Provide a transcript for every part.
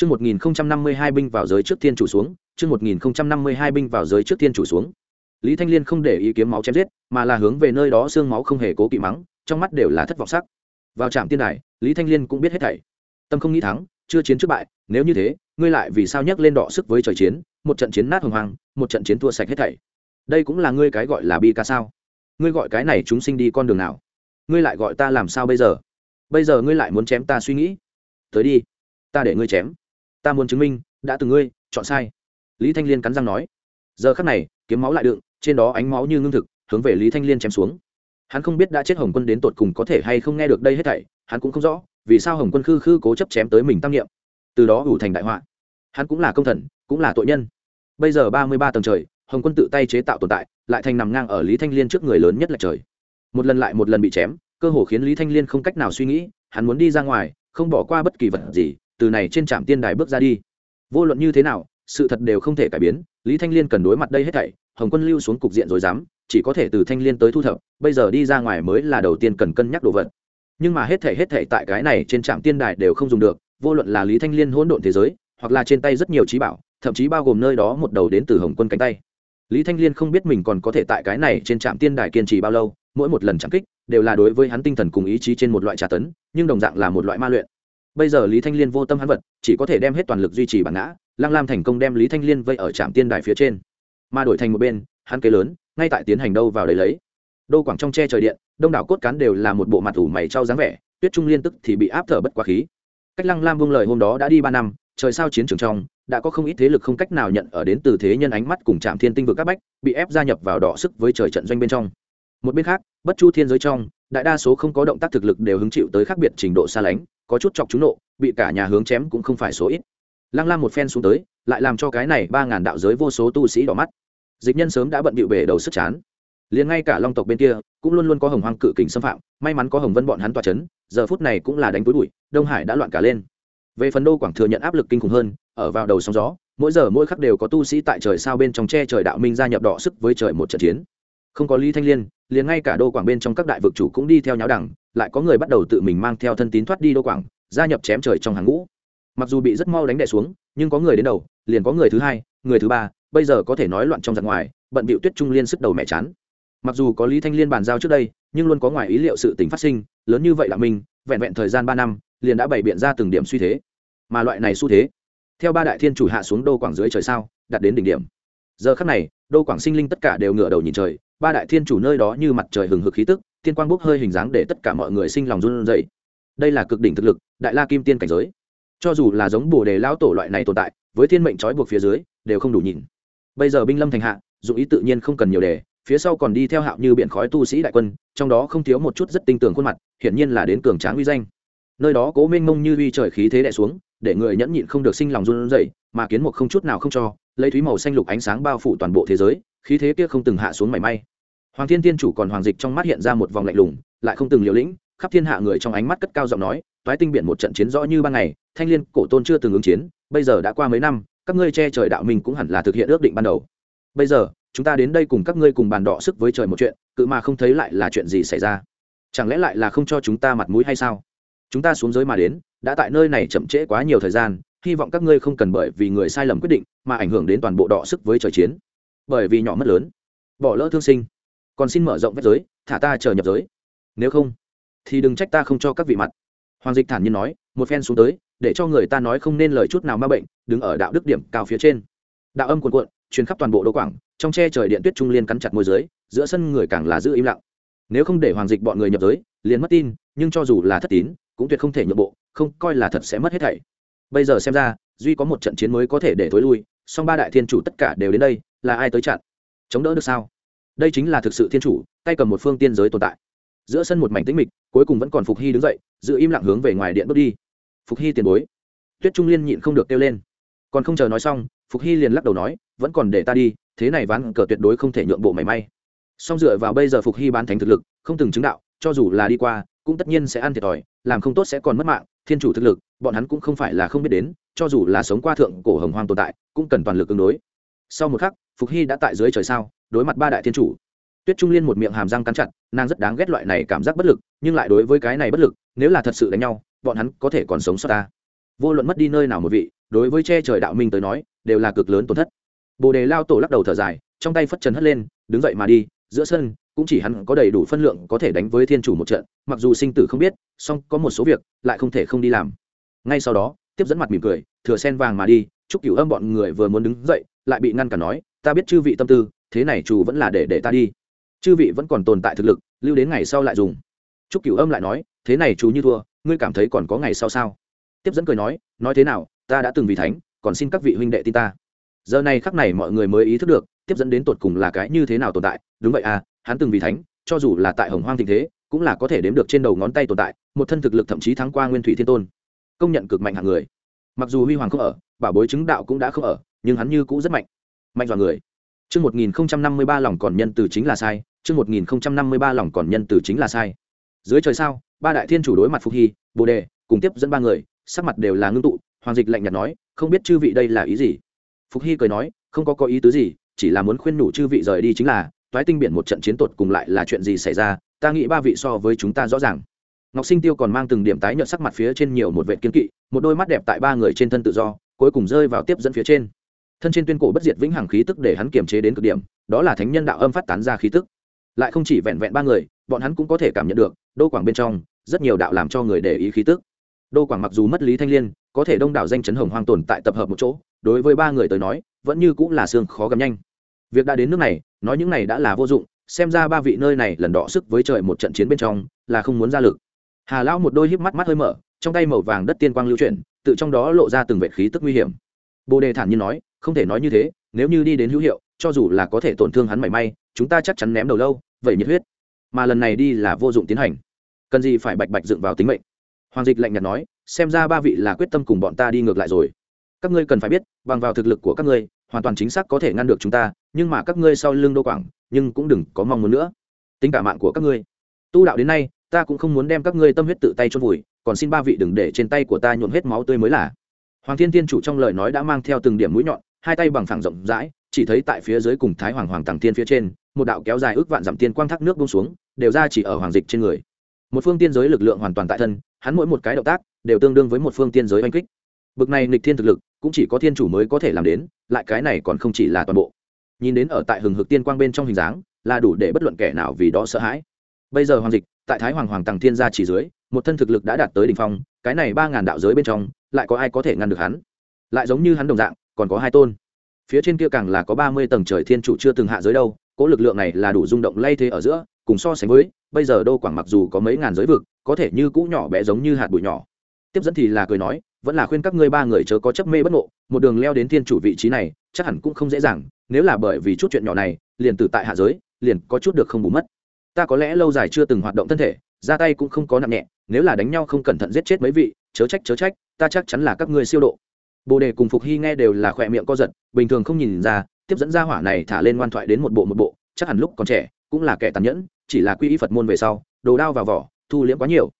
Chương 1052 binh vào giới trước tiên chủ xuống, chương 1052 binh vào giới trước tiên chủ xuống. Lý Thanh Liên không để ý kiếm máu chém giết, mà là hướng về nơi đó xương máu không hề cố kỵ mắng, trong mắt đều là thất vọng sắc. Vào trạm tiên đài, Lý Thanh Liên cũng biết hết thảy. Tâm không nghĩ thắng, chưa chiến trước bại, nếu như thế, ngươi lại vì sao nhắc lên đọ sức với trời chiến, một trận chiến nát hồng hoang, một trận chiến thua sạch hết thảy. Đây cũng là ngươi cái gọi là bi ca sao? Ngươi gọi cái này chúng sinh đi con đường nào? Ngươi lại gọi ta làm sao bây giờ? Bây giờ ngươi lại muốn chém ta suy nghĩ? Tới đi, ta để ngươi chém ta muốn chứng minh, đã từng ngươi, chọn sai. Lý thanh liên cắn răng nói. Giờ khắc này, kiếm máu lại đựng, trên đó ánh máu như ngưng thực, hướng về lý thanh liên chém xuống. Hắn không biết đã chết hồng quân đến tột cùng có thể hay không nghe được đây hết thảy, hắn cũng không rõ, vì sao hồng quân khư khư cố chấp chém tới mình tam nghiệm từ đó ủ thành đại họa. Hắn cũng là công thần, cũng là tội nhân. Bây giờ ba mươi ba tầng trời, hồng quân tự tay chế tạo tồn tại, lại thành nằm ngang ở lý thanh liên trước người lớn nhất là trời. Một lần lại một lần bị chém, cơ hồ khiến lý thanh liên không cách nào suy nghĩ, hắn muốn đi ra ngoài, không bỏ qua bất kỳ vật gì từ này trên trạm tiên đài bước ra đi. Vô luận như thế nào, sự thật đều không thể cải biến, lý thanh liên cần đối mặt đây hết thảy, hồng quân lưu xuống cục diện rồi dám, chỉ có thể từ thanh liên tới thu thập, bây giờ đi ra ngoài mới là đầu tiên cần cân nhắc đồ vật. Nhưng mà hết thảy hết thảy tại cái này trên trạm tiên đài đều không dùng được, vô luận là lý thanh liên hỗn độn thế giới, hoặc là trên tay rất nhiều trí bảo, thậm chí bao gồm nơi đó một đầu đến từ hồng quân cánh tay. Lý thanh liên không biết mình còn có thể tại cái này trên trạm tiên đài kiên trì bao lâu, mỗi một lần chạm kích, đều là đối với hắn tinh thần cùng ý chí trên một loại trà tấn, nhưng đồng dạng là một loại ma luyện bây giờ lý thanh liên vô tâm hắn vật, chỉ có thể đem hết toàn lực duy trì bản ngã, lăng lam thành công đem lý thanh liên vây ở trạm tiên đài phía trên. Mà đổi thành một bên, hắn kế lớn, ngay tại tiến hành đâu vào đấy lấy. Đô quảng trong tre trời điện, đông đảo cốt cán đều là một bộ mặt ủ mày trao dáng vẻ, tuyết trung liên tức thì bị áp thở bất quá khí. Cách lăng lam vương lời hôm đó đã đi ba năm, trời sao chiến trường trong, đã có không ít thế lực không cách nào nhận ở đến từ thế nhân ánh mắt cùng trạm thiên tinh vực các bách, bị ép gia nhập vào đỏ sức với trời trận doanh bên trong. Một bên khác, bất chu thiên giới trong, đại đa số không có động tác thực lực đều hứng chịu tới khác biệt trình độ xa lánh có chút chọc chúng nộ, bị cả nhà hướng chém cũng không phải số ít. Lăng lam một phen xuống tới, lại làm cho cái này ba ngàn đạo giới vô số tu sĩ đỏ mắt. Dịch nhân sớm đã bận bịu bể đầu sức chán. Liền ngay cả long tộc bên kia, cũng luôn luôn có hồng hoang cự kình xâm phạm, may mắn có hồng vân bọn hắn tỏa c h ấ n giờ phút này cũng là đánh túi bụi, đông hải đã loạn cả lên. Về phần đô quảng thừa nhận áp lực kinh khủng hơn, ở vào đầu sóng gió, mỗi giờ mỗi khắc đều có tu sĩ tại trời sao bên trong tre trời đạo minh gia nhập đỏ sức với trời một trận chiến. Không có lý thanh liên, liền ngay cả đô quảng bên trong các đại vực chủ cũng đi theo nháo đẳng lại có người bắt đầu tự mình mang theo thân tín thoát đi đô quảng, gia nhập chém trời trong hàng ngũ. Mặc dù bị rất mau đánh đẻ xuống, nhưng có người đến đầu, liền có người thứ hai, người thứ ba, bây giờ có thể nói loạn trong giặc ngoài, bận bịu tuyết trung liên sức đầu mẹ chán. Mặc dù có lý thanh liên bàn giao trước đây, nhưng luôn có ngoài ý liệu sự tình phát sinh, lớn như vậy là mình, vẹn vẹn thời gian ba năm, liền đã bày biện ra từng điểm suy thế. Mà loại này xu thế, theo ba đại thiên chủ hạ xuống đô quảng dưới trời sao đặt đến đỉnh điểm. Giờ khắc này, đô quảng sinh linh tất cả đều ngửa đầu nhìn trời, ba đại thiên chủ nơi đó như mặt trời hừng hực khí tức tiên quang bốc hơi hình dáng để tất cả mọi người sinh lòng run rẩy. Đây là cực đỉnh thực lực, đại la kim tiên cảnh giới. Cho dù là giống bồ đề lão tổ loại này tồn tại, với thiên mệnh trói buộc phía dưới, đều không đủ nhìn. Bây giờ binh lâm thành hạ, dụng ý tự nhiên không cần nhiều đề, phía sau còn đi theo hạo như biển khói tu sĩ đại quân, trong đó không thiếu một chút rất tinh tường khuôn mặt, hiển nhiên là đến cường tráng uy danh. Nơi đó cố mênh mông như uy trời khí thế đè xuống, để người nhẫn nhịn không được sinh lòng run rẩy, mà kiến một không chút nào không cho, lấy thúy màu xanh lục ánh sáng bao phủ toàn bộ thế giới, khí thế kia không từng hạ xuống mảy may hoàng thiên tiên chủ còn hoàng dịch trong mắt hiện ra một vòng lạnh lùng, lại không từng liều lĩnh, khắp thiên hạ người trong ánh mắt cất cao giọng nói, toái tinh biển một trận chiến rõ như ban ngày, thanh liên cổ tôn chưa từng ứng chiến, bây giờ đã qua mấy năm, các ngươi che trời đạo mình cũng hẳn là thực hiện ước định ban đầu. Bây giờ, chúng ta đến đây cùng các ngươi cùng bàn đọ sức với trời một chuyện, cự mà không thấy lại là chuyện gì xảy ra? Chẳng lẽ lại là không cho chúng ta mặt mũi hay sao? Chúng ta xuống giới mà đến, đã tại nơi này chậm trễ quá nhiều thời gian, hy vọng các ngươi không cần bởi vì người sai lầm quyết định, mà ảnh hưởng đến toàn bộ đọ sức với trời chiến. Bởi vì nhỏ mất lớn. Bỏ lỡ thương sinh còn xin mở rộng vết giới, thả ta chờ nhập giới. Nếu không, thì đừng trách ta không cho các vị mặt. Hoàng dịch thản nhiên nói, một phen xuống tới, để cho người ta nói không nên lời chút nào ma bệnh, đứng ở đạo đức điểm cao phía trên. Đạo âm cuồn cuộn, truyền khắp toàn bộ đô quảng, trong che trời điện tuyết trung liên cắn chặt môi giới giữa sân người càng là giữ im lặng. Nếu không để hoàng dịch bọn người nhập giới, liền mất tin, nhưng cho dù là thất tín, cũng tuyệt không thể nhượng bộ, không coi là thật sẽ mất hết thảy. Bây giờ xem ra, duy có một trận chiến mới có thể để thối lui, song ba đại thiên chủ tất cả đều đến đây, là ai tới chặn? Chống đỡ được sao? Đây chính là thực sự thiên chủ, tay cầm một phương tiên giới tồn tại. Giữa sân một mảnh tĩnh mịch, cuối cùng vẫn còn phục hy đứng dậy, giữ im lặng hướng về ngoài điện bước đi. Phục hy tiền bối. Tuyết trung liên nhịn không được kêu lên. Còn không chờ nói xong, phục hy liền lắc đầu nói, vẫn còn để ta đi, thế này ván cờ tuyệt đối không thể nhượng bộ mảy may. Song dựa vào bây giờ phục hy bán thành thực lực, không từng chứng đạo, cho dù là đi qua, cũng tất nhiên sẽ ăn thiệt thòi, làm không tốt sẽ còn mất mạng, thiên chủ thực lực, bọn hắn cũng không phải là không biết đến, cho dù là sống qua thượng cổ hồng hoang tồn tại, cũng cần toàn lực ứng đối. Sau một khắc phục hy đã tại dưới trời sao, đối mặt ba đại thiên chủ. Tuyết trung liên một miệng hàm răng cắn chặt, nàng rất đáng ghét loại này cảm giác bất lực, nhưng lại đối với cái này bất lực, nếu là thật sự đánh nhau, bọn hắn có thể còn sống sót ta. Vô luận mất đi nơi nào một vị, đối với che trời đạo minh tới nói, đều là cực lớn tổn thất. Bồ đề lao tổ lắc đầu thở dài, trong tay phất trần hất lên, đứng dậy mà đi, giữa sân, cũng chỉ hắn có đầy đủ phân lượng có thể đánh với thiên chủ một trận, mặc dù sinh tử không biết, song có một số việc, lại không thể không đi làm. Ngay sau đó, tiếp dẫn mặt mỉm cười, thừa sen vàng mà đi, chúc cửu âm bọn người vừa muốn đứng dậy, lại bị ngăn cản nói ta biết chư vị tâm tư, thế này chủ vẫn là để để ta đi. Chư vị vẫn còn tồn tại thực lực, lưu đến ngày sau lại dùng. Trúc cửu âm lại nói, thế này chú như thua, ngươi cảm thấy còn có ngày sau sao? Tiếp dẫn cười nói nói thế nào, ta đã từng vì thánh, còn xin các vị huynh đệ tin ta. Giờ này khắc này mọi người mới ý thức được, tiếp dẫn đến tột cùng là cái như thế nào tồn tại. Đúng vậy à hắn từng vì thánh, cho dù là tại hồng hoang tình thế, cũng là có thể đếm được trên đầu ngón tay tồn tại, một thân thực lực thậm chí thắng qua nguyên thủy thiên tôn. Công nhận cực mạnh hạng người. Mặc dù huy hoàng không ở, bảo bối chứng đạo cũng đã không ở, nhưng hắn như cũ rất mạnh mạnh dọa người Trước 1053 lòng còn nhân từ chính là sai, trước 1053 lòng còn nhân từ chính là sai. Dưới trời sao, ba đại thiên chủ đối mặt Phục Hy, Bồ Đề, cùng tiếp dẫn ba người, sắc mặt đều là ngưng tụ, Hoàng Dịch lạnh nhạt nói, không biết chư vị đây là ý gì. Phục Hy cười nói, không có có ý tứ gì, chỉ là muốn khuyên nhủ chư vị rời đi chính là, toái tinh biển một trận chiến tột cùng lại là chuyện gì xảy ra, ta nghĩ ba vị so với chúng ta rõ ràng. Ngọc Sinh Tiêu còn mang từng điểm tái nhợt sắc mặt phía trên nhiều một vệt kiên kỵ, một đôi mắt đẹp tại ba người trên thân tự do, cuối cùng rơi vào tiếp dẫn phía trên thân trên tuyên cổ bất diệt vĩnh hằng khí tức để hắn kiềm chế đến cực điểm, đó là thánh nhân đạo âm phát tán ra khí tức. Lại không chỉ vẹn vẹn ba người, bọn hắn cũng có thể cảm nhận được, đô quảng bên trong, rất nhiều đạo làm cho người để ý khí tức. Đô quảng mặc dù mất lý thanh liên, có thể đông đảo danh chấn hồng hoang tồn tại tập hợp một chỗ, đối với ba người tới nói, vẫn như cũng là xương khó gắm nhanh. Việc đã đến nước này, nói những này đã là vô dụng, xem ra ba vị nơi này lần đọ sức với trời một trận chiến bên trong, là không muốn ra lực. Hà lão một đôi híp mắt mắt hơi mở, trong tay màu vàng đất tiên quang lưu chuyển, tự trong đó lộ ra từng vệ khí tức nguy hiểm. Bồ đề thản nhiên nói không thể nói như thế, nếu như đi đến hữu hiệu, cho dù là có thể tổn thương hắn mảy may, chúng ta chắc chắn ném đầu lâu, vậy nhiệt huyết. Mà lần này đi là vô dụng tiến hành. Cần gì phải bạch bạch dựng vào tính mệnh? Hoàng dịch lạnh nhạt nói, xem ra ba vị là quyết tâm cùng bọn ta đi ngược lại rồi. Các ngươi cần phải biết, bằng vào thực lực của các ngươi, hoàn toàn chính xác có thể ngăn được chúng ta, nhưng mà các ngươi sau lưng đô quảng, nhưng cũng đừng có mong muốn nữa. Tính cả mạng của các ngươi. Tu đạo đến nay, ta cũng không muốn đem các ngươi tâm huyết tự tay chôn vùi, còn xin ba vị đừng để trên tay của ta nhuộm hết máu tươi mới là. Hoàng thiên tiên chủ trong lời nói đã mang theo từng điểm mũi nhọn hai tay bằng phẳng rộng rãi, chỉ thấy tại phía dưới cùng thái hoàng hoàng tàng tiên phía trên, một đạo kéo dài ước vạn dặm tiên quang thác nước bông xuống, đều ra chỉ ở hoàng dịch trên người. Một phương tiên giới lực lượng hoàn toàn tại thân, hắn mỗi một cái động tác, đều tương đương với một phương tiên giới oanh kích. Bực này nghịch thiên thực lực, cũng chỉ có thiên chủ mới có thể làm đến, lại cái này còn không chỉ là toàn bộ. Nhìn đến ở tại hừng hực tiên quang bên trong hình dáng, là đủ để bất luận kẻ nào vì đó sợ hãi. Bây giờ hoàng dịch, tại thái hoàng hoàng tàng thiên gia chỉ dưới, một thân thực lực đã đạt tới đ ỉ n h phong, cái này ba ngàn đạo giới bên trong, lại có ai có thể ngăn được hắn? Lại giống như hắn đồng dạng còn có hai tôn. Phía trên kia càng là có ba mươi tầng trời thiên chủ chưa từng hạ giới đâu, cỗ lực lượng này là đủ rung động lay thế ở giữa, cùng so sánh với, bây giờ đô quảng mặc dù có mấy ngàn giới vực, có thể như cũ nhỏ bé giống như hạt bụi nhỏ. Tiếp dẫn thì là cười nói, vẫn là khuyên các ngươi ba người chớ có chấp mê bất ngộ, một đường leo đến thiên chủ vị trí này, chắc hẳn cũng không dễ dàng, nếu là bởi vì chút chuyện nhỏ này, liền từ tại hạ giới, liền có chút được không bù mất. Ta có lẽ lâu dài chưa từng hoạt động thân thể, ra tay cũng không có nặng nhẹ, nếu là đánh nhau không cẩn thận giết chết mấy vị, chớ trách chớ trách, ta chắc chắn là các ngươi siêu độ bồ đề cùng phục hy nghe đều là khỏe miệng co giật, bình thường không nhìn ra, tiếp dẫn ra hỏa này thả lên ngoan thoại đến một bộ một bộ, chắc hẳn lúc còn trẻ, cũng là kẻ tàn nhẫn, chỉ là quy y phật môn về sau, đồ đao vào vỏ, thu liễm quá nhiều.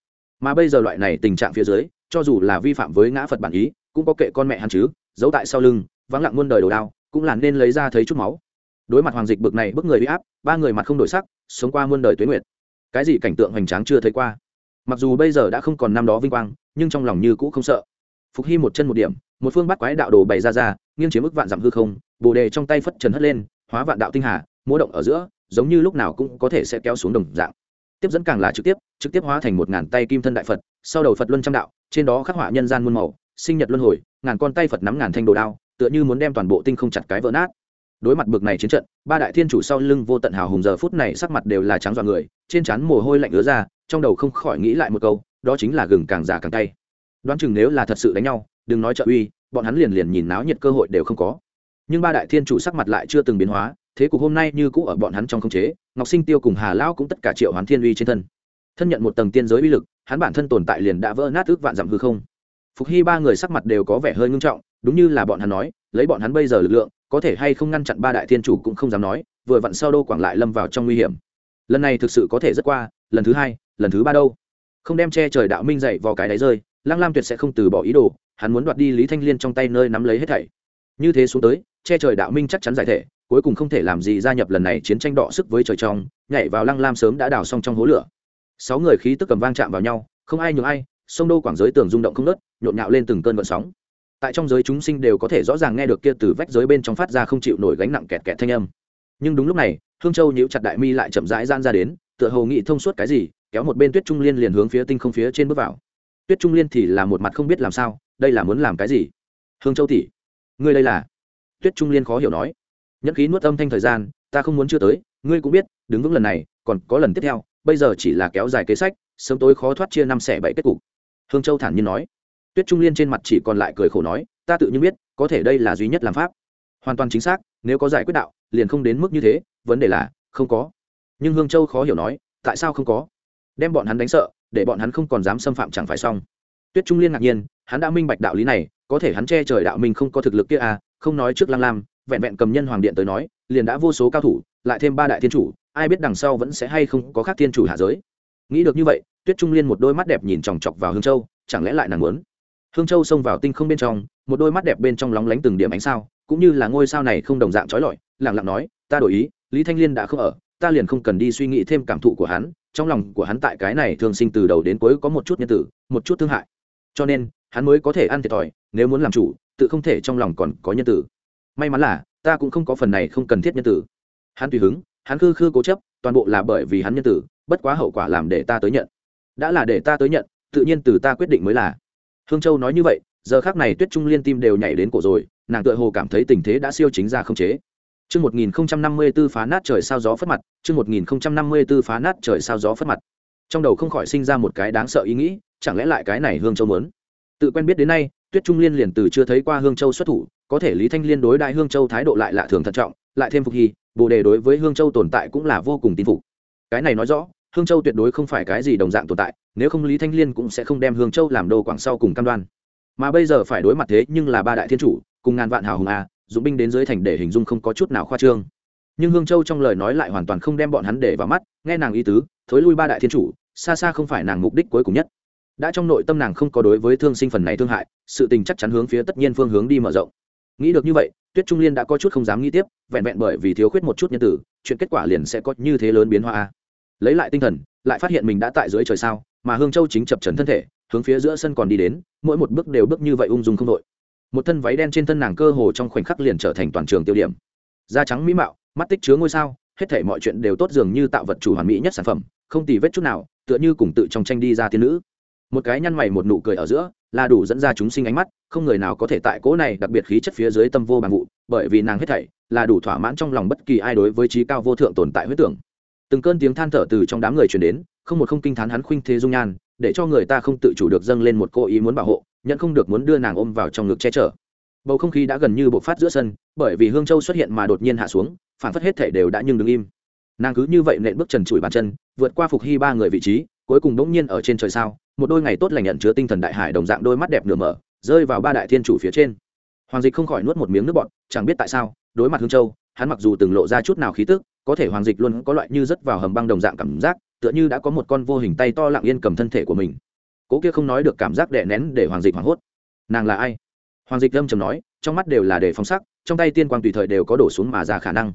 Mà bây giờ loại này tình trạng phía dưới, cho dù là vi phạm với ngã phật bản ý, cũng có kệ con mẹ hắn chứ, giấu tại sau lưng, vắng lặng muôn đời đồ đao, cũng là nên lấy ra thấy chút máu. Đối mặt hoàng dịch bực này bức người bị áp, ba người mặt không đổi sắc, sống qua muôn đời tuế nguyệt. Cái gì cảnh tượng hoành tráng chưa thấy qua. Mặc dù bây giờ đã không còn năm đó vinh quang, nhưng trong lòng như cũ không sợ phục hy một chân một điểm, một phương bắt quái đạo đồ bày ra ra, nghiêng chiếm ức vạn dặm hư không, bồ đề trong tay phất trần hất lên, hóa vạn đạo tinh hà, múa động ở giữa, giống như lúc nào cũng có thể sẽ kéo xuống đồng dạng. Tiếp dẫn càng là trực tiếp trực tiếp hóa thành một ngàn tay kim thân đại phật, sau đầu phật luân trăm đạo, trên đó khắc họa nhân gian muôn màu, sinh nhật luân hồi, ngàn con tay phật nắm ngàn thanh đồ đao, tựa như muốn đem toàn bộ tinh không chặt cái vỡ nát. Đối mặt bực này chiến trận, ba đại thiên chủ sau lưng vô tận hào hùng giờ phút này sắc mặt đều là trắng dọa người, trên trán mồ hôi lạnh ứa ra, trong đầu không khỏi nghĩ lại một câu, đó chính là gừng càng già càng tay đoán chừng nếu là thật sự đánh nhau, đừng nói trợ uy, bọn hắn liền liền nhìn náo nhiệt cơ hội đều không có. Nhưng ba đại thiên chủ sắc mặt lại chưa từng biến hóa, thế cục hôm nay như cũ ở bọn hắn trong không chế, ngọc sinh tiêu cùng hà lão cũng tất cả triệu hoán thiên uy trên thân. Thân nhận một tầng tiên giới uy lực, hắn bản thân tồn tại liền đã vỡ nát ước vạn dặm hư không. Phục hy ba người sắc mặt đều có vẻ hơi ngưng trọng, đúng như là bọn hắn nói, lấy bọn hắn bây giờ lực lượng, có thể hay không ngăn chặn ba đại thiên chủ cũng không dám nói, vừa vặn sau đô quảng lại lâm vào trong nguy hiểm. Lần này thực sự có thể rất qua, lần thứ hai, lần thứ ba đâu. Không đem che trời đạo minh dậy vào cái đáy rơi lăng lam tuyệt sẽ không từ bỏ ý đồ, hắn muốn đoạt đi lý thanh liên trong tay nơi nắm lấy hết thảy. Như thế xuống tới, che trời đạo minh chắc chắn giải thể, cuối cùng không thể làm gì gia nhập lần này chiến tranh đọ sức với trời trong, nhảy vào lăng lam sớm đã đào xong trong hố lửa. Sáu người khí tức cầm vang chạm vào nhau, không ai nhường ai, sông đô quảng giới tường rung động không nớt nhộn nhạo lên từng cơn vận sóng. Tại trong giới chúng sinh đều có thể rõ ràng nghe được kia từ vách giới bên trong phát ra không chịu nổi gánh nặng kẹt kẹt thanh âm. Nhưng đúng lúc này, hương châu nhíu chặt đại mi lại chậm rãi gian ra đến, tựa hồ nghĩ thông suốt cái gì, kéo một bên tuyết trung liên liền hướng phía tinh không phía trên bước vào tuyết trung liên thì là một mặt không biết làm sao, đây là muốn làm cái gì? Hương châu tỷ, ngươi đây là? Tuyết trung liên khó hiểu nói. Nhẫn khí nuốt âm thanh thời gian, ta không muốn chưa tới, ngươi cũng biết, đứng vững lần này, còn có lần tiếp theo, bây giờ chỉ là kéo dài kế sách, sớm tối khó thoát chia năm xẻ bảy kết cục. Hương châu thản nhiên nói. Tuyết trung liên trên mặt chỉ còn lại cười khổ nói, ta tự nhiên biết, có thể đây là duy nhất làm pháp. Hoàn toàn chính xác, nếu có giải quyết đạo, liền không đến mức như thế, vấn đề là, không có. Nhưng hương châu khó hiểu nói, tại sao không có? Đem bọn hắn đánh sợ để bọn hắn không còn dám xâm phạm chẳng phải xong. Tuyết trung liên ngạc nhiên, hắn đã minh bạch đạo lý này, có thể hắn che trời đạo minh không có thực lực kia à không nói trước lăng lam, vẹn vẹn cầm nhân hoàng điện tới nói, liền đã vô số cao thủ, lại thêm ba đại thiên chủ, ai biết đằng sau vẫn sẽ hay không có khác thiên chủ hạ giới. Nghĩ được như vậy, tuyết trung liên một đôi mắt đẹp nhìn chòng chọc vào hương châu, chẳng lẽ lại nàng muốn? Hương châu xông vào tinh không bên trong, một đôi mắt đẹp bên trong lóng lánh từng điểm ánh sao, cũng như là ngôi sao này không đồng dạng trói lọi lẳng lặng nói, ta đổi ý, lý thanh liên đã không ở, ta liền không cần đi suy nghĩ thêm cảm thụ của hắn trong lòng của hắn tại cái này thường sinh từ đầu đến cuối có một chút nhân tử, một chút thương hại. Cho nên, hắn mới có thể ăn thiệt thòi, nếu muốn làm chủ, tự không thể trong lòng còn có nhân tử. May mắn là, ta cũng không có phần này không cần thiết nhân tử. Hắn tùy hứng, hắn khư khư cố chấp, toàn bộ là bởi vì hắn nhân tử, bất quá hậu quả làm để ta tới nhận. Đã là để ta tới nhận, tự nhiên từ ta quyết định mới là. Hương châu nói như vậy, giờ khác này tuyết trung liên tim đều nhảy đến cổ rồi, nàng tựa hồ cảm thấy tình thế đã siêu chính ra không chế. Chương 1054 phá nát trời sao gió phất mặt, chương 1054 phá nát trời sao gió phất mặt. Trong đầu không khỏi sinh ra một cái đáng sợ ý nghĩ, chẳng lẽ lại cái này Hương Châu muốn? Tự quen biết đến nay, Tuyết Trung Liên liền từ chưa thấy qua Hương Châu xuất thủ, có thể Lý Thanh Liên đối đại Hương Châu thái độ lại lạ thường thận trọng, lại thêm phục hy, Bồ đề đối với Hương Châu tồn tại cũng là vô cùng tin phục. Cái này nói rõ, Hương Châu tuyệt đối không phải cái gì đồng dạng tồn tại, nếu không Lý Thanh Liên cũng sẽ không đem Hương Châu làm đô quảng sau cùng cam đoan. Mà bây giờ phải đối mặt thế nhưng là ba đại thiên chủ, cùng ngàn vạn hào hùng a, dụng binh đến dưới thành để hình dung không có chút nào khoa trương. Nhưng hương châu trong lời nói lại hoàn toàn không đem bọn hắn để vào mắt, nghe nàng ý tứ, thối lui ba đại thiên chủ, xa xa không phải nàng mục đích cuối cùng nhất. Đã trong nội tâm nàng không có đối với thương sinh phần này thương hại, sự tình chắc chắn hướng phía tất nhiên phương hướng đi mở rộng. Nghĩ được như vậy, tuyết trung liên đã có chút không dám nghĩ tiếp, vẹn vẹn bởi vì thiếu khuyết một chút nhân tử, chuyện kết quả liền sẽ có như thế lớn biến hóa lấy lại tinh thần, lại phát hiện mình đã tại dưới trời sao, mà hương châu chính chập trấn thân thể, hướng phía giữa sân còn đi đến, mỗi một bước đều bước như vậy ung dung không đội một thân váy đen trên thân nàng cơ hồ trong khoảnh khắc liền trở thành toàn trường tiêu điểm. Da trắng mỹ mạo, mắt tích chứa ngôi sao, hết thể mọi chuyện đều tốt dường như tạo vật chủ hoàn mỹ nhất sản phẩm, không tì vết chút nào, tựa như cùng tự trong tranh đi ra tiên nữ. Một cái nhăn mày một nụ cười ở giữa, là đủ dẫn ra chúng sinh ánh mắt, không người nào có thể tại cỗ này đặc biệt khí chất phía dưới tâm vô bằng vụ, bởi vì nàng hết thảy là đủ thỏa mãn trong lòng bất kỳ ai đối với trí cao vô thượng tồn tại huyết tưởng. Từng cơn tiếng than thở từ trong đám người truyền đến, không một không kinh thán hắn khuynh thế dung nhan, để cho người ta không tự chủ được dâng lên một cô ý muốn bảo hộ nhận không được muốn đưa nàng ôm vào trong ngực che chở. Bầu không khí đã gần như bộc phát giữa sân, bởi vì hương châu xuất hiện mà đột nhiên hạ xuống, phản phất hết thể đều đã nhưng đứng im. Nàng cứ như vậy nện bước trần trụi bàn chân, vượt qua phục hy ba người vị trí, cuối cùng bỗng nhiên ở trên trời sao, một đôi ngày tốt lành nhận chứa tinh thần đại hải đồng dạng đôi mắt đẹp nửa mở, rơi vào ba đại thiên chủ phía trên. Hoàng dịch không khỏi nuốt một miếng nước bọt, chẳng biết tại sao, đối mặt hương châu, hắn mặc dù từng lộ ra chút nào khí tức, có thể hoàng dịch luôn có loại như rất vào hầm băng đồng dạng cảm giác, tựa như đã có một con vô hình tay to lặng yên cầm thân thể của mình cố kia không nói được cảm giác đè nén để hoàng dịch hoảng hốt. Nàng là ai? Hoàng dịch lâm trầm nói, trong mắt đều là để phóng sắc, trong tay tiên quang tùy thời đều có đổ xuống mà ra khả năng.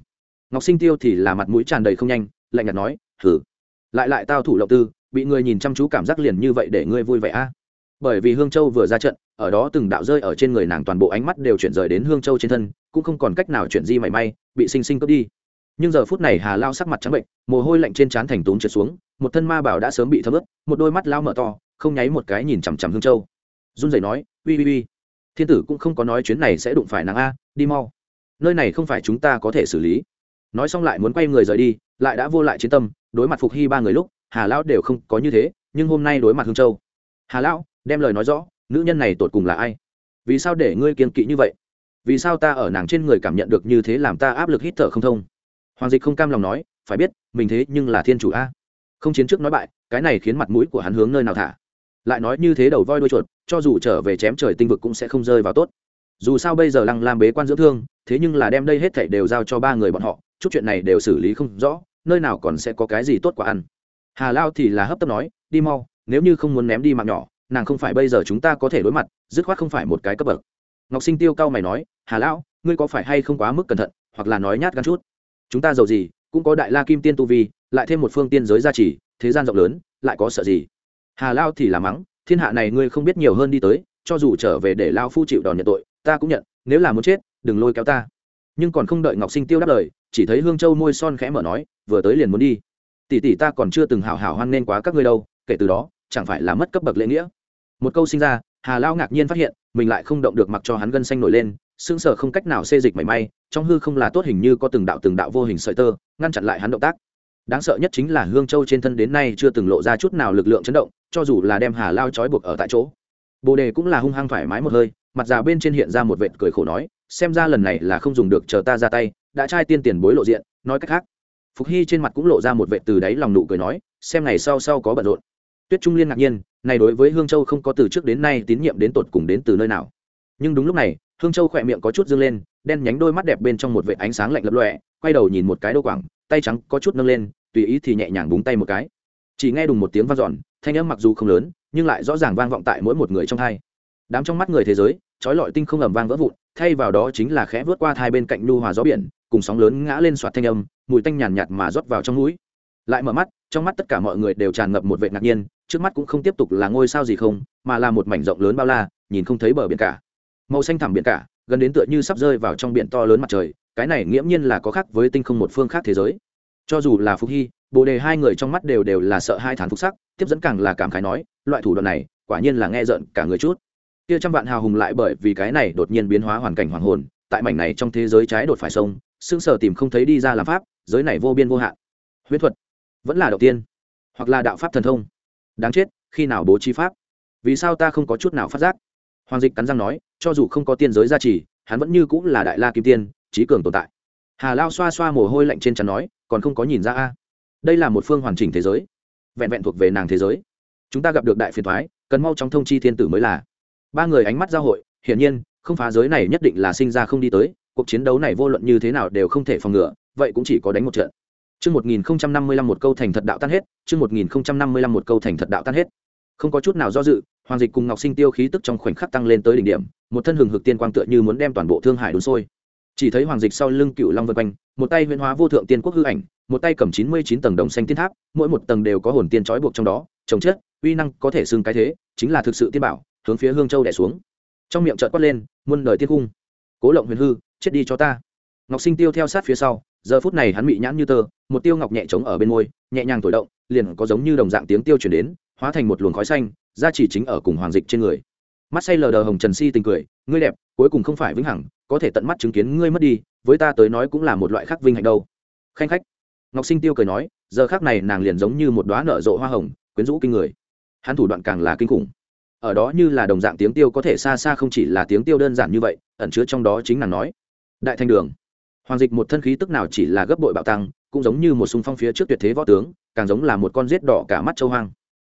Ngọc sinh tiêu thì là mặt mũi tràn đầy không nhanh, lạnh nhạt nói thử lại lại tao thủ lộng tư, bị người nhìn chăm chú cảm giác liền như vậy để ngươi vui vẻ a? Bởi vì hương châu vừa ra trận, ở đó từng đạo rơi ở trên người nàng toàn bộ ánh mắt đều chuyển rời đến hương châu trên thân, cũng không còn cách nào chuyển di mảy may, bị sinh sinh cướp đi. Nhưng giờ phút này hà lao sắc mặt trắng bệnh, mồ hôi lạnh trên trán thành tốn trượt xuống, một thân ma bảo đã sớm bị thấm ướt, một đôi mắt lao mở to không nháy một cái nhìn chằm chằm hương châu. Run rẩy nói, uy uy uy, thiên tử cũng không có nói chuyến này sẽ đụng phải nàng a, đi mau. Nơi này không phải chúng ta có thể xử lý. Nói xong lại muốn quay người rời đi, lại đã vô lại chiến tâm, đối mặt phục hy ba người lúc, hà lão đều không có như thế, nhưng hôm nay đối mặt hương châu. Hà lão, đem lời nói rõ, nữ nhân này tột cùng là ai? Vì sao để ngươi kiên kỵ như vậy? Vì sao ta ở nàng trên người cảm nhận được như thế làm ta áp lực hít thở không thông? Hoàng dịch không cam lòng nói, phải biết, mình thế nhưng là thiên chủ a. Không chiến trước nói bại, cái này khiến mặt mũi của hắn hướng nơi nào thả? Lại nói như thế đầu voi đuôi chuột, cho dù trở về chém trời tinh vực cũng sẽ không rơi vào tốt. Dù sao bây giờ lăng lam bế quan dưỡng thương, thế nhưng là đem đây hết thảy đều giao cho ba người bọn họ, chút chuyện này đều xử lý không rõ, nơi nào còn sẽ có cái gì tốt quả ăn. Hà lao thì là hấp tấp nói, đi mau, nếu như không muốn ném đi mạng nhỏ, nàng không phải bây giờ chúng ta có thể đối mặt, dứt khoát không phải một cái cấp bậc. Ngọc sinh tiêu cao mày nói, hà lão ngươi có phải hay không quá mức cẩn thận, hoặc là nói nhát gan chút? Chúng ta giàu gì, cũng có đại la kim tiên tu vi, lại thêm một phương tiên giới gia trì, thế gian rộng lớn, lại có sợ gì? Hà lao thì là mắng, thiên hạ này ngươi không biết nhiều hơn đi tới, cho dù trở về để lao phu chịu đòn nhận tội, ta cũng nhận, nếu là muốn chết, đừng lôi kéo ta. Nhưng còn không đợi ngọc sinh tiêu đáp lời, chỉ thấy hương châu môi son khẽ mở nói, vừa tới liền muốn đi. Tỷ tỷ ta còn chưa từng hảo hảo hoan nên quá các ngươi đâu, kể từ đó, chẳng phải là mất cấp bậc lễ nghĩa. Một câu sinh ra, hà lao ngạc nhiên phát hiện, mình lại không động được mặc cho hắn gân xanh nổi lên, sững sờ không cách nào xê dịch mảy may, trong hư không là tốt hình như có từng đạo từng đạo vô hình sợi tơ, ngăn chặn lại hắn động tác đáng sợ nhất chính là hương châu trên thân đến nay chưa từng lộ ra chút nào lực lượng chấn động, cho dù là đem hà lao trói buộc ở tại chỗ. Bồ đề cũng là hung hăng thoải mái một hơi, mặt già bên trên hiện ra một vệt cười khổ nói, xem ra lần này là không dùng được chờ ta ra tay, đã trai tiên tiền bối lộ diện, nói cách khác. Phục hy trên mặt cũng lộ ra một vệt từ đáy lòng nụ cười nói, xem ngày sau sau có bận rộn. Tuyết trung liên ngạc nhiên, này đối với hương châu không có từ trước đến nay tín nhiệm đến tột cùng đến từ nơi nào. Nhưng đúng lúc này, hương châu khỏe miệng có chút dâng lên, đen nhánh đôi mắt đẹp bên trong một vệt ánh sáng lạnh lập lọe quay đầu nhìn một cái đô quảng tay trắng có chút nâng lên, tùy ý thì nhẹ nhàng búng tay một cái. Chỉ nghe đùng một tiếng vang dọn, thanh âm mặc dù không lớn, nhưng lại rõ ràng vang vọng tại mỗi một người trong thai đám trong mắt người thế giới, trói lọi tinh không ầm vang vỡ vụn, thay vào đó chính là khẽ vớt qua thai bên cạnh nu hòa gió biển, cùng sóng lớn ngã lên soạt thanh âm, mùi tanh nhàn nhạt mà rót vào trong mũi. Lại mở mắt, trong mắt tất cả mọi người đều tràn ngập một vệ ngạc nhiên, trước mắt cũng không tiếp tục là ngôi sao gì không, mà là một mảnh rộng lớn bao la, nhìn không thấy bờ biển cả. Màu xanh thẳm biển cả, gần đến tựa như sắp rơi vào trong biển to lớn mặt trời cái này nghiễm nhiên là có khác với tinh không một phương khác thế giới. Cho dù là phúc hy, bồ đề hai người trong mắt đều đều là sợ hai thán phục sắc, tiếp dẫn càng là cảm khái nói, loại thủ đoạn này, quả nhiên là nghe rợn cả người chút. Kia trăm vạn hào hùng lại bởi vì cái này đột nhiên biến hóa hoàn cảnh hoàng hồn, tại mảnh này trong thế giới trái đột phải sông xương sở tìm không thấy đi ra làm pháp, giới này vô biên vô hạn. Huyễn thuật, vẫn là đầu tiên, hoặc là đạo pháp thần thông. Đáng chết, khi nào bố trí pháp? Vì sao ta không có chút nào phát giác? Hoàng dịch cắn răng nói, cho dù không có tiên giới gia trì, hắn vẫn như cũng là đại la kim tiên trí cường tồn tại. Hà lao xoa xoa mồ hôi lạnh trên chắn nói còn không có nhìn ra a. Đây là một phương hoàn chỉnh thế giới vẹn vẹn thuộc về nàng thế giới. Chúng ta gặp được đại phiền thoái cần mau chóng thông chi thiên tử mới là. Ba người ánh mắt giao hội hiển nhiên không phá giới này nhất định là sinh ra không đi tới cuộc chiến đấu này vô luận như thế nào đều không thể phòng ngừa vậy cũng chỉ có đánh một trận. Chương 1055 một câu thành thật đạo tan hết, chương 1055 một câu thành thật đạo tan hết. Không có chút nào do dự, Hoàng Dịch cùng Ngọc Sinh tiêu khí tức trong khoảnh khắc tăng lên tới đỉnh điểm, một thân hừng hực tiên quang tựa như muốn đem toàn bộ Thương Hải đốn sôi. Chỉ thấy Hoàng Dịch sau lưng Cựu Long vân quanh, một tay huyền hóa vô thượng tiên quốc hư ảnh, một tay cầm 99 tầng đồng xanh tiên tháp, mỗi một tầng đều có hồn tiên trói buộc trong đó, trồng chất, uy năng có thể xưng cái thế, chính là thực sự tiên bảo, hướng phía Hương Châu đè xuống. Trong miệng chợt quát lên, muôn đời tiên cung. Cố Lộng Huyền hư, chết đi cho ta. Ngọc Sinh tiêu theo sát phía sau, giờ phút này hắn bị nhãn như tơ một tiêu ngọc nhẹ trống ở bên môi nhẹ nhàng thổi động liền có giống như đồng dạng tiếng tiêu chuyển đến hóa thành một luồng khói xanh ra chỉ chính ở cùng hoàng dịch trên người mắt say lờ đờ hồng trần si tình cười ngươi đẹp cuối cùng không phải vĩnh hằng có thể tận mắt chứng kiến ngươi mất đi, với ta tới nói cũng là một loại khác vinh hạnh đâu. Khanh khách. Ngọc sinh tiêu cười nói, giờ khác này nàng liền giống như một đoá nở rộ hoa hồng, quyến rũ kinh người. Hắn thủ đoạn càng là kinh khủng. Ở đó như là đồng dạng tiếng tiêu có thể xa xa không chỉ là tiếng tiêu đơn giản như vậy, ẩn chứa trong đó chính nàng nói. Đại thanh đường. Hoàng dịch một thân khí tức nào chỉ là gấp bội bạo tăng, cũng giống như một sung phong phía trước tuyệt thế võ tướng, càng giống là một con rết đỏ cả mắt châu hoang.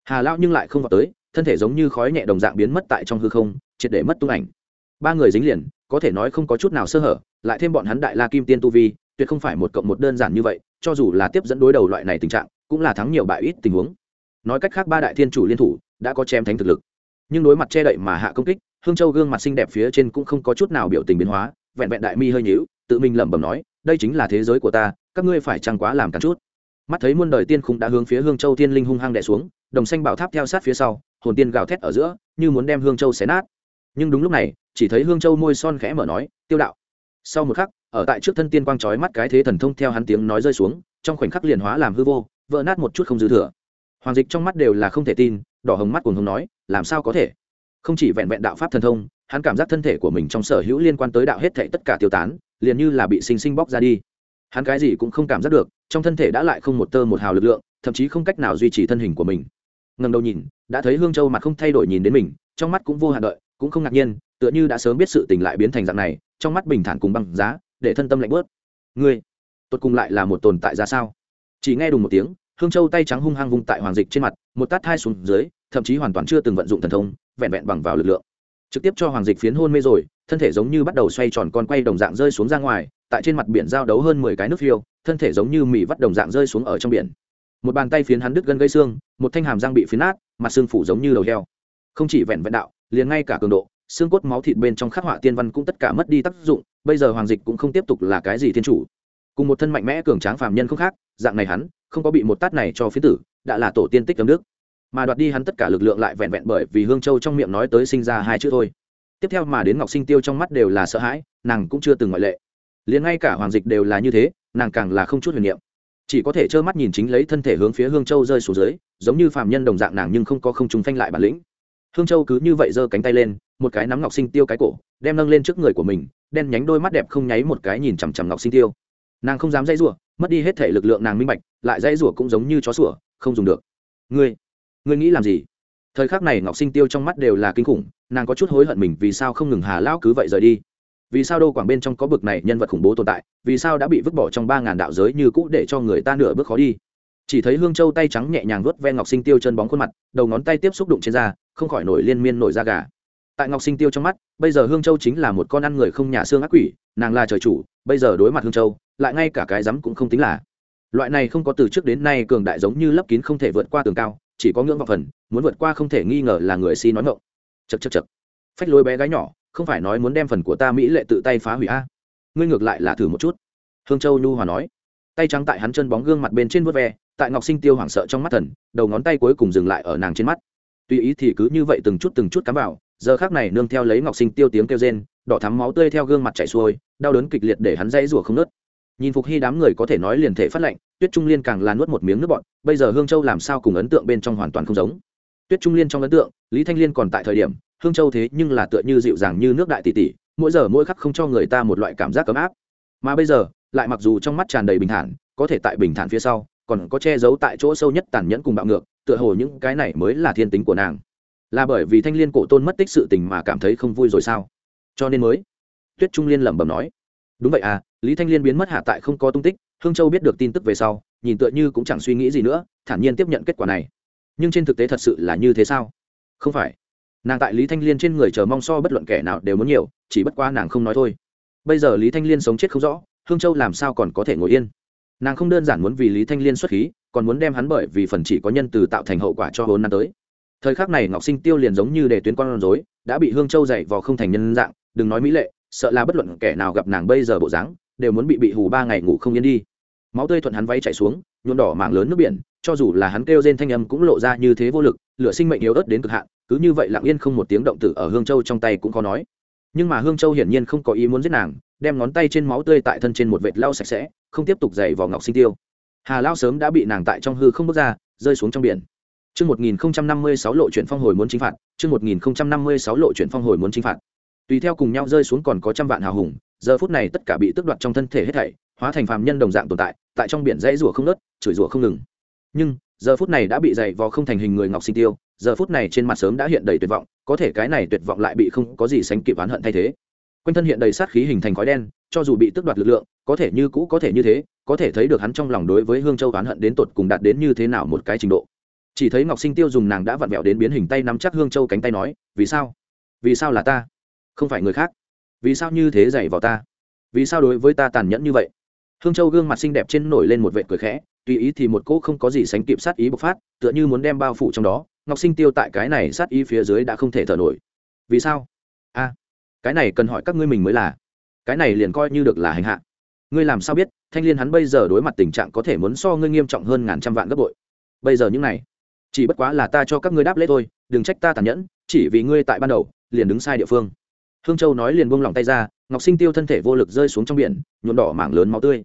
Hà lao nhưng lại không vào tới, thân thể giống như khói nhẹ đồng dạng biến mất tại trong hư không, triệt để mất tung ảnh. Ba người dính liền có thể nói không có chút nào sơ hở, lại thêm bọn hắn đại la kim tiên tu vi, tuyệt không phải một cộng một đơn giản như vậy, cho dù là tiếp dẫn đối đầu loại này tình trạng, cũng là thắng nhiều bại ít tình huống. Nói cách khác ba đại thiên chủ liên thủ đã có chém thánh thực lực. Nhưng đối mặt che đậy mà hạ công kích, hương châu gương mặt xinh đẹp phía trên cũng không có chút nào biểu tình biến hóa, vẹn vẹn đại mi hơi nhíu, tự mình lẩm bẩm nói, đây chính là thế giới của ta, các ngươi phải chăng quá làm cả chút? Mắt thấy muôn đời tiên khung đã hướng phía hương châu tiên linh hung hăng đè xuống, đồng xanh bảo tháp theo sát phía sau, hồn tiên gào thét ở giữa, như muốn đem hương châu xé nát nhưng đúng lúc này, chỉ thấy hương châu môi son khẽ mở nói, tiêu đạo. Sau một khắc, ở tại trước thân tiên quang trói mắt cái thế thần thông theo hắn tiếng nói rơi xuống, trong khoảnh khắc liền hóa làm hư vô, vỡ nát một chút không dư thừa. Hoàng dịch trong mắt đều là không thể tin, đỏ hồng mắt cùng hồng nói, làm sao có thể? Không chỉ vẹn vẹn đạo pháp thần thông, hắn cảm giác thân thể của mình trong sở hữu liên quan tới đạo hết thảy tất cả tiêu tán, liền như là bị sinh sinh bóc ra đi. Hắn cái gì cũng không cảm giác được, trong thân thể đã lại không một tơ một hào lực lượng, thậm chí không cách nào duy trì thân hình của mình. Ngần đầu nhìn, đã thấy hương châu mặt không thay đổi nhìn đến mình, trong mắt cũng vô hạn đợi cũng không ngạc nhiên, tựa như đã sớm biết sự tình lại biến thành dạng này, trong mắt bình thản cùng bằng giá, để thân tâm lạnh bớt. Ngươi, tột cùng lại là một tồn tại ra sao? Chỉ nghe đùng một tiếng, hương châu tay trắng hung hăng vung tại hoàng dịch trên mặt, một tát hai xuống dưới, thậm chí hoàn toàn chưa từng vận dụng thần thông, vẹn vẹn bằng vào lực lượng. Trực tiếp cho hoàng dịch phiến hôn mê rồi, thân thể giống như bắt đầu xoay tròn con quay đồng dạng rơi xuống ra ngoài, tại trên mặt biển giao đấu hơn mười cái nước phiêu, thân thể giống như mì vắt đồng dạng rơi xuống ở trong biển. Một bàn tay phiến hắn đứt gân gây xương, một thanh hàm răng bị phiến nát, mặt xương phủ giống như đầu heo. Không chỉ vẹn vẹn đạo liền ngay cả cường độ, xương cốt máu thịt bên trong khắc họa tiên văn cũng tất cả mất đi tác dụng, bây giờ hoàng dịch cũng không tiếp tục là cái gì thiên chủ. Cùng một thân mạnh mẽ cường tráng phàm nhân không khác, dạng này hắn, không có bị một tát này cho phía tử, đã là tổ tiên tích âm đức. Mà đoạt đi hắn tất cả lực lượng lại vẹn vẹn bởi vì hương châu trong miệng nói tới sinh ra hai chữ thôi. Tiếp theo mà đến ngọc sinh tiêu trong mắt đều là sợ hãi, nàng cũng chưa từng ngoại lệ. Liền ngay cả hoàng dịch đều là như thế, nàng càng là không chút huyền niệm. Chỉ có thể trơ mắt nhìn chính lấy thân thể hướng phía hương châu rơi xuống dưới, giống như phàm nhân đồng dạng nàng nhưng không có không trùng phanh lại bản lĩnh hương châu cứ như vậy giơ cánh tay lên, một cái nắm ngọc sinh tiêu cái cổ, đem nâng lên trước người của mình, đen nhánh đôi mắt đẹp không nháy một cái nhìn chằm chằm ngọc sinh tiêu. Nàng không dám dây rủa, mất đi hết thể lực lượng nàng minh bạch, lại dây rủa cũng giống như chó sủa, không dùng được. Ngươi ngươi nghĩ làm gì? Thời khắc này ngọc sinh tiêu trong mắt đều là kinh khủng, nàng có chút hối hận mình vì sao không ngừng hà lão cứ vậy rời đi. Vì sao đô quảng bên trong có bực này nhân vật khủng bố tồn tại, vì sao đã bị vứt bỏ trong ba ngàn đạo giới như cũ để cho người ta nửa bước khó đi? Chỉ thấy hương châu tay trắng nhẹ nhàng vuốt ve ngọc sinh tiêu chân bóng khuôn mặt, đầu ngón tay tiếp xúc đụng trên da, không khỏi nổi liên miên nổi da gà. Tại ngọc sinh tiêu trong mắt, bây giờ hương châu chính là một con ăn người không nhà xương ác quỷ, nàng là trời chủ, bây giờ đối mặt hương châu, lại ngay cả cái rắm cũng không tính là. Loại này không có từ trước đến nay cường đại giống như lấp kín không thể vượt qua tường cao, chỉ có ngưỡng vào phần, muốn vượt qua không thể nghi ngờ là người si nói ngộng chật chật chật phách lối bé gái nhỏ, không phải nói muốn đem phần của ta mỹ lệ tự tay phá hủy a? Ngươi ngược lại là thử một chút. Hương châu nhu hòa nói. Tay trắng tại hắn chân bóng gương mặt bên trên vớt ve tại ngọc sinh tiêu hoảng sợ trong mắt thần, đầu ngón tay cuối cùng dừng lại ở nàng trên mắt. Tuy ý thì cứ như vậy từng chút từng chút cắm vào, giờ khác này nương theo lấy ngọc sinh tiêu tiếng kêu rên, đỏ thắm máu tươi theo gương mặt chảy xuôi, đau đớn kịch liệt để hắn dãy rủa không nớt. Nhìn phục hy đám người có thể nói liền thể phát lệnh tuyết trung liên càng là nuốt một miếng nước bọn bây giờ hương châu làm sao cùng ấn tượng bên trong hoàn toàn không giống. Tuyết trung liên trong ấn tượng, lý thanh liên còn tại thời điểm, hương châu thế nhưng là tựa như dịu dàng như nước đại tỷ tỷ, mỗi giờ mỗi khắc không cho người ta một loại cảm giác ấm áp. Mà bây giờ, lại mặc dù trong mắt tràn đầy bình thản, có thể tại bình thản phía sau còn có che giấu tại chỗ sâu nhất tàn nhẫn cùng bạo ngược, tựa hồ những cái này mới là thiên tính của nàng. Là bởi vì thanh liên cổ tôn mất tích sự tình mà cảm thấy không vui rồi sao? Cho nên mới, tuyết trung liên lẩm bẩm nói. Đúng vậy à lý thanh liên biến mất hạ tại không có tung tích, hương châu biết được tin tức về sau, nhìn tựa như cũng chẳng suy nghĩ gì nữa, thản nhiên tiếp nhận kết quả này. Nhưng trên thực tế thật sự là như thế sao? Không phải. Nàng tại lý thanh liên trên người chờ mong so bất luận kẻ nào đều muốn nhiều, chỉ bất qua nàng không nói thôi. Bây giờ lý thanh liên sống chết không rõ, hương châu làm sao còn có thể ngồi yên? Nàng không đơn giản muốn vì lý thanh liên xuất khí, còn muốn đem hắn bởi vì phần chỉ có nhân từ tạo thành hậu quả cho vốn năm tới. Thời khắc này ngọc sinh tiêu liền giống như để tuyến con rối, đã bị hương châu dạy vào không thành nhân dạng, đừng nói mỹ lệ, sợ là bất luận kẻ nào gặp nàng bây giờ bộ dáng, đều muốn bị bị hù ba ngày ngủ không yên đi. Máu tươi thuận hắn váy chảy xuống, nhuộm đỏ mạng lớn nước biển, cho dù là hắn kêu rên thanh âm cũng lộ ra như thế vô lực, lửa sinh mệnh yếu ớt đến cực hạn, cứ như vậy lặng yên không một tiếng động tử ở hương châu trong tay cũng khó nói. Nhưng mà hương châu hiển nhiên không có ý muốn giết nàng đem ngón tay trên máu tươi tại thân trên một vệt lau sạch sẽ không tiếp tục dày vào ngọc sinh tiêu hà lao sớm đã bị nàng tại trong hư không bước ra rơi xuống trong biển Chương 1056 lộ chuyển phong hồi muốn chính phạt, chương 1056 lộ chuyển phong hồi muốn chính phạt. Tùy theo cùng nhau rơi xuống còn có trăm vạn hào hùng, giờ phút này tất cả bị tước đoạt trong thân thể hết thảy, hóa thành phàm nhân đồng dạng tồn tại, tại trong biển dãy rủa không ngớt, chửi rủa không ngừng. Nhưng, giờ phút này đã bị dày vò không thành hình người ngọc sinh tiêu, giờ phút này trên mặt sớm đã hiện đầy tuyệt vọng, có thể cái này tuyệt vọng lại bị không có gì sánh kịp oán hận thay thế. Quanh thân hiện đầy sát khí hình thành khói đen, cho dù bị tước đoạt lực lượng, có thể như cũ có thể như thế, có thể thấy được hắn trong lòng đối với Hương Châu oán hận đến tột cùng đạt đến như thế nào một cái trình độ. Chỉ thấy ngọc sinh tiêu dùng nàng đã vặn vẹo đến biến hình tay nắm chắc hương châu cánh tay nói vì sao? Vì sao là ta? Không phải người khác. Vì sao như thế dạy vào ta? Vì sao đối với ta tàn nhẫn như vậy? Hương châu gương mặt xinh đẹp trên nổi lên một vệ cười khẽ tùy ý thì một cỗ không có gì sánh kịp sát ý bộc phát tựa như muốn đem bao phủ trong đó. Ngọc sinh tiêu tại cái này sát ý phía dưới đã không thể thở nổi. Vì sao? A cái này cần hỏi các ngươi mình mới là. Cái này liền coi như được là hành hạ. Ngươi làm sao biết, thanh liên hắn bây giờ đối mặt tình trạng có thể muốn so ngươi nghiêm trọng hơn ngàn trăm vạn gấp bội. Bây giờ những này, chỉ bất quá là ta cho các ngươi đáp lễ thôi, đừng trách ta tàn nhẫn, chỉ vì ngươi tại ban đầu, liền đứng sai địa phương. Hương châu nói liền buông lỏng tay ra, ngọc sinh tiêu thân thể vô lực rơi xuống trong biển, nhuộm đỏ mảng lớn máu tươi.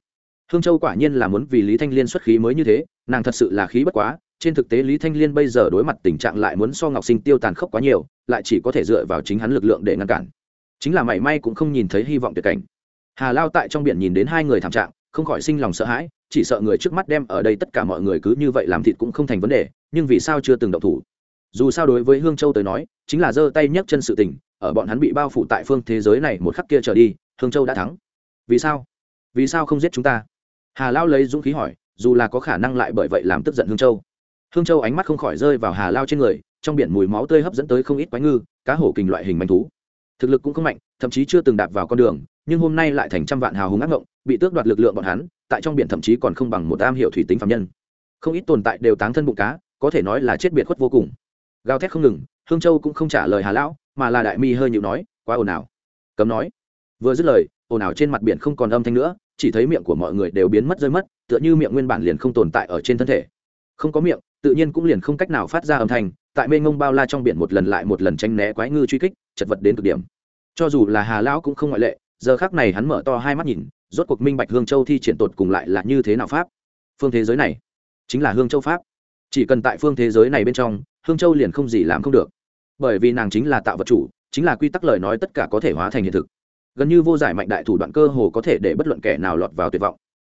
Hương châu quả nhiên là muốn vì lý thanh liên xuất khí mới như thế, nàng thật sự là khí bất quá, trên thực tế lý thanh liên bây giờ đối mặt tình trạng lại muốn so ngọc sinh tiêu tàn khốc quá nhiều, lại chỉ có thể dựa vào chính hắn lực lượng để ngăn cản chính là mảy may cũng không nhìn thấy hy vọng tuyệt cảnh. Hà lao tại trong biển nhìn đến hai người thảm trạng, không khỏi sinh lòng sợ hãi, chỉ sợ người trước mắt đem ở đây tất cả mọi người cứ như vậy làm thịt cũng không thành vấn đề, nhưng vì sao chưa từng động thủ? Dù sao đối với hương châu tới nói, chính là giơ tay nhấc chân sự tình, ở bọn hắn bị bao phủ tại phương thế giới này một khắc kia trở đi, hương châu đã thắng. Vì sao? Vì sao không giết chúng ta? Hà lao lấy dũng khí hỏi, dù là có khả năng lại bởi vậy làm tức giận hương châu. Hương châu ánh mắt không khỏi rơi vào hà lao trên người, trong biển mùi máu tươi hấp dẫn tới không ít quái ngư, cá hổ kình loại hình manh thú thực lực cũng không mạnh, thậm chí chưa từng đạp vào con đường, nhưng hôm nay lại thành trăm vạn hào hùng ác ngộng, bị tước đoạt lực lượng bọn hắn, tại trong biển thậm chí còn không bằng một am hiệu thủy tính phạm nhân. Không ít tồn tại đều táng thân bụng cá, có thể nói là chết biệt khuất vô cùng. Gào thét không ngừng, hương châu cũng không trả lời hà lão, mà là đại mi hơi nhịu nói, quá ồn ào. Cấm nói. Vừa dứt lời, ồn ào trên mặt biển không còn âm thanh nữa, chỉ thấy miệng của mọi người đều biến mất rơi mất, tựa như miệng nguyên bản liền không tồn tại ở trên thân thể. Không có miệng, tự nhiên cũng liền không cách nào phát ra âm thanh, tại mênh ngông bao la trong biển một lần lại một lần tranh né quái ngư truy kích chật vật đến cực điểm. Cho dù là hà lão cũng không ngoại lệ, giờ khác này hắn mở to hai mắt nhìn, rốt cuộc minh bạch hương châu thi triển tột cùng lại là như thế nào pháp. Phương thế giới này, chính là hương châu pháp. Chỉ cần tại phương thế giới này bên trong, hương châu liền không gì làm không được. Bởi vì nàng chính là tạo vật chủ, chính là quy tắc lời nói tất cả có thể hóa thành hiện thực. Gần như vô giải mạnh đại thủ đoạn cơ hồ có thể để bất luận kẻ nào lọt vào tuyệt vọng.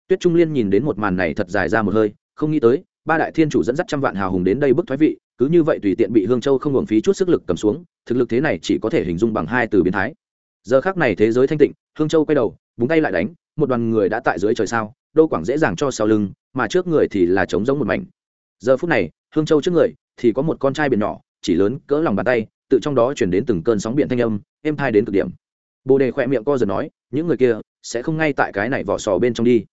Tuyết trung liên nhìn đến một màn này thật dài ra một hơi, không nghĩ tới, ba đại thiên chủ dẫn dắt trăm vạn hào hùng đến đây bức thoái vị cứ như vậy tùy tiện bị hương châu không hưởng phí chút sức lực cầm xuống, thực lực thế này chỉ có thể hình dung bằng hai từ biến thái. Giờ khác này thế giới thanh tịnh, hương châu quay đầu, búng tay lại đánh, một đoàn người đã tại dưới trời sao đô quảng dễ dàng cho sau lưng, mà trước người thì là trống giống một mảnh. Giờ phút này, hương châu trước người thì có một con trai biển nhỏ, chỉ lớn, cỡ lòng bàn tay, tự trong đó chuyển đến từng cơn sóng biển thanh âm, êm thai đến cực điểm. Bồ đề khỏe miệng co giật nói, những người kia sẽ không ngay tại cái này vỏ sò bên trong đi.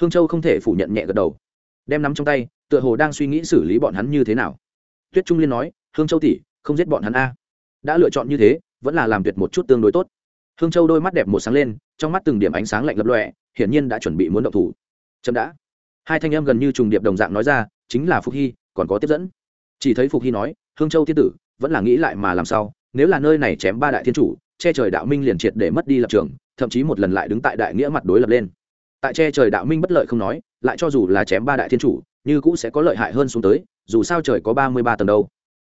Hương châu không thể phủ nhận nhẹ gật đầu. Đem nắm trong tay, tựa hồ đang suy nghĩ xử lý bọn hắn như thế nào tuyết trung liên nói, hương châu tỷ, không giết bọn hắn a. Đã lựa chọn như thế, vẫn là làm tuyệt một chút tương đối tốt. Hương châu đôi mắt đẹp một sáng lên, trong mắt từng điểm ánh sáng lạnh lập lọe hiển nhiên đã chuẩn bị muốn động thủ. Chậm đã. Hai thanh em gần như trùng điệp đồng dạng nói ra, chính là phục hy, còn có tiếp dẫn. Chỉ thấy phục hy nói, hương châu thiên tử, vẫn là nghĩ lại mà làm sao, nếu là nơi này chém ba đại thiên chủ, che trời đạo minh liền triệt để mất đi lập trường, thậm chí một lần lại đứng tại đại nghĩa mặt đối lập lên. Tại che trời đạo minh bất lợi không nói, lại cho dù là chém ba đại thiên chủ như cũ sẽ có lợi hại hơn xuống tới, dù sao trời có ba mươi ba tầng đâu.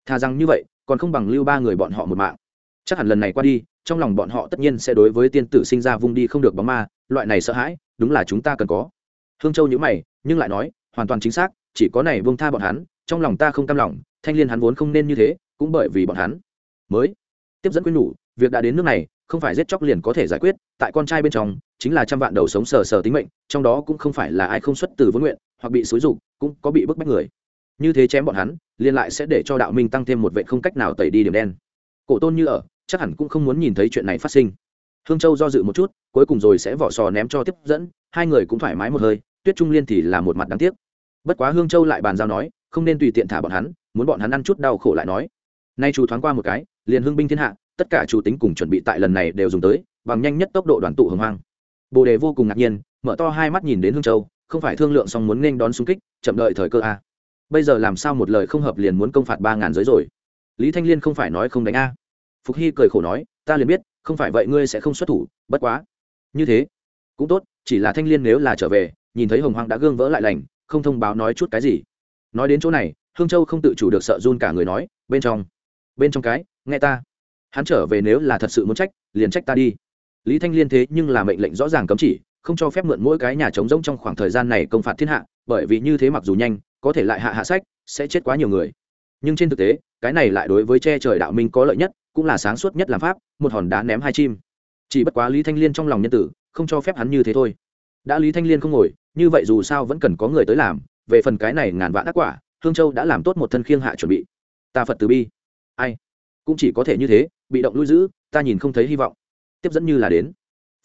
Thà rằng như vậy, còn không bằng lưu ba người bọn họ một mạng. Chắc hẳn lần này qua đi, trong lòng bọn họ tất nhiên sẽ đối với tiên tử sinh ra vung đi không được bóng ma, loại này sợ hãi, đúng là chúng ta cần có. Hương châu nhữ mày, nhưng lại nói, hoàn toàn chính xác, chỉ có này vương tha bọn hắn, trong lòng ta không cam lòng, thanh liên hắn vốn không nên như thế, cũng bởi vì bọn hắn mới tiếp dẫn quyên nhủ, việc đã đến nước này, không phải giết chóc liền có thể giải quyết, tại con trai bên trong, chính là trăm vạn đầu sống sờ sờ tính mệnh, trong đó cũng không phải là ai không xuất từ vốn nguyện, hoặc bị xúi dục cũng có bị bức bách người. Như thế chém bọn hắn liên lại sẽ để cho đạo minh tăng thêm một vệ không cách nào tẩy đi điểm đen. Cổ tôn như ở, chắc hẳn cũng không muốn nhìn thấy chuyện này phát sinh. Hương châu do dự một chút, cuối cùng rồi sẽ vỏ sò ném cho tiếp dẫn, hai người cũng thoải mái một hơi, tuyết trung liên thì là một mặt đáng tiếc. Bất quá hương châu lại bàn giao nói, không nên tùy tiện thả bọn hắn, muốn bọn hắn ăn chút đau khổ lại nói. Nay chủ thoáng qua một cái, liền hương binh thiên hạ, tất cả chủ tính cùng chuẩn bị tại lần này đều dùng tới, bằng nhanh nhất tốc độ đoàn tụ hồng hoang. Bồ đề vô cùng ngạc nhiên, mở to hai mắt nhìn đến hương châu không phải thương lượng xong muốn nên đón xung kích, chậm đợi thời cơ a. Bây giờ làm sao một lời không hợp liền muốn công phạt ba ngàn giới rồi? Lý thanh liên không phải nói không đánh a. Phục hy cười khổ nói, ta liền biết, không phải vậy ngươi sẽ không xuất thủ, bất quá. Như thế, cũng tốt, chỉ là thanh liên nếu là trở về, nhìn thấy hồng Hoàng đã gương vỡ lại lành, không thông báo nói chút cái gì. Nói đến chỗ này, hương châu không tự chủ được sợ run cả người nói, bên trong bên trong cái, nghe ta. Hắn trở về nếu là thật sự muốn trách, liền trách ta đi. Lý thanh liên thế nhưng là mệnh lệnh rõ ràng cấm chỉ không cho phép mượn mỗi cái nhà trống rỗng trong khoảng thời gian này công phạt thiên hạ, bởi vì như thế mặc dù nhanh, có thể lại hạ hạ sách, sẽ chết quá nhiều người. Nhưng trên thực tế, cái này lại đối với che trời đạo minh có lợi nhất, cũng là sáng suốt nhất làm pháp, một hòn đá ném hai chim. Chỉ bất quá lý thanh liên trong lòng nhân tử, không cho phép hắn như thế thôi. Đã lý thanh liên không ngồi, như vậy dù sao vẫn cần có người tới làm, về phần cái này ngàn vạn ác quả, hương châu đã làm tốt một thân khiêng hạ chuẩn bị. Ta phật từ bi. Ai? Cũng chỉ có thể như thế, bị động lui giữ, ta nhìn không thấy hy vọng. Tiếp dẫn như là đến.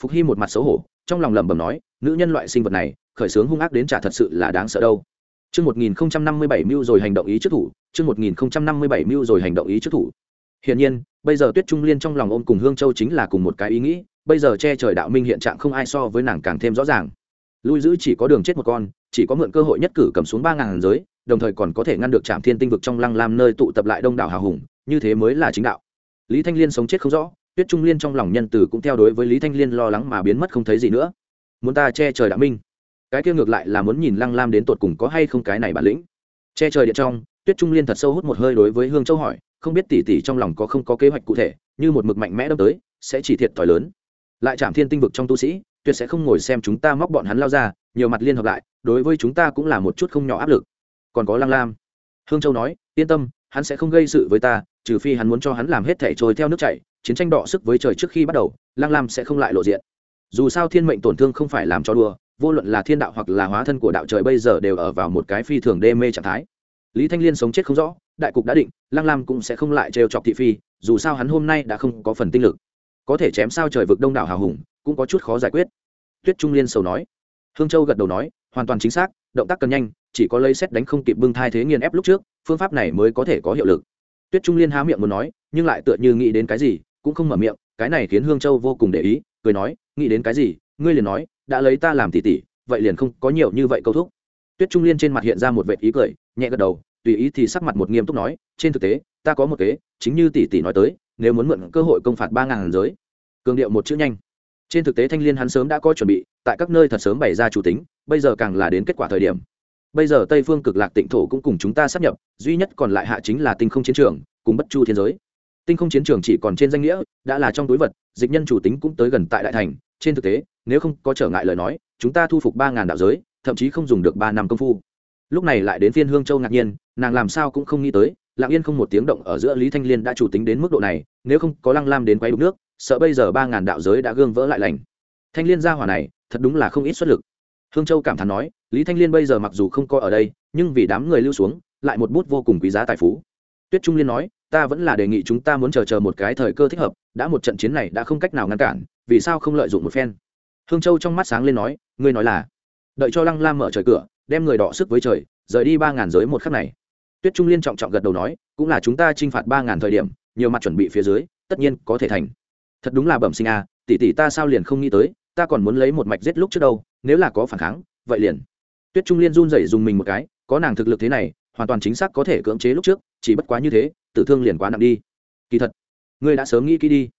Phục hy một mặt xấu hổ trong lòng lẩm bẩm nói nữ nhân loại sinh vật này khởi xướng hung ác đến trả thật sự là đáng sợ đâu Chương 1057 mưu rồi hành động ý trước thủ, chương 1057 mưu rồi hành động ý trước thủ. Hiển nhiên, bây giờ Tuyết Trung Liên trong lòng ôm cùng Hương Châu chính là cùng một cái ý nghĩ, bây giờ che trời đạo minh hiện trạng không ai so với nàng càng thêm rõ ràng. Lui giữ chỉ có đường chết một con, chỉ có mượn cơ hội nhất cử cầm xuống 3000 giới, đồng thời còn có thể ngăn được Trảm Thiên Tinh vực trong lăng lam nơi tụ tập lại đông đảo hào hùng, như thế mới là chính đạo. Lý Thanh Liên sống chết không rõ, Tuyết Trung Liên trong lòng nhân từ cũng theo đối với Lý Thanh Liên lo lắng mà biến mất không thấy gì nữa. Muốn ta che trời đã minh, cái kia ngược lại là muốn nhìn lăng lam đến tột cùng có hay không cái này bản lĩnh. Che trời điện trong tuyết trung liên thật sâu hút một hơi đối với hương châu hỏi không biết tỉ tỉ trong lòng có không có kế hoạch cụ thể như một mực mạnh mẽ đâm tới sẽ chỉ thiệt thòi lớn. Lại chạm thiên tinh vực trong tu sĩ tuyệt sẽ không ngồi xem chúng ta móc bọn hắn lao ra nhiều mặt liên hợp lại đối với chúng ta cũng là một chút không nhỏ áp lực. Còn có lăng lam. Hương châu nói yên tâm hắn sẽ không gây sự với ta trừ phi hắn muốn cho hắn làm hết thể trôi theo nước chảy chiến tranh đọ sức với trời trước khi bắt đầu, Lang lam sẽ không lại lộ diện. Dù sao thiên mệnh tổn thương không phải làm cho đùa, vô luận là thiên đạo hoặc là hóa thân của đạo trời bây giờ đều ở vào một cái phi thường đê mê trạng thái. Lý thanh liên sống chết không rõ, đại cục đã định, Lang lam cũng sẽ không lại trêu chọc thị phi, dù sao hắn hôm nay đã không có phần tinh lực. Có thể chém sao trời vực đông đảo hào hùng, cũng có chút khó giải quyết. Tuyết trung liên sầu nói. Hương châu gật đầu nói, hoàn toàn chính xác, động tác cần nhanh, chỉ có lấy xét đánh không kịp bưng thai thế nghiền ép lúc trước, phương pháp này mới có thể có hiệu lực. Tuyết trung liên há miệng muốn nói, nhưng lại tựa như nghĩ đến cái gì cũng không mở miệng, cái này khiến hương châu vô cùng để ý, cười nói, nghĩ đến cái gì? Ngươi liền nói, đã lấy ta làm tỷ tỷ, vậy liền không có nhiều như vậy câu thúc. Tuyết trung liên trên mặt hiện ra một vệ ý cười, nhẹ gật đầu, tùy ý thì sắc mặt một nghiêm túc nói, trên thực tế, ta có một kế, chính như tỷ tỷ nói tới, nếu muốn mượn cơ hội công phạt ba ngàn giới, cường điệu một chữ nhanh. Trên thực tế thanh liên hắn sớm đã có chuẩn bị, tại các nơi thật sớm bày ra chủ tính, bây giờ càng là đến kết quả thời điểm. Bây giờ tây phương cực lạc tịnh thổ cũng cùng chúng ta sắp nhập, duy nhất còn lại hạ chính là tinh không chiến trường, cùng bất chu thiên giới tinh không chiến trường chỉ còn trên danh nghĩa, đã là trong túi vật, dịch nhân chủ tính cũng tới gần tại đại thành. Trên thực tế, nếu không có trở ngại lời nói, chúng ta thu phục ba ngàn đạo giới, thậm chí không dùng được ba năm công phu. Lúc này lại đến phiên hương châu ngạc nhiên, nàng làm sao cũng không nghĩ tới, lặng yên không một tiếng động ở giữa lý thanh liên đã chủ tính đến mức độ này, nếu không có lăng lam đến quay đục nước, sợ bây giờ ba ngàn đạo giới đã gương vỡ lại lành. Thanh liên gia hỏa này, thật đúng là không ít xuất lực. Hương châu cảm thán nói, lý thanh liên bây giờ mặc dù không có ở đây, nhưng vì đám người lưu xuống, lại một bút vô cùng quý giá tài phú. Tuyết trung liên nói ta vẫn là đề nghị chúng ta muốn chờ chờ một cái thời cơ thích hợp, đã một trận chiến này đã không cách nào ngăn cản, vì sao không lợi dụng một phen? Hương châu trong mắt sáng lên nói, ngươi nói là, đợi cho lăng lam mở trời cửa, đem người đọ sức với trời, rời đi ba ngàn giới một khắc này. Tuyết trung liên trọng trọng gật đầu nói, cũng là chúng ta t r i n h phạt ba ngàn thời điểm, nhiều mặt chuẩn bị phía dưới, tất nhiên có thể thành. Thật đúng là bẩm sinh a, tỷ tỷ ta sao liền không nghĩ tới, ta còn muốn lấy một mạch giết lúc trước đâu, nếu là có phản kháng, vậy liền. Tuyết trung liên run rẩy dùng mình một cái, có nàng thực lực thế này, hoàn toàn chính xác có thể cưỡng chế lúc trước, chỉ bất quá như thế tử thương liền quá nặng đi. Kỳ thật, ngươi đã sớm nghĩ kỹ đi.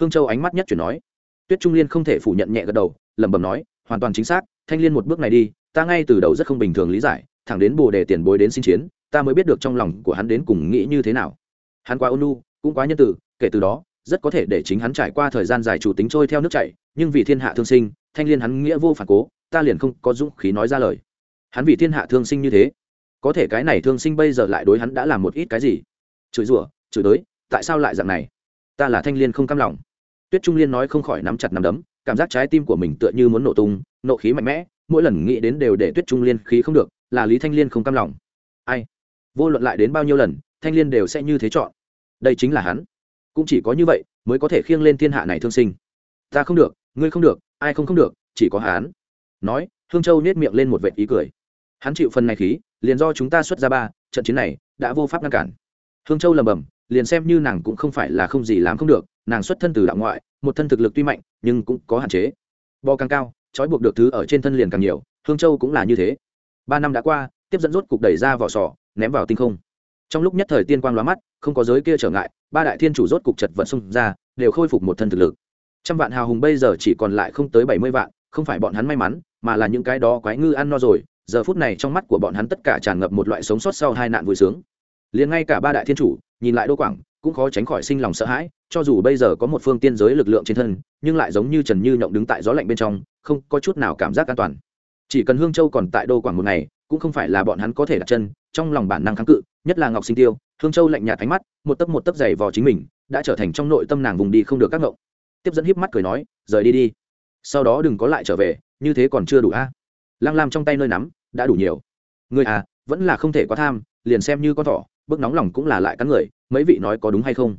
Hương châu ánh mắt nhất chuyển nói. Tuyết trung liên không thể phủ nhận nhẹ gật đầu, lẩm bẩm nói, hoàn toàn chính xác, thanh liên một bước này đi, ta ngay từ đầu rất không bình thường lý giải, thẳng đến bồ đề tiền bối đến xin chiến, ta mới biết được trong lòng của hắn đến cùng nghĩ như thế nào. Hắn quá ôn nu cũng quá nhân từ, kể từ đó, rất có thể để chính hắn trải qua thời gian dài chủ tính trôi theo nước chảy, nhưng vì thiên hạ thương sinh, thanh liên hắn nghĩa vô phản cố, ta liền không có dũng khí nói ra lời. Hắn vì thiên hạ thương sinh như thế, có thể cái này thương sinh bây giờ lại đối hắn đã làm một ít cái gì? Chửi rủa, chửi tới tại sao lại dạng này? Ta là thanh liên không cam lòng. Tuyết trung liên nói không khỏi nắm chặt nắm đấm, cảm giác trái tim của mình tựa như muốn nổ tung, nộ khí mạnh mẽ, mỗi lần nghĩ đến đều để tuyết trung liên khí không được, là lý thanh liên không cam lòng. Ai? Vô luận lại đến bao nhiêu lần, thanh liên đều sẽ như thế chọn. Đây chính là hắn. Cũng chỉ có như vậy mới có thể khiêng lên thiên hạ này thương sinh. Ta không được, ngươi không được, ai không không được, chỉ có hắn. Nói, hương châu nhét miệng lên một vệ ý cười. Hắn chịu phần này khí, liền do chúng ta xuất ra ba, trận chiến này đã vô pháp ngăn cản hương châu lầm bầm, liền xem như nàng cũng không phải là không gì làm không được, nàng xuất thân từ đạo ngoại, một thân thực lực tuy mạnh, nhưng cũng có hạn chế. Bò càng cao, trói buộc được thứ ở trên thân liền càng nhiều, hương châu cũng là như thế. Ba năm đã qua, tiếp dẫn rốt cục đẩy ra vỏ sò, ném vào tinh không. Trong lúc nhất thời tiên quang lóa mắt, không có giới kia trở ngại, ba đại thiên chủ rốt cục chật vận xung ra, đều khôi phục một thân thực lực. Trăm vạn hào hùng bây giờ chỉ còn lại không tới bảy mươi vạn, không phải bọn hắn may mắn, mà là những cái đó quái ngư ăn no rồi, giờ phút này trong mắt của bọn hắn tất cả tràn ngập một loại sống sót sau hai nạn vui sướng liền ngay cả ba đại thiên chủ, nhìn lại đô quảng, cũng khó tránh khỏi sinh lòng sợ hãi, cho dù bây giờ có một phương tiên giới lực lượng trên thân, nhưng lại giống như trần như nhộng đứng tại gió lạnh bên trong, không có chút nào cảm giác an toàn. Chỉ cần hương châu còn tại đô quảng một ngày, cũng không phải là bọn hắn có thể đặt chân, trong lòng bản năng kháng cự, nhất là ngọc sinh tiêu, hương châu lạnh nhạt ánh mắt, một tấc một tấc dày vò chính mình, đã trở thành trong nội tâm nàng vùng đi không được các ngộng. Tiếp dẫn híp mắt cười nói, rời đi đi, sau đó đừng có lại trở về, như thế còn chưa đủ a. À? lăng lam trong tay nơi nắm, đã đủ nhiều. Người à vẫn là không thể quá tham, liền xem như con thỏ bước nóng lòng cũng là lại cắn người, mấy vị nói có đúng hay không?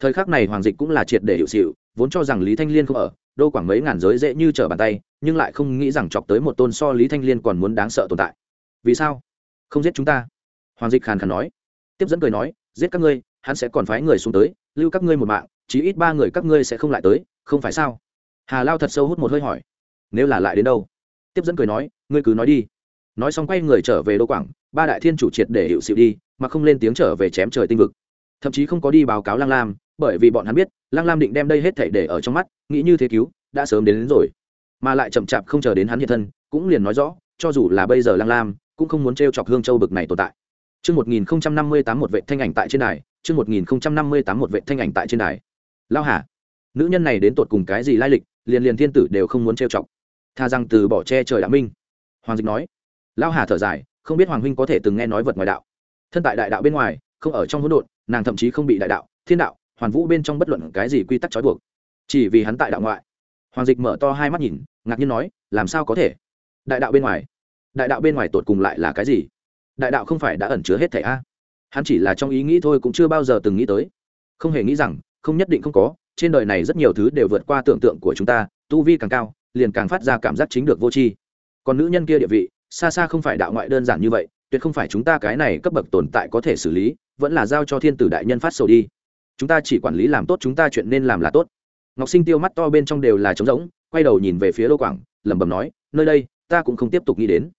Thời khắc này hoàng dịch cũng là triệt để hiệu xịu vốn cho rằng lý thanh liên không ở, đô quảng mấy ngàn giới dễ như trở bàn tay, nhưng lại không nghĩ rằng chọc tới một tôn so lý thanh liên còn muốn đáng sợ tồn tại. Vì sao? Không giết chúng ta? Hoàng dịch khàn khàn nói. Tiếp dẫn cười nói, giết các ngươi, hắn sẽ còn phái người xuống tới, lưu các ngươi một mạng, chí ít ba người các ngươi sẽ không lại tới, không phải sao? Hà lao thật sâu hút một hơi hỏi. Nếu là lại đến đâu? Tiếp dẫn cười nói, ngươi cứ nói đi. Nói xong quay người trở về đô quảng, ba đại thiên chủ triệt để hiệu xịu đi mà không lên tiếng trở về chém trời tinh vực thậm chí không có đi báo cáo lang lam bởi vì bọn hắn biết lang lam định đem đây hết thảy để ở trong mắt nghĩ như thế cứu đã sớm đến, đến rồi mà lại chậm chạp không chờ đến hắn hiện thân cũng liền nói rõ cho dù là bây giờ lang lam cũng không muốn t chọc hương châu bực này tồn tại Chương 1058 một vệ thanh ảnh tại trên đài, chương 1058 một vệ thanh ảnh tại trên đài. Lao Hà, nữ nhân này đến tột cùng cái gì lai lịch, liền liền thiên tử đều không muốn trêu chọc. Tha rằng từ bỏ che trời đã minh. Hoàng Dịch nói. Lao Hà thở dài, không biết Hoàng huynh có thể từng nghe nói vật ngoài đạo. Thân tại đại đạo bên ngoài, không ở trong hỗn độn, nàng thậm chí không bị đại đạo, thiên đạo, hoàn vũ bên trong bất luận cái gì quy tắc trói buộc. Chỉ vì hắn tại đạo ngoại. Hoàng Dịch mở to hai mắt nhìn, ngạc nhiên nói, làm sao có thể? Đại đạo bên ngoài? Đại đạo bên ngoài tột cùng lại là cái gì? đại đạo không phải đã ẩn chứa hết thảy a hắn chỉ là trong ý nghĩ thôi cũng chưa bao giờ từng nghĩ tới không hề nghĩ rằng không nhất định không có trên đời này rất nhiều thứ đều vượt qua tưởng tượng của chúng ta tu vi càng cao liền càng phát ra cảm giác chính được vô tri còn nữ nhân kia địa vị xa xa không phải đạo ngoại đơn giản như vậy tuyệt không phải chúng ta cái này cấp bậc tồn tại có thể xử lý, vẫn là giao cho thiên tử đại nhân phát sầu đi. Chúng ta chỉ quản lý làm tốt chúng ta chuyện nên làm là tốt. Ngọc sinh tiêu mắt to bên trong đều là trống rỗng, quay đầu nhìn về phía đô quảng, lẩm bẩm nói, nơi đây, ta cũng không tiếp tục nghĩ đến.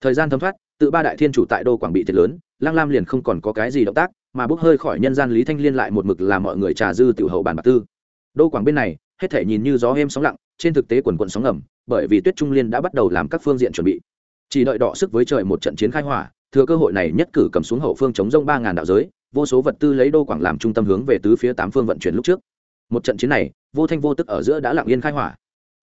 Thời gian thấm thoát, tự ba đại thiên chủ tại đô quảng bị thiệt lớn lang lam liền không còn có cái gì động tác, mà bốc hơi khỏi nhân gian lý thanh liên lại một mực là mọi người trà dư tiểu hậu bản bạc tư. Đô quảng bên này, hết thể nhìn như gió êm sóng lặng, trên thực tế quần quận sóng ngầm, bởi vì tuyết trung liên đã bắt đầu làm các phương diện chuẩn bị. Chỉ đợi đọ sức với trời một trận chiến khai hỏa thừa cơ hội này nhất cử cầm xuống hậu phương chống rông ba ngàn đạo giới, vô số vật tư lấy đô quảng làm trung tâm hướng về tứ phía tám phương vận chuyển lúc trước. Một trận chiến này, vô thanh vô tức ở giữa đã lặng yên khai hỏa.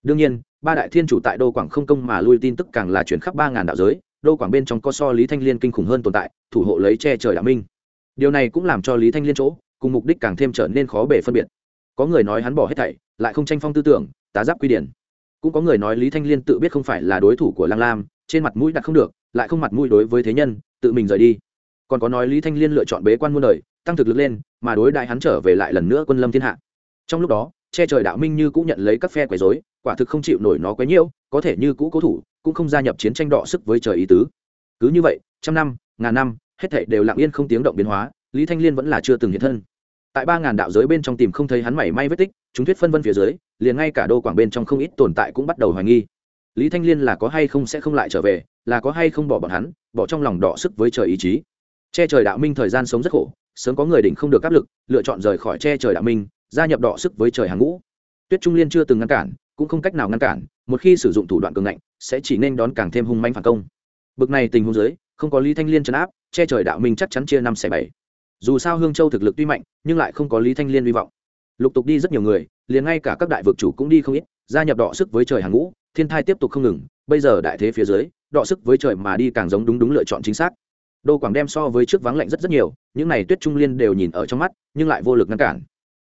Đương nhiên, ba đại thiên chủ tại đô quảng không công mà lui tin tức càng là chuyển khắp ba ngàn đạo giới, đô quảng bên trong có so lý thanh liên kinh khủng hơn tồn tại, thủ hộ lấy che trời đạo minh. Điều này cũng làm cho lý thanh liên chỗ, cùng mục đích càng thêm trở nên khó bể phân biệt. Có người nói hắn bỏ hết thảy, lại không tranh phong tư tưởng, tá giáp quy điển. Cũng có người nói lý thanh liên tự biết không phải là đối thủ của lang lam, trên mặt mũi đặt không được lại không mặt mũi đối với thế nhân, tự mình rời đi. Còn có nói lý thanh liên lựa chọn bế quan muôn đời, tăng thực lực lên, mà đối đại hắn trở về lại lần nữa quân lâm thiên hạ. Trong lúc đó, che trời đạo minh như cũng nhận lấy các phe quấy rối, quả thực không chịu nổi nó quấy nhiễu, có thể như cũ cố thủ, cũng không gia nhập chiến tranh đọ sức với trời ý tứ. Cứ như vậy, trăm năm, ngàn năm, hết thảy đều lặng yên không tiếng động biến hóa, lý thanh liên vẫn là chưa từng hiện thân. Tại ba ngàn đạo giới bên trong tìm không thấy hắn mảy may vết tích, chúng thuyết phân vân phía dưới, liền ngay cả đô quảng bên trong không ít tồn tại cũng bắt đầu hoài nghi lý thanh liên là có hay không sẽ không lại trở về, là có hay không bỏ bọn hắn, bỏ trong lòng đỏ sức với trời ý chí. Che trời đạo minh thời gian sống rất khổ, sớm có người đỉnh không được áp lực, lựa chọn rời khỏi che trời đạo minh, gia nhập đỏ sức với trời hàng ngũ. Tuyết trung liên chưa từng ngăn cản, cũng không cách nào ngăn cản, một khi sử dụng thủ đoạn cường ngạnh, sẽ chỉ nên đón càng thêm hung manh phản công. Bực này tình huống dưới, không có lý thanh liên chấn áp, che trời đạo minh chắc chắn chia năm xẻ bảy. Dù sao hương châu thực lực tuy mạnh, nhưng lại không có lý thanh liên hy vọng. Lục tục đi rất nhiều người, liền ngay cả các đại vực chủ cũng đi không ít, gia nhập đọ sức với trời hàng ngũ thiên thai tiếp tục không ngừng, bây giờ đại thế phía dưới, đọ sức với trời mà đi càng giống đúng đúng lựa chọn chính xác. Đô quảng đem so với trước vắng lạnh rất rất nhiều, những này tuyết trung liên đều nhìn ở trong mắt, nhưng lại vô lực ngăn cản.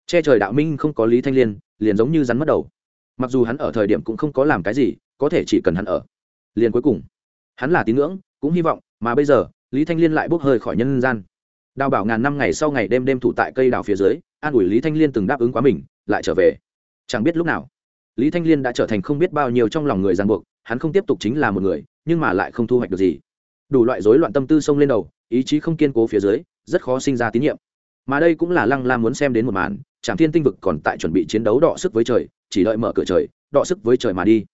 Che trời đạo minh không có lý thanh liên, liền giống như rắn mất đầu. Mặc dù hắn ở thời điểm cũng không có làm cái gì, có thể chỉ cần hắn ở. Liền cuối cùng, hắn là tín ngưỡng, cũng hy vọng, mà bây giờ, lý thanh liên lại bốc hơi khỏi nhân gian. Đào bảo ngàn năm ngày sau ngày đêm đêm thủ tại cây đào phía dưới, an ủi lý thanh liên từng đáp ứng quá mình, lại trở về. Chẳng biết lúc nào lý thanh liên đã trở thành không biết bao nhiêu trong lòng người ràng buộc, hắn không tiếp tục chính là một người, nhưng mà lại không thu hoạch được gì. Đủ loại rối loạn tâm tư xông lên đầu, ý chí không kiên cố phía dưới, rất khó sinh ra tín nhiệm. Mà đây cũng là lăng lam muốn xem đến một màn trạm thiên tinh vực còn tại chuẩn bị chiến đấu đọ sức với trời, chỉ đợi mở cửa trời, đọ sức với trời mà đi.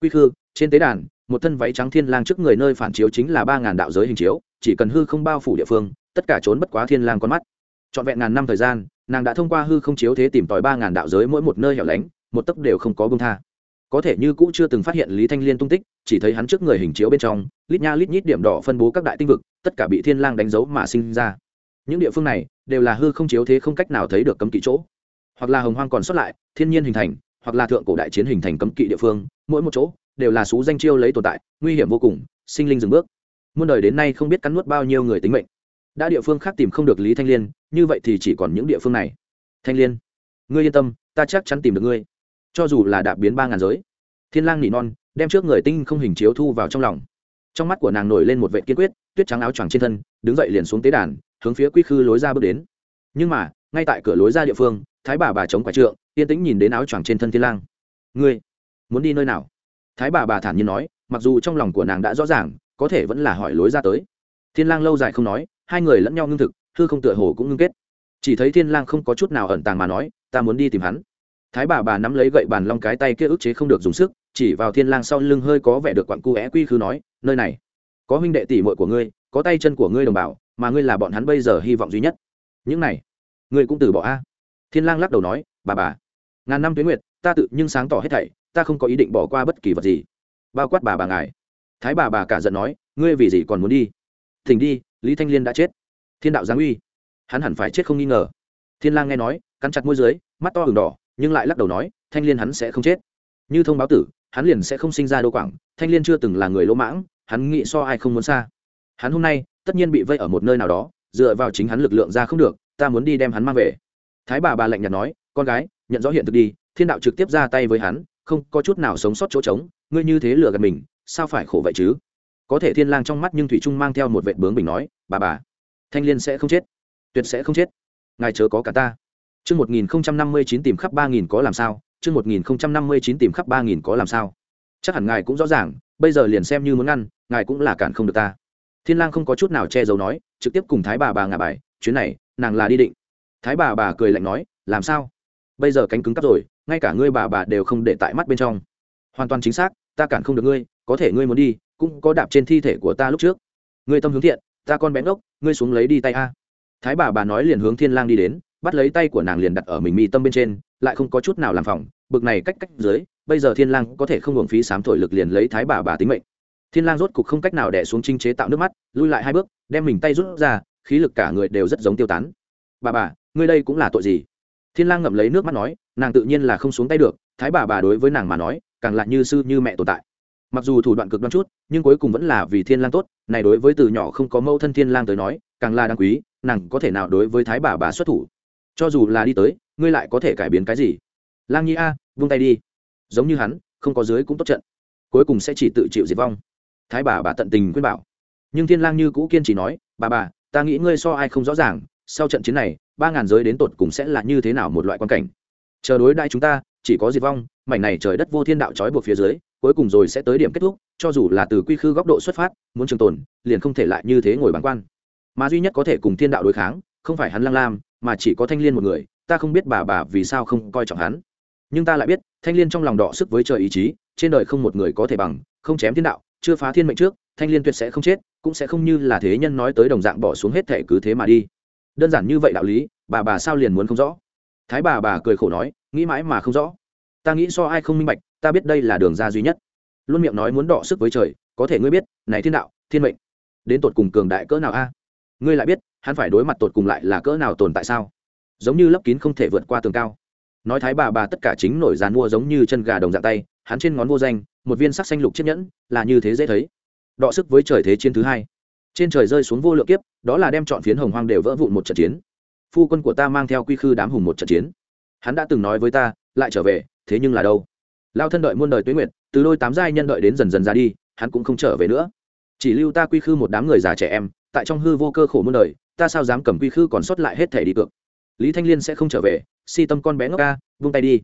Quy khư, trên tế đàn, một thân váy trắng thiên lang trước người nơi phản chiếu chính là ba ngàn đạo giới hình chiếu, chỉ cần hư không bao phủ địa phương, tất cả trốn bất quá thiên lang con mắt. Trọn vẹn ngàn năm thời gian, nàng đã thông qua hư không chiếu thế tìm tòi ba ngàn đạo giới mỗi một nơi hẻo lánh một tấc đều không có bông tha. Có thể như cũ chưa từng phát hiện lý thanh liên tung tích, chỉ thấy hắn trước người hình chiếu bên trong, lít nha lít nhít điểm đỏ phân bố các đại tinh vực, tất cả bị thiên lang đánh dấu mà sinh ra. Những địa phương này đều là hư không chiếu thế không cách nào thấy được cấm kỵ chỗ. Hoặc là hồng hoang còn xuất lại, thiên nhiên hình thành, hoặc là thượng cổ đại chiến hình thành cấm kỵ địa phương, mỗi một chỗ đều là sú danh chiêu lấy tồn tại, nguy hiểm vô cùng, sinh linh dừng bước. Muôn đời đến nay không biết cắn nuốt bao nhiêu người tính mệnh. Đã địa phương khác tìm không được lý thanh liên, như vậy thì chỉ còn những địa phương này. Thanh liên, ngươi yên tâm, ta chắc chắn tìm được ngươi cho dù là đạp biến ba ngàn giới. Thiên lang nỉ non, đem trước người tinh không hình chiếu thu vào trong lòng. Trong mắt của nàng nổi lên một vệ kiên quyết, tuyết trắng áo choàng trên thân, đứng dậy liền xuống tế đàn, hướng phía quy khư lối ra bước đến. Nhưng mà, ngay tại cửa lối ra địa phương, thái bà bà chống quả trượng, yên tĩnh nhìn đến áo choàng trên thân thiên lang. Ngươi, muốn đi nơi nào? Thái bà bà thản nhiên nói, mặc dù trong lòng của nàng đã rõ ràng, có thể vẫn là hỏi lối ra tới. Thiên lang lâu dài không nói, hai người lẫn nhau ngưng thực, hư không tựa hồ cũng ngưng kết. Chỉ thấy thiên lang không có chút nào ẩn tàng mà nói, ta muốn đi tìm hắn thái bà bà nắm lấy gậy bàn long cái tay kia ức chế không được dùng sức, chỉ vào thiên lang sau lưng hơi có vẻ được quặn cu é quy khứ nói, nơi này, có huynh đệ tỷ muội của ngươi, có tay chân của ngươi đồng bào, mà ngươi là bọn hắn bây giờ hy vọng duy nhất. Những này, ngươi cũng từ bỏ a. Thiên lang lắc đầu nói, bà bà, ngàn năm tuyến nguyệt, ta tự nhưng sáng tỏ hết thảy, ta không có ý định bỏ qua bất kỳ vật gì. Bao quát bà bà ngài. Thái bà bà cả giận nói, ngươi vì gì còn muốn đi? Thỉnh đi, lý thanh liên đã chết. Thiên đạo giáng uy. Hắn hẳn phải chết không nghi ngờ. Thiên lang nghe nói, cắn chặt môi dưới, mắt to hừng đỏ nhưng lại lắc đầu nói, thanh liên hắn sẽ không chết. Như thông báo tử, hắn liền sẽ không sinh ra đô quảng. Thanh liên chưa từng là người lỗ mãng, hắn nghĩ so ai không muốn xa. Hắn hôm nay, tất nhiên bị vây ở một nơi nào đó, dựa vào chính hắn lực lượng ra không được, ta muốn đi đem hắn mang về. Thái bà bà lạnh nhạt nói, con gái, nhận rõ hiện thực đi, thiên đạo trực tiếp ra tay với hắn, không có chút nào sống sót chỗ trống, ngươi như thế lừa gạt mình, sao phải khổ vậy chứ? Có thể thiên lang trong mắt nhưng thủy trung mang theo một vệ bướng bình nói, bà bà, thanh liên sẽ không chết, tuyệt sẽ không chết, ngài chớ có cả ta chương một nghìn năm mươi chín tìm khắp ba nghìn có làm sao chương một nghìn năm mươi chín tìm khắp ba nghìn có làm sao. Chắc hẳn ngài cũng rõ ràng bây giờ liền xem như muốn ngăn ngài cũng là cản không được ta. Thiên lang không có chút nào che giấu nói trực tiếp cùng thái bà bà ngả bài chuyến này nàng là đi định. Thái bà bà cười lạnh nói làm sao? Bây giờ cánh cứng cắp rồi ngay cả ngươi bà bà đều không để tại mắt bên trong. Hoàn toàn chính xác ta cản không được ngươi có thể ngươi muốn đi cũng có đạp trên thi thể của ta lúc trước. Ngươi tâm hướng thiện ta con bén ngốc, ngươi xuống lấy đi tay a. Thái bà bà nói liền hướng thiên lang đi đến bắt lấy tay của nàng liền đặt ở mình mi tâm bên trên, lại không có chút nào làm phòng bực này cách cách dưới, bây giờ thiên lang có thể không hưởng phí sám thổi lực liền lấy thái bà bà tính mệnh. Thiên lang rốt cục không cách nào đè xuống trinh chế tạo nước mắt, lui lại hai bước, đem mình tay rút ra, khí lực cả người đều rất giống tiêu tán. Bà bà, ngươi đây cũng là tội gì? Thiên lang ngậm lấy nước mắt nói, nàng tự nhiên là không xuống tay được, thái bà bà đối với nàng mà nói, càng là như sư như mẹ tồn tại. Mặc dù thủ đoạn cực đoan chút, nhưng cuối cùng vẫn là vì thiên lang tốt, này đối với từ nhỏ không có mâu thân thiên lang tới nói, càng là đáng quý, nàng có thể nào đối với thái bà bà xuất thủ? Cho dù là đi tới, ngươi lại có thể cải biến cái gì? Lang nhi a, vung tay đi. Giống như hắn, không có dưới cũng tốt trận. Cuối cùng sẽ chỉ tự chịu diệt vong. Thái bà bà tận tình khuyên bảo. Nhưng thiên lang như cũ kiên trì nói, bà bà, ta nghĩ ngươi so ai không rõ ràng, sau trận chiến này, ba ngàn giới đến tột cùng sẽ là như thế nào một loại quan cảnh? Chờ đối đại chúng ta, chỉ có diệt vong, mảnh này trời đất vô thiên đạo trói buộc phía dưới, cuối cùng rồi sẽ tới điểm kết thúc, cho dù là từ quy khư góc độ xuất phát, muốn trường tồn, liền không thể lại như thế ngồi bàng quan. Mà duy nhất có thể cùng thiên đạo đối kháng không phải hắn lăng lam, mà chỉ có thanh liên một người, ta không biết bà bà vì sao không coi trọng hắn. Nhưng ta lại biết, thanh liên trong lòng đọ sức với trời ý chí, trên đời không một người có thể bằng, không chém thiên đạo, chưa phá thiên mệnh trước, thanh liên tuyệt sẽ không chết, cũng sẽ không như là thế nhân nói tới đồng dạng bỏ xuống hết thể cứ thế mà đi. Đơn giản như vậy đạo lý, bà bà sao liền muốn không rõ? Thái bà bà cười khổ nói, nghĩ mãi mà không rõ. Ta nghĩ so ai không minh bạch, ta biết đây là đường ra duy nhất. Luôn miệng nói muốn đọ sức với trời, có thể ngươi biết, này thiên đạo, thiên mệnh, đến tột cùng cường đại cỡ nào a? Ngươi lại biết hắn phải đối mặt tột cùng lại là cỡ nào tồn tại sao? Giống như lấp kín không thể vượt qua tường cao. Nói thái bà bà tất cả chính nổi dàn mua giống như chân gà đồng dạng tay, hắn trên ngón vô danh, một viên sắc xanh lục chiếc nhẫn, là như thế dễ thấy. Đọ sức với trời thế chiến thứ hai. Trên trời rơi xuống vô lượng kiếp, đó là đem chọn phiến hồng hoang đều vỡ vụn một trận chiến. Phu quân của ta mang theo quy khư đám hùng một trận chiến. Hắn đã từng nói với ta, lại trở về, thế nhưng là đâu? Lao thân đợi muôn đời tuế nguyệt, từ đôi tám giai nhân đợi đến dần dần ra đi, hắn cũng không trở về nữa chỉ lưu ta quy khư một đám người già trẻ em, tại trong hư vô cơ khổ muôn đời, ta sao dám cầm quy khư còn sót lại hết thể đi cược? Lý thanh liên sẽ không trở về, si tâm con bé ngốc ca, vung tay đi.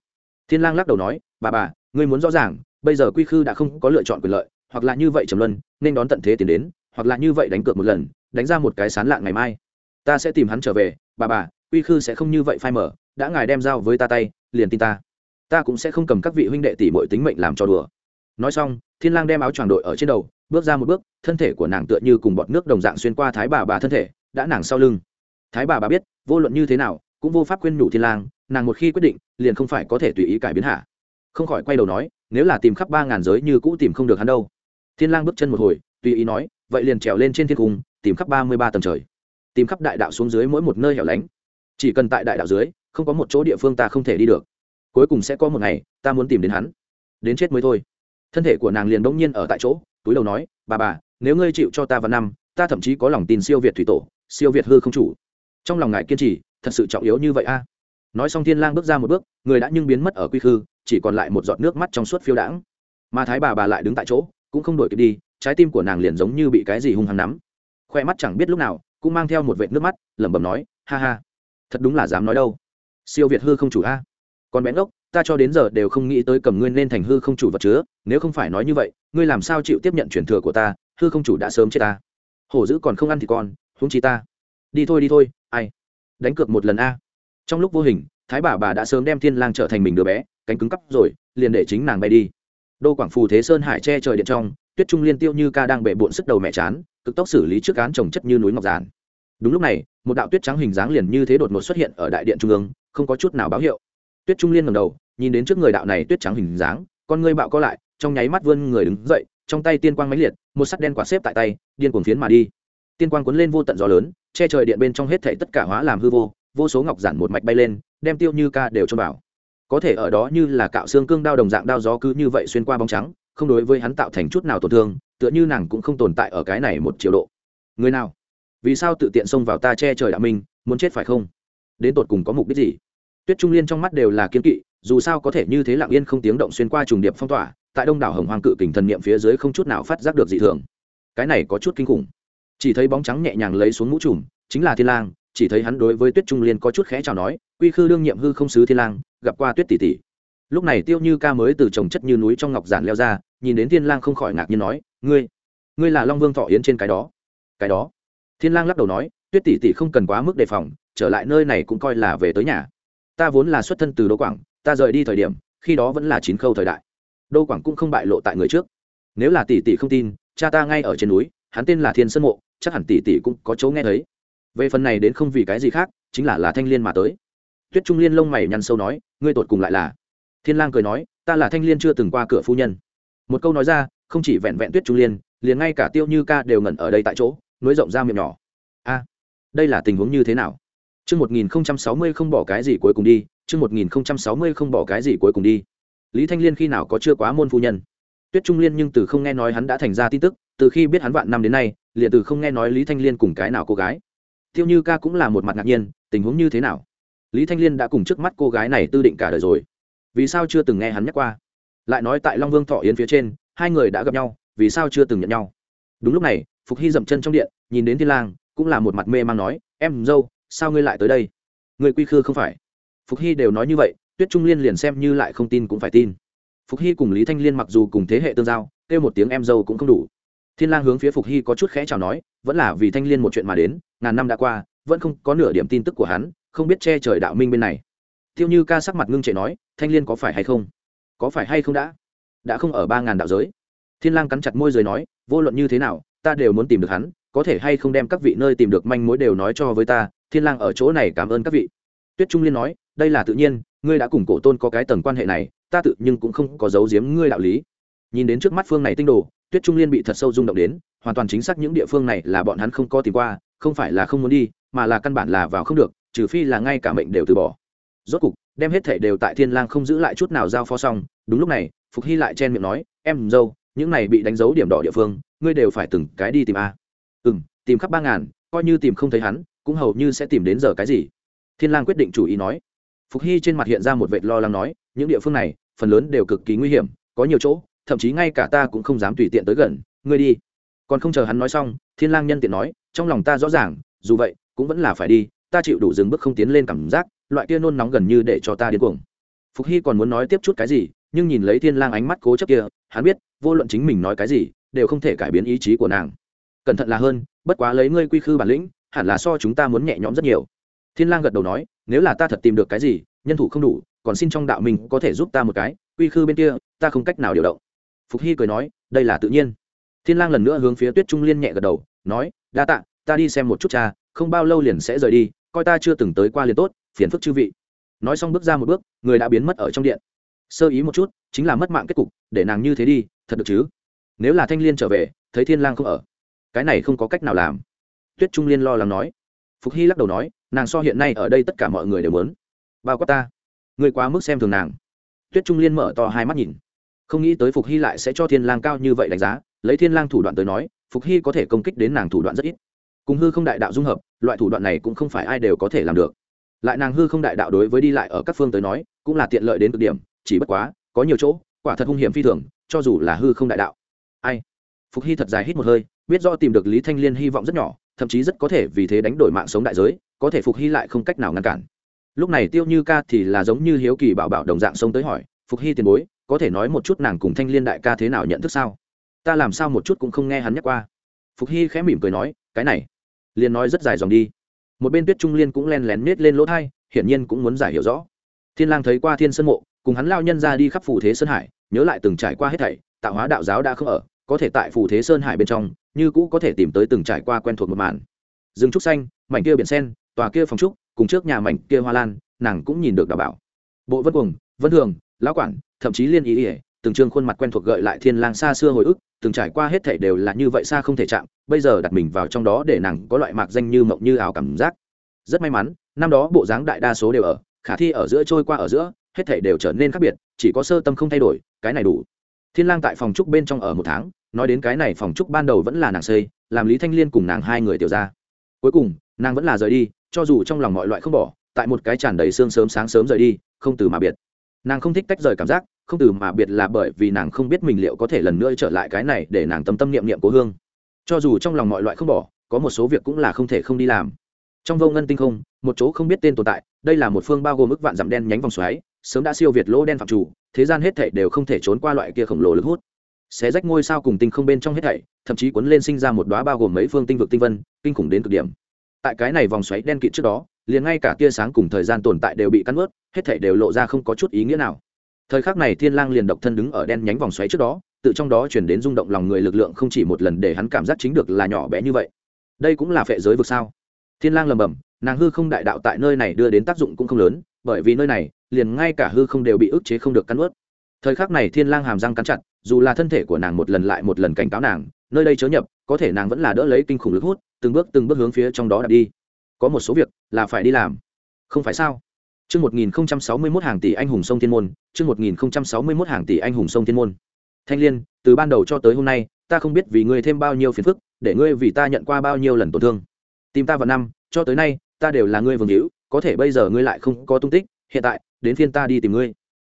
Thiên lang lắc đầu nói, bà bà, ngươi muốn rõ ràng, bây giờ quy khư đã không có lựa chọn quyền lợi, hoặc là như vậy trầm luân, nên đón tận thế tiến đến, hoặc là như vậy đánh cược một lần, đánh ra một cái sán lạ ngày mai. Ta sẽ tìm hắn trở về, bà bà, quy khư sẽ không như vậy phai mở đã ngài đem dao với ta tay, liền tin ta. Ta cũng sẽ không cầm các vị huynh đệ tỷ muội tính mệnh làm cho đùa nói xong, thiên lang đem áo choàng đội ở trên đầu, bước ra một bước, thân thể của nàng tựa như cùng bọt nước đồng dạng xuyên qua thái bà bà thân thể, đã nàng sau lưng. Thái bà bà biết, vô luận như thế nào, cũng vô pháp quên nhủ thiên lang, nàng một khi quyết định, liền không phải có thể tùy ý cải biến hạ. Không khỏi quay đầu nói, nếu là tìm khắp ba ngàn giới như cũ tìm không được hắn đâu. Thiên lang bước chân một hồi, tùy ý nói, vậy liền trèo lên trên thiên cung, tìm khắp ba mươi ba tầng trời. Tìm khắp đại đạo xuống dưới mỗi một nơi hẻo lánh. Chỉ cần tại đại đạo dưới, không có một chỗ địa phương ta không thể đi được. Cuối cùng sẽ có một ngày, ta muốn tìm đến hắn. Đến chết mới thôi thân thể của nàng liền đống nhiên ở tại chỗ, túi đầu nói, bà bà, nếu ngươi chịu cho ta vào năm, ta thậm chí có lòng tin siêu việt thủy tổ, siêu việt hư không chủ. Trong lòng ngài kiên trì, thật sự trọng yếu như vậy a. Nói xong thiên lang bước ra một bước, người đã nhưng biến mất ở quy khư, chỉ còn lại một giọt nước mắt trong suốt phiêu đãng. Mà thái bà bà lại đứng tại chỗ, cũng không đổi kịp đi, trái tim của nàng liền giống như bị cái gì hung hăng nắm. Khoe mắt chẳng biết lúc nào, cũng mang theo một vệt nước mắt, lẩm bẩm nói, ha ha, thật đúng là dám nói đâu. Siêu việt hư không chủ a. Còn bén ốc ta cho đến giờ đều không nghĩ tới cầm ngươi nên thành hư không chủ vật chứa, nếu không phải nói như vậy, ngươi làm sao chịu tiếp nhận truyền thừa của ta, hư không chủ đã sớm chết ta. Hổ dữ còn không ăn thì con húng chi ta. Đi thôi đi thôi, ai? Đánh cược một lần a. Trong lúc vô hình, thái bà bà đã sớm đem thiên lang trở thành mình đứa bé, cánh cứng cắp rồi, liền để chính nàng bay đi. Đô quảng phù thế sơn hải che trời điện trong, tuyết trung liên tiêu như ca đang bệ bộn sức đầu mẹ chán, cực tốc xử lý trước cán trồng chất như núi ngọc giản. Đúng lúc này, một đạo tuyết trắng hình dáng liền như thế đột ngột xuất hiện ở đại điện trung ương, không có chút nào báo hiệu. Tuyết trung liên ngẩng đầu nhìn đến trước người đạo này tuyết trắng hình dáng, con ngươi bạo co lại, trong nháy mắt vươn người đứng dậy, trong tay tiên quang mãnh liệt, một sắt đen quả xếp tại tay, điên cuồng phiến mà đi. Tiên quang cuốn lên vô tận gió lớn, che trời điện bên trong hết thảy tất cả hóa làm hư vô vô số ngọc giản một mạch bay lên, đem tiêu như ca đều cho bảo có thể ở đó như là cạo xương cương đao đồng dạng đao gió cứ như vậy xuyên qua bóng trắng, không đối với hắn tạo thành chút nào tổn thương, tựa như nàng cũng không tồn tại ở cái này một triệu độ. Người nào? Vì sao tự tiện xông vào ta che trời đạo minh, muốn chết phải không? Đến tột cùng có mục đích gì? Tuyết trung liên trong mắt đều là kiên kỵ dù sao có thể như thế lặng yên không tiếng động xuyên qua trùng điệp phong tỏa, tại đông đảo hồng hoàng cự kình thần niệm phía dưới không chút nào phát giác được dị thường. Cái này có chút kinh khủng. Chỉ thấy bóng trắng nhẹ nhàng lấy xuống mũ trùm, chính là thiên lang, chỉ thấy hắn đối với tuyết trung liên có chút khẽ chào nói, quy khư đương nhiệm hư không sứ thiên lang, gặp qua tuyết tỷ tỷ. Lúc này tiêu như ca mới từ trồng chất như núi trong ngọc giản leo ra, nhìn đến thiên lang không khỏi ngạc nhiên nói, ngươi ngươi là long vương thọ yến trên cái đó. Cái đó? Thiên lang lắc đầu nói, tuyết tỷ tỷ không cần quá mức đề phòng, trở lại nơi này cũng coi là về tới nhà. Ta vốn là xuất thân từ đô quảng ta rời đi thời điểm khi đó vẫn là chín khâu thời đại. Đô quảng cũng không bại lộ tại người trước. Nếu là tỷ tỷ không tin cha ta ngay ở trên núi hắn tên là thiên sơn mộ chắc hẳn tỷ tỷ cũng có chỗ nghe thấy. Về phần này đến không vì cái gì khác chính là là thanh liên mà tới. Tuyết trung liên lông mày nhăn sâu nói ngươi tột cùng lại là. Thiên lang cười nói ta là thanh liên chưa từng qua cửa phu nhân. Một câu nói ra không chỉ vẹn vẹn tuyết trung liên liền ngay cả tiêu như ca đều ngẩn ở đây tại chỗ nối rộng ra miệng nhỏ. A đây là tình huống như thế nào? Trước 1060 không bỏ cái gì cuối cùng đi, trước 1060 không bỏ cái gì cuối cùng đi. Lý Thanh Liên khi nào có chưa quá môn phu nhân. Tuyết Trung Liên nhưng từ không nghe nói hắn đã thành ra tin tức, từ khi biết hắn vạn năm đến nay, liền từ không nghe nói Lý Thanh Liên cùng cái nào cô gái. Tiêu Như ca cũng là một mặt ngạc nhiên, tình huống như thế nào? Lý Thanh Liên đã cùng trước mắt cô gái này tư định cả đời rồi. Vì sao chưa từng nghe hắn nhắc qua? Lại nói tại Long Vương Thọ Yến phía trên, hai người đã gặp nhau, vì sao chưa từng nhận nhau? Đúng lúc này, Phục Hy dậm chân trong điện, nhìn đến Thiên Lang, cũng là một mặt mê mang nói, "Em dâu, sao ngươi lại tới đây người quy khư không phải phục hy đều nói như vậy, tuyết trung liên liền xem như lại không tin cũng phải tin. Phục hy cùng lý thanh liên mặc dù cùng thế hệ tương giao, kêu một tiếng em dâu cũng không đủ. Thiên lang hướng phía phục hy có chút khẽ chào nói, vẫn là vì thanh liên một chuyện mà đến, ngàn năm đã qua, vẫn không có nửa điểm tin tức của hắn, không biết che trời đạo minh bên này. Tiêu như ca sắc mặt ngưng trệ nói, thanh liên có phải hay không? Có phải hay không đã? Đã không ở ba ngàn đạo giới. Thiên lang cắn chặt môi rồi nói, vô luận như thế nào, ta đều muốn tìm được hắn, có thể hay không đem các vị nơi tìm được manh mối đều nói cho với ta, thiên lang ở chỗ này cảm ơn các vị. Tuyết trung liên nói đây là tự nhiên, ngươi đã cùng cổ tôn có cái tầng quan hệ này, ta tự nhưng cũng không có giấu giếm ngươi đạo lý. Nhìn đến trước mắt phương này tinh đồ, tuyết trung liên bị thật sâu rung động đến, hoàn toàn chính xác những địa phương này là bọn hắn không có tìm qua, không phải là không muốn đi, mà là căn bản là vào không được, trừ phi là ngay cả mệnh đều từ bỏ. Rốt cục, đem hết thể đều tại thiên lang không giữ lại chút nào giao phó xong, đúng lúc này, phục hy lại chen miệng nói, em dâu, những này bị đánh dấu điểm đỏ địa phương, ngươi đều phải từng cái đi tìm a. Ừm, tìm khắp ba ngàn, coi như tìm không thấy hắn, cũng hầu như sẽ tìm đến giờ cái gì? Thiên lang quyết định chủ ý nói phục hy trên mặt hiện ra một vệt lo lắng nói, những địa phương này, phần lớn đều cực kỳ nguy hiểm, có nhiều chỗ, thậm chí ngay cả ta cũng không dám tùy tiện tới gần, ngươi đi. Còn không chờ hắn nói xong, thiên lang nhân tiện nói, trong lòng ta rõ ràng, dù vậy, cũng vẫn là phải đi, ta chịu đủ dừng bước không tiến lên cảm giác, loại kia nôn nóng gần như để cho ta điên cuồng. Phục hy còn muốn nói tiếp chút cái gì, nhưng nhìn lấy thiên lang ánh mắt cố chấp kia, hắn biết, vô luận chính mình nói cái gì, đều không thể cải biến ý chí của nàng. Cẩn thận là hơn, bất quá lấy ngươi quy khư bản lĩnh, hẳn là so chúng ta muốn nhẹ nhõm rất nhiều. Thiên lang gật đầu nói nếu là ta thật tìm được cái gì, nhân thủ không đủ, còn xin trong đạo mình có thể giúp ta một cái quy khư bên kia, ta không cách nào điều động. Phục hy cười nói, đây là tự nhiên. Thiên lang lần nữa hướng phía tuyết trung liên nhẹ gật đầu, nói, đa tạ, ta đi xem một chút cha, không bao lâu liền sẽ rời đi, coi ta chưa từng tới qua liền tốt, phiền phức chư vị. Nói xong bước ra một bước, người đã biến mất ở trong điện. Sơ ý một chút, chính là mất mạng kết cục, để nàng như thế đi, thật được chứ? Nếu là thanh liên trở về, thấy thiên lang không ở, cái này không có cách nào làm. Tuyết trung liên lo lắng nói. Phục hy lắc đầu nói nàng so hiện nay ở đây tất cả mọi người đều muốn. Bao quát ta. Người quá mức xem thường nàng. Tuyết trung liên mở to hai mắt nhìn. Không nghĩ tới phục hy lại sẽ cho thiên lang cao như vậy đánh giá, lấy thiên lang thủ đoạn tới nói, phục hy có thể công kích đến nàng thủ đoạn rất ít. Cùng hư không đại đạo dung hợp, loại thủ đoạn này cũng không phải ai đều có thể làm được. Lại nàng hư không đại đạo đối với đi lại ở các phương tới nói, cũng là tiện lợi đến cực điểm, chỉ bất quá, có nhiều chỗ, quả thật hung hiểm phi thường, cho dù là hư không đại đạo. Ai? Phục hy thật dài hít một hơi, biết do tìm được lý thanh liên hy vọng rất nhỏ, thậm chí rất có thể vì thế đánh đổi mạng sống đại giới có thể phục hy lại không cách nào ngăn cản. Lúc này tiêu như ca thì là giống như hiếu kỳ bảo bảo đồng dạng xông tới hỏi, phục hy tiền bối, có thể nói một chút nàng cùng thanh liên đại ca thế nào nhận thức sao? Ta làm sao một chút cũng không nghe hắn nhắc qua. Phục hy khẽ mỉm cười nói, cái này. Liền nói rất dài dòng đi. Một bên tuyết trung liên cũng len lén nết lên lỗ thai hiển nhiên cũng muốn giải hiểu rõ. Thiên lang thấy qua thiên sơn mộ, cùng hắn lao nhân ra đi khắp phù thế sơn hải, nhớ lại từng trải qua hết thảy, tạo hóa đạo giáo đã không ở, có thể tại phù thế sơn hải bên trong, như cũ có thể tìm tới từng trải qua quen thuộc một màn. Rừng trúc xanh, mảnh kia biển sen tòa kia phòng trúc, cùng trước nhà mảnh kia hoa lan, nàng cũng nhìn được đảm bảo. Bộ vân cuồng, vân thường lão quản, thậm chí liên ý ỉa từng trương khuôn mặt quen thuộc gợi lại thiên lang xa xưa hồi ức, từng trải qua hết thảy đều là như vậy xa không thể chạm, bây giờ đặt mình vào trong đó để nàng có loại mạc danh như mộng như ảo cảm giác. Rất may mắn, năm đó bộ dáng đại đa số đều ở, khả thi ở giữa trôi qua ở giữa, hết thảy đều trở nên khác biệt, chỉ có sơ tâm không thay đổi, cái này đủ. Thiên lang tại phòng trúc bên trong ở một tháng, nói đến cái này phòng trúc ban đầu vẫn là nàng xây, làm lý thanh liên cùng nàng hai người tiểu ra cuối cùng nàng vẫn là rời đi, cho dù trong lòng mọi loại không bỏ, tại một cái tràn đầy sương sớm sáng sớm rời đi, không từ mà biệt. Nàng không thích tách rời cảm giác, không từ mà biệt là bởi vì nàng không biết mình liệu có thể lần nữa trở lại cái này để nàng tâm tâm niệm niệm cố hương. Cho dù trong lòng mọi loại không bỏ, có một số việc cũng là không thể không đi làm. Trong vô ngân tinh không, một chỗ không biết tên tồn tại, đây là một phương bao gồm ức vạn dặm đen nhánh vòng xoáy, sớm đã siêu việt lỗ đen phạm chủ, thế gian hết thảy đều không thể trốn qua loại kia khổng lồ lực hút. Xé rách ngôi sao cùng tinh không bên trong hết thảy, thậm chí cuốn lên sinh ra một đóa bao gồm mấy phương tinh vực tinh vân, kinh khủng đến cực điểm tại cái này vòng xoáy đen kịt trước đó, liền ngay cả tia sáng cùng thời gian tồn tại đều bị cắn ướt hết thảy đều lộ ra không có chút ý nghĩa nào. Thời khắc này thiên lang liền độc thân đứng ở đen nhánh vòng xoáy trước đó, tự trong đó truyền đến rung động lòng người lực lượng không chỉ một lần để hắn cảm giác chính được là nhỏ bé như vậy. Đây cũng là phệ giới vực sao? Thiên lang lầm bầm, nàng hư không đại đạo tại nơi này đưa đến tác dụng cũng không lớn, bởi vì nơi này, liền ngay cả hư không đều bị ức chế không được cắn ướt thời khắc này thiên lang hàm răng cắn chặt, dù là thân thể của nàng một lần lại một lần cảnh cáo nàng, nơi đây chớ nhập, có thể nàng vẫn là đỡ lấy kinh khủng lực hút từng bước từng bước hướng phía trong đó đặt đi có một số việc là phải đi làm không phải sao Chương 1061 hàng tỷ anh hùng sông thiên môn, chương 1061 hàng tỷ anh hùng sông thiên môn. Thanh Liên, từ ban đầu cho tới hôm nay, ta không biết vì ngươi thêm bao nhiêu phiền phức, để ngươi vì ta nhận qua bao nhiêu lần tổn thương. Tìm ta vào năm, cho tới nay, ta đều là ngươi vương hữu, có thể bây giờ ngươi lại không có tung tích, hiện tại, đến phiên ta đi tìm ngươi.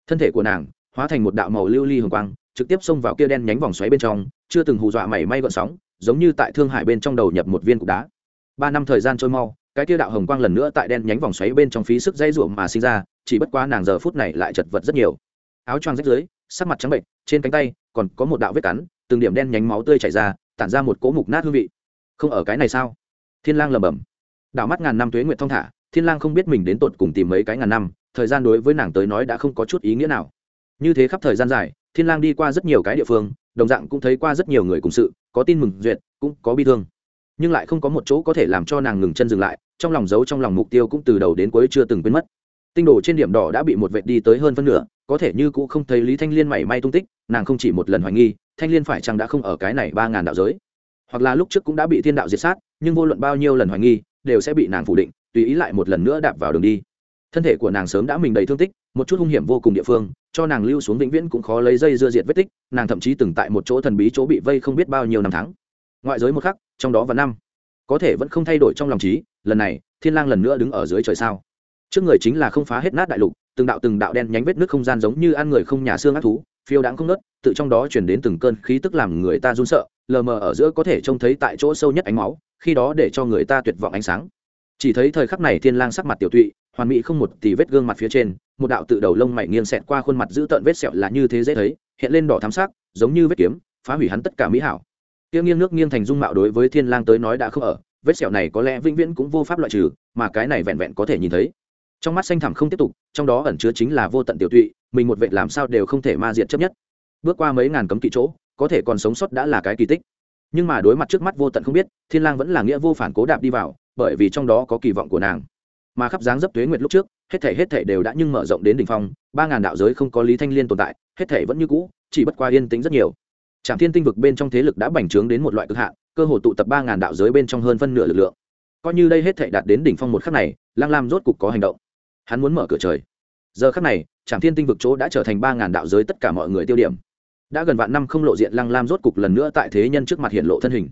Thân thể của nàng hóa thành một đạo màu lưu ly li hồng quang, trực tiếp xông vào kia đen nhánh vòng xoáy bên trong, chưa từng hù dọa mảy may gợn sóng, giống như tại thương hải bên trong đầu nhập một viên cục đá. Ba năm thời gian trôi mau, cái tiêu đạo hồng quang lần nữa tại đen nhánh vòng xoáy bên trong phí sức dây ruộng mà sinh ra chỉ bất quá nàng giờ phút này lại chật vật rất nhiều. Áo choàng rách dưới sắc mặt trắng bệnh trên cánh tay còn có một đạo vết cắn từng điểm đen nhánh máu tươi chảy ra tản ra một cỗ mục nát hương vị. Không ở cái này sao? Thiên lang lẩm bẩm. Đảo mắt ngàn năm tuế nguyệt thong thả thiên lang không biết mình đến tột cùng tìm mấy cái ngàn năm thời gian đối với nàng tới nói đã không có chút ý nghĩa nào. Như thế khắp thời gian dài thiên lang đi qua rất nhiều cái địa phương đồng dạng cũng thấy qua rất nhiều người cùng sự, có tin mừng, duyệt, cũng có bi thương. Nhưng lại không có một chỗ có thể làm cho nàng ngừng chân dừng lại, trong lòng giấu trong lòng mục tiêu cũng từ đầu đến cuối chưa từng quên mất. Tinh đồ trên điểm đỏ đã bị một vệt đi tới hơn phân nửa, có thể như cũng không thấy lý thanh liên mảy may tung tích, nàng không chỉ một lần hoài nghi, thanh liên phải chăng đã không ở cái này ba ngàn đạo giới? Hoặc là lúc trước cũng đã bị thiên đạo diệt sát, nhưng vô luận bao nhiêu lần hoài nghi, đều sẽ bị nàng phủ định, tùy ý lại một lần nữa đạp vào đường đi. Thân thể của nàng sớm đã mình đầy thương tích, một chút hung hiểm vô cùng địa phương cho nàng lưu xuống vĩnh viễn cũng khó lấy dây dưa diệt vết tích, nàng thậm chí từng tại một chỗ thần bí chỗ bị vây không biết bao nhiêu năm tháng. Ngoại giới một khắc, trong đó và năm, có thể vẫn không thay đổi trong lòng trí, lần này, thiên lang lần nữa đứng ở dưới trời sao? Trước người chính là không phá hết nát đại lục, từng đạo từng đạo đen nhánh vết nước không gian giống như ăn người không nhà xương ác thú, phiêu đãng không nớt tự trong đó chuyển đến từng cơn khí tức làm người ta run sợ, lờ mờ ở giữa có thể trông thấy tại chỗ sâu nhất ánh máu, khi đó để cho người ta tuyệt vọng ánh sáng chỉ thấy thời khắc này thiên lang sắc mặt tiểu tụy, hoàn mỹ không một tì vết gương mặt phía trên, một đạo tự đầu lông mày nghiêng xẹt qua khuôn mặt giữ tợn vết sẹo là như thế dễ thấy, hiện lên đỏ thắm sắc, giống như vết kiếm, phá hủy hắn tất cả mỹ hảo. Tiêu nghiêng nước nghiêng thành dung mạo đối với thiên lang tới nói đã không ở, vết sẹo này có lẽ vĩnh viễn cũng vô pháp loại trừ, mà cái này vẹn vẹn có thể nhìn thấy. Trong mắt xanh thẳm không tiếp tục, trong đó ẩn chứa chính là vô tận tiểu tụy, mình một vệ làm sao đều không thể ma diện chấp nhất. Bước qua mấy ngàn cấm kỵ chỗ, có thể còn sống sót đã là cái kỳ tích nhưng mà đối mặt trước mắt vô tận không biết, thiên lang vẫn là nghĩa vô phản cố đạp đi vào, bởi vì trong đó có kỳ vọng của nàng. Mà khắp dáng dấp tuế nguyệt lúc trước, hết thể hết thể đều đã nhưng mở rộng đến đỉnh phong, ba ngàn đạo giới không có lý thanh liên tồn tại, hết thể vẫn như cũ, chỉ bất qua yên tĩnh rất nhiều. Trạm thiên tinh vực bên trong thế lực đã bành trướng đến một loại cực hạn, cơ hội tụ tập ba ngàn đạo giới bên trong hơn phân nửa lực lượng. Coi như đây hết thể đạt đến đỉnh phong một khắc này, lang lam rốt cục có hành động. Hắn muốn mở cửa trời. Giờ khắc này, trạm thiên tinh vực chỗ đã trở thành ba ngàn đạo giới tất cả mọi người tiêu điểm đã gần vạn năm không lộ diện lăng lam rốt cục lần nữa tại thế nhân trước mặt hiện lộ thân hình.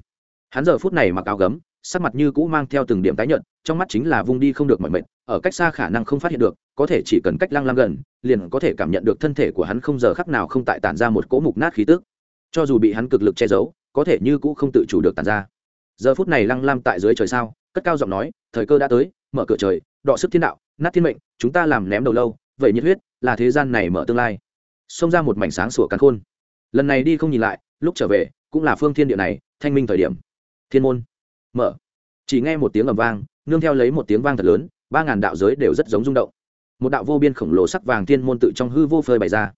Hắn giờ phút này mặc áo gấm, sắc mặt như cũ mang theo từng điểm tái nhợt, trong mắt chính là vung đi không được mọi mệt ở cách xa khả năng không phát hiện được, có thể chỉ cần cách lăng lam gần, liền có thể cảm nhận được thân thể của hắn không giờ khắc nào không tại tản ra một cỗ mục nát khí tức. Cho dù bị hắn cực lực che giấu, có thể như cũ không tự chủ được tàn ra. Giờ phút này lăng lam tại dưới trời sao, cất cao giọng nói, thời cơ đã tới, mở cửa trời, đọ sức thiên đạo, nát thiên mệnh, chúng ta làm ném đầu lâu, vậy nhiệt huyết là thế gian này mở tương lai. Xông ra một mảnh sáng sủa cắn khôn lần này đi không nhìn lại, lúc trở về, cũng là phương thiên địa này, thanh minh thời điểm. Thiên môn. Mở. Chỉ nghe một tiếng ầm vang, nương theo lấy một tiếng vang thật lớn, ba ngàn đạo giới đều rất giống rung động. Một đạo vô biên khổng lồ sắc vàng thiên môn tự trong hư vô phơi bày ra.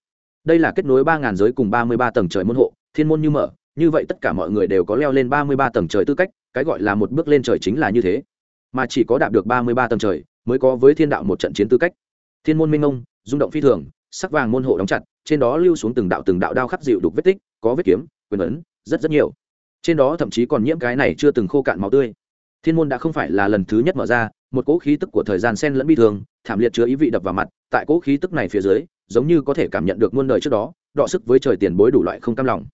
Đây là kết nối ba ngàn giới cùng ba mươi ba tầng trời môn hộ, thiên môn như mở, như vậy tất cả mọi người đều có leo lên ba mươi ba tầng trời tư cách, cái gọi là một bước lên trời chính là như thế. Mà chỉ có đạt được ba mươi ba tầng trời, mới có với thiên đạo một trận chiến tư cách. Thiên môn minh ông rung động phi thường sắc vàng môn hộ đóng chặt, trên đó lưu xuống từng đạo từng đạo đao khắc dịu đục vết tích, có vết kiếm, quyền ấn, rất rất nhiều. Trên đó thậm chí còn nhiễm cái này chưa từng khô cạn máu tươi. Thiên môn đã không phải là lần thứ nhất mở ra, một cỗ khí tức của thời gian sen lẫn bi thường thảm liệt chứa ý vị đập vào mặt, tại cỗ khí tức này phía dưới, giống như có thể cảm nhận được muôn đời trước đó, đọ sức với trời tiền bối đủ loại không cam lòng.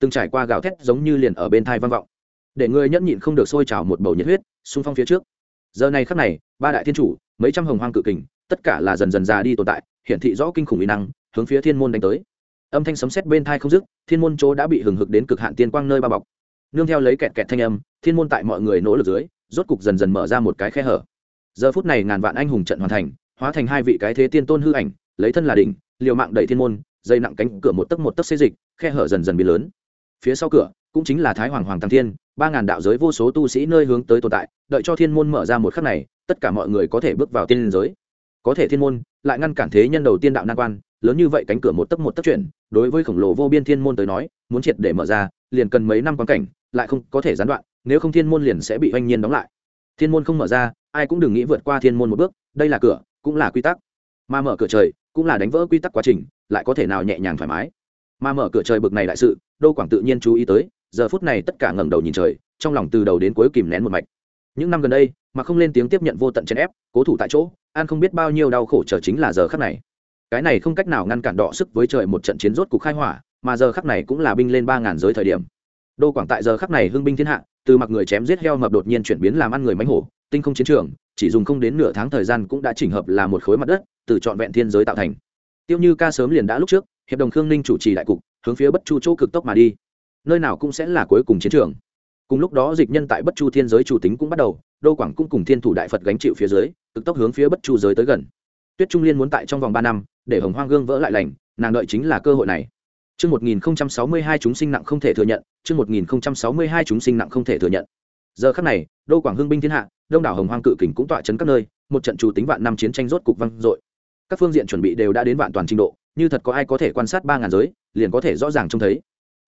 Từng trải qua gào thét giống như liền ở bên thai vang vọng. Để người nhẫn nhịn không được sôi trào một bầu nhiệt huyết, xung phong phía trước. Giờ này khắc này, ba đại thiên chủ, mấy trăm hồng hoang cự kình, tất cả là dần dần già đi tồn tại hiển thị rõ kinh khủng uy năng, hướng phía thiên môn đánh tới. Âm thanh sấm sét bên thai không dứt, thiên môn chỗ đã bị hừng hực đến cực hạn tiên quang nơi bao bọc. Nương theo lấy kẹt kẹt thanh âm, thiên môn tại mọi người nỗ lực dưới, rốt cục dần dần mở ra một cái khe hở. Giờ phút này ngàn vạn anh hùng trận hoàn thành, hóa thành hai vị cái thế tiên tôn hư ảnh, lấy thân là đỉnh, liều mạng đẩy thiên môn, dây nặng cánh cửa một tấc một tấc xê dịch, khe hở dần dần biến lớn. Phía sau cửa, cũng chính là thái hoàng hoàng tăng thiên, ba ngàn đạo giới vô số tu sĩ nơi hướng tới tồn tại, đợi cho thiên môn mở ra một khắc này, tất cả mọi người có thể bước vào tiên giới. Có thể thiên môn lại ngăn cản thế nhân đầu tiên đạo nan quan, lớn như vậy cánh cửa một tấc một tấc chuyển, đối với khổng lồ vô biên thiên môn tới nói, muốn triệt để mở ra, liền cần mấy năm quan cảnh, lại không có thể gián đoạn, nếu không thiên môn liền sẽ bị oanh nhiên đóng lại. Thiên môn không mở ra, ai cũng đừng nghĩ vượt qua thiên môn một bước, đây là cửa, cũng là quy tắc. Mà mở cửa trời, cũng là đánh vỡ quy tắc quá trình, lại có thể nào nhẹ nhàng thoải mái. Mà mở cửa trời bực này đại sự, đô quảng tự nhiên chú ý tới, giờ phút này tất cả ngẩng đầu nhìn trời, trong lòng từ đầu đến cuối kìm nén một mạch những năm gần đây, mà không lên tiếng tiếp nhận vô tận chèn ép, cố thủ tại chỗ, an không biết bao nhiêu đau khổ chờ chính là giờ khắc này. Cái này không cách nào ngăn cản đọ sức với trời một trận chiến rốt cục khai hỏa, mà giờ khắc này cũng là binh lên ba ngàn giới thời điểm. Đô quảng tại giờ khắc này hưng binh thiên hạ, từ mặc người chém giết heo mập đột nhiên chuyển biến làm ăn người mánh hổ, tinh không chiến trường, chỉ dùng không đến nửa tháng thời gian cũng đã chỉnh hợp là một khối mặt đất, từ trọn vẹn thiên giới tạo thành. Tiêu như ca sớm liền đã lúc trước, hiệp đồng khương ninh chủ trì đại cục, hướng phía bất chu chỗ cực tốc mà đi. Nơi nào cũng sẽ là cuối cùng chiến trường cùng lúc đó dịch nhân tại bất chu thiên giới chủ tính cũng bắt đầu đô quảng cũng cùng thiên thủ đại phật gánh chịu phía dưới cực tốc hướng phía bất chu giới tới gần tuyết trung liên muốn tại trong vòng ba năm để hồng hoang gương vỡ lại lành nàng đợi chính là cơ hội này Trước 1062 chúng sinh nặng không thể thừa nhận, trước 1062 chúng sinh nặng không thể thừa nhận. Giờ khắc này, đô quảng hưng binh thiên hạ, đông đảo hồng hoang cự kình cũng tọa chấn các nơi, một trận chủ tính vạn năm chiến tranh rốt cục vang dội. Các phương diện chuẩn bị đều đã đến vạn toàn trình độ, như thật có ai có thể quan sát ba ngàn giới, liền có thể rõ ràng trông thấy.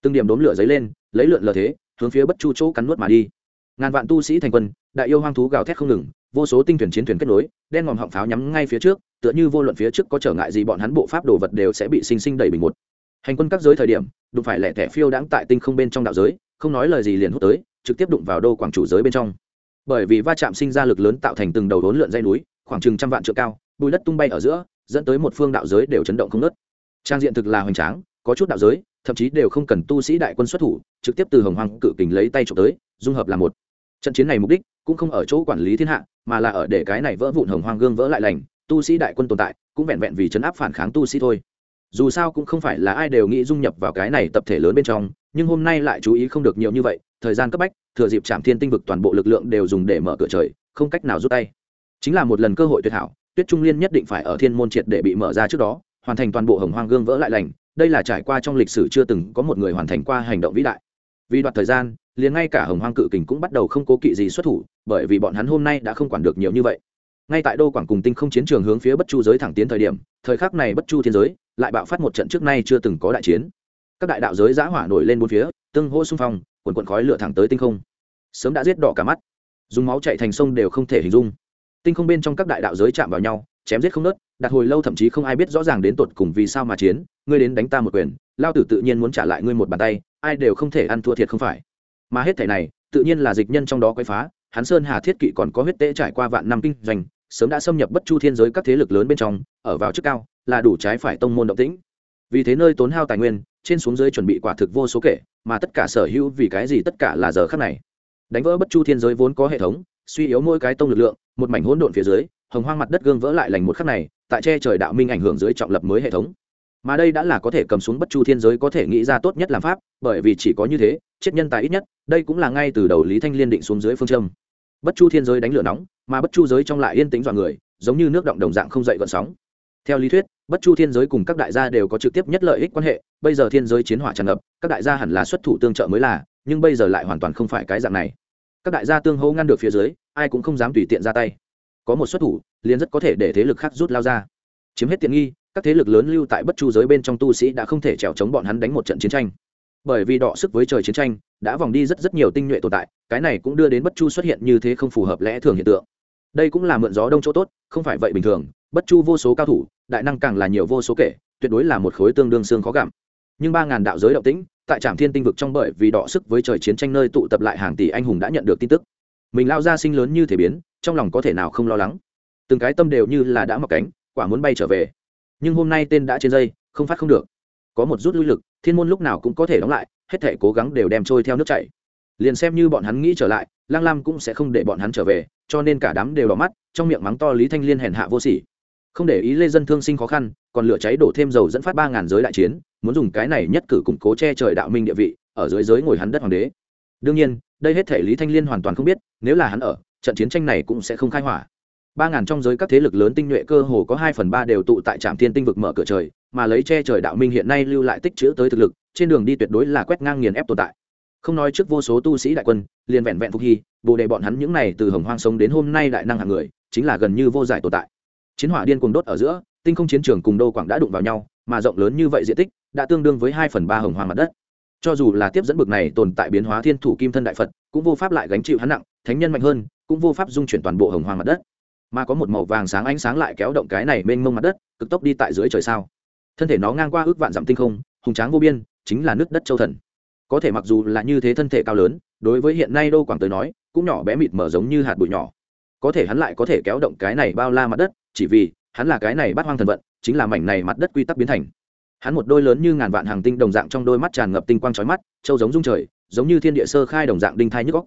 Từng điểm đốm lửa giấy lên, lấy lượn lờ thế, hướng phía bất chu chỗ cắn nuốt mà đi. Ngàn vạn tu sĩ thành quân, đại yêu hoang thú gào thét không ngừng, vô số tinh thuyền chiến thuyền kết nối, đen ngòm họng pháo nhắm ngay phía trước, tựa như vô luận phía trước có trở ngại gì bọn hắn bộ pháp đồ vật đều sẽ bị sinh sinh đẩy bình một. Hành quân các giới thời điểm đụng phải lẻ thẻ phiêu đãng tại tinh không bên trong đạo giới không nói lời gì liền hút tới trực tiếp đụng vào đô quảng chủ giới bên trong. Bởi vì va chạm sinh ra lực lớn tạo thành từng đầu đốn lượn dây núi khoảng chừng trăm vạn trượng cao bùi đất tung bay ở giữa dẫn tới một phương đạo giới đều chấn động không nớt trang diện thực là hoành tráng có chút đạo giới thậm chí đều không cần tu sĩ đại quân xuất thủ, trực tiếp từ hồng hoàng cự kình lấy tay trộm tới, dung hợp là một. Trận chiến này mục đích cũng không ở chỗ quản lý thiên hạ, mà là ở để cái này vỡ vụn hồng hoàng gương vỡ lại lành, tu sĩ đại quân tồn tại cũng vẹn vẹn vì chấn áp phản kháng tu sĩ thôi. Dù sao cũng không phải là ai đều nghĩ dung nhập vào cái này tập thể lớn bên trong, nhưng hôm nay lại chú ý không được nhiều như vậy, thời gian cấp bách, thừa dịp trạm thiên tinh vực toàn bộ lực lượng đều dùng để mở cửa trời, không cách nào rút tay. Chính là một lần cơ hội tuyệt hảo, tuyết trung liên nhất định phải ở thiên môn triệt để bị mở ra trước đó, hoàn thành toàn bộ hồng hoang gương vỡ lại lành đây là trải qua trong lịch sử chưa từng có một người hoàn thành qua hành động vĩ đại. Vì đoạt thời gian, liền ngay cả hồng hoang cự kình cũng bắt đầu không cố kỵ gì xuất thủ, bởi vì bọn hắn hôm nay đã không quản được nhiều như vậy. Ngay tại đô quảng cùng tinh không chiến trường hướng phía bất chu giới thẳng tiến thời điểm, thời khắc này bất chu thiên giới lại bạo phát một trận trước nay chưa từng có đại chiến. Các đại đạo giới giã hỏa nổi lên bốn phía, tương hô xung phong, quần quần khói lửa thẳng tới tinh không. Sớm đã giết đỏ cả mắt. Dùng máu chạy thành sông đều không thể hình dung. Tinh không bên trong các đại đạo giới chạm vào nhau chém giết không nớt, đặt hồi lâu thậm chí không ai biết rõ ràng đến tột cùng vì sao mà chiến, ngươi đến đánh ta một quyền, lao tử tự nhiên muốn trả lại ngươi một bàn tay, ai đều không thể ăn thua thiệt không phải. Mà hết thể này, tự nhiên là dịch nhân trong đó quấy phá hắn sơn hà thiết kỵ còn có huyết tễ trải qua vạn năm kinh doanh, sớm đã xâm nhập bất chu thiên giới các thế lực lớn bên trong, ở vào chức cao, là đủ trái phải tông môn động tĩnh. Vì thế nơi tốn hao tài nguyên, trên xuống dưới chuẩn bị quả thực vô số kể, mà tất cả sở hữu vì cái gì tất cả là giờ khắc này. Đánh vỡ bất chu thiên giới vốn có hệ thống, suy yếu mỗi cái tông lực lượng, một mảnh hỗn độn phía dưới hồng hoang mặt đất gương vỡ lại lành một khắc này, tại che trời đạo minh ảnh hưởng dưới trọng lập mới hệ thống. Mà đây đã là có thể cầm xuống bất chu thiên giới có thể nghĩ ra tốt nhất làm pháp, bởi vì chỉ có như thế, chết nhân tài ít nhất, đây cũng là ngay từ đầu lý thanh liên định xuống dưới phương châm. Bất chu thiên giới đánh lửa nóng, mà bất chu giới trong lại yên tĩnh dọa người, giống như nước động đồng dạng không dậy gọn sóng. Theo lý thuyết, bất chu thiên giới cùng các đại gia đều có trực tiếp nhất lợi ích quan hệ, bây giờ thiên giới chiến hỏa tràn ngập, các đại gia hẳn là xuất thủ tương trợ mới là, nhưng bây giờ lại hoàn toàn không phải cái dạng này. Các đại gia tương hô ngăn được phía dưới, ai cũng không dám tùy tiện ra tay có một xuất thủ, liền rất có thể để thế lực khác rút lao ra. Chiếm hết tiện nghi, các thế lực lớn lưu tại bất chu giới bên trong tu sĩ đã không thể trèo chống bọn hắn đánh một trận chiến tranh. Bởi vì đọ sức với trời chiến tranh, đã vòng đi rất rất nhiều tinh nhuệ tồn tại, cái này cũng đưa đến bất chu xuất hiện như thế không phù hợp lẽ thường hiện tượng. Đây cũng là mượn gió đông chỗ tốt, không phải vậy bình thường, bất chu vô số cao thủ, đại năng càng là nhiều vô số kể, tuyệt đối là một khối tương đương xương khó gặm. Nhưng ba ngàn đạo giới động tĩnh, tại trạm thiên tinh vực trong bởi vì đọ sức với trời chiến tranh nơi tụ tập lại hàng tỷ anh hùng đã nhận được tin tức. Mình lao ra sinh lớn như thể biến trong lòng có thể nào không lo lắng. Từng cái tâm đều như là đã mọc cánh, quả muốn bay trở về. Nhưng hôm nay tên đã trên dây, không phát không được. Có một rút lui lực, thiên môn lúc nào cũng có thể đóng lại, hết thể cố gắng đều đem trôi theo nước chảy. Liền xem như bọn hắn nghĩ trở lại lang lam cũng sẽ không để bọn hắn trở về, cho nên cả đám đều đỏ mắt, trong miệng mắng to lý thanh liên hèn hạ vô sỉ. Không để ý lê dân thương sinh khó khăn, còn lửa cháy đổ thêm dầu dẫn phát ba ngàn giới đại chiến, muốn dùng cái này nhất cử củng cố che trời đạo minh địa vị, ở dưới giới ngồi hắn đất hoàng đế. Đương nhiên, đây hết thể lý thanh liên hoàn toàn không biết, nếu là hắn ở trận chiến tranh này cũng sẽ không khai hỏa. Ba ngàn trong giới các thế lực lớn tinh nhuệ cơ hồ có hai phần ba đều tụ tại trạm thiên tinh vực mở cửa trời, mà lấy che trời đạo minh hiện nay lưu lại tích chữ tới thực lực, trên đường đi tuyệt đối là quét ngang nghiền ép tồn tại. Không nói trước vô số tu sĩ đại quân, liền vẹn vẹn phục hy, bồ đề bọn hắn những này từ hồng hoang sống đến hôm nay đại năng hạng người, chính là gần như vô giải tồn tại. Chiến hỏa điên cuồng đốt ở giữa, tinh không chiến trường cùng đô quảng đã đụng vào nhau, mà rộng lớn như vậy diện tích, đã tương đương với hai phần ba hồng hoang mặt đất. Cho dù là tiếp dẫn bực này tồn tại biến hóa thiên thủ kim thân đại phật, cũng vô pháp lại gánh chịu hắn nặng, thánh nhân mạnh hơn cũng vô pháp dung chuyển toàn bộ hồng hoàng mặt đất. Mà có một màu vàng sáng ánh sáng lại kéo động cái này mênh mông mặt đất, cực tốc đi tại dưới trời sao. Thân thể nó ngang qua ước vạn dặm tinh không, hùng tráng vô biên, chính là nước đất châu thần. Có thể mặc dù là như thế thân thể cao lớn, đối với hiện nay đô quảng tới nói, cũng nhỏ bé mịt mở giống như hạt bụi nhỏ. Có thể hắn lại có thể kéo động cái này bao la mặt đất, chỉ vì hắn là cái này bắt hoang thần vận, chính là mảnh này mặt đất quy tắc biến thành. Hắn một đôi lớn như ngàn vạn hàng tinh đồng dạng trong đôi mắt tràn ngập tinh quang trói mắt, châu giống dung trời, giống như thiên địa sơ khai đồng dạng đinh thai nhức góc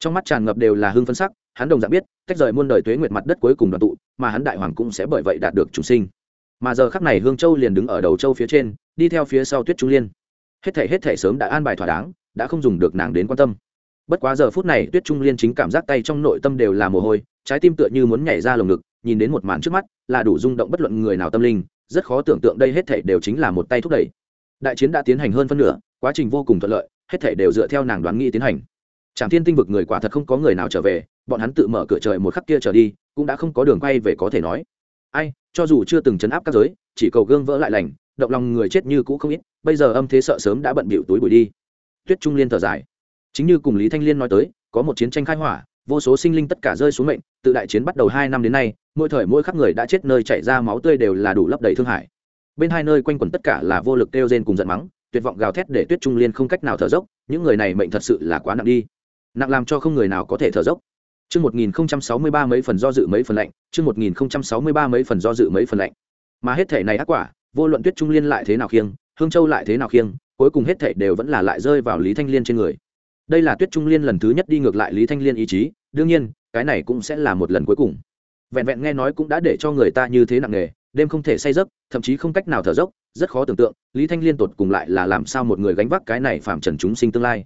trong mắt tràn ngập đều là hương phân sắc, hắn đồng dạng biết, cách rời muôn đời tuế nguyệt mặt đất cuối cùng đoàn tụ, mà hắn đại hoàng cũng sẽ bởi vậy đạt được chủ sinh. Mà giờ khắc này hương châu liền đứng ở đầu châu phía trên, đi theo phía sau tuyết trung liên. Hết thể hết thể sớm đã an bài thỏa đáng, đã không dùng được nàng đến quan tâm. Bất quá giờ phút này tuyết trung liên chính cảm giác tay trong nội tâm đều là mồ hôi, trái tim tựa như muốn nhảy ra lồng ngực, nhìn đến một màn trước mắt, là đủ rung động bất luận người nào tâm linh, rất khó tưởng tượng đây hết thể đều chính là một tay thúc đẩy. Đại chiến đã tiến hành hơn phân nửa, quá trình vô cùng thuận lợi, hết thể đều dựa theo nàng đoán nghĩ tiến hành tràng thiên tinh vực người quả thật không có người nào trở về, bọn hắn tự mở cửa trời một khắc kia trở đi, cũng đã không có đường quay về có thể nói. Ai, cho dù chưa từng chấn áp các giới, chỉ cầu gương vỡ lại lành, động lòng người chết như cũ không ít, bây giờ âm thế sợ sớm đã bận bịu túi bụi đi. Tuyết trung liên thở dài. Chính như cùng lý thanh liên nói tới, có một chiến tranh khai hỏa, vô số sinh linh tất cả rơi xuống mệnh, tự đại chiến bắt đầu hai năm đến nay, mỗi thời mỗi khắc người đã chết nơi chảy ra máu tươi đều là đủ lấp đầy thương hại. Bên hai nơi quanh quẩn tất cả là vô lực kêu rên cùng giận mắng, tuyệt vọng gào thét để tuyết trung liên không cách nào thở dốc, những người này mệnh thật sự là quá nặng đi nặng làm cho không người nào có thể thở dốc Chương 1063 mấy phần do dự mấy phần lạnh, chương 1063 mấy phần do dự mấy phần lạnh. Mà hết thể này ác quả, vô luận Tuyết Trung Liên lại thế nào khiêng, Hương Châu lại thế nào khiêng, cuối cùng hết thể đều vẫn là lại rơi vào Lý Thanh Liên trên người. Đây là Tuyết Trung Liên lần thứ nhất đi ngược lại Lý Thanh Liên ý chí, đương nhiên, cái này cũng sẽ là một lần cuối cùng. Vẹn vẹn nghe nói cũng đã để cho người ta như thế nặng nề, đêm không thể say giấc, thậm chí không cách nào thở dốc, rất khó tưởng tượng, Lý Thanh Liên tột cùng lại là làm sao một người gánh vác cái này phạm trần chúng sinh tương lai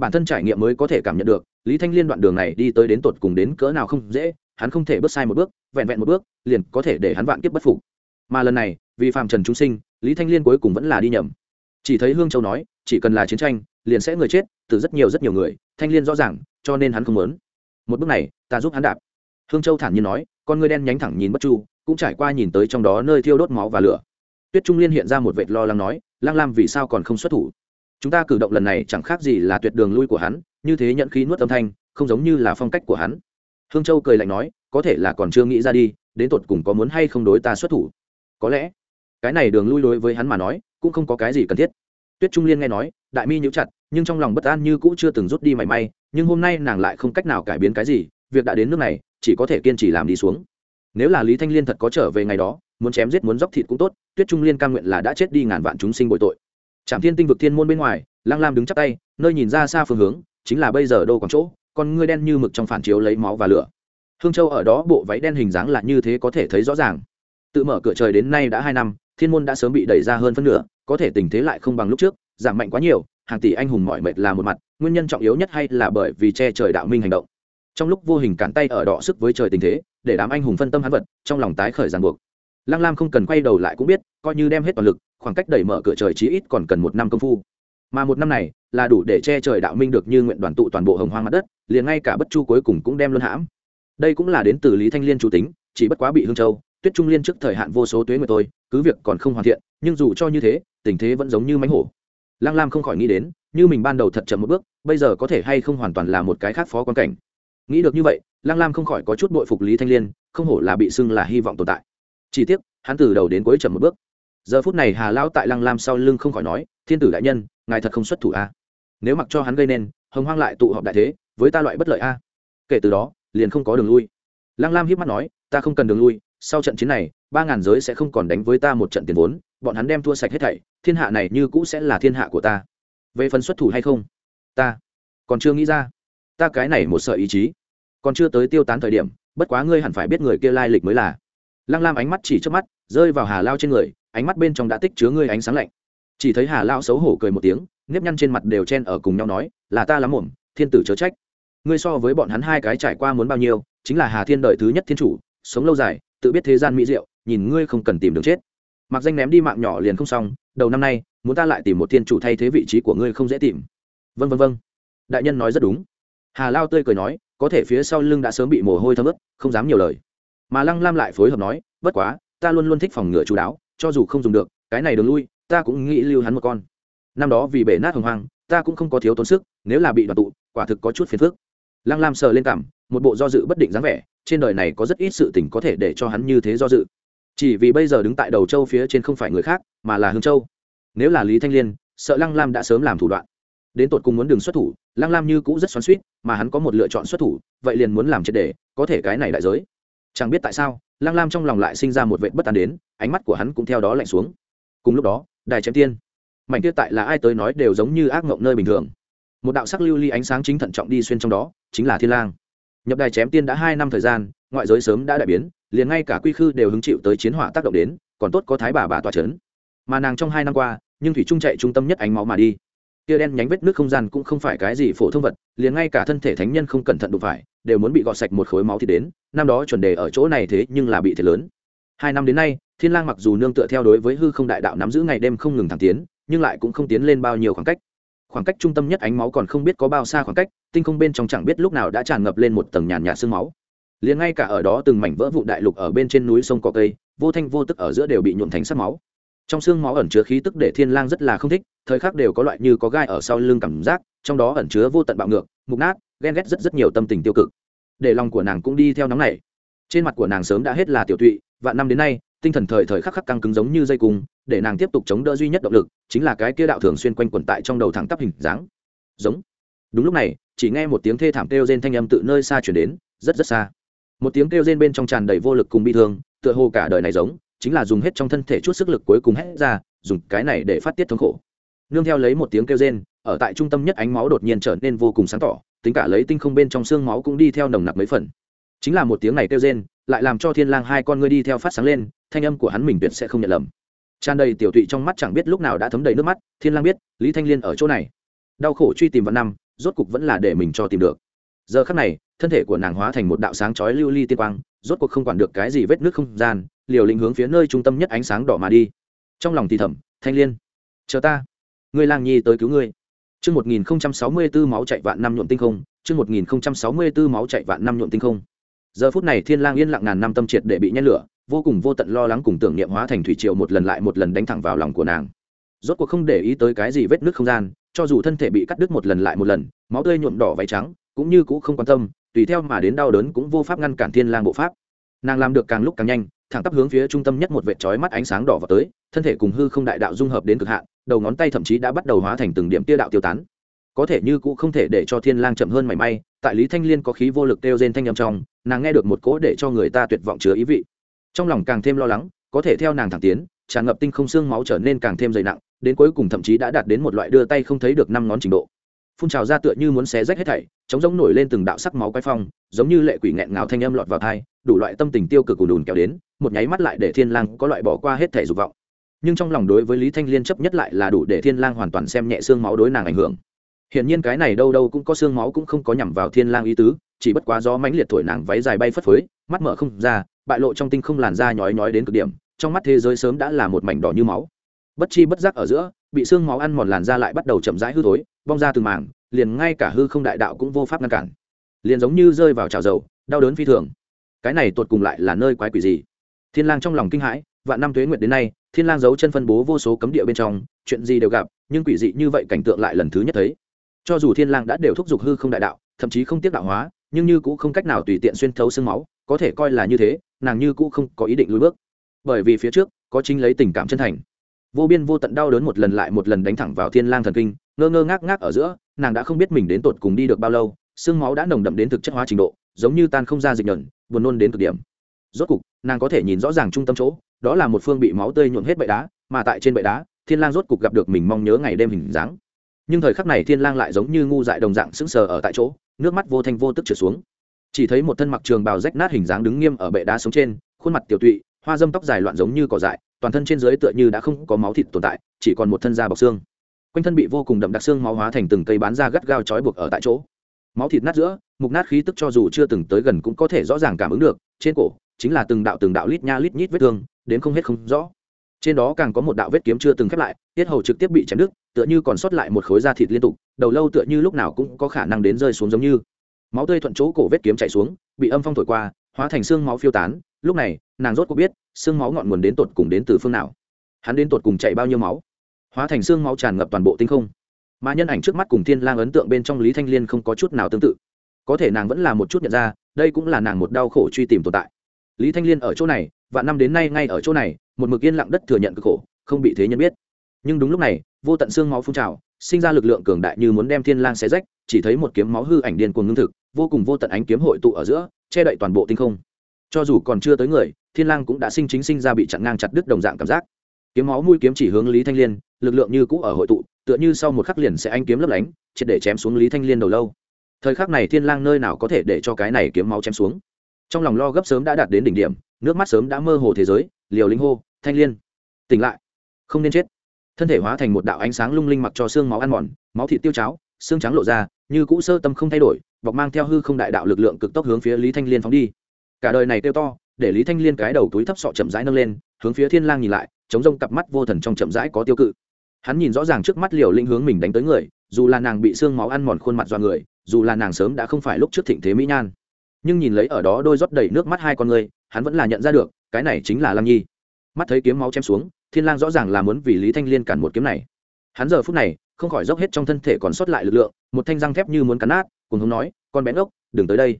bản thân trải nghiệm mới có thể cảm nhận được, lý thanh liên đoạn đường này đi tới đến tột cùng đến cỡ nào không dễ, hắn không thể bước sai một bước, vẹn vẹn một bước, liền có thể để hắn vạn kiếp bất phục. Mà lần này, vì phạm trần chúng sinh, lý thanh liên cuối cùng vẫn là đi nhầm. Chỉ thấy hương châu nói, chỉ cần là chiến tranh, liền sẽ người chết, từ rất nhiều rất nhiều người, thanh liên rõ ràng, cho nên hắn không muốn. Một bước này, ta giúp hắn đạp. Hương châu thản nhiên nói, con ngươi đen nhánh thẳng nhìn bất chu, cũng trải qua nhìn tới trong đó nơi thiêu đốt máu và lửa. Tuyết trung liên hiện ra một vệt lo lắng nói lang lam vì sao còn không xuất thủ? Chúng ta cử động lần này chẳng khác gì là tuyệt đường lui của hắn, như thế nhận khí nuốt âm thanh, không giống như là phong cách của hắn. Hương châu cười lạnh nói, có thể là còn chưa nghĩ ra đi, đến tột cùng có muốn hay không đối ta xuất thủ. Có lẽ, cái này đường lui đối với hắn mà nói, cũng không có cái gì cần thiết. Tuyết trung liên nghe nói, đại mi nhíu chặt, nhưng trong lòng bất an như cũ chưa từng rút đi mảy may, nhưng hôm nay nàng lại không cách nào cải biến cái gì, việc đã đến nước này, chỉ có thể kiên trì làm đi xuống. Nếu là lý thanh liên thật có trở về ngày đó, muốn chém giết muốn dốc thịt cũng tốt, tuyết trung liên cam nguyện là đã chết đi ngàn vạn chúng sinh bội tội trạm thiên tinh vực thiên môn bên ngoài lang lam đứng chắp tay, nơi nhìn ra xa phương hướng, chính là bây giờ đâu quảng chỗ, con ngươi đen như mực trong phản chiếu lấy máu và lửa. Hương châu ở đó bộ váy đen hình dáng là như thế có thể thấy rõ ràng. Tự mở cửa trời đến nay đã hai năm, thiên môn đã sớm bị đẩy ra hơn phân nửa, có thể tình thế lại không bằng lúc trước, giảm mạnh quá nhiều, hàng tỷ anh hùng mọi mệt là một mặt, nguyên nhân trọng yếu nhất hay là bởi vì che trời đạo minh hành động. Trong lúc vô hình cản tay ở đọ sức với trời tình thế, để đám anh hùng phân tâm hắn vật, trong lòng tái khởi ràng buộc lăng lam không cần quay đầu lại cũng biết, coi như đem hết toàn lực, khoảng cách đẩy mở cửa trời chí ít còn cần một năm công phu. Mà một năm này, là đủ để che trời đạo minh được như nguyện đoàn tụ toàn bộ hồng hoang mặt đất, liền ngay cả bất chu cuối cùng cũng đem luân hãm. Đây cũng là đến từ lý thanh liên chủ tính, chỉ bất quá bị hương châu, tuyết trung liên trước thời hạn vô số tuế nguyệt tôi cứ việc còn không hoàn thiện, nhưng dù cho như thế, tình thế vẫn giống như mánh hổ. Lăng lam không khỏi nghĩ đến, như mình ban đầu thật chậm một bước, bây giờ có thể hay không hoàn toàn là một cái khác phó quan cảnh. Nghĩ được như vậy, lăng lam không khỏi có chút bội phục lý thanh liên, không hổ là bị xưng là hy vọng tồn tại chỉ tiếc, hắn từ đầu đến cuối chậm một bước. Giờ phút này hà lão tại lăng lam sau lưng không khỏi nói, thiên tử đại nhân, ngài thật không xuất thủ a nếu mặc cho hắn gây nên, hồng hoang lại tụ họp đại thế, với ta loại bất lợi a kể từ đó, liền không có đường lui. Lăng lam hiếp mắt nói, ta không cần đường lui, sau trận chiến này, ba ngàn giới sẽ không còn đánh với ta một trận tiền vốn, bọn hắn đem thua sạch hết thảy, thiên hạ này như cũ sẽ là thiên hạ của ta. Về phần xuất thủ hay không, ta còn chưa nghĩ ra. Ta cái này một sợ ý chí, còn chưa tới tiêu tán thời điểm, bất quá ngươi hẳn phải biết người kia lai lịch mới là lăng lam ánh mắt chỉ trước mắt, rơi vào hà lao trên người, ánh mắt bên trong đã tích chứa ngươi ánh sáng lạnh. Chỉ thấy hà lao xấu hổ cười một tiếng, nếp nhăn trên mặt đều chen ở cùng nhau nói, là ta lắm muộn, thiên tử chớ trách. Ngươi so với bọn hắn hai cái trải qua muốn bao nhiêu, chính là hà thiên đời thứ nhất thiên chủ, sống lâu dài, tự biết thế gian mỹ diệu, nhìn ngươi không cần tìm đường chết. Mặc danh ném đi mạng nhỏ liền không xong, đầu năm nay, muốn ta lại tìm một thiên chủ thay thế vị trí của ngươi không dễ tìm. Vân vân vân đại nhân nói rất đúng. Hà lao tươi cười nói, có thể phía sau lưng đã sớm bị mồ hôi thấm ướt, không dám nhiều lời mà lăng lam lại phối hợp nói bất quá ta luôn luôn thích phòng ngựa chú đáo cho dù không dùng được cái này đường lui ta cũng nghĩ lưu hắn một con. Năm đó vì bể nát hồng hoang ta cũng không có thiếu tốn sức nếu là bị đoàn tụ quả thực có chút phiền phức. Lăng lam sờ lên cảm một bộ do dự bất định dáng vẻ trên đời này có rất ít sự tình có thể để cho hắn như thế do dự. Chỉ vì bây giờ đứng tại đầu châu phía trên không phải người khác mà là hương châu. Nếu là lý thanh liên sợ lăng lam đã sớm làm thủ đoạn. Đến tột cùng muốn đường xuất thủ lăng lam như cũ rất xoắn suýt mà hắn có một lựa chọn xuất thủ vậy liền muốn làm triệt đề, có thể cái này đại giới chẳng biết tại sao lang lam trong lòng lại sinh ra một vệ bất an đến, ánh mắt của hắn cũng theo đó lạnh xuống. Cùng lúc đó, đài chém tiên mảnh kia tại là ai tới nói đều giống như ác mộng nơi bình thường. Một đạo sắc lưu ly ánh sáng chính thận trọng đi xuyên trong đó, chính là thiên lang. Nhập đài chém tiên đã hai năm thời gian, ngoại giới sớm đã đại biến, liền ngay cả quy khư đều hứng chịu tới chiến hỏa tác động đến, còn tốt có thái bà bà tỏa chấn. Mà nàng trong hai năm qua, nhưng thủy trung chạy trung tâm nhất ánh máu mà đi kia đen nhánh vết nước không gian cũng không phải cái gì phổ thông vật, liền ngay cả thân thể thánh nhân không cẩn thận đụng phải, đều muốn bị gọt sạch một khối máu thì đến, năm đó chuẩn đề ở chỗ này thế nhưng là bị thiệt lớn. Hai năm đến nay, thiên lang mặc dù nương tựa theo đối với hư không đại đạo nắm giữ ngày đêm không ngừng thẳng tiến, nhưng lại cũng không tiến lên bao nhiêu khoảng cách. Khoảng cách trung tâm nhất ánh máu còn không biết có bao xa khoảng cách, tinh không bên trong chẳng biết lúc nào đã tràn ngập lên một tầng nhàn nhạt sương máu. Liền ngay cả ở đó từng mảnh vỡ vụ đại lục ở bên trên núi sông cỏ cây, vô thanh vô tức ở giữa đều bị nhuộm thành sắc máu trong xương máu ẩn chứa khí tức để thiên lang rất là không thích, thời khắc đều có loại như có gai ở sau lưng cảm giác, trong đó ẩn chứa vô tận bạo ngược, mục nát, ghen ghét rất rất nhiều tâm tình tiêu cực. Để lòng của nàng cũng đi theo nóng này trên mặt của nàng sớm đã hết là tiểu tụy, vạn năm đến nay, tinh thần thời thời khắc khắc căng cứng giống như dây cung, để nàng tiếp tục chống đỡ duy nhất động lực, chính là cái kia đạo thường xuyên quanh quẩn tại trong đầu thẳng tắp hình dáng. Giống. Đúng lúc này, chỉ nghe một tiếng thê thảm kêu rên thanh âm tự nơi xa chuyển đến, rất rất xa. Một tiếng kêu rên bên trong tràn đầy vô lực cùng bi thương, tựa hồ cả đời này giống chính là dùng hết trong thân thể chút sức lực cuối cùng hết ra, dùng cái này để phát tiết thống khổ. Nương theo lấy một tiếng kêu rên, ở tại trung tâm nhất ánh máu đột nhiên trở nên vô cùng sáng tỏ, tính cả lấy tinh không bên trong xương máu cũng đi theo nồng nặc mấy phần. Chính là một tiếng này kêu rên, lại làm cho thiên lang hai con ngươi đi theo phát sáng lên, thanh âm của hắn mình tuyệt sẽ không nhận lầm. Tràn đầy tiểu tụy trong mắt chẳng biết lúc nào đã thấm đầy nước mắt, thiên lang biết, lý thanh liên ở chỗ này. Đau khổ truy tìm vạn năm, rốt cục vẫn là để mình cho tìm được. Giờ khắc này, thân thể của nàng hóa thành một đạo sáng chói lưu ly tiên quang, rốt cuộc không quản được cái gì vết nước không gian liều lĩnh hướng phía nơi trung tâm nhất ánh sáng đỏ mà đi trong lòng thì thầm thanh liên chờ ta ngươi lang nhi tới cứu ngươi Chương 1064 máu chạy vạn năm nhuộm tinh không, chương 1064 máu chạy vạn năm nhuộm tinh không. Giờ phút này Thiên Lang yên lặng ngàn năm tâm triệt để bị nhen lửa, vô cùng vô tận lo lắng cùng tưởng niệm hóa thành thủy triều một lần lại một lần đánh thẳng vào lòng của nàng. Rốt cuộc không để ý tới cái gì vết nứt không gian, cho dù thân thể bị cắt đứt một lần lại một lần, máu tươi nhuộm đỏ váy trắng, cũng như cũ không quan tâm, tùy theo mà đến đau đớn cũng vô pháp ngăn cản Thiên Lang bộ pháp. Nàng làm được càng lúc càng nhanh, thẳng tắp hướng phía trung tâm nhất một vệt chói mắt ánh sáng đỏ vào tới, thân thể cùng hư không đại đạo dung hợp đến cực hạn, đầu ngón tay thậm chí đã bắt đầu hóa thành từng điểm tia đạo tiêu tán. Có thể như cũng không thể để cho thiên lang chậm hơn mảy may tại lý thanh liên có khí vô lực tiêu rên thanh âm trong nàng nghe được một cỗ để cho người ta tuyệt vọng chứa ý vị. Trong lòng càng thêm lo lắng có thể theo nàng thẳng tiến tràn ngập tinh không xương máu trở nên càng thêm dày nặng đến cuối cùng thậm chí đã đạt đến một loại đưa tay không thấy được năm ngón trình độ. Phun trào ra tựa như muốn xé rách hết thảy chống giống nổi lên từng đạo sắc máu quái phong giống như lệ quỷ nghẹn ngào thanh âm lọt vào tai, đủ loại tâm tình tiêu cực ùn ùn kéo đến một nháy mắt lại để thiên lang có loại bỏ qua hết thể dục vọng. Nhưng trong lòng đối với lý thanh liên chấp nhất lại là đủ để thiên lang hoàn toàn xem nhẹ xương máu đối nàng ảnh hưởng. Hiển nhiên cái này đâu đâu cũng có xương máu cũng không có nhằm vào thiên lang ý tứ, chỉ bất quá gió mãnh liệt thổi nàng váy dài bay phất phới, mắt mở không ra, bại lộ trong tinh không làn da nhói nhói đến cực điểm, trong mắt thế giới sớm đã là một mảnh đỏ như máu. Bất chi bất giác ở giữa, bị xương máu ăn mòn làn da lại bắt đầu chậm rãi hư thối, bong ra từng mảng, liền ngay cả hư không đại đạo cũng vô pháp ngăn cản. Liền giống như rơi vào chảo dầu, đau đớn phi thường. Cái này tột cùng lại là nơi quái quỷ gì? Thiên lang trong lòng kinh hãi, vạn năm tuế nguyệt đến nay, thiên lang giấu chân phân bố vô số cấm địa bên trong, chuyện gì đều gặp, nhưng quỷ dị như vậy cảnh tượng lại lần thứ nhất thấy. Cho dù thiên lang đã đều thúc giục hư không đại đạo, thậm chí không tiếc đạo hóa, nhưng như cũng không cách nào tùy tiện xuyên thấu xương máu, có thể coi là như thế, nàng như cũng không có ý định lùi bước. Bởi vì phía trước, có chính lấy tình cảm chân thành. Vô biên vô tận đau đớn một lần lại một lần đánh thẳng vào thiên lang thần kinh, ngơ ngơ ngác ngác ở giữa, nàng đã không biết mình đến tột cùng đi được bao lâu, xương máu đã nồng đậm đến thực chất hóa trình độ, giống như tan không ra dịch nhẫn, buồn nôn đến cực điểm rốt cục, nàng có thể nhìn rõ ràng trung tâm chỗ, đó là một phương bị máu tươi nhuộm hết bệ đá, mà tại trên bệ đá, thiên lang rốt cục gặp được mình mong nhớ ngày đêm hình dáng. Nhưng thời khắc này thiên lang lại giống như ngu dại đồng dạng sững sờ ở tại chỗ, nước mắt vô thanh vô tức trượt xuống. Chỉ thấy một thân mặc trường bào rách nát hình dáng đứng nghiêm ở bệ đá sống trên, khuôn mặt tiểu tụy, hoa dâm tóc dài loạn giống như cỏ dại, toàn thân trên dưới tựa như đã không có máu thịt tồn tại, chỉ còn một thân da bọc xương. Quanh thân bị vô cùng đậm đặc xương máu hóa thành từng cây bán da gắt gao trói buộc ở tại chỗ. Máu thịt nát giữa, mục nát khí tức cho dù chưa từng tới gần cũng có thể rõ ràng cảm ứng được, trên cổ chính là từng đạo từng đạo lít nha lít nhít vết thương, đến không hết không rõ. Trên đó càng có một đạo vết kiếm chưa từng khép lại, tiết hầu trực tiếp bị chém đứt, tựa như còn sót lại một khối da thịt liên tục, đầu lâu tựa như lúc nào cũng có khả năng đến rơi xuống giống như. Máu tươi thuận chỗ cổ vết kiếm chạy xuống, bị âm phong thổi qua, hóa thành xương máu phiêu tán. Lúc này, nàng rốt có biết, xương máu ngọn nguồn đến tột cùng đến từ phương nào. Hắn đến tột cùng chạy bao nhiêu máu? Hóa thành xương máu tràn ngập toàn bộ tinh không. Mà nhân ảnh trước mắt cùng thiên lang ấn tượng bên trong lý thanh liên không có chút nào tương tự. Có thể nàng vẫn là một chút nhận ra, đây cũng là nàng một đau khổ truy tìm tồn tại lý thanh liên ở chỗ này và năm đến nay ngay ở chỗ này, một mực yên lặng đất thừa nhận cực khổ, không bị thế nhân biết. Nhưng đúng lúc này, vô tận xương máu phun trào, sinh ra lực lượng cường đại như muốn đem thiên lang xé rách, chỉ thấy một kiếm máu hư ảnh điên cuồng ngưng thực, vô cùng vô tận ánh kiếm hội tụ ở giữa, che đậy toàn bộ tinh không. Cho dù còn chưa tới người, thiên lang cũng đã sinh chính sinh ra bị chặn ngang chặt đứt đồng dạng cảm giác. Kiếm máu mũi kiếm chỉ hướng lý thanh liên, lực lượng như cũ ở hội tụ, tựa như sau một khắc liền sẽ anh kiếm lấp lánh, triệt để chém xuống lý thanh liên đầu lâu. Thời khắc này thiên lang nơi nào có thể để cho cái này kiếm máu chém xuống? Trong lòng lo gấp sớm đã đạt đến đỉnh điểm, nước mắt sớm đã mơ hồ thế giới, liều linh hô, thanh liên, tỉnh lại. Không nên chết. Thân thể hóa thành một đạo ánh sáng lung linh mặc cho xương máu ăn mòn, máu thịt tiêu cháo, xương trắng lộ ra, như cũ sơ tâm không thay đổi, bọc mang theo hư không đại đạo lực lượng cực tốc hướng phía lý thanh liên phóng đi. Cả đời này tiêu to, để lý thanh liên cái đầu túi thấp sọ chậm rãi nâng lên, hướng phía thiên lang nhìn lại, chống rông cặp mắt vô thần trong chậm rãi có tiêu cự. Hắn nhìn rõ ràng trước mắt liều linh hướng mình đánh tới người, dù là nàng bị xương máu ăn mòn khuôn mặt do người, dù là nàng sớm đã không phải lúc trước thịnh thế mỹ nhan nhưng nhìn lấy ở đó đôi rót đầy nước mắt hai con người, hắn vẫn là nhận ra được, cái này chính là lăng nhi. Mắt thấy kiếm máu chém xuống, thiên lang rõ ràng là muốn vì lý thanh liên cản một kiếm này. Hắn giờ phút này, không khỏi dốc hết trong thân thể còn sót lại lực lượng, một thanh răng thép như muốn cắn nát cùng hống nói, con bén ốc đừng tới đây.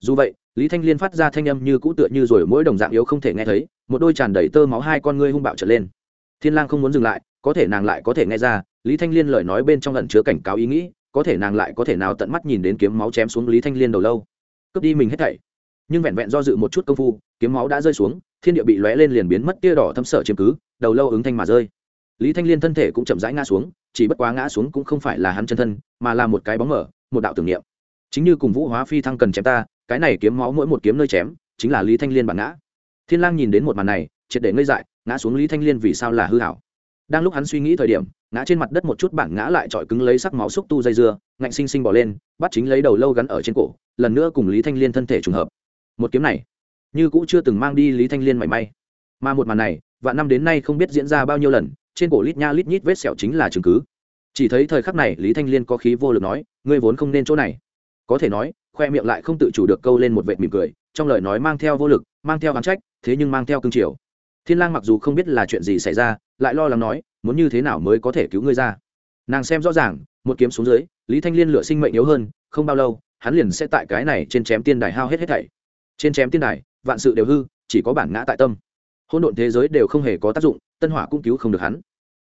Dù vậy, lý thanh liên phát ra thanh âm như cũ tựa như rồi mỗi đồng dạng yếu không thể nghe thấy, một đôi tràn đầy tơ máu hai con ngươi hung bạo trở lên. Thiên lang không muốn dừng lại, có thể nàng lại có thể nghe ra, lý thanh liên lời nói bên trong lần chứa cảnh cáo ý nghĩ, có thể nàng lại có thể nào tận mắt nhìn đến kiếm máu chém xuống lý thanh liên đầu lâu cướp đi mình hết thảy. Nhưng vẹn vẹn do dự một chút công phu, kiếm máu đã rơi xuống, thiên địa bị lóe lên liền biến mất tia đỏ thâm sở chiếm cứ, đầu lâu ứng thanh mà rơi. Lý thanh liên thân thể cũng chậm rãi ngã xuống, chỉ bất quá ngã xuống cũng không phải là hắn chân thân, mà là một cái bóng mở, một đạo tưởng niệm. Chính như cùng vũ hóa phi thăng cần chém ta, cái này kiếm máu mỗi một kiếm nơi chém, chính là lý thanh liên bản ngã. Thiên lang nhìn đến một màn này, triệt để ngây dại, ngã xuống lý thanh liên vì sao là hư hảo. Đang lúc hắn suy nghĩ thời điểm ngã trên mặt đất một chút bản ngã lại trọi cứng lấy sắc máu xúc tu dây dưa, ngạnh sinh sinh bỏ lên, bắt chính lấy đầu lâu gắn ở trên cổ, lần nữa cùng lý thanh liên thân thể trùng hợp. Một kiếm này, như cũng chưa từng mang đi lý thanh liên mảy may. Mà một màn này, vạn năm đến nay không biết diễn ra bao nhiêu lần, trên cổ lít nha lít nhít vết sẹo chính là chứng cứ. Chỉ thấy thời khắc này, lý thanh liên có khí vô lực nói, ngươi vốn không nên chỗ này. Có thể nói, khoe miệng lại không tự chủ được câu lên một vệt mỉm cười, trong lời nói mang theo vô lực, mang theo gắn trách, thế nhưng mang theo cương triều. Thiên lang mặc dù không biết là chuyện gì xảy ra lại lo lắng nói muốn như thế nào mới có thể cứu ngươi ra? Nàng xem rõ ràng một kiếm xuống dưới lý thanh liên lựa sinh mệnh yếu hơn không bao lâu hắn liền sẽ tại cái này trên chém tiên đài hao hết hết thảy. Trên chém tiên đài vạn sự đều hư chỉ có bản ngã tại tâm. Hỗn độn thế giới đều không hề có tác dụng tân hỏa cũng cứu không được hắn.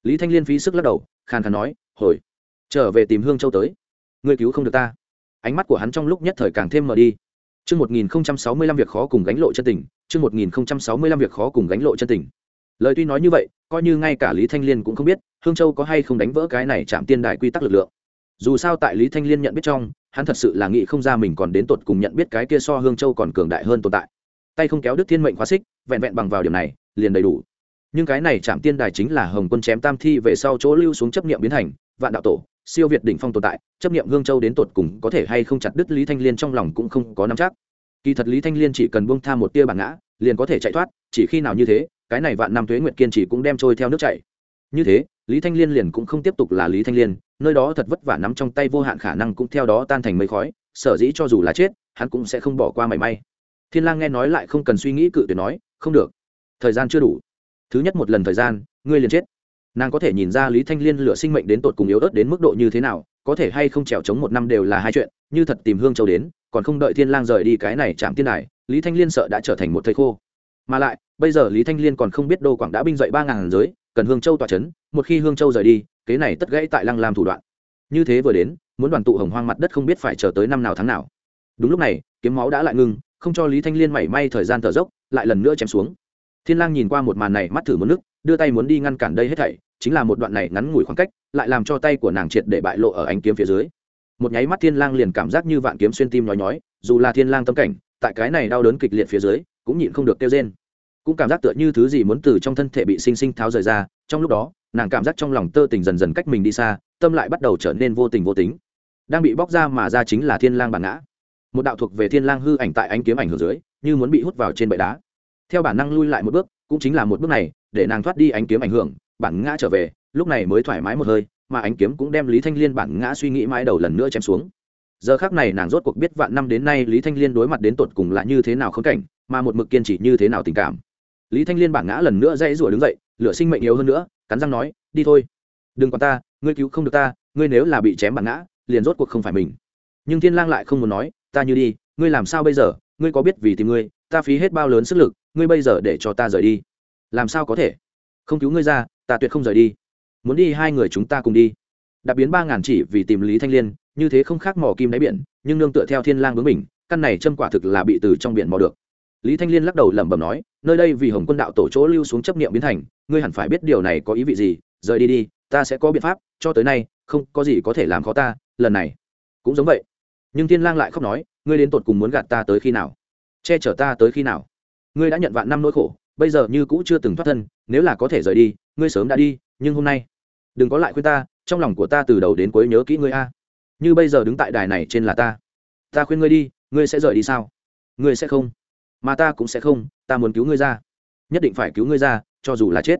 Lý thanh liên phí sức lắc đầu khàn khàn nói hồi trở về tìm hương châu tới. Ngươi cứu không được ta. Ánh mắt của hắn trong lúc nhất thời càng thêm mờ đi. Chương 1065 việc khó cùng gánh lộ chân tình, chương 1065 việc khó cùng gánh lộ chân tình. Lời tuy nói như vậy, coi như ngay cả Lý Thanh Liên cũng không biết, Hương Châu có hay không đánh vỡ cái này chạm tiên đài quy tắc lực lượng. Dù sao tại Lý Thanh Liên nhận biết trong, hắn thật sự là nghĩ không ra mình còn đến tột cùng nhận biết cái kia so Hương Châu còn cường đại hơn tồn tại. Tay không kéo đứt thiên mệnh khóa xích, vẹn vẹn bằng vào điểm này, liền đầy đủ. Nhưng cái này chạm tiên đài chính là Hồng Quân chém Tam Thi về sau chỗ lưu xuống chấp niệm biến thành, vạn đạo tổ, siêu việt đỉnh phong tồn tại chấp niệm hương châu đến tột cùng có thể hay không chặt đứt lý thanh liên trong lòng cũng không có nắm chắc kỳ thật lý thanh liên chỉ cần buông tha một tia bản ngã liền có thể chạy thoát chỉ khi nào như thế cái này vạn năm tuế nguyệt kiên trì cũng đem trôi theo nước chảy. Như thế, lý thanh liên liền cũng không tiếp tục là lý thanh liên, nơi đó thật vất vả nắm trong tay vô hạn khả năng cũng theo đó tan thành mây khói, sở dĩ cho dù là chết, hắn cũng sẽ không bỏ qua mảy may. Thiên lang nghe nói lại không cần suy nghĩ cự tuyệt nói, không được, thời gian chưa đủ. Thứ nhất một lần thời gian, ngươi liền chết. Nàng có thể nhìn ra lý thanh liên lựa sinh mệnh đến tột cùng yếu ớt đến mức độ như thế nào, có thể hay không trèo chống một năm đều là hai chuyện, như thật tìm hương châu đến, còn không đợi thiên lang rời đi cái này chạm tiên này lý thanh liên sợ đã trở thành một thầy khô. Mà lại bây giờ lý thanh liên còn không biết đô quảng đã binh dậy ba ngàn giới, cần hương châu tỏa chấn, một khi hương châu rời đi, kế này tất gãy tại lăng làm thủ đoạn. Như thế vừa đến, muốn đoàn tụ hồng hoang mặt đất không biết phải chờ tới năm nào tháng nào. Đúng lúc này, kiếm máu đã lại ngưng, không cho lý thanh liên mảy may thời gian thở dốc, lại lần nữa chém xuống. Thiên lang nhìn qua một màn này, mắt thử một nước, đưa tay muốn đi ngăn cản đây hết thảy, chính là một đoạn này ngắn ngủi khoảng cách, lại làm cho tay của nàng triệt để bại lộ ở ánh kiếm phía dưới. Một nháy mắt thiên lang liền cảm giác như vạn kiếm xuyên tim nhói nhói, dù là thiên lang tâm cảnh, tại cái này đau đớn kịch liệt phía dưới, cũng nhịn không được tiêu rên cũng cảm giác tựa như thứ gì muốn từ trong thân thể bị sinh sinh tháo rời ra, trong lúc đó, nàng cảm giác trong lòng tơ tình dần dần cách mình đi xa, tâm lại bắt đầu trở nên vô tình vô tính. Đang bị bóc ra mà ra chính là thiên lang bản ngã. Một đạo thuộc về thiên lang hư ảnh tại ánh kiếm ảnh hưởng dưới, như muốn bị hút vào trên bệ đá. Theo bản năng lui lại một bước, cũng chính là một bước này, để nàng thoát đi ánh kiếm ảnh hưởng, bản ngã trở về, lúc này mới thoải mái một hơi, mà ánh kiếm cũng đem lý thanh liên bản ngã suy nghĩ mãi đầu lần nữa chém xuống. Giờ khác này nàng rốt cuộc biết vạn năm đến nay lý thanh liên đối mặt đến tột cùng là như thế nào khốn cảnh, mà một mực kiên trì như thế nào tình cảm lý thanh liên bản ngã lần nữa dãy rủa đứng dậy, lửa sinh mệnh yếu hơn nữa, cắn răng nói, đi thôi. Đừng còn ta, ngươi cứu không được ta, ngươi nếu là bị chém bản ngã, liền rốt cuộc không phải mình. Nhưng thiên lang lại không muốn nói, ta như đi, ngươi làm sao bây giờ? Ngươi có biết vì tìm ngươi, ta phí hết bao lớn sức lực, ngươi bây giờ để cho ta rời đi. Làm sao có thể? Không cứu ngươi ra, ta tuyệt không rời đi. Muốn đi hai người chúng ta cùng đi. Đạp biến ba ngàn chỉ vì tìm lý thanh liên, như thế không khác mò kim đáy biển, nhưng nương tựa theo thiên lang bướng mình căn này châm quả thực là bị từ trong biển mò được lý thanh liên lắc đầu lẩm bẩm nói, nơi đây vì hồng quân đạo tổ chỗ lưu xuống chấp niệm biến thành, ngươi hẳn phải biết điều này có ý vị gì, rời đi đi, ta sẽ có biện pháp, cho tới nay, không có gì có thể làm khó ta, lần này cũng giống vậy. Nhưng thiên lang lại khóc nói, ngươi đến tột cùng muốn gạt ta tới khi nào? Che chở ta tới khi nào? Ngươi đã nhận vạn năm nỗi khổ, bây giờ như cũ chưa từng thoát thân, nếu là có thể rời đi, ngươi sớm đã đi, nhưng hôm nay, đừng có lại khuyên ta, trong lòng của ta từ đầu đến cuối nhớ kỹ ngươi a. Như bây giờ đứng tại đài này trên là ta. Ta khuyên ngươi đi, ngươi sẽ rời đi sao? Ngươi sẽ không? Mà ta cũng sẽ không, ta muốn cứu ngươi ra. Nhất định phải cứu ngươi ra, cho dù là chết.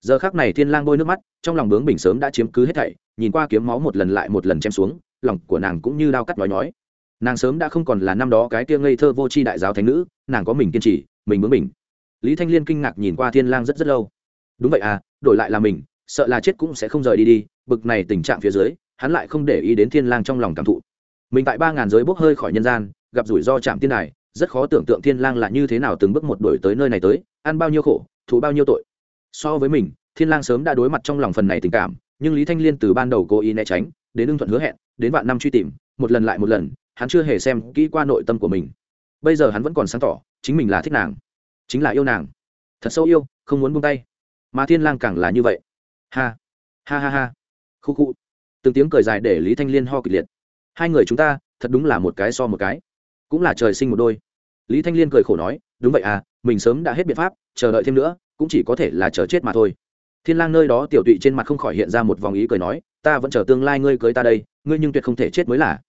Giờ khác này thiên lang bôi nước mắt, trong lòng bướng bình sớm đã chiếm cứ hết thảy, nhìn qua kiếm máu một lần lại một lần chém xuống, lòng của nàng cũng như đao cắt nói nói nàng sớm đã không còn là năm đó cái kia ngây thơ vô tri đại giáo thánh nữ, nàng có mình kiên trì, mình bướng mình lý thanh liên kinh ngạc nhìn qua thiên lang rất rất lâu. Đúng vậy à đổi lại là mình, sợ là chết cũng sẽ không rời đi đi, bực này tình trạng phía dưới, hắn lại không để ý đến thiên lang trong lòng cảm thụ. Mình tại ba ngàn giới bốc hơi khỏi nhân gian, gặp rủi ro chạm tiên đài rất khó tưởng tượng thiên lang là như thế nào từng bước một đuổi tới nơi này tới, ăn bao nhiêu khổ, thụ bao nhiêu tội. So với mình, thiên lang sớm đã đối mặt trong lòng phần này tình cảm, nhưng lý thanh liên từ ban đầu cố ý né tránh, đến ưng thuận hứa hẹn, đến vạn năm truy tìm, một lần lại một lần, hắn chưa hề xem kỹ qua nội tâm của mình. Bây giờ hắn vẫn còn sáng tỏ, chính mình là thích nàng, chính là yêu nàng. Thật sâu yêu, không muốn buông tay. Mà thiên lang càng là như vậy. Ha ha ha ha. Khu khu. Từng tiếng cười dài để lý thanh liên ho kịch liệt. Hai người chúng ta, thật đúng là một cái so một cái. Cũng là trời sinh một đôi lý thanh liên cười khổ nói, đúng vậy à mình sớm đã hết biện pháp, chờ đợi thêm nữa, cũng chỉ có thể là chờ chết mà thôi. Thiên lang nơi đó tiểu tụy trên mặt không khỏi hiện ra một vòng ý cười nói, ta vẫn chờ tương lai ngươi cưới ta đây, ngươi nhưng tuyệt không thể chết mới là.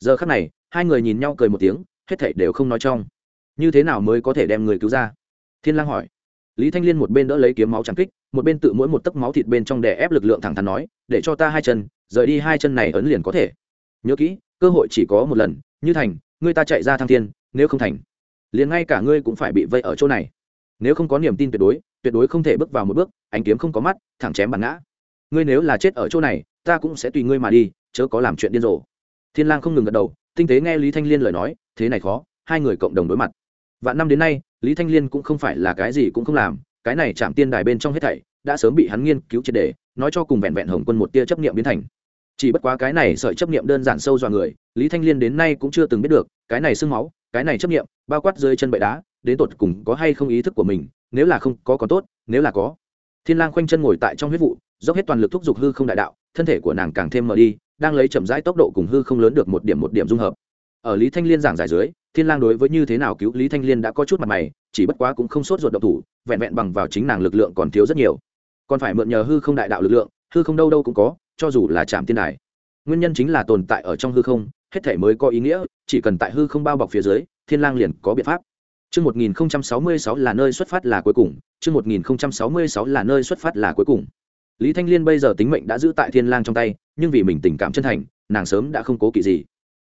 Giờ khắc này, hai người nhìn nhau cười một tiếng, hết thảy đều không nói trong. Như thế nào mới có thể đem người cứu ra? Thiên lang hỏi. Lý thanh liên một bên đỡ lấy kiếm máu trắng kích, một bên tự mỗi một tấc máu thịt bên trong đè ép lực lượng thẳng thắn nói, để cho ta hai chân, rời đi hai chân này ấn liền có thể. Nhớ kỹ, cơ hội chỉ có một lần, như thành, ngươi ta chạy ra thăng thiên, nếu không thành liền ngay cả ngươi cũng phải bị vây ở chỗ này. Nếu không có niềm tin tuyệt đối tuyệt đối không thể bước vào một bước, ánh kiếm không có mắt, thẳng chém bản ngã. Ngươi nếu là chết ở chỗ này, ta cũng sẽ tùy ngươi mà đi, chớ có làm chuyện điên rồ. Thiên lang không ngừng gật đầu, tinh tế nghe lý thanh liên lời nói, thế này khó, hai người cộng đồng đối mặt. Vạn năm đến nay, lý thanh liên cũng không phải là cái gì cũng không làm, cái này chạm tiên đài bên trong hết thảy, đã sớm bị hắn nghiên cứu triệt đề nói cho cùng vẹn vẹn hồng quân một tia chấp niệm biến thành. Chỉ bất quá cái này sợi chấp niệm đơn giản sâu dọa người, lý thanh liên đến nay cũng chưa từng biết được, cái này sương máu cái này chấp nghiệm bao quát dưới chân bậy đá, đến tột cùng có hay không ý thức của mình, nếu là không, có còn tốt, nếu là có. Thiên lang khoanh chân ngồi tại trong huyết vụ, dốc hết toàn lực thúc giục hư không đại đạo, thân thể của nàng càng thêm mờ đi, đang lấy chậm rãi tốc độ cùng hư không lớn được một điểm một điểm dung hợp. Ở lý thanh liên giảng giải dưới, thiên lang đối với như thế nào cứu lý thanh liên đã có chút mặt mày, chỉ bất quá cũng không sốt ruột động thủ, vẹn vẹn bằng vào chính nàng lực lượng còn thiếu rất nhiều. Còn phải mượn nhờ hư không đại đạo lực lượng, hư không đâu đâu cũng có, cho dù là chạm tiên đài. Nguyên nhân chính là tồn tại ở trong hư không hết thể mới có ý nghĩa chỉ cần tại hư không bao bọc phía dưới thiên lang liền có biện pháp Chương 1066 là nơi xuất phát là cuối cùng, chương 1066 là nơi xuất phát là cuối cùng. Lý Thanh Liên bây giờ tính mệnh đã giữ tại Thiên Lang trong tay, nhưng vì mình tình cảm chân thành, nàng sớm đã không cố kỵ gì.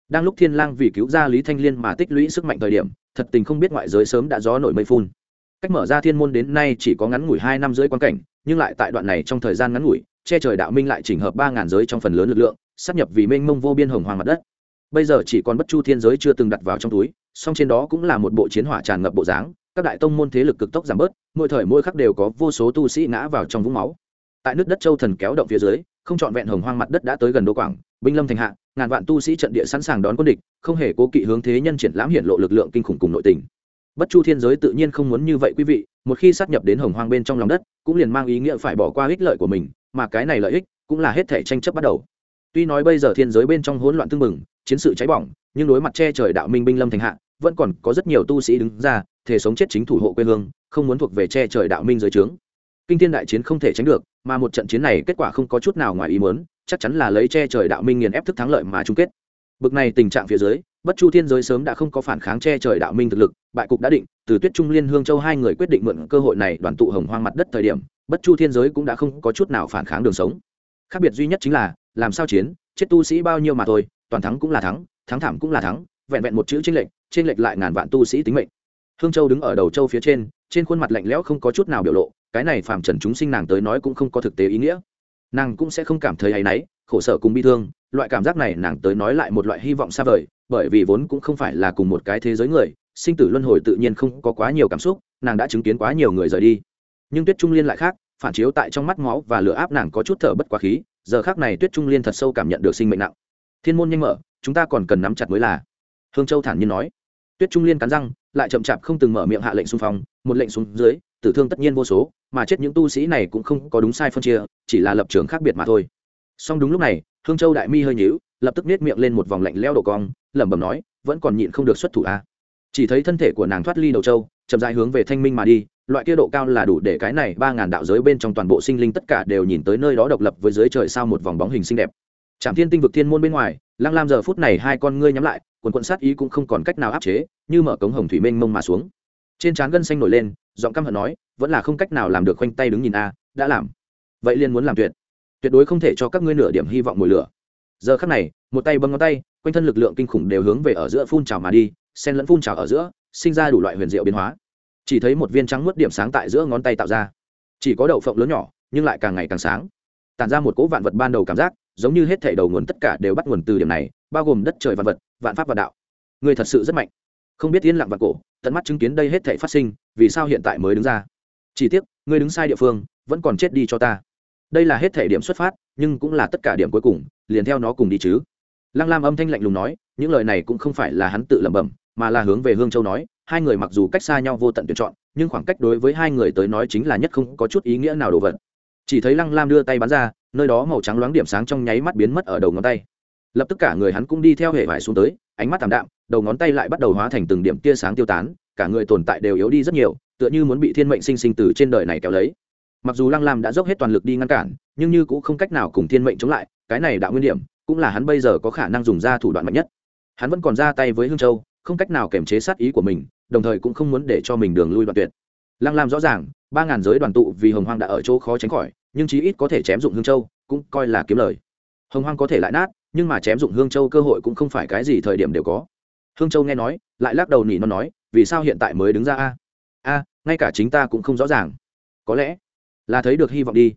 Đang lúc Thiên Lang vì cứu ra Lý Thanh Liên mà tích lũy sức mạnh thời điểm, thật tình không biết ngoại giới sớm đã gió nổi mây phun. Cách mở ra thiên môn đến nay chỉ có ngắn ngủi hai năm rưỡi quan cảnh, nhưng lại tại đoạn này trong thời gian ngắn ngủi, che trời đạo minh lại chỉnh hợp ba ngàn giới trong phần lớn lực lượng, sắp nhập vì mênh mông vô biên hồng hoàng mặt đất. Bây giờ chỉ còn bất chu thiên giới chưa từng đặt vào trong túi, song trên đó cũng là một bộ chiến hỏa tràn ngập bộ dáng các đại tông môn thế lực cực tốc giảm bớt mỗi thời mỗi khắc đều có vô số tu sĩ ngã vào trong vũng máu. Tại nước đất châu thần kéo động phía dưới không trọn vẹn hồng hoang mặt đất đã tới gần đô quảng binh lâm thành hạ ngàn vạn tu sĩ trận địa sẵn sàng đón quân địch không hề cố kỵ hướng thế nhân triển lãm hiện lộ lực lượng kinh khủng cùng nội tình. Bất chu thiên giới tự nhiên không muốn như vậy quý vị một khi sát nhập đến hồng hoang bên trong lòng đất cũng liền mang ý nghĩa phải bỏ qua ích lợi của mình mà cái này lợi ích cũng là hết thể tranh chấp bắt đầu tuy nói bây giờ thiên giới bên trong hỗn loạn tương mừng chiến sự cháy bỏng, nhưng đối mặt che trời đạo minh binh lâm thành hạ, vẫn còn có rất nhiều tu sĩ đứng ra, thể sống chết chính thủ hộ quê hương, không muốn thuộc về che trời đạo minh dưới trướng. Kinh thiên đại chiến không thể tránh được, mà một trận chiến này kết quả không có chút nào ngoài ý muốn, chắc chắn là lấy che trời đạo minh nghiền ép thức thắng lợi mà chung kết. Bực này tình trạng phía dưới, bất chu thiên giới sớm đã không có phản kháng che trời đạo minh thực lực, bại cục đã định, từ tuyết trung liên hương châu hai người quyết định mượn cơ hội này đoàn tụ hồng hoang mặt đất thời điểm, bất chu thiên giới cũng đã không có chút nào phản kháng đường sống. Khác biệt duy nhất chính là làm sao chiến, chết tu sĩ bao nhiêu mà thôi, toàn thắng cũng là thắng thắng thảm cũng là thắng, vẹn vẹn một chữ trên lệch trên lệch lại ngàn vạn tu sĩ tính mệnh. Hương châu đứng ở đầu châu phía trên trên khuôn mặt lạnh lẽo không có chút nào biểu lộ, cái này phàm trần chúng sinh nàng tới nói cũng không có thực tế ý nghĩa. Nàng cũng sẽ không cảm thấy áy náy, khổ sở cùng bi thương, loại cảm giác này nàng tới nói lại một loại hy vọng xa vời, bởi vì vốn cũng không phải là cùng một cái thế giới người, sinh tử luân hồi tự nhiên không có quá nhiều cảm xúc, nàng đã chứng kiến quá nhiều người rời đi. Nhưng tuyết trung liên lại khác phản chiếu tại trong mắt máu và lửa áp nàng có chút thở bất quá khí, giờ khác này tuyết trung liên thật sâu cảm nhận được sinh mệnh nặng. Thiên môn nhanh mở, chúng ta còn cần nắm chặt mới là. Hương châu thản nhiên nói. Tuyết trung liên cắn răng, lại chậm chạp không từng mở miệng hạ lệnh xung phong, một lệnh xuống dưới, tử thương tất nhiên vô số, mà chết những tu sĩ này cũng không có đúng sai phân chia, chỉ là lập trường khác biệt mà thôi. Song đúng lúc này, hương châu đại mi hơi nhíu, lập tức nết miệng lên một vòng lạnh leo độ cong, lẩm bẩm nói, vẫn còn nhịn không được xuất thủ a à. chỉ thấy thân thể của nàng thoát ly đầu châu, chậm dài hướng về thanh minh mà đi loại kia độ cao là đủ để cái này ba ngàn đạo giới bên trong toàn bộ sinh linh tất cả đều nhìn tới nơi đó độc lập với dưới trời sao một vòng bóng hình xinh đẹp. Trạm thiên tinh vực thiên môn bên ngoài, lăng lam giờ phút này hai con ngươi nhắm lại, quần quận sát ý cũng không còn cách nào áp chế, như mở cống hồng thủy mênh mông mà xuống. Trên trán gân xanh nổi lên, giọng căm hận nói, vẫn là không cách nào làm được khoanh tay đứng nhìn a, đã làm. Vậy liền muốn làm tuyệt. Tuyệt đối không thể cho các ngươi nửa điểm hy vọng mùi lửa. Giờ khắc này, một tay bấm ngón tay, quanh thân lực lượng kinh khủng đều hướng về ở giữa phun trào mà đi sen lẫn phun trào ở giữa, sinh ra đủ loại huyền diệu biến hóa chỉ thấy một viên trắng mướt điểm sáng tại giữa ngón tay tạo ra. Chỉ có đậu phộng lớn nhỏ, nhưng lại càng ngày càng sáng. Tản ra một cỗ vạn vật ban đầu cảm giác, giống như hết thảy đầu nguồn tất cả đều bắt nguồn từ điểm này, bao gồm đất trời vạn vật, vạn pháp và đạo. Người thật sự rất mạnh. Không biết yên lặng vạn cổ, tận mắt chứng kiến đây hết thảy phát sinh, vì sao hiện tại mới đứng ra? Chỉ tiếc, người đứng sai địa phương, vẫn còn chết đi cho ta. Đây là hết thể điểm xuất phát, nhưng cũng là tất cả điểm cuối cùng, liền theo nó cùng đi chứ. Lăng lam âm thanh lạnh lùng nói, những lời này cũng không phải là hắn tự lẩm bẩm, mà là hướng về hương châu nói hai người mặc dù cách xa nhau vô tận tuyển chọn, nhưng khoảng cách đối với hai người tới nói chính là nhất không có chút ý nghĩa nào đồ vật. Chỉ thấy lăng lam đưa tay bắn ra, nơi đó màu trắng loáng điểm sáng trong nháy mắt biến mất ở đầu ngón tay. Lập tức cả người hắn cũng đi theo hệ vải xuống tới, ánh mắt t đạm, đầu ngón tay lại bắt đầu hóa thành từng điểm tia sáng tiêu tán, cả người tồn tại đều yếu đi rất nhiều, tựa như muốn bị thiên mệnh sinh sinh từ trên đời này kéo lấy. Mặc dù lăng lam đã dốc hết toàn lực đi ngăn cản, nhưng như cũng không cách nào cùng thiên mệnh chống lại, cái này đạo nguyên điểm, cũng là hắn bây giờ có khả năng dùng ra thủ đoạn mạnh nhất. Hắn vẫn còn ra tay với hương châu, không cách nào kiềm chế sát ý của mình đồng thời cũng không muốn để cho mình đường lui đoạn tuyệt. Lăng lam rõ ràng, ba ngàn giới đoàn tụ vì hồng hoang đã ở chỗ khó tránh khỏi, nhưng chí ít có thể chém dụng hương châu, cũng coi là kiếm lời. Hồng hoang có thể lại nát, nhưng mà chém dụng hương châu cơ hội cũng không phải cái gì thời điểm đều có. Hương châu nghe nói, lại lắc đầu nỉ nó nói, vì sao hiện tại mới đứng ra a? A, ngay cả chính ta cũng không rõ ràng. Có lẽ là thấy được hy vọng đi.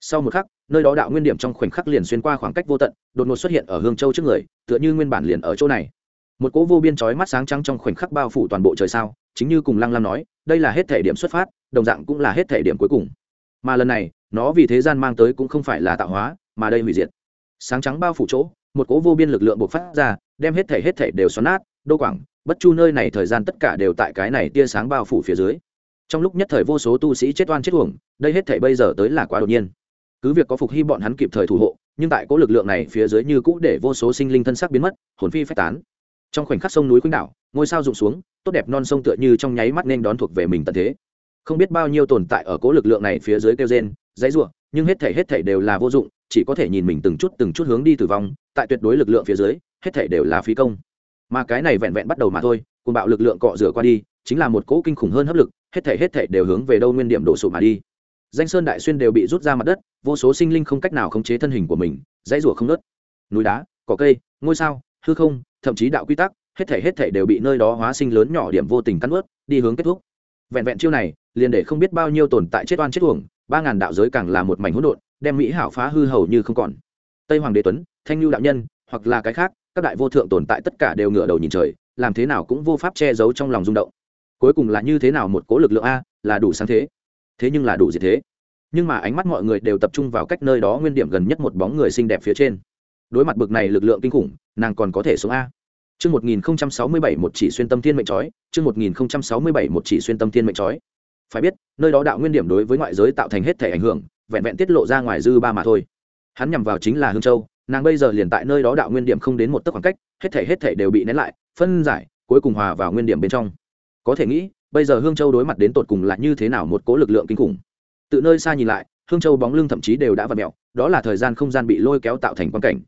Sau một khắc, nơi đó đạo nguyên điểm trong khoảnh khắc liền xuyên qua khoảng cách vô tận, đột ngột xuất hiện ở hương châu trước người, tựa như nguyên bản liền ở chỗ này một cỗ vô biên trói mắt sáng trắng trong khoảnh khắc bao phủ toàn bộ trời sao, chính như cùng lăng lam nói, đây là hết thể điểm xuất phát, đồng dạng cũng là hết thể điểm cuối cùng. Mà lần này, nó vì thế gian mang tới cũng không phải là tạo hóa, mà đây hủy diệt. Sáng trắng bao phủ chỗ, một cỗ vô biên lực lượng bộc phát ra, đem hết thể hết thể đều xoắn nát, đô quảng, bất chu nơi này thời gian tất cả đều tại cái này tia sáng bao phủ phía dưới. Trong lúc nhất thời vô số tu sĩ chết oan chết uổng, đây hết thể bây giờ tới là quá đột nhiên. Cứ việc có phục hy bọn hắn kịp thời thủ hộ, nhưng tại cỗ lực lượng này phía dưới như cũ để vô số sinh linh thân sắc biến mất, hồn phi phách tán trong khoảnh khắc sông núi khuynh đảo, ngôi sao rụng xuống, tốt đẹp non sông tựa như trong nháy mắt nên đón thuộc về mình tận thế. Không biết bao nhiêu tồn tại ở cố lực lượng này phía dưới kêu gen dãy ruộng nhưng hết thể hết thể đều là vô dụng, chỉ có thể nhìn mình từng chút từng chút hướng đi tử vong, tại tuyệt đối lực lượng phía dưới, hết thể đều là phí công. Mà cái này vẹn vẹn bắt đầu mà thôi cùng bạo lực lượng cọ rửa qua đi, chính là một cỗ kinh khủng hơn hấp lực, hết thể hết thể đều hướng về đâu nguyên điểm đổ sụp mà đi. Danh sơn đại xuyên đều bị rút ra mặt đất, vô số sinh linh không cách nào khống chế thân hình của mình, dãy rủa không nớt núi đá, cỏ cây, ngôi sao hư không, thậm chí đạo quy tắc, hết thể hết thể đều bị nơi đó hóa sinh lớn nhỏ điểm vô tình cắt ướt đi hướng kết thúc. Vẹn vẹn chiêu này, liền để không biết bao nhiêu tồn tại chết oan chết uổng, ba ngàn đạo giới càng là một mảnh hỗn độn, đem mỹ hảo phá hư hầu như không còn. Tây hoàng đế tuấn, thanh lưu đạo nhân, hoặc là cái khác, các đại vô thượng tồn tại tất cả đều ngửa đầu nhìn trời, làm thế nào cũng vô pháp che giấu trong lòng rung động. Cuối cùng là như thế nào một cố lực lượng a, là đủ sáng thế. Thế nhưng là đủ gì thế. Nhưng mà ánh mắt mọi người đều tập trung vào cách nơi đó nguyên điểm gần nhất một bóng người xinh đẹp phía trên đối mặt bực này lực lượng kinh khủng nàng còn có thể sống a Chương 1067 một chỉ xuyên tâm thiên mệnh chói, chương 1067 một chỉ xuyên tâm thiên mệnh chói. Phải biết, nơi đó đạo nguyên điểm đối với ngoại giới tạo thành hết thể ảnh hưởng, vẹn vẹn tiết lộ ra ngoài dư ba mà thôi. Hắn nhằm vào chính là Hương Châu, nàng bây giờ liền tại nơi đó đạo nguyên điểm không đến một tấc khoảng cách, hết thể hết thể đều bị nén lại, phân giải, cuối cùng hòa vào nguyên điểm bên trong. Có thể nghĩ, bây giờ Hương Châu đối mặt đến tột cùng là như thế nào một cố lực lượng kinh khủng. Từ nơi xa nhìn lại, Hương Châu bóng lưng thậm chí đều đã vặn mèo, đó là thời gian không gian bị lôi kéo tạo thành quan cảnh.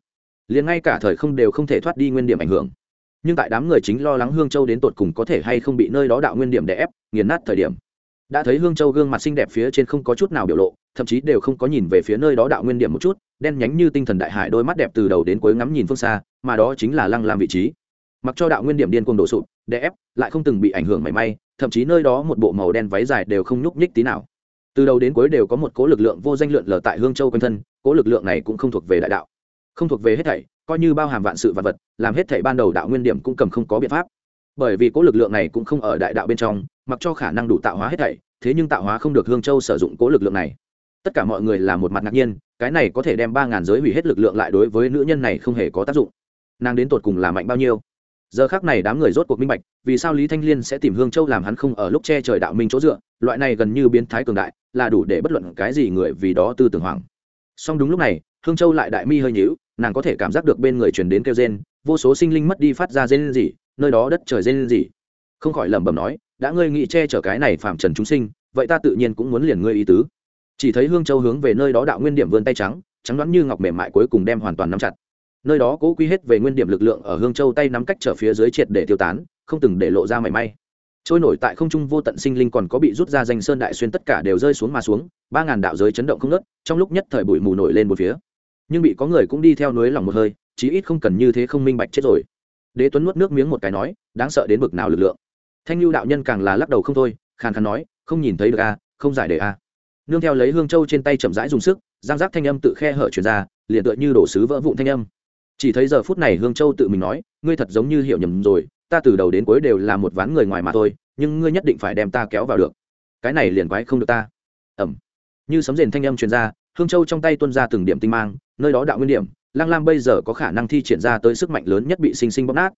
Liền ngay cả thời không đều không thể thoát đi nguyên điểm ảnh hưởng. Nhưng tại đám người chính lo lắng hương châu đến tột cùng có thể hay không bị nơi đó đạo nguyên điểm đè ép, nghiền nát thời điểm, đã thấy hương châu gương mặt xinh đẹp phía trên không có chút nào biểu lộ, thậm chí đều không có nhìn về phía nơi đó đạo nguyên điểm một chút, đen nhánh như tinh thần đại hải đôi mắt đẹp từ đầu đến cuối ngắm nhìn phương xa, mà đó chính là lăng làm vị trí. Mặc cho đạo nguyên điểm điên cuồng đổ sụp, đè ép, lại không từng bị ảnh hưởng mảy may, thậm chí nơi đó một bộ màu đen váy dài đều không nhúc nhích tí nào. Từ đầu đến cuối đều có một cố lực lượng vô danh lượn lờ tại hương châu quanh thân, cố lực lượng này cũng không thuộc về đại đạo không thuộc về hết thảy, coi như bao hàm vạn sự vạn vật, làm hết thảy ban đầu đạo nguyên điểm cũng cầm không có biện pháp. Bởi vì cố lực lượng này cũng không ở đại đạo bên trong, mặc cho khả năng đủ tạo hóa hết thảy, thế nhưng tạo hóa không được hương châu sử dụng cố lực lượng này. Tất cả mọi người là một mặt ngạc nhiên, cái này có thể đem ba ngàn giới hủy hết lực lượng lại đối với nữ nhân này không hề có tác dụng. Nàng đến tột cùng là mạnh bao nhiêu? Giờ khác này đám người rốt cuộc minh bạch, vì sao lý thanh liên sẽ tìm hương châu làm hắn không ở lúc che trời đạo minh chỗ dựa, loại này gần như biến thái cường đại, là đủ để bất luận cái gì người vì đó tư tưởng hoàng song đúng lúc này, hương châu lại đại mi hơi nhữu nàng có thể cảm giác được bên người truyền đến kêu gen vô số sinh linh mất đi phát ra gen gì nơi đó đất trời gen gì không khỏi lẩm bẩm nói, đã ngươi nghĩ che chở cái này phạm trần chúng sinh, vậy ta tự nhiên cũng muốn liền ngươi ý tứ. Chỉ thấy hương châu hướng về nơi đó đạo nguyên điểm vươn tay trắng trắng đoán như ngọc mềm mại cuối cùng đem hoàn toàn nắm chặt. Nơi đó cố quy hết về nguyên điểm lực lượng ở hương châu tay nắm cách trở phía dưới triệt để tiêu tán, không từng để lộ ra mảy may. Trôi nổi tại không trung vô tận sinh linh còn có bị rút ra danh sơn đại xuyên tất cả đều rơi xuống mà xuống, ba ngàn đạo giới chấn động không nớt trong lúc nhất thời bụi mù nổi lên một phía nhưng bị có người cũng đi theo núi lòng một hơi, chí ít không cần như thế không minh bạch chết rồi. Đế tuấn nuốt nước miếng một cái nói, đáng sợ đến bực nào lực lượng. Thanh lưu đạo nhân càng là lắc đầu không thôi, khàn khàn nói, không nhìn thấy được a không giải đề a à. nương theo lấy hương châu trên tay chậm rãi dùng sức, giang giác thanh âm tự khe hở chuyển ra, liền tựa như đổ sứ vỡ vụn thanh âm. Chỉ thấy giờ phút này hương châu tự mình nói, ngươi thật giống như hiểu nhầm rồi, ta từ đầu đến cuối đều là một ván người ngoài mà thôi, nhưng ngươi nhất định phải đem ta kéo vào được. Cái này liền quái không được ta. Ẩm như sấm rền thanh âm truyền ra, hương châu trong tay tuân ra từng điểm tinh mang nơi đó đạo nguyên điểm, lăng lam bây giờ có khả năng thi triển ra tới sức mạnh lớn nhất bị sinh sinh bóp nát.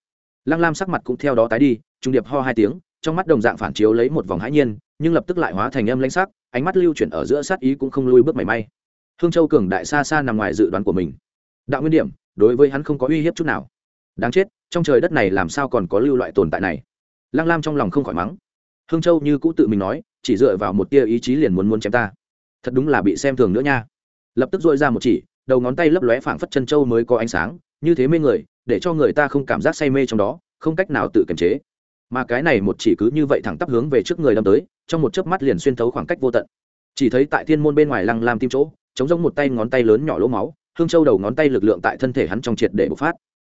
Lăng lam sắc mặt cũng theo đó tái đi, trung điệp ho hai tiếng, trong mắt đồng dạng phản chiếu lấy một vòng hãi nhiên, nhưng lập tức lại hóa thành âm lãnh sắc, ánh mắt lưu chuyển ở giữa sát ý cũng không lui bước mảy may. Hương châu cường đại xa xa nằm ngoài dự đoán của mình. Đạo nguyên điểm, đối với hắn không có uy hiếp chút nào. Đáng chết, trong trời đất này làm sao còn có lưu loại tồn tại này? Lăng lam trong lòng không khỏi mắng. Hương châu như cũ tự mình nói, chỉ dựa vào một tia ý chí liền muốn muốn chém ta. Thật đúng là bị xem thường nữa nha. Lập tức dội ra một chỉ đầu ngón tay lấp lóe phảng phất chân châu mới có ánh sáng, như thế mê người, để cho người ta không cảm giác say mê trong đó, không cách nào tự kiềm chế. Mà cái này một chỉ cứ như vậy thẳng tắp hướng về trước người đâm tới, trong một chớp mắt liền xuyên thấu khoảng cách vô tận. Chỉ thấy tại thiên môn bên ngoài lăng lam tim chỗ, chống giống một tay ngón tay lớn nhỏ lỗ máu, hương châu đầu ngón tay lực lượng tại thân thể hắn trong triệt để bộc phát.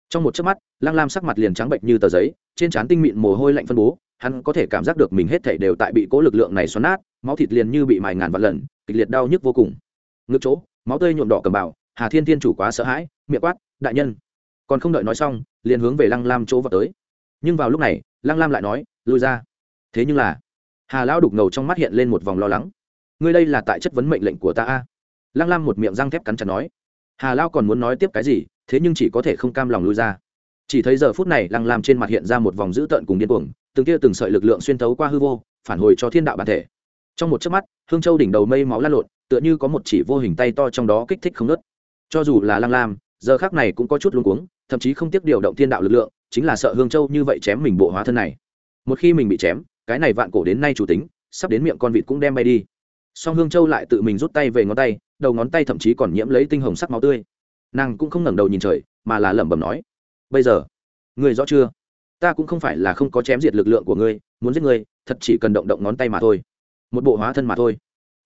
Trong một chớp mắt, lăng lam sắc mặt liền trắng bệnh như tờ giấy, trên trán tinh mịn mồ hôi lạnh phân bố, hắn có thể cảm giác được mình hết thể đều tại bị cố lực lượng này xoắn nát, máu thịt liền như bị mài ngàn vạn lần, kịch liệt đau nhức vô cùng. Ngực chỗ, máu tươi nhuộm đỏ cầm bào hà thiên thiên chủ quá sợ hãi, miệng quát, đại nhân. Còn không đợi nói xong, liền hướng về lăng lam chỗ vào tới. Nhưng vào lúc này, lăng lam lại nói, lui ra. Thế nhưng là, hà lão đục ngầu trong mắt hiện lên một vòng lo lắng. Ngươi đây là tại chất vấn mệnh lệnh của ta a? Lăng lam một miệng răng thép cắn chặt nói. Hà lao còn muốn nói tiếp cái gì, thế nhưng chỉ có thể không cam lòng lui ra. Chỉ thấy giờ phút này, lăng lam trên mặt hiện ra một vòng dữ tợn cùng điên cuồng, từng tia từng sợi lực lượng xuyên thấu qua hư vô, phản hồi cho thiên đạo bản thể. Trong một chớp mắt, hương châu đỉnh đầu mây máu lan lộn, tựa như có một chỉ vô hình tay to trong đó kích thích không nớt cho dù là lang lam, giờ khác này cũng có chút luống cuống, thậm chí không tiếc điều động thiên đạo lực lượng, chính là sợ hương châu như vậy chém mình bộ hóa thân này. Một khi mình bị chém, cái này vạn cổ đến nay chủ tính, sắp đến miệng con vịt cũng đem bay đi. Song hương châu lại tự mình rút tay về ngón tay, đầu ngón tay thậm chí còn nhiễm lấy tinh hồng sắc máu tươi. Nàng cũng không ngẩng đầu nhìn trời, mà là lẩm bẩm nói, bây giờ, ngươi rõ chưa? Ta cũng không phải là không có chém diệt lực lượng của ngươi, muốn giết ngươi, thật chỉ cần động động ngón tay mà thôi. Một bộ hóa thân mà thôi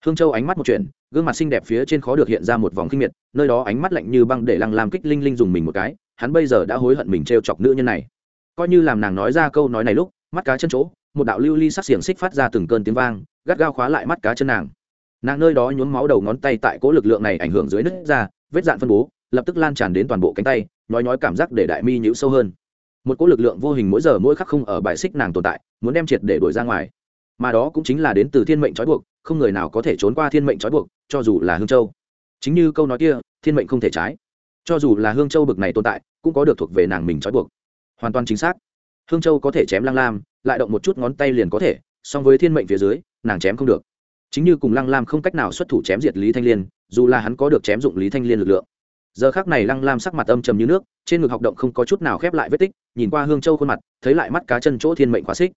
hương châu ánh mắt một chuyện gương mặt xinh đẹp phía trên khó được hiện ra một vòng kinh miệt, nơi đó ánh mắt lạnh như băng để lăng làm kích linh linh dùng mình một cái, hắn bây giờ đã hối hận mình t chọc nữ nhân này. Coi như làm nàng nói ra câu nói này lúc, mắt cá chân chỗ, một đạo lưu ly sắc xiềng xích phát ra từng cơn tiếng vang, gắt gao khóa lại mắt cá chân nàng. Nàng nơi đó nhuốm máu đầu ngón tay tại cố lực lượng này ảnh hưởng dưới nứt ra, vết dạn phân bố, lập tức lan tràn đến toàn bộ cánh tay nói nói cảm giác để đại mi nhũ sâu hơn. Một cỗ lực lượng vô hình mỗi giờ mỗi khắc không ở bài xích nàng tồn tại, muốn đem triệt để đuổi ra ngoài. Mà đó cũng chính là đến từ thiên mệnh trói buộc không người nào có thể trốn qua thiên mệnh trói buộc, cho dù là hương châu. Chính như câu nói kia, thiên mệnh không thể trái. Cho dù là hương châu bực này tồn tại, cũng có được thuộc về nàng mình trói buộc. Hoàn toàn chính xác. Hương châu có thể chém lăng lam, lại động một chút ngón tay liền có thể, song với thiên mệnh phía dưới, nàng chém không được. Chính như cùng lăng lam không cách nào xuất thủ chém diệt lý thanh liên, dù là hắn có được chém dụng lý thanh liên lực lượng. Giờ khác này lăng lam sắc mặt âm trầm như nước, trên ngực học động không có chút nào khép lại vết tích, nhìn qua hương châu khuôn mặt, thấy lại mắt cá chân chỗ thiên mệnh khóa xích.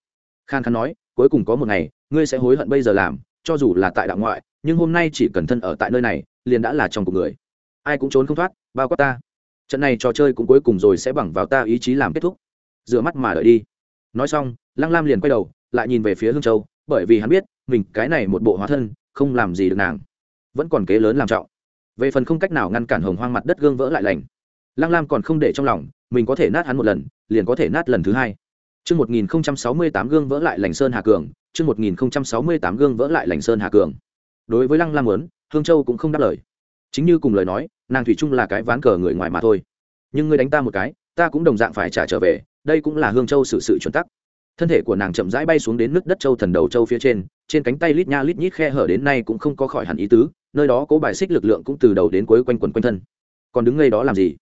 Khan khan nói, cuối cùng có một ngày, ngươi sẽ hối hận bây giờ làm cho dù là tại đạo ngoại nhưng hôm nay chỉ cần thân ở tại nơi này liền đã là trong cuộc người. Ai cũng trốn không thoát bao quát ta. Trận này trò chơi cũng cuối cùng rồi sẽ bằng vào ta ý chí làm kết thúc. Dựa mắt mà đợi đi. Nói xong lăng lam liền quay đầu lại nhìn về phía hương châu bởi vì hắn biết mình cái này một bộ hóa thân không làm gì được nàng. Vẫn còn kế lớn làm trọng. Về phần không cách nào ngăn cản hồng hoang mặt đất gương vỡ lại lành. Lăng lam còn không để trong lòng mình có thể nát hắn một lần liền có thể nát lần thứ hai. Trước 1068 gương vỡ lại lành Sơn Hà Cường, chương 1068 gương vỡ lại lành Sơn Hà Cường. đối với lăng lam muốn hương châu cũng không đáp lời. Chính như cùng lời nói, nàng thủy chung là cái ván cờ người ngoài mà thôi. Nhưng ngươi đánh ta một cái, ta cũng đồng dạng phải trả trở về, đây cũng là hương châu sự sự chuẩn tắc. Thân thể của nàng chậm rãi bay xuống đến nước đất châu thần đầu châu phía trên trên cánh tay lít nha lít nhít khe hở đến nay cũng không có khỏi hẳn ý tứ, nơi đó cố bài xích lực lượng cũng từ đầu đến cuối quanh quần quanh thân. Còn đứng ngay đó làm gì?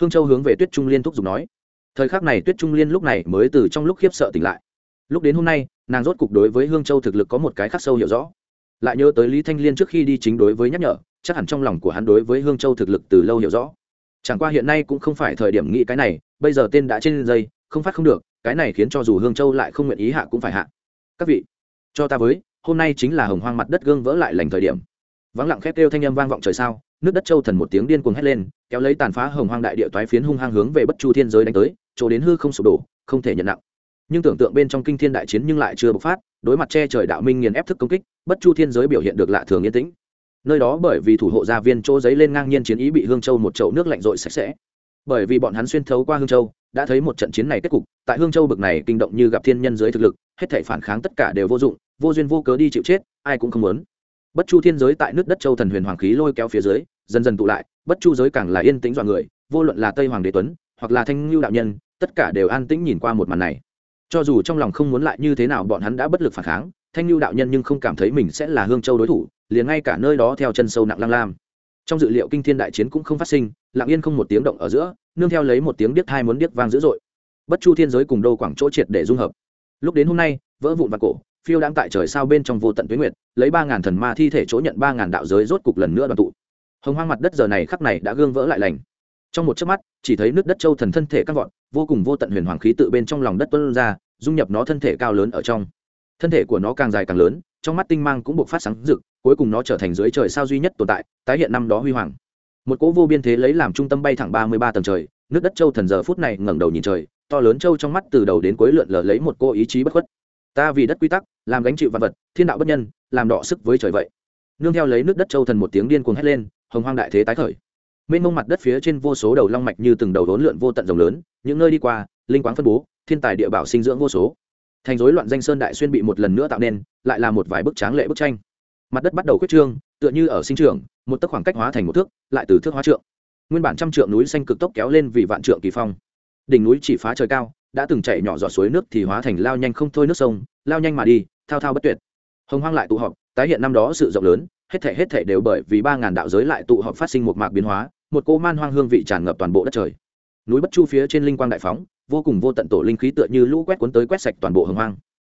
Hương châu hướng về tuyết trung liên thúc giục nói. Thời khắc này tuyết trung liên lúc này mới từ trong lúc khiếp sợ tỉnh lại lúc đến hôm nay, nàng rốt cục đối với hương châu thực lực có một cái khắc sâu hiểu rõ. Lại nhớ tới lý thanh liên trước khi đi chính đối với nhắc nhở, chắc hẳn trong lòng của hắn đối với hương châu thực lực từ lâu hiểu rõ. Chẳng qua hiện nay cũng không phải thời điểm nghĩ cái này, bây giờ tên đã trên dây, không phát không được, cái này khiến cho dù hương châu lại không nguyện ý hạ cũng phải hạ. Các vị, cho ta với, hôm nay chính là hồng hoang mặt đất gương vỡ lại lành thời điểm. Vắng lặng khét kêu thanh âm vang vọng trời sao, nước đất châu thần một tiếng điên cuồng hét lên, kéo lấy tàn phá hồng hoang đại địa toái phiến hung hăng hướng về bất chu thiên giới đánh tới, chỗ đến hư không sụp đổ, không thể nhận nặng nhưng tưởng tượng bên trong kinh thiên đại chiến nhưng lại chưa bộc phát, đối mặt che trời đạo minh nghiền ép thức công kích, bất chu thiên giới biểu hiện được lạ thường yên tĩnh. Nơi đó bởi vì thủ hộ gia viên chỗ giấy lên ngang nhiên chiến ý bị hương châu một chậu nước lạnh rội sạch sẽ. Bởi vì bọn hắn xuyên thấu qua hương châu, đã thấy một trận chiến này kết cục, tại hương châu bực này kinh động như gặp thiên nhân giới thực lực, hết thể phản kháng tất cả đều vô dụng, vô duyên vô cớ đi chịu chết, ai cũng không muốn. Bất chu thiên giới tại nước đất châu thần huyền hoàng khí lôi kéo phía dưới, dần dần tụ lại, bất chu giới càng là yên tĩnh dọa người, vô luận là tây hoàng đế tuấn, hoặc là thanh ngưu đạo nhân, tất cả đều an tĩnh nhìn qua một màn này cho dù trong lòng không muốn lại như thế nào, bọn hắn đã bất lực phản kháng. Thanh Lưu đạo nhân nhưng không cảm thấy mình sẽ là hương châu đối thủ, liền ngay cả nơi đó theo chân sâu nặng lang lam. Trong dự liệu kinh thiên đại chiến cũng không phát sinh, lặng yên không một tiếng động ở giữa, nương theo lấy một tiếng điếc hai muốn điếc vang dữ dội. Bất chu thiên giới cùng đô quảng chỗ triệt để dung hợp. Lúc đến hôm nay, vỡ vụn và cổ, phiêu đang tại trời sao bên trong vô tận tuyến nguyệt, lấy ba ngàn thần ma thi thể chỗ nhận ba ngàn đạo giới rốt cục lần nữa đoàn tụ. Hồng hoang mặt đất giờ này khắc này đã gương vỡ lại lành. Trong một chớp mắt, chỉ thấy nước đất châu thần thân thể căng vọt vô cùng vô tận huyền hoàng khí tự bên trong lòng đất tuân ra, dung nhập nó thân thể cao lớn ở trong. Thân thể của nó càng dài càng lớn, trong mắt tinh mang cũng buộc phát sáng rực, cuối cùng nó trở thành dưới trời sao duy nhất tồn tại, tái hiện năm đó huy hoàng. Một cỗ vô biên thế lấy làm trung tâm bay thẳng ba mươi ba tầng trời, nước đất châu thần giờ phút này ngẩng đầu nhìn trời, to lớn châu trong mắt từ đầu đến cuối lượn lờ lấy một cô ý chí bất khuất. Ta vì đất quy tắc, làm gánh chịu vật vật, thiên đạo bất nhân, làm đọ sức với trời vậy. Nương theo lấy nước đất châu thần một tiếng điên cuồng hét lên, hồng hoang đại thế tái khởi mênh mông mặt đất phía trên vô số đầu long mạch như từng đầu đốn lượn vô tận rồng lớn, những nơi đi qua, linh quáng phân bố, thiên tài địa bảo sinh dưỡng vô số. Thành rối loạn danh sơn đại xuyên bị một lần nữa tạo nên, lại là một vài bức tráng lệ bức tranh. Mặt đất bắt đầu khuyết trương, tựa như ở sinh trường một tấc khoảng cách hóa thành một thước, lại từ thước hóa trượng. Nguyên bản trăm trượng núi xanh cực tốc kéo lên vì vạn trượng kỳ phong. Đỉnh núi chỉ phá trời cao, đã từng chạy nhỏ giọt suối nước thì hóa thành lao nhanh không thôi nước sông, lao nhanh mà đi, thao thao bất tuyệt. Hồng hoang lại tụ họp, tái hiện năm đó sự rộng lớn, hết thể hết thể đều bởi vì ba ngàn đạo giới lại tụ họp phát sinh một mạc biến hóa một cô man hoang hương vị tràn ngập toàn bộ đất trời. Núi bất chu phía trên linh quang đại phóng, vô cùng vô tận tổ linh khí tựa như lũ quét cuốn tới quét sạch toàn bộ hồng hoang.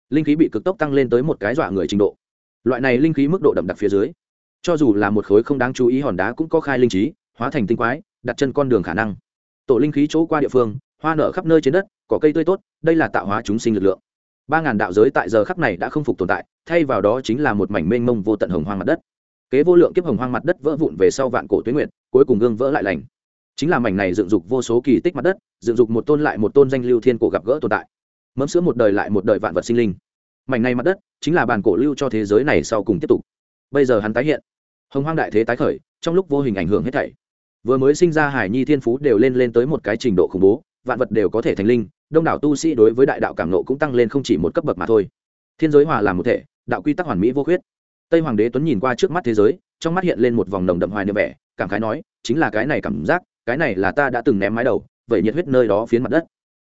Linh khí bị cực tốc tăng lên tới một cái dọa người trình độ. Loại này linh khí mức độ đậm đặc phía dưới, cho dù là một khối không đáng chú ý hòn đá cũng có khai linh trí, hóa thành tinh quái, đặt chân con đường khả năng. Tổ linh khí chỗ qua địa phương, hoa nở khắp nơi trên đất, cỏ cây tươi tốt, đây là tạo hóa chúng sinh lực lượng. Ba ngàn đạo giới tại giờ khắc này đã không phục tồn tại, thay vào đó chính là một mảnh mênh mông vô tận hồng hoang mặt đất. Kế vô lượng kiếp hồng hoang mặt đất vỡ vụn về sau vạn cổ tuyến nguyện cuối cùng gương vỡ lại lành. Chính là mảnh này dựng dục vô số kỳ tích mặt đất, dựng dục một tôn lại một tôn danh lưu thiên cổ gặp gỡ tồn tại. Mấm sữa một đời lại một đời vạn vật sinh linh. Mảnh này mặt đất, chính là bàn cổ lưu cho thế giới này sau cùng tiếp tục. Bây giờ hắn tái hiện. Hồng hoang đại thế tái khởi, trong lúc vô hình ảnh hưởng hết thảy. Vừa mới sinh ra hải nhi thiên phú đều lên lên tới một cái trình độ khủng bố, vạn vật đều có thể thành linh, đông đảo tu sĩ đối với đại đạo cảm nộ cũng tăng lên không chỉ một cấp bậc mà thôi. Thiên giới hòa làm một thể, đạo quy tắc hoàn mỹ vô khuyết. Tây hoàng đế tuấn nhìn qua trước mắt thế giới trong mắt hiện lên một vòng nồng đậm hoài niệm vẻ, cảm khái nói, chính là cái này cảm giác, cái này là ta đã từng ném mái đầu, vậy nhiệt huyết nơi đó phiến mặt đất.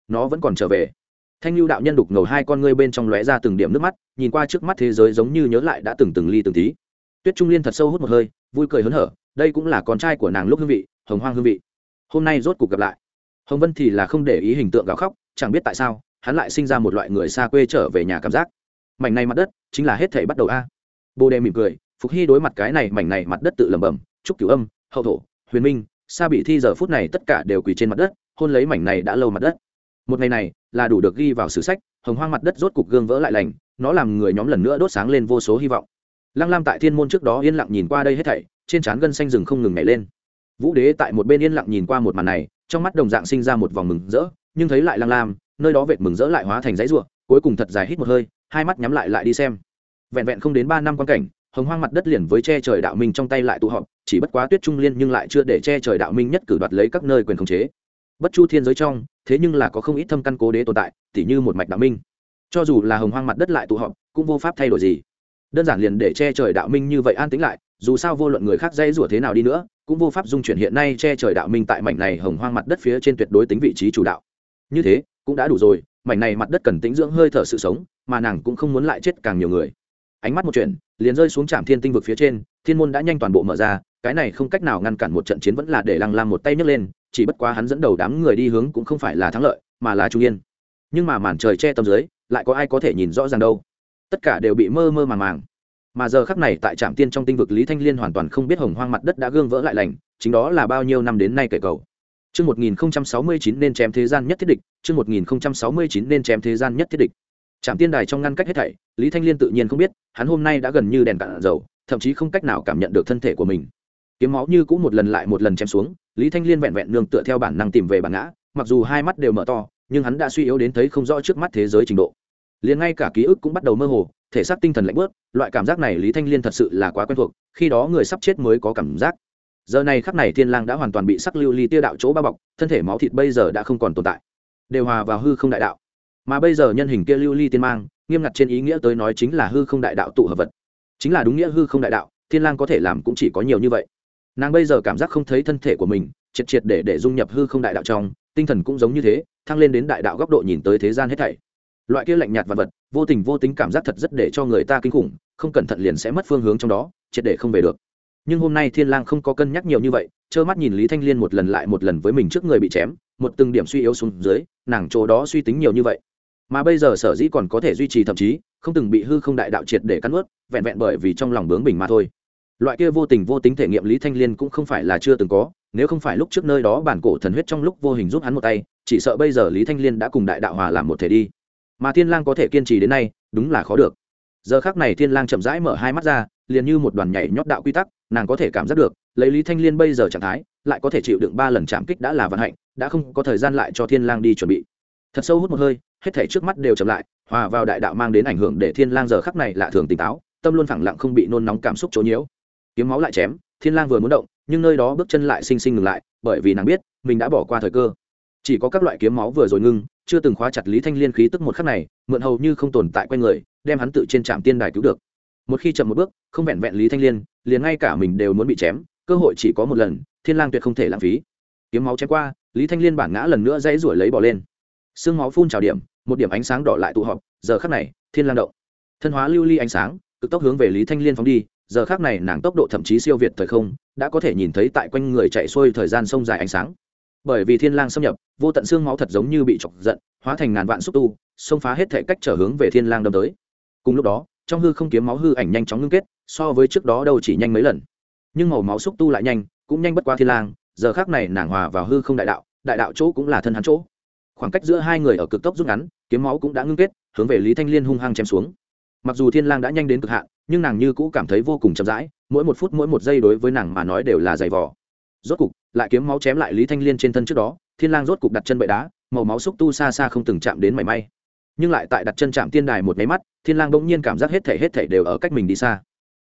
Nó vẫn còn trở về. Thanh lưu đạo nhân đục ngầu hai con ngươi bên trong lóe ra từng điểm nước mắt, nhìn qua trước mắt thế giới giống như nhớ lại đã từng từng ly từng tí. Tuyết trung liên thật sâu hút một hơi, vui cười hớn hở, đây cũng là con trai của nàng lúc hương vị, hồng hoang hương vị. Hôm nay rốt cuộc gặp lại. Hồng vân thì là không để ý hình tượng gào khóc, chẳng biết tại sao, hắn lại sinh ra một loại người xa quê trở về nhà cảm giác. Mảnh này mặt đất chính là hết thể bắt đầu a. Bồ đề mỉm cười phục hy đối mặt cái này mảnh này mặt đất tự lẩm bẩm, trúc cửu âm, hậu thổ, huyền minh, sa bị thi giờ phút này tất cả đều quỳ trên mặt đất, hôn lấy mảnh này đã lâu mặt đất. Một ngày này là đủ được ghi vào sử sách, hồng hoang mặt đất rốt cục gương vỡ lại lành, nó làm người nhóm lần nữa đốt sáng lên vô số hy vọng. Lăng lam tại thiên môn trước đó yên lặng nhìn qua đây hết thảy, trên trán gân xanh rừng không ngừng nhảy lên. Vũ đế tại một bên yên lặng nhìn qua một màn này, trong mắt đồng dạng sinh ra một vòng mừng rỡ, nhưng thấy lại lăng lam, nơi đó vệt mừng rỡ lại hóa thành dãy ruộng cuối cùng thật dài hít một hơi, hai mắt nhắm lại lại đi xem. Vẹn vẹn không đến ba năm quan cảnh hồng hoang mặt đất liền với che trời đạo minh trong tay lại tụ họp, chỉ bất quá tuyết trung liên nhưng lại chưa để che trời đạo minh nhất cử đoạt lấy các nơi quyền khống chế. Bất chu thiên giới trong, thế nhưng là có không ít thâm căn cố đế tồn tại, tỉ như một mạch đạo minh. Cho dù là hồng hoang mặt đất lại tụ họp, cũng vô pháp thay đổi gì. Đơn giản liền để che trời đạo minh như vậy an tĩnh lại, dù sao vô luận người khác dây rủa thế nào đi nữa, cũng vô pháp dung chuyển hiện nay che trời đạo minh tại mảnh này hồng hoang mặt đất phía trên tuyệt đối tính vị trí chủ đạo. Như thế, cũng đã đủ rồi, mảnh này mặt đất cần tĩnh dưỡng hơi thở sự sống, mà nàng cũng không muốn lại chết càng nhiều người. Ánh mắt một chuyện liền rơi xuống trạm thiên tinh vực phía trên thiên môn đã nhanh toàn bộ mở ra cái này không cách nào ngăn cản một trận chiến vẫn là để lăng lam một tay nhấc lên chỉ bất quá hắn dẫn đầu đám người đi hướng cũng không phải là thắng lợi mà là trung yên. Nhưng mà màn trời che tầm dưới lại có ai có thể nhìn rõ ràng đâu? Tất cả đều bị mơ mơ màng màng. Mà giờ khắc này tại trạm tiên trong tinh vực lý thanh liên hoàn toàn không biết hồng hoang mặt đất đã gương vỡ lại lành chính đó là bao nhiêu năm đến nay kể cầu. Chương 1069 nên chém thế gian nhất thiết địch, chương 1069 nên chém thế gian nhất thiết địch. Trạm tiên đài trong ngăn cách hết thảy, Lý Thanh Liên tự nhiên không biết, hắn hôm nay đã gần như đèn cạn dầu, thậm chí không cách nào cảm nhận được thân thể của mình. Kiếm máu như cũng một lần lại một lần chém xuống, Lý Thanh Liên vẹn vẹn nương tựa theo bản năng tìm về bản ngã, mặc dù hai mắt đều mở to, nhưng hắn đã suy yếu đến thấy không rõ trước mắt thế giới trình độ. Liền ngay cả ký ức cũng bắt đầu mơ hồ, thể xác tinh thần lạnh bớt, loại cảm giác này Lý Thanh Liên thật sự là quá quen thuộc, khi đó người sắp chết mới có cảm giác giờ này khắc này thiên lang đã hoàn toàn bị sắc lưu ly tia đạo chỗ bao bọc thân thể máu thịt bây giờ đã không còn tồn tại đều hòa vào hư không đại đạo mà bây giờ nhân hình kia lưu ly tiên mang nghiêm ngặt trên ý nghĩa tới nói chính là hư không đại đạo tụ hợp vật. Chính là đúng nghĩa hư không đại đạo, thiên lang có thể làm cũng chỉ có nhiều như vậy. Nàng bây giờ cảm giác không thấy thân thể của mình, triệt triệt để để dung nhập hư không đại đạo trong, tinh thần cũng giống như thế, thăng lên đến đại đạo góc độ nhìn tới thế gian hết thảy. Loại kia lạnh nhạt vật vật, vô tình vô tính cảm giác thật rất để cho người ta kinh khủng, không cẩn thận liền sẽ mất phương hướng trong đó, triệt để không về được. Nhưng hôm nay thiên lang không có cân nhắc nhiều như vậy, trơ mắt nhìn lý thanh liên một lần lại một lần với mình trước người bị chém, một từng điểm suy yếu xuống dưới, nàng chỗ đó suy tính nhiều như vậy mà bây giờ sở dĩ còn có thể duy trì thậm chí không từng bị hư không đại đạo triệt để cắn ướt vẹn vẹn bởi vì trong lòng bướng bình mà thôi. Loại kia vô tình vô tính thể nghiệm lý thanh liên cũng không phải là chưa từng có, nếu không phải lúc trước nơi đó bản cổ thần huyết trong lúc vô hình giúp hắn một tay, chỉ sợ bây giờ lý thanh liên đã cùng đại đạo hòa làm một thể đi. Mà thiên lang có thể kiên trì đến nay, đúng là khó được. Giờ khắc này thiên lang chậm rãi mở hai mắt ra, liền như một đoàn nhảy nhót đạo quy tắc, nàng có thể cảm giác được, lấy lý thanh liên bây giờ trạng thái, lại có thể chịu đựng ba lần chạm kích đã là vận hạnh, đã không có thời gian lại cho thiên lang đi chuẩn bị thật sâu hút một hơi, hết thảy trước mắt đều chậm lại, hòa vào đại đạo mang đến ảnh hưởng để thiên lang giờ khắc này lạ thường tỉnh táo, tâm luôn phẳng lặng không bị nôn nóng cảm xúc chỗ nhiễu. Kiếm máu lại chém, thiên lang vừa muốn động, nhưng nơi đó bước chân lại sinh sinh ngừng lại, bởi vì nàng biết, mình đã bỏ qua thời cơ. Chỉ có các loại kiếm máu vừa rồi ngưng, chưa từng khóa chặt lý thanh liên khí tức một khắc này, mượn hầu như không tồn tại quanh người, đem hắn tự trên trạm tiên đài cứu được. Một khi chậm một bước, không vẹn vẹn lý thanh liên, liền ngay cả mình đều muốn bị chém, cơ hội chỉ có một lần, thiên lang tuyệt không thể lãng phí. Kiếm máu chém qua, lý thanh liên bản ngã lần nữa dãy ruổi lấy bỏ lên sương máu phun trào điểm, một điểm ánh sáng đỏ lại tụ họp, giờ khắc này, thiên lang động. Thân hóa lưu ly ánh sáng, cực tốc hướng về lý thanh liên phóng đi, giờ khác này nàng tốc độ thậm chí siêu việt thời không, đã có thể nhìn thấy tại quanh người chạy xuôi thời gian sông dài ánh sáng. Bởi vì thiên lang xâm nhập, vô tận xương máu thật giống như bị chọc giận, hóa thành ngàn vạn xúc tu, xông phá hết thể cách trở hướng về thiên lang đâm tới. Cùng lúc đó, trong hư không kiếm máu hư ảnh nhanh chóng ngưng kết, so với trước đó đâu chỉ nhanh mấy lần. Nhưng màu máu xúc tu lại nhanh, cũng nhanh bất qua thiên lang, giờ khác này nàng hòa vào hư không đại đạo đại đạo chỗ cũng là thân hắn chỗ khoảng cách giữa hai người ở cực tốc rút ngắn, kiếm máu cũng đã ngưng kết, hướng về lý thanh liên hung hăng chém xuống. Mặc dù thiên lang đã nhanh đến cực hạn, nhưng nàng như cũ cảm thấy vô cùng chậm rãi, mỗi một phút mỗi một giây đối với nàng mà nói đều là dày vò. Rốt cục, lại kiếm máu chém lại lý thanh liên trên thân trước đó, thiên lang rốt cục đặt chân bệ đá, màu máu xúc tu xa xa không từng chạm đến mảy may. Nhưng lại tại đặt chân chạm tiên đài một máy mắt, thiên lang bỗng nhiên cảm giác hết thể hết thể đều ở cách mình đi xa.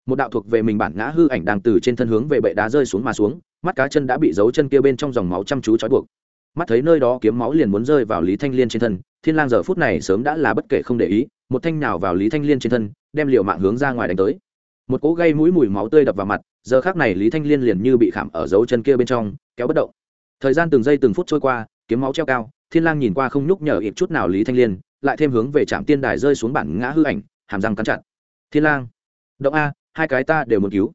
Một đạo thuộc về mình bản ngã hư ảnh đang từ trên thân hướng về bệ đá rơi xuống mà xuống, mắt cá chân đã bị giấu chân kia bên trong dòng máu chăm chú trói buộc mắt thấy nơi đó kiếm máu liền muốn rơi vào lý thanh liên trên thân, thiên lang giờ phút này sớm đã là bất kể không để ý, một thanh nào vào lý thanh liên trên thân, đem liều mạng hướng ra ngoài đánh tới. Một cỗ gây mũi mùi máu tươi đập vào mặt, giờ khắc này lý thanh liên liền như bị khảm ở dấu chân kia bên trong, kéo bất động. Thời gian từng giây từng phút trôi qua, kiếm máu treo cao, thiên lang nhìn qua không nhúc nhở ít chút nào lý thanh liên, lại thêm hướng về trạm tiên đài rơi xuống bản ngã hư ảnh, hàm răng cắn chặt. Thiên lang, động a, hai cái ta đều muốn cứu.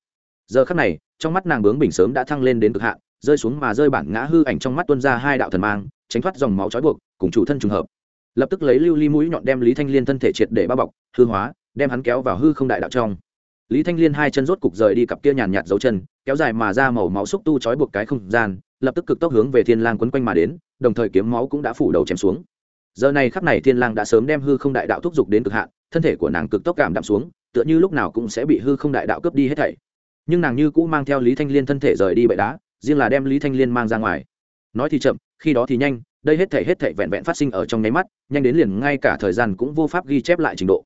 Giờ khắc này, trong mắt nàng bướng bình sớm đã thăng lên đến cực hạn rơi xuống mà rơi bản ngã hư ảnh trong mắt tuôn ra hai đạo thần mang, tránh thoát dòng máu trói buộc, cùng chủ thân trùng hợp. Lập tức lấy lưu ly mũi nhọn đem lý thanh liên thân thể triệt để bao bọc, hư hóa, đem hắn kéo vào hư không đại đạo trong. Lý thanh liên hai chân rốt cục rời đi cặp kia nhàn nhạt dấu chân, kéo dài mà ra màu máu xúc tu trói buộc cái không gian, lập tức cực tốc hướng về thiên lang quấn quanh mà đến, đồng thời kiếm máu cũng đã phủ đầu chém xuống. Giờ này khắp này thiên lang đã sớm đem hư không đại đạo thúc giục đến cực hạn, thân thể của nàng cực tốc cảm đạm xuống, tựa như lúc nào cũng sẽ bị hư không đại đạo cướp đi hết thảy. Nhưng nàng như cũ mang theo lý thanh liên thân thể rời đi bệ đá riêng là đem lý thanh liên mang ra ngoài. Nói thì chậm, khi đó thì nhanh, đây hết thảy hết thảy vẹn vẹn phát sinh ở trong nháy mắt, nhanh đến liền ngay cả thời gian cũng vô pháp ghi chép lại trình độ.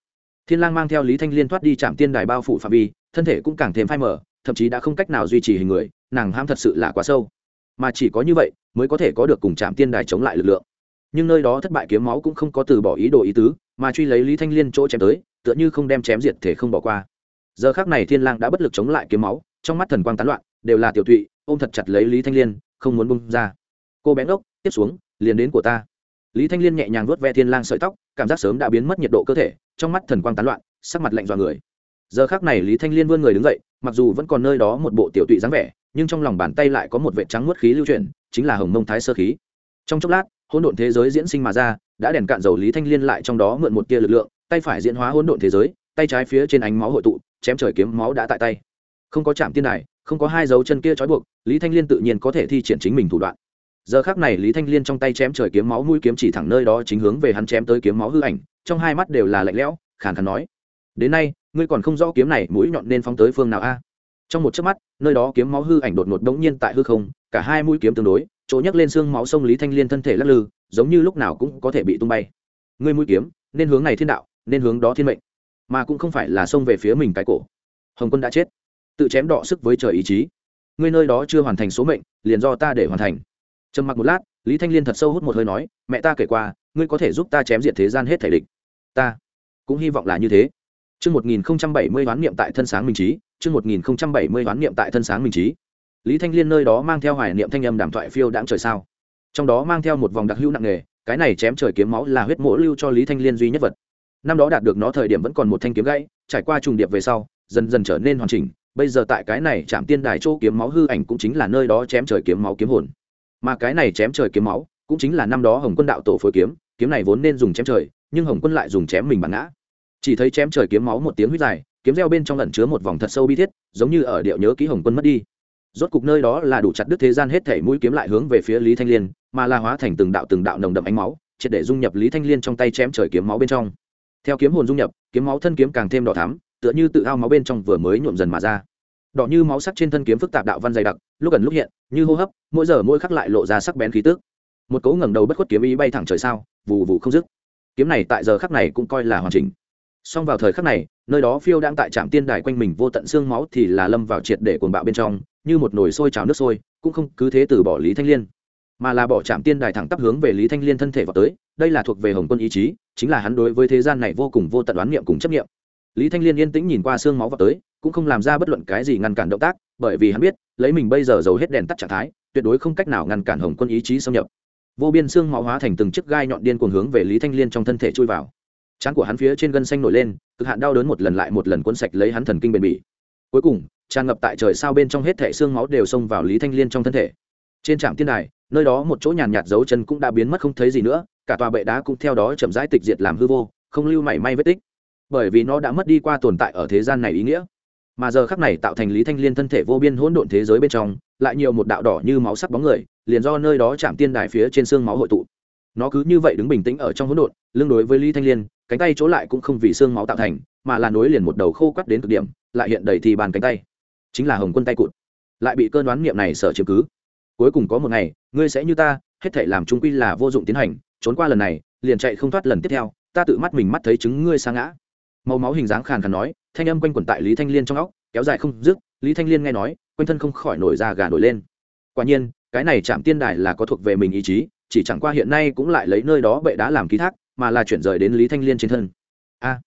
Thiên lang mang theo lý thanh liên thoát đi chạm tiên đài bao phủ phạm vi, thân thể cũng càng thêm phai mờ, thậm chí đã không cách nào duy trì hình người, nàng ham thật sự là quá sâu. Mà chỉ có như vậy, mới có thể có được cùng chạm tiên đài chống lại lực lượng. Nhưng nơi đó thất bại kiếm máu cũng không có từ bỏ ý đồ ý tứ, mà truy lấy lý thanh liên chỗ chém tới, tựa như không đem chém diệt thể không bỏ qua. Giờ khác này thiên lang đã bất lực chống lại kiếm máu, trong mắt thần quang tán loạn đều là tiểu thụy ôm thật chặt lấy lý thanh liên, không muốn bung ra. Cô bé ngốc, tiếp xuống, liền đến của ta. Lý thanh liên nhẹ nhàng vuốt ve thiên lang sợi tóc, cảm giác sớm đã biến mất nhiệt độ cơ thể, trong mắt thần quang tán loạn, sắc mặt lạnh dọa người. Giờ khác này lý thanh liên vươn người đứng dậy, mặc dù vẫn còn nơi đó một bộ tiểu tụy dáng vẻ, nhưng trong lòng bàn tay lại có một vệ trắng nuốt khí lưu chuyển, chính là hồng mông thái sơ khí. Trong chốc lát, hỗn độn thế giới diễn sinh mà ra, đã đèn cạn dầu lý thanh liên lại trong đó mượn một tia lực lượng, tay phải diễn hóa hỗn độn thế giới, tay trái phía trên ánh máu hội tụ, chém trời kiếm máu đã tại tay. Không có chạm tiên đài không có hai dấu chân kia trói buộc, lý thanh liên tự nhiên có thể thi triển chính mình thủ đoạn. Giờ khác này lý thanh liên trong tay chém trời kiếm máu mũi kiếm chỉ thẳng nơi đó chính hướng về hắn chém tới kiếm máu hư ảnh, trong hai mắt đều là lạnh lẽo, khàn khàn nói, đến nay, ngươi còn không rõ kiếm này mũi nhọn nên phóng tới phương nào a? Trong một chớp mắt, nơi đó kiếm máu hư ảnh đột ngột đống nhiên tại hư không, cả hai mũi kiếm tương đối, chỗ nhấc lên xương máu sông lý thanh liên thân thể lắc lư, giống như lúc nào cũng có thể bị tung bay. Ngươi mũi kiếm, nên hướng này thiên đạo, nên hướng đó thiên mệnh, mà cũng không phải là xông về phía mình cái cổ. Hồng quân đã chết tự chém đọ sức với trời ý chí ngươi nơi đó chưa hoàn thành số mệnh liền do ta để hoàn thành trầm mặc một lát lý thanh liên thật sâu hút một hơi nói mẹ ta kể qua ngươi có thể giúp ta chém diệt thế gian hết thể địch ta cũng hy vọng là như thế Trước 1070 đoán niệm tại thân sáng minh trí, trước 1070 đoán niệm tại thân sáng minh trí. Lý Thanh Liên nơi đó mang theo hoài niệm thanh âm đàm thoại phiêu đãng trời sao. Trong đó mang theo một vòng đặc hữu nặng nghề, cái này chém trời kiếm máu là huyết mỗ lưu cho Lý Thanh Liên duy nhất vật. Năm đó đạt được nó thời điểm vẫn còn một thanh kiếm gãy, trải qua trùng điệp về sau, dần dần trở nên hoàn chỉnh, bây giờ tại cái này chạm tiên đài chỗ kiếm máu hư ảnh cũng chính là nơi đó chém trời kiếm máu kiếm hồn. Mà cái này chém trời kiếm máu, cũng chính là năm đó Hồng Quân đạo tổ phối kiếm, kiếm này vốn nên dùng chém trời, nhưng Hồng Quân lại dùng chém mình bản ngã. Chỉ thấy chém trời kiếm máu một tiếng huyết dài kiếm reo bên trong lẩn chứa một vòng thật sâu bi thiết giống như ở điệu nhớ ký hồng quân mất đi. Rốt cục nơi đó là đủ chặt đứt thế gian hết thể mũi kiếm lại hướng về phía lý thanh liên mà la hóa thành từng đạo từng đạo nồng đậm ánh máu triệt để dung nhập lý thanh liên trong tay chém trời kiếm máu bên trong. Theo kiếm hồn dung nhập kiếm máu thân kiếm càng thêm đỏ thắm tựa như tự ao máu bên trong vừa mới nhuộm dần mà ra. Đỏ như máu sắc trên thân kiếm phức tạp đạo văn dày đặc, lúc gần lúc hiện, như hô hấp, mỗi giờ mỗi khắc lại lộ ra sắc bén khí tước một cấu ngẩng đầu bất khuất kiếm ý bay thẳng trời sao, vù vù không dứt. Kiếm này tại giờ khắc này cũng coi là hoàn chỉnh. Song vào thời khắc này, nơi đó phiêu đang tại trạm tiên đài quanh mình vô tận xương máu thì là lâm vào triệt để cuồng bạo bên trong, như một nồi sôi trào nước sôi, cũng không cứ thế từ bỏ lý thanh liên, mà là bỏ trạm tiên đài thẳng tắp hướng về lý thanh liên thân thể vào tới. Đây là thuộc về hồng quân ý chí, chính là hắn đối với thế gian này vô cùng vô tận đoán niệm cùng chấp niệm lý thanh liên yên tĩnh nhìn qua xương máu vào tới, cũng không làm ra bất luận cái gì ngăn cản động tác, bởi vì hắn biết, lấy mình bây giờ giàu hết đèn tắt trạng thái, tuyệt đối không cách nào ngăn cản hồng quân ý chí xâm nhập. Vô biên xương máu hóa thành từng chiếc gai nhọn điên cuồng hướng về lý thanh liên trong thân thể chui vào. Trán của hắn phía trên gân xanh nổi lên, cực hạn đau đớn một lần lại một lần cuốn sạch lấy hắn thần kinh bền bỉ. Cuối cùng, tràn ngập tại trời sao bên trong hết thẻ xương máu đều xông vào lý thanh liên trong thân thể. Trên trạm tiên đài, nơi đó một chỗ nhàn nhạt dấu chân cũng đã biến mất không thấy gì nữa, cả tòa bệ đá cũng theo đó chậm rãi tịch diệt làm hư vô, không lưu mảy may vết tích bởi vì nó đã mất đi qua tồn tại ở thế gian này ý nghĩa. Mà giờ khắc này tạo thành lý thanh liên thân thể vô biên hỗn độn thế giới bên trong, lại nhiều một đạo đỏ như máu sắc bóng người, liền do nơi đó chạm tiên đài phía trên xương máu hội tụ. Nó cứ như vậy đứng bình tĩnh ở trong hỗn độn, lưng đối với lý thanh liên, cánh tay chỗ lại cũng không vì xương máu tạo thành, mà là nối liền một đầu khô quắt đến cực điểm, lại hiện đầy thì bàn cánh tay. Chính là hồng quân tay cụt. Lại bị cơn đoán niệm này sở chiếm cứ. Cuối cùng có một ngày, ngươi sẽ như ta, hết thể làm trung quy là vô dụng tiến hành, trốn qua lần này, liền chạy không thoát lần tiếp theo, ta tự mắt mình mắt thấy chứng ngươi sa ngã màu máu hình dáng khàn khàn nói, thanh âm quanh quẩn tại lý thanh liên trong óc, kéo dài không dứt, lý thanh liên nghe nói, quanh thân không khỏi nổi ra gà nổi lên. Quả nhiên, cái này chạm tiên đài là có thuộc về mình ý chí, chỉ chẳng qua hiện nay cũng lại lấy nơi đó bệ đá làm ký thác, mà là chuyển rời đến lý thanh liên trên thân. A,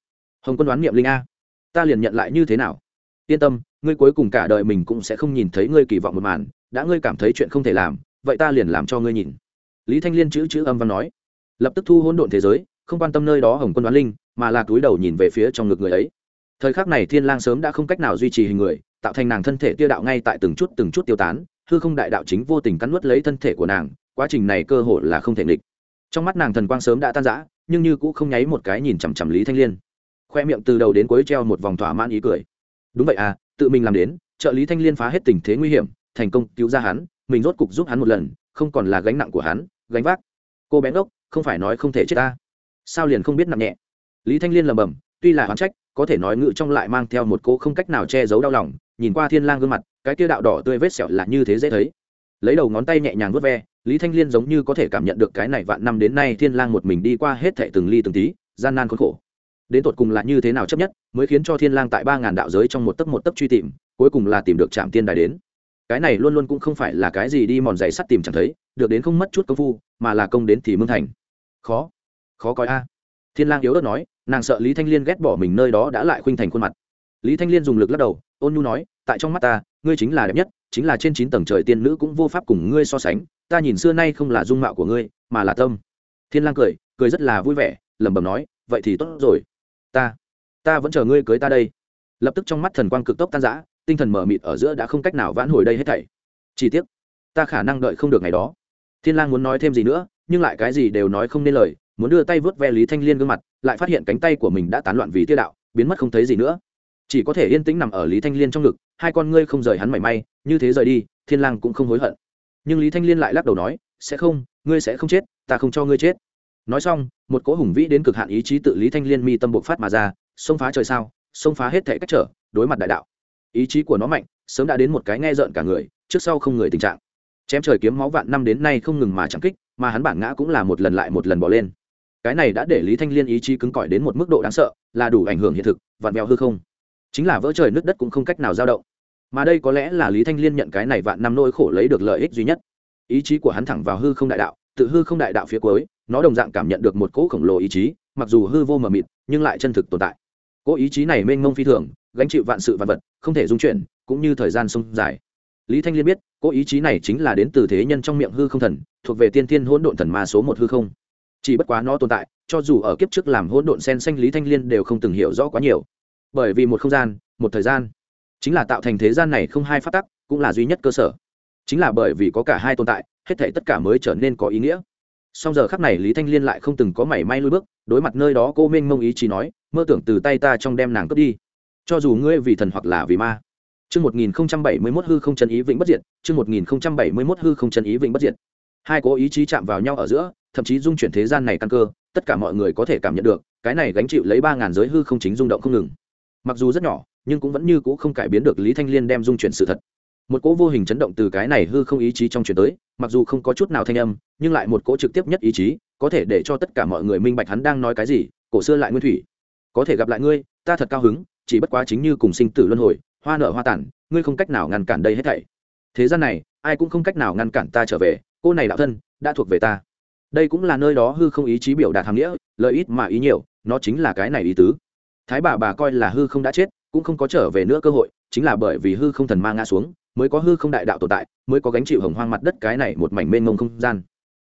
hồng quân đoán niệm linh a, ta liền nhận lại như thế nào? Yên tâm, ngươi cuối cùng cả đời mình cũng sẽ không nhìn thấy ngươi kỳ vọng một màn, đã ngươi cảm thấy chuyện không thể làm, vậy ta liền làm cho ngươi nhìn. Lý thanh liên chữ chữ âm văn nói, lập tức thu hỗn độn thế giới không quan tâm nơi đó hồng quân đoán linh, mà là túi đầu nhìn về phía trong ngực người ấy. Thời khắc này thiên lang sớm đã không cách nào duy trì hình người, tạo thành nàng thân thể tiêu đạo ngay tại từng chút từng chút tiêu tán, hư không đại đạo chính vô tình cắn nuốt lấy thân thể của nàng, quá trình này cơ hội là không thể nghịch. Trong mắt nàng thần quang sớm đã tan rã, nhưng như cũng không nháy một cái nhìn chằm chằm lý thanh liên. Khoe miệng từ đầu đến cuối treo một vòng thỏa mãn ý cười. Đúng vậy à tự mình làm đến, trợ lý thanh liên phá hết tình thế nguy hiểm, thành công cứu ra hắn, mình rốt cục giúp hắn một lần, không còn là gánh nặng của hắn, gánh vác. Cô bé ngốc, không phải nói không thể chết ta sao liền không biết nặng nhẹ? Lý thanh liên lầm bầm tuy là oán trách, có thể nói ngự trong lại mang theo một cô không cách nào che giấu đau lòng, nhìn qua thiên lang gương mặt, cái kia đạo đỏ tươi vết sẹo là như thế dễ thấy. Lấy đầu ngón tay nhẹ nhàng vớt ve, lý thanh liên giống như có thể cảm nhận được cái này vạn năm đến nay thiên lang một mình đi qua hết thệ từng ly từng tí, gian nan khốn khổ. Đến tột cùng là như thế nào chấp nhất, mới khiến cho thiên lang tại ba ngàn đạo giới trong một tấc một tấc truy tìm, cuối cùng là tìm được trạm tiên đài đến. Cái này luôn luôn cũng không phải là cái gì đi mòn giày sắt tìm chẳng thấy, được đến không mất chút công phu, mà là công đến thì mương thành. Khó khó coi a. Thiên lang yếu ớt nói nàng sợ lý thanh liên ghét bỏ mình nơi đó đã lại khuynh thành khuôn mặt. Lý thanh liên dùng lực lắc đầu ôn nhu nói tại trong mắt ta ngươi chính là đẹp nhất chính là trên chín tầng trời tiên nữ cũng vô pháp cùng ngươi so sánh ta nhìn xưa nay không là dung mạo của ngươi mà là tâm. Thiên lang cười cười rất là vui vẻ lẩm bẩm nói vậy thì tốt rồi. Ta ta vẫn chờ ngươi cưới ta đây. Lập tức trong mắt thần quang cực tốc tan rã tinh thần mở mịt ở giữa đã không cách nào vãn hồi đây hết thảy. Chỉ tiếc, ta khả năng đợi không được ngày đó. Thiên lang muốn nói thêm gì nữa nhưng lại cái gì đều nói không nên lời muốn đưa tay vớt ve lý thanh liên gương mặt, lại phát hiện cánh tay của mình đã tán loạn vì tiêu đạo, biến mất không thấy gì nữa. Chỉ có thể yên tĩnh nằm ở lý thanh liên trong ngực, hai con ngươi không rời hắn mảy may, như thế rời đi, thiên lang cũng không hối hận. Nhưng lý thanh liên lại lắc đầu nói, sẽ không, ngươi sẽ không chết, ta không cho ngươi chết. Nói xong, một cỗ hùng vĩ đến cực hạn ý chí tự lý thanh liên mi tâm bộc phát mà ra, xông phá trời sao, xông phá hết thể cách trở, đối mặt đại đạo. Ý chí của nó mạnh, sớm đã đến một cái nghe rợn cả người, trước sau không người tình trạng. Chém trời kiếm máu vạn năm đến nay không ngừng mà chẳng kích, mà hắn bản ngã cũng là một lần lại một lần bỏ lên cái này đã để lý thanh liên ý chí cứng cỏi đến một mức độ đáng sợ, là đủ ảnh hưởng hiện thực vạn vẹo hư không. Chính là vỡ trời nước đất cũng không cách nào dao động. Mà đây có lẽ là lý thanh liên nhận cái này vạn năm nỗi khổ lấy được lợi ích duy nhất. Ý chí của hắn thẳng vào hư không đại đạo, tự hư không đại đạo phía cuối, nó đồng dạng cảm nhận được một cỗ khổng lồ ý chí, mặc dù hư vô mờ mịt, nhưng lại chân thực tồn tại. Cỗ ý chí này mênh mông phi thường, gánh chịu vạn sự vạn vật, không thể dung chuyển, cũng như thời gian sông dài. Lý thanh liên biết, cỗ ý chí này chính là đến từ thế nhân trong miệng hư không thần, thuộc về tiên tiên hỗn độn thần ma số một hư không chỉ bất quá nó tồn tại cho dù ở kiếp trước làm hỗn độn sen xanh lý thanh liên đều không từng hiểu rõ quá nhiều. Bởi vì một không gian một thời gian. Chính là tạo thành thế gian này không hai phát tắc cũng là duy nhất cơ sở. Chính là bởi vì có cả hai tồn tại hết thể tất cả mới trở nên có ý nghĩa. Song giờ khắc này lý thanh liên lại không từng có mảy may lui bước đối mặt nơi đó cô minh mông ý chí nói mơ tưởng từ tay ta trong đem nàng cướp đi. Cho dù ngươi vì thần hoặc là vì ma. Chương 1071 hư không chân ý vĩnh bất diệt, chương 1071 hư không chân ý vĩnh bất diệt. Hai cố ý chí chạm vào nhau ở giữa, thậm chí dung chuyển thế gian này căn cơ, tất cả mọi người có thể cảm nhận được, cái này gánh chịu lấy ba ngàn giới hư không chính rung động không ngừng. Mặc dù rất nhỏ, nhưng cũng vẫn như cũ không cải biến được Lý Thanh Liên đem dung chuyển sự thật. Một cỗ vô hình chấn động từ cái này hư không ý chí trong chuyển tới, mặc dù không có chút nào thanh âm, nhưng lại một cỗ trực tiếp nhất ý chí, có thể để cho tất cả mọi người minh bạch hắn đang nói cái gì, cổ xưa lại nguyên thủy. Có thể gặp lại ngươi, ta thật cao hứng, chỉ bất quá chính như cùng sinh tử luân hồi, hoa nở hoa tản ngươi không cách nào ngăn cản đây hết thảy thế gian này ai cũng không cách nào ngăn cản ta trở về cô này đạo thân đã thuộc về ta đây cũng là nơi đó hư không ý chí biểu đạt hàng nghĩa, lợi ít mà ý nhiều, nó chính là cái này ý tứ. Thái bà bà coi là hư không đã chết, cũng không có trở về nữa cơ hội, chính là bởi vì hư không thần ma ngã xuống, mới có hư không đại đạo tồn tại, mới có gánh chịu hồng hoang mặt đất cái này một mảnh mênh mông không gian.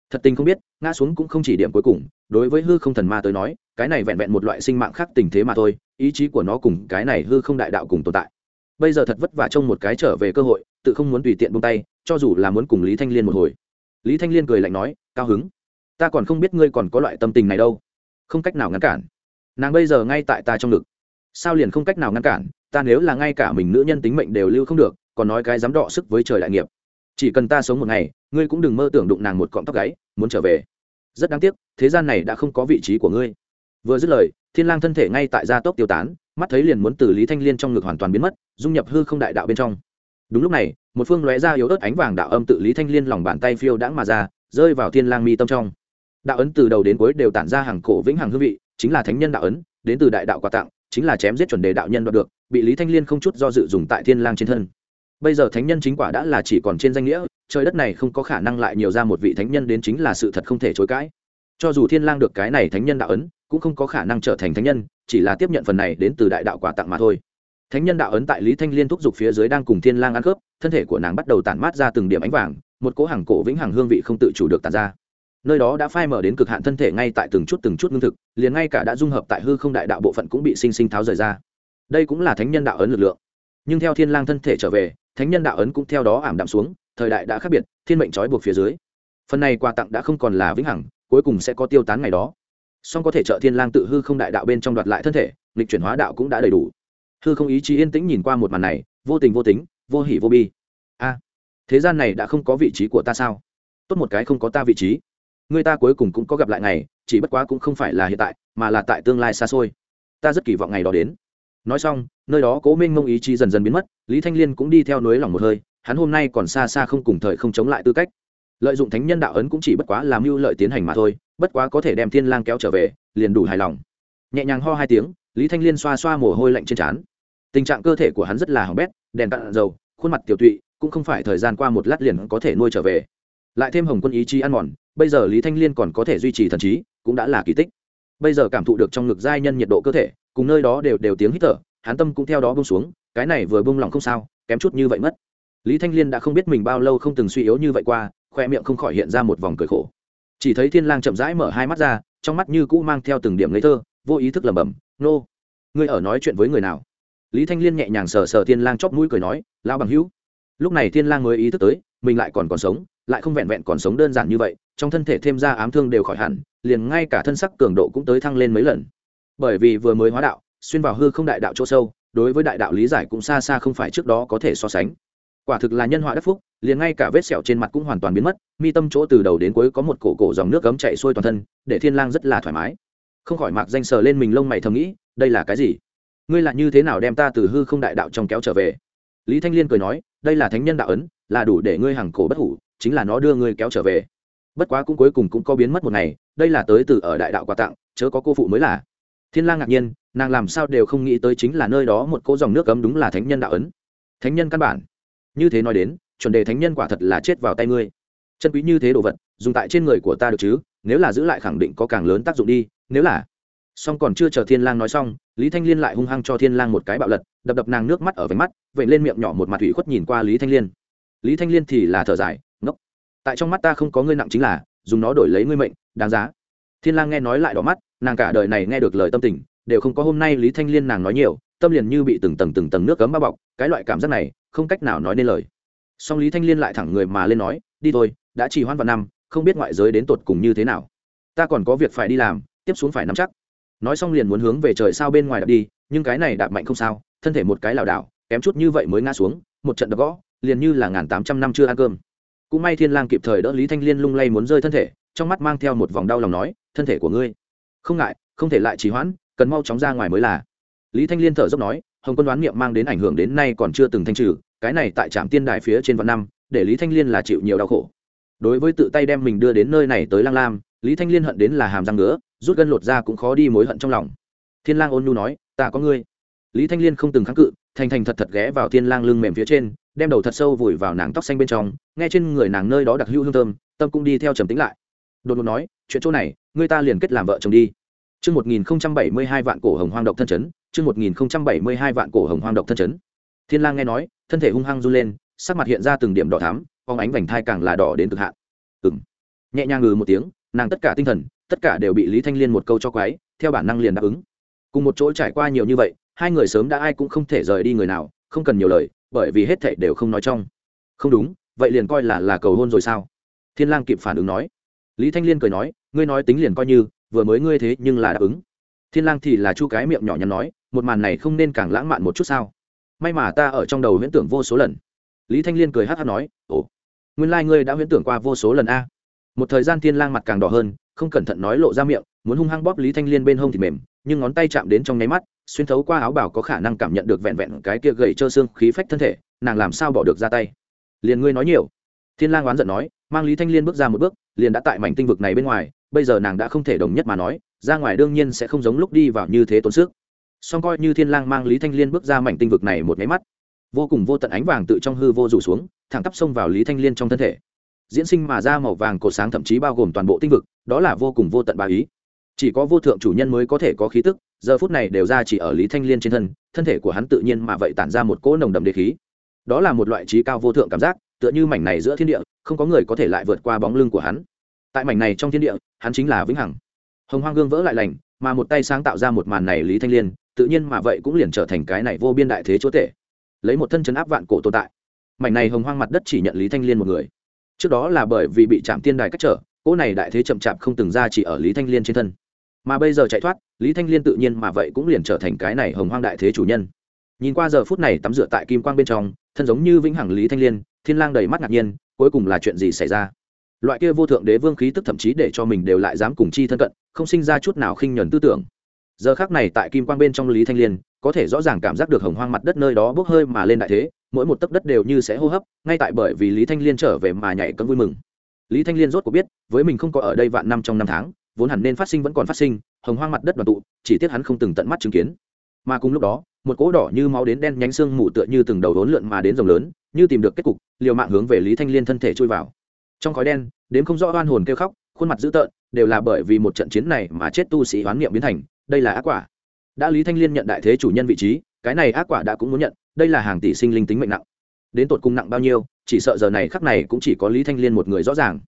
Thật tình không biết, ngã xuống cũng không chỉ điểm cuối cùng, đối với hư không thần ma tới nói, cái này vẹn vẹn một loại sinh mạng khác tình thế mà thôi, ý chí của nó cùng cái này hư không đại đạo cùng tồn tại. Bây giờ thật vất vả trông một cái trở về cơ hội, tự không muốn tùy tiện buông tay, cho dù là muốn cùng lý thanh liên một hồi. Lý thanh liên cười lạnh nói, cao hứng ta còn không biết ngươi còn có loại tâm tình này đâu. Không cách nào ngăn cản. Nàng bây giờ ngay tại ta trong ngực. Sao liền không cách nào ngăn cản? Ta nếu là ngay cả mình nữ nhân tính mệnh đều lưu không được, còn nói cái dám đọ sức với trời đại nghiệp. Chỉ cần ta sống một ngày, ngươi cũng đừng mơ tưởng đụng nàng một cọng tóc gáy, muốn trở về. Rất đáng tiếc, thế gian này đã không có vị trí của ngươi. Vừa dứt lời, thiên lang thân thể ngay tại gia tốc tiêu tán, mắt thấy liền muốn từ lý thanh liên trong ngực hoàn toàn biến mất, dung nhập hư không đại đạo bên trong. Đúng lúc này, một phương lóe ra yếu ớt ánh vàng đạo âm tự lý thanh liên lòng bàn tay phiêu đãng mà ra, rơi vào thiên lang mi tâm trong đạo ấn từ đầu đến cuối đều tản ra hàng cổ vĩnh hằng hương vị, chính là thánh nhân đạo ấn, đến từ đại đạo quà tặng, chính là chém giết chuẩn đề đạo nhân đoạt được, bị lý thanh liên không chút do dự dùng tại thiên lang trên thân. Bây giờ thánh nhân chính quả đã là chỉ còn trên danh nghĩa, trời đất này không có khả năng lại nhiều ra một vị thánh nhân đến chính là sự thật không thể chối cãi. Cho dù thiên lang được cái này thánh nhân đạo ấn, cũng không có khả năng trở thành thánh nhân, chỉ là tiếp nhận phần này đến từ đại đạo quả tặng mà thôi. Thánh nhân đạo ấn tại lý thanh liên thúc giục phía dưới đang cùng thiên lang ăn cướp thân thể của nàng bắt đầu tản mát ra từng điểm ánh vàng, một cỗ hàng cổ vĩnh hằng hương vị không tự chủ được tản ra nơi đó đã phai mở đến cực hạn thân thể ngay tại từng chút từng chút ngưng thực, liền ngay cả đã dung hợp tại hư không đại đạo bộ phận cũng bị sinh sinh tháo rời ra. Đây cũng là thánh nhân đạo ấn lực lượng. Nhưng theo thiên lang thân thể trở về, thánh nhân đạo ấn cũng theo đó ảm đạm xuống, thời đại đã khác biệt, thiên mệnh trói buộc phía dưới. Phần này quà tặng đã không còn là vĩnh hằng, cuối cùng sẽ có tiêu tán ngày đó. Song có thể trợ thiên lang tự hư không đại đạo bên trong đoạt lại thân thể, lịch chuyển hóa đạo cũng đã đầy đủ. Hư không ý chí yên tĩnh nhìn qua một màn này, vô tình vô tính, vô hỉ vô bi. A, thế gian này đã không có vị trí của ta sao? Tốt một cái không có ta vị trí người ta cuối cùng cũng có gặp lại ngày, chỉ bất quá cũng không phải là hiện tại, mà là tại tương lai xa xôi. Ta rất kỳ vọng ngày đó đến. Nói xong, nơi đó cố minh mông ý chí dần dần biến mất, lý thanh liên cũng đi theo nối lòng một hơi, hắn hôm nay còn xa xa không cùng thời không chống lại tư cách. Lợi dụng thánh nhân đạo ấn cũng chỉ bất quá làm mưu lợi tiến hành mà thôi, bất quá có thể đem thiên lang kéo trở về, liền đủ hài lòng. Nhẹ nhàng ho hai tiếng, lý thanh liên xoa xoa mồ hôi lạnh trên trán. Tình trạng cơ thể của hắn rất là hỏng bét, đèn cạn dầu, khuôn mặt tiểu tụy, cũng không phải thời gian qua một lát liền có thể nuôi trở về lại thêm hồng quân ý chí ăn mòn, bây giờ lý thanh liên còn có thể duy trì thần trí, cũng đã là kỳ tích. Bây giờ cảm thụ được trong ngực giai nhân nhiệt độ cơ thể, cùng nơi đó đều đều tiếng hít thở, hắn tâm cũng theo đó bông xuống, cái này vừa bông lòng không sao, kém chút như vậy mất. Lý thanh liên đã không biết mình bao lâu không từng suy yếu như vậy qua, khoe miệng không khỏi hiện ra một vòng cười khổ. Chỉ thấy thiên lang chậm rãi mở hai mắt ra, trong mắt như cũ mang theo từng điểm ngây thơ, vô ý thức lẩm bẩm, nô, ngươi ở nói chuyện với người nào? Lý thanh liên nhẹ nhàng sờ sờ thiên lang chóp mũi cười nói lao bằng hữu. Lúc này thiên lang mới ý thức tới, mình lại còn còn sống lại không vẹn vẹn còn sống đơn giản như vậy, trong thân thể thêm ra ám thương đều khỏi hẳn, liền ngay cả thân sắc cường độ cũng tới thăng lên mấy lần. Bởi vì vừa mới hóa đạo, xuyên vào hư không đại đạo chỗ sâu, đối với đại đạo lý giải cũng xa xa không phải trước đó có thể so sánh. Quả thực là nhân họa đắc phúc, liền ngay cả vết sẹo trên mặt cũng hoàn toàn biến mất, mi tâm chỗ từ đầu đến cuối có một cổ cổ dòng nước cấm chạy xuôi toàn thân, để thiên lang rất là thoải mái. Không khỏi mạc danh sờ lên mình lông mày thầm nghĩ, đây là cái gì? Ngươi là như thế nào đem ta từ hư không đại đạo trong kéo trở về? Lý thanh liên cười nói, đây là thánh nhân đạo ấn, là đủ để ngươi hàng cổ bất hủ chính là nó đưa ngươi kéo trở về. Bất quá cũng cuối cùng cũng có biến mất một ngày, đây là tới từ ở đại đạo quà tặng, chớ có cô phụ mới là. Thiên lang ngạc nhiên, nàng làm sao đều không nghĩ tới chính là nơi đó một cỗ dòng nước cấm đúng là thánh nhân đạo ấn. Thánh nhân căn bản. Như thế nói đến, chuẩn đề thánh nhân quả thật là chết vào tay ngươi. Chân quý như thế đồ vật, dùng tại trên người của ta được chứ, nếu là giữ lại khẳng định có càng lớn tác dụng đi, nếu là. Song còn chưa chờ thiên lang nói xong, lý thanh liên lại hung hăng cho thiên lang một cái bạo lật, đập đập nàng nước mắt ở vành mắt vậy lên miệng nhỏ một mặt ủy khuất nhìn qua lý thanh liên. Lý thanh liên thì là thở dài tại trong mắt ta không có ngươi nặng chính là, dùng nó đổi lấy ngươi mệnh, đáng giá. Thiên lang nghe nói lại đỏ mắt, nàng cả đời này nghe được lời tâm tình, đều không có hôm nay lý thanh liên nàng nói nhiều, tâm liền như bị từng tầng từng tầng nước cấm bao bọc, cái loại cảm giác này, không cách nào nói nên lời. Song lý thanh liên lại thẳng người mà lên nói, đi thôi, đã trì hoãn vào năm, không biết ngoại giới đến tột cùng như thế nào. Ta còn có việc phải đi làm, tiếp xuống phải nắm chắc. Nói xong liền muốn hướng về trời sao bên ngoài đạp đi, nhưng cái này đạp mạnh không sao, thân thể một cái lảo đảo, kém chút như vậy mới ngã xuống, một trận đập gõ, liền như là ngàn tám trăm năm chưa ăn cơm cũng may thiên lang kịp thời đỡ lý thanh liên lung lay muốn rơi thân thể, trong mắt mang theo một vòng đau lòng nói, thân thể của ngươi. Không ngại, không thể lại trì hoãn, cần mau chóng ra ngoài mới là. Lý thanh liên thở dốc nói, hồng quân đoán niệm mang đến ảnh hưởng đến nay còn chưa từng thanh trừ, cái này tại trạm tiên đài phía trên vạn năm, để lý thanh liên là chịu nhiều đau khổ. Đối với tự tay đem mình đưa đến nơi này tới lang lam, lý thanh liên hận đến là hàm răng nữa rút gân lột ra cũng khó đi mối hận trong lòng. Thiên lang ôn nhu nói, ta có ngươi. Lý thanh liên không từng kháng cự, thành thành thật thật ghé vào thiên lang lưng mềm phía trên đem đầu thật sâu vùi vào nàng tóc xanh bên trong, nghe trên người nàng nơi đó đặc hữu hương thơm, tâm cũng đi theo trầm tĩnh lại. Đột ngột nói, chuyện chỗ này, người ta liền kết làm vợ chồng đi. Chương một nghìn bảy mươi hai vạn cổ hồng hoang độc thân chấn, chương một nghìn bảy mươi hai vạn cổ hồng hoang độc thân chấn. Thiên lang nghe nói, thân thể hung hăng run lên, sắc mặt hiện ra từng điểm đỏ thắm phóng ánh vành thai càng là đỏ đến cực hạn. Ừng nhẹ nhàng ngừ một tiếng, nàng tất cả tinh thần, tất cả đều bị lý thanh liên một câu cho quái, theo bản năng liền đáp ứng. Cùng một chỗ trải qua nhiều như vậy, hai người sớm đã ai cũng không thể rời đi người nào, không cần nhiều lời bởi vì hết thảy đều không nói trong. Không đúng, vậy liền coi là là cầu hôn rồi sao? Thiên lang kịp phản ứng nói. Lý thanh liên cười nói, ngươi nói tính liền coi như, vừa mới ngươi thế nhưng là đáp ứng. Thiên lang thì là chu cái miệng nhỏ nhắn nói, một màn này không nên càng lãng mạn một chút sao? May mà ta ở trong đầu huyễn tưởng vô số lần. Lý thanh liên cười hát hát nói, ồ, nguyên lai ngươi đã huyễn tưởng qua vô số lần a. Một thời gian thiên lang mặt càng đỏ hơn, không cẩn thận nói lộ ra miệng, muốn hung hăng bóp lý thanh liên bên hông thì mềm nhưng ngón tay chạm đến trong nháy mắt, xuyên thấu qua áo bảo có khả năng cảm nhận được vẹn vẹn cái kia gầy trơ xương khí phách thân thể, nàng làm sao bỏ được ra tay? Liền ngươi nói nhiều. Thiên lang oán giận nói, mang lý thanh liên bước ra một bước, liền đã tại mảnh tinh vực này bên ngoài, bây giờ nàng đã không thể đồng nhất mà nói, ra ngoài đương nhiên sẽ không giống lúc đi vào như thế tốn sức. Song coi như thiên lang mang lý thanh liên bước ra mảnh tinh vực này một máy mắt, vô cùng vô tận ánh vàng tự trong hư vô rủ xuống, thẳng tắp xông vào lý thanh liên trong thân thể. Diễn sinh mà ra màu vàng cổ sáng thậm chí bao gồm toàn bộ tinh vực, đó là vô cùng vô tận ba ý chỉ có vô thượng chủ nhân mới có thể có khí tức, giờ phút này đều ra chỉ ở lý thanh liên trên thân thân thể của hắn tự nhiên mà vậy tản ra một cỗ nồng đậm đế khí. Đó là một loại trí cao vô thượng cảm giác, tựa như mảnh này giữa thiên địa, không có người có thể lại vượt qua bóng lưng của hắn. Tại mảnh này trong thiên địa, hắn chính là vĩnh hằng. Hồng hoang gương vỡ lại lành, mà một tay sáng tạo ra một màn này lý thanh liên, tự nhiên mà vậy cũng liền trở thành cái này vô biên đại thế chúa tể. Lấy một thân chấn áp vạn cổ tồn tại. Mảnh này hồng hoang mặt đất chỉ nhận lý thanh liên một người. Trước đó là bởi vì bị chạm tiên đài cách trở, cỗ này đại thế chậm chạp không từng ra chỉ ở lý thanh liên trên thân mà bây giờ chạy thoát, lý thanh liên tự nhiên mà vậy cũng liền trở thành cái này hồng hoang đại thế chủ nhân. Nhìn qua giờ phút này tắm rửa tại kim quang bên trong, thân giống như vĩnh hằng lý thanh liên, thiên lang đầy mắt ngạc nhiên, cuối cùng là chuyện gì xảy ra? Loại kia vô thượng đế vương khí tức thậm chí để cho mình đều lại dám cùng chi thân cận, không sinh ra chút nào khinh nhẫn tư tưởng. Giờ khác này tại kim quang bên trong lý thanh liên, có thể rõ ràng cảm giác được hồng hoang mặt đất nơi đó bốc hơi mà lên đại thế, mỗi một tấc đất đều như sẽ hô hấp, ngay tại bởi vì lý thanh liên trở về mà nhảy cấm vui mừng. Lý thanh liên rốt cuộc biết, với mình không có ở đây vạn năm trong năm tháng vốn hẳn nên phát sinh vẫn còn phát sinh, hồng hoang mặt đất đoàn tụ, chỉ tiếc hắn không từng tận mắt chứng kiến. Mà cùng lúc đó, một cỗ đỏ như máu đến đen nhánh xương mù tựa như từng đầu đốn lượn mà đến rồng lớn, như tìm được kết cục, liều mạng hướng về lý thanh liên thân thể chui vào. Trong khói đen đến không rõ oan hồn kêu khóc, khuôn mặt dữ tợn, đều là bởi vì một trận chiến này mà chết tu sĩ hoán niệm biến thành, đây là ác quả. Đã lý thanh liên nhận đại thế chủ nhân vị trí, cái này ác quả đã cũng muốn nhận, đây là hàng tỷ sinh linh tính mệnh nặng. Đến tột cùng nặng bao nhiêu, chỉ sợ giờ này khắc này cũng chỉ có lý thanh liên một người rõ ràng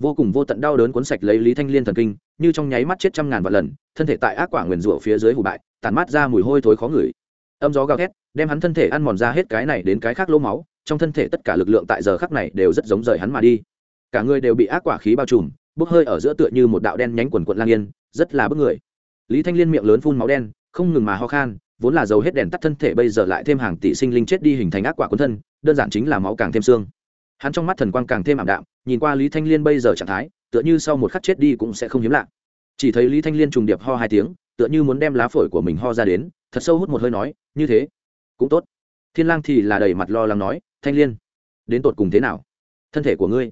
vô cùng vô tận đau đớn cuốn sạch lấy lý thanh liên thần kinh, như trong nháy mắt chết trăm ngàn vạn lần, thân thể tại ác quả nguyền rủa phía dưới hủ bại tàn mát ra mùi hôi thối khó ngửi. Âm gió gào thét, đem hắn thân thể ăn mòn ra hết cái này đến cái khác lỗ máu, trong thân thể tất cả lực lượng tại giờ khắc này đều rất giống rời hắn mà đi. Cả người đều bị ác quả khí bao trùm, bốc hơi ở giữa tựa như một đạo đen nhánh quần quận lang yên, rất là bức người. Lý thanh liên miệng lớn phun máu đen, không ngừng mà ho khan, vốn là dầu hết đèn tắt thân thể bây giờ lại thêm hàng tỷ sinh linh chết đi hình thành ác quả cuốn thân, đơn giản chính là máu càng thêm xương hắn trong mắt thần quang càng thêm ảm đạm, nhìn qua lý thanh liên bây giờ trạng thái, tựa như sau một khắc chết đi cũng sẽ không hiếm lạ. Chỉ thấy lý thanh liên trùng điệp ho hai tiếng, tựa như muốn đem lá phổi của mình ho ra đến, thật sâu hút một hơi nói, như thế, cũng tốt. Thiên lang thì là đầy mặt lo lắng nói, thanh liên, đến tột cùng thế nào? Thân thể của ngươi?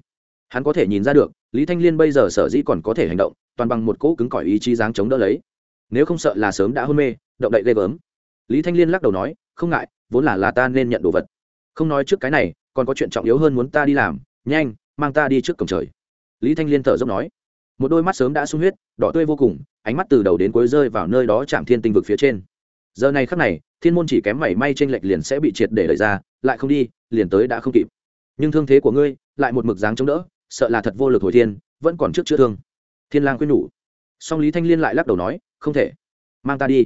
Hắn có thể nhìn ra được, lý thanh liên bây giờ sở dĩ còn có thể hành động, toàn bằng một cỗ cứng cỏi ý chí dáng chống đỡ lấy. Nếu không sợ là sớm đã hôn mê, động đậy ghê gớm. Lý thanh liên lắc đầu nói, không ngại, vốn là là ta nên nhận đồ vật. Không nói trước cái này còn có chuyện trọng yếu hơn muốn ta đi làm, nhanh, mang ta đi trước cổng trời. Lý thanh liên thở dốc nói. Một đôi mắt sớm đã sung huyết, đỏ tươi vô cùng, ánh mắt từ đầu đến cuối rơi vào nơi đó chạm thiên tinh vực phía trên. Giờ này khắc này, thiên môn chỉ kém mảy may t r ê n lệch liền sẽ bị triệt để đẩy ra, lại không đi, liền tới đã không kịp. Nhưng thương thế của ngươi, lại một mực dáng chống đỡ, sợ là thật vô lực hồi thiên, vẫn còn trước chữa thương. Thiên lang khuyên nhủ. Song lý thanh liên lại lắc đầu nói, không thể. Mang ta đi.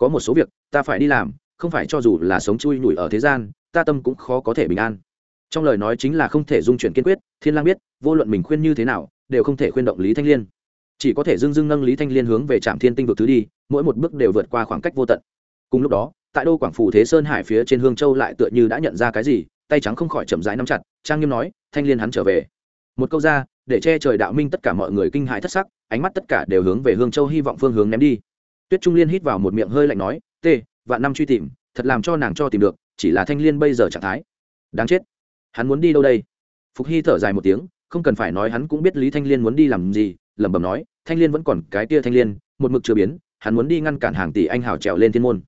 Có một số việc, ta phải đi làm, không phải cho dù là sống chui nhủi ở thế gian, ta tâm cũng khó có thể bình an trong lời nói chính là không thể dung chuyển kiên quyết, thiên lang biết, vô luận mình khuyên như thế nào, đều không thể khuyên động lý thanh liên. Chỉ có thể dưng dưng nâng lý thanh liên hướng về trạm thiên tinh vực thứ đi, mỗi một bước đều vượt qua khoảng cách vô tận. Cùng lúc đó, tại đô quảng phủ thế sơn hải phía trên hương châu lại tựa như đã nhận ra cái gì, tay trắng không khỏi chậm rãi nắm chặt, trang nghiêm nói, thanh liên hắn trở về. Một câu ra, để che trời đạo minh tất cả mọi người kinh hãi thất sắc, ánh mắt tất cả đều hướng về hương châu hy vọng phương hướng ném đi. Tuyết trung liên hít vào một miệng hơi lạnh nói t vạn năm truy tìm, thật làm cho nàng cho tìm được, chỉ là thanh liên bây giờ trạng thái. Đáng chết hắn muốn đi đâu đây? Phục hy thở dài một tiếng, không cần phải nói hắn cũng biết lý thanh liên muốn đi làm gì, lẩm bẩm nói, thanh liên vẫn còn cái tia thanh liên, một mực chưa biến, hắn muốn đi ngăn cản hàng tỷ anh hào trèo lên thiên môn.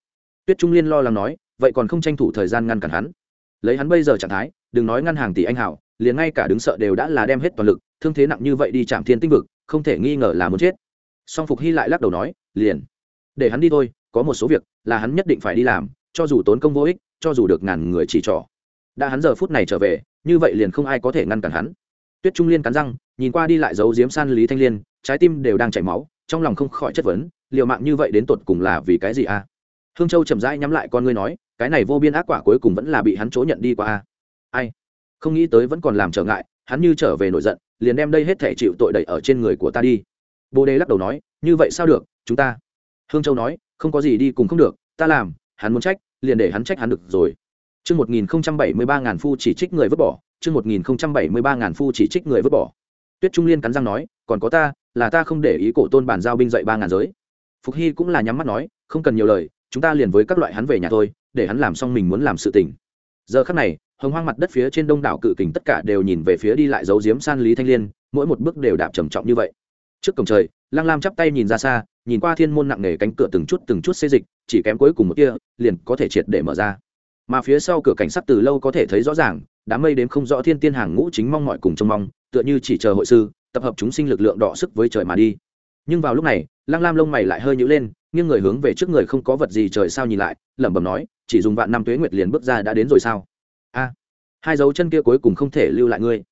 Tuyết trung liên lo lắng nói, vậy còn không tranh thủ thời gian ngăn cản hắn. Lấy hắn bây giờ trạng thái, đừng nói ngăn hàng tỷ anh hào, liền ngay cả đứng sợ đều đã là đem hết toàn lực, thương thế nặng như vậy đi chạm thiên tinh vực, không thể nghi ngờ là muốn chết. Song phục hy lại lắc đầu nói, liền, để hắn đi thôi, có một số việc là hắn nhất định phải đi làm, cho dù tốn công vô ích, cho dù được ngàn người chỉ trỏ đã hắn giờ phút này trở về, như vậy liền không ai có thể ngăn cản hắn. Tuyết trung liên cắn răng, nhìn qua đi lại giấu diếm san lý thanh liên, trái tim đều đang chảy máu, trong lòng không khỏi chất vấn, liều mạng như vậy đến tột cùng là vì cái gì a? Hương châu chậm rãi nhắm lại con ngươi nói, cái này vô biên ác quả cuối cùng vẫn là bị hắn chỗ nhận đi qua a. Ai? Không nghĩ tới vẫn còn làm trở ngại, hắn như trở về nổi giận, liền đem đây hết thể chịu tội đẩy ở trên người của ta đi. Bồ đề lắc đầu nói, như vậy sao được, chúng ta? Hương châu nói, không có gì đi cùng không được, ta làm, hắn muốn trách, liền để hắn trách hắn được rồi. Chương 1073 ngàn phu chỉ trích người vứt bỏ, chương 1073 ngàn phu chỉ trích người vứt bỏ. Tuyết Trung Liên cắn răng nói, còn có ta, là ta không để ý cổ tôn bản giao binh dậy ba ngàn giới. Phục Hy cũng là nhắm mắt nói, không cần nhiều lời, chúng ta liền với các loại hắn về nhà thôi, để hắn làm xong mình muốn làm sự tình. Giờ khắc này, hồng hoang mặt đất phía trên đông đảo cự kình tất cả đều nhìn về phía đi lại giấu giếm san lý thanh liên, mỗi một bước đều đạp trầm trọng như vậy. Trước cổng trời, Lăng Lam chắp tay nhìn ra xa, nhìn qua thiên môn nặng nề cánh cửa từng chút từng chút xê dịch, chỉ kém cuối cùng một kia, liền có thể triệt để mở ra mà phía sau cửa cảnh sát từ lâu có thể thấy rõ ràng, đám mây đếm không rõ thiên tiên hàng ngũ chính mong mọi cùng trông mong, tựa như chỉ chờ hội sư, tập hợp chúng sinh lực lượng đọ sức với trời mà đi. Nhưng vào lúc này, lăng lam lông mày lại hơi nhữ lên, nghiêng người hướng về trước người không có vật gì trời sao nhìn lại, lẩm bẩm nói, chỉ dùng vạn năm tuế nguyệt liền bước ra đã đến rồi sao? A, hai dấu chân kia cuối cùng không thể lưu lại ngươi.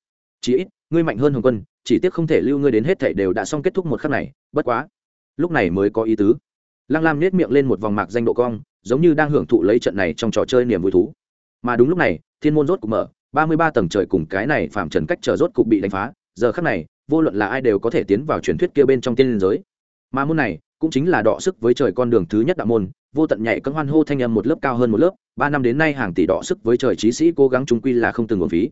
Chỉ ít, ngươi mạnh hơn hồng quân, chỉ tiếc không thể lưu ngươi đến hết thảy đều đã xong kết thúc một khắc này, bất quá. Lúc này mới có ý tứ. Lăng lam nết miệng lên một vòng mạc danh độ cong giống như đang hưởng thụ lấy trận này trong trò chơi niềm vui thú. Mà đúng lúc này, thiên môn rốt cục mở, ba mươi ba tầng trời cùng cái này phạm trần cách trở rốt cục bị đánh phá, giờ khắc này, vô luận là ai đều có thể tiến vào truyền thuyết kia bên trong tiên liên giới. Mà môn này, cũng chính là đọ sức với trời con đường thứ nhất đạo môn, vô tận nhảy cân hoan hô thanh âm một lớp cao hơn một lớp, ba năm đến nay hàng tỷ đọ sức với trời trí sĩ cố gắng trung quy là không từng nguồn phí.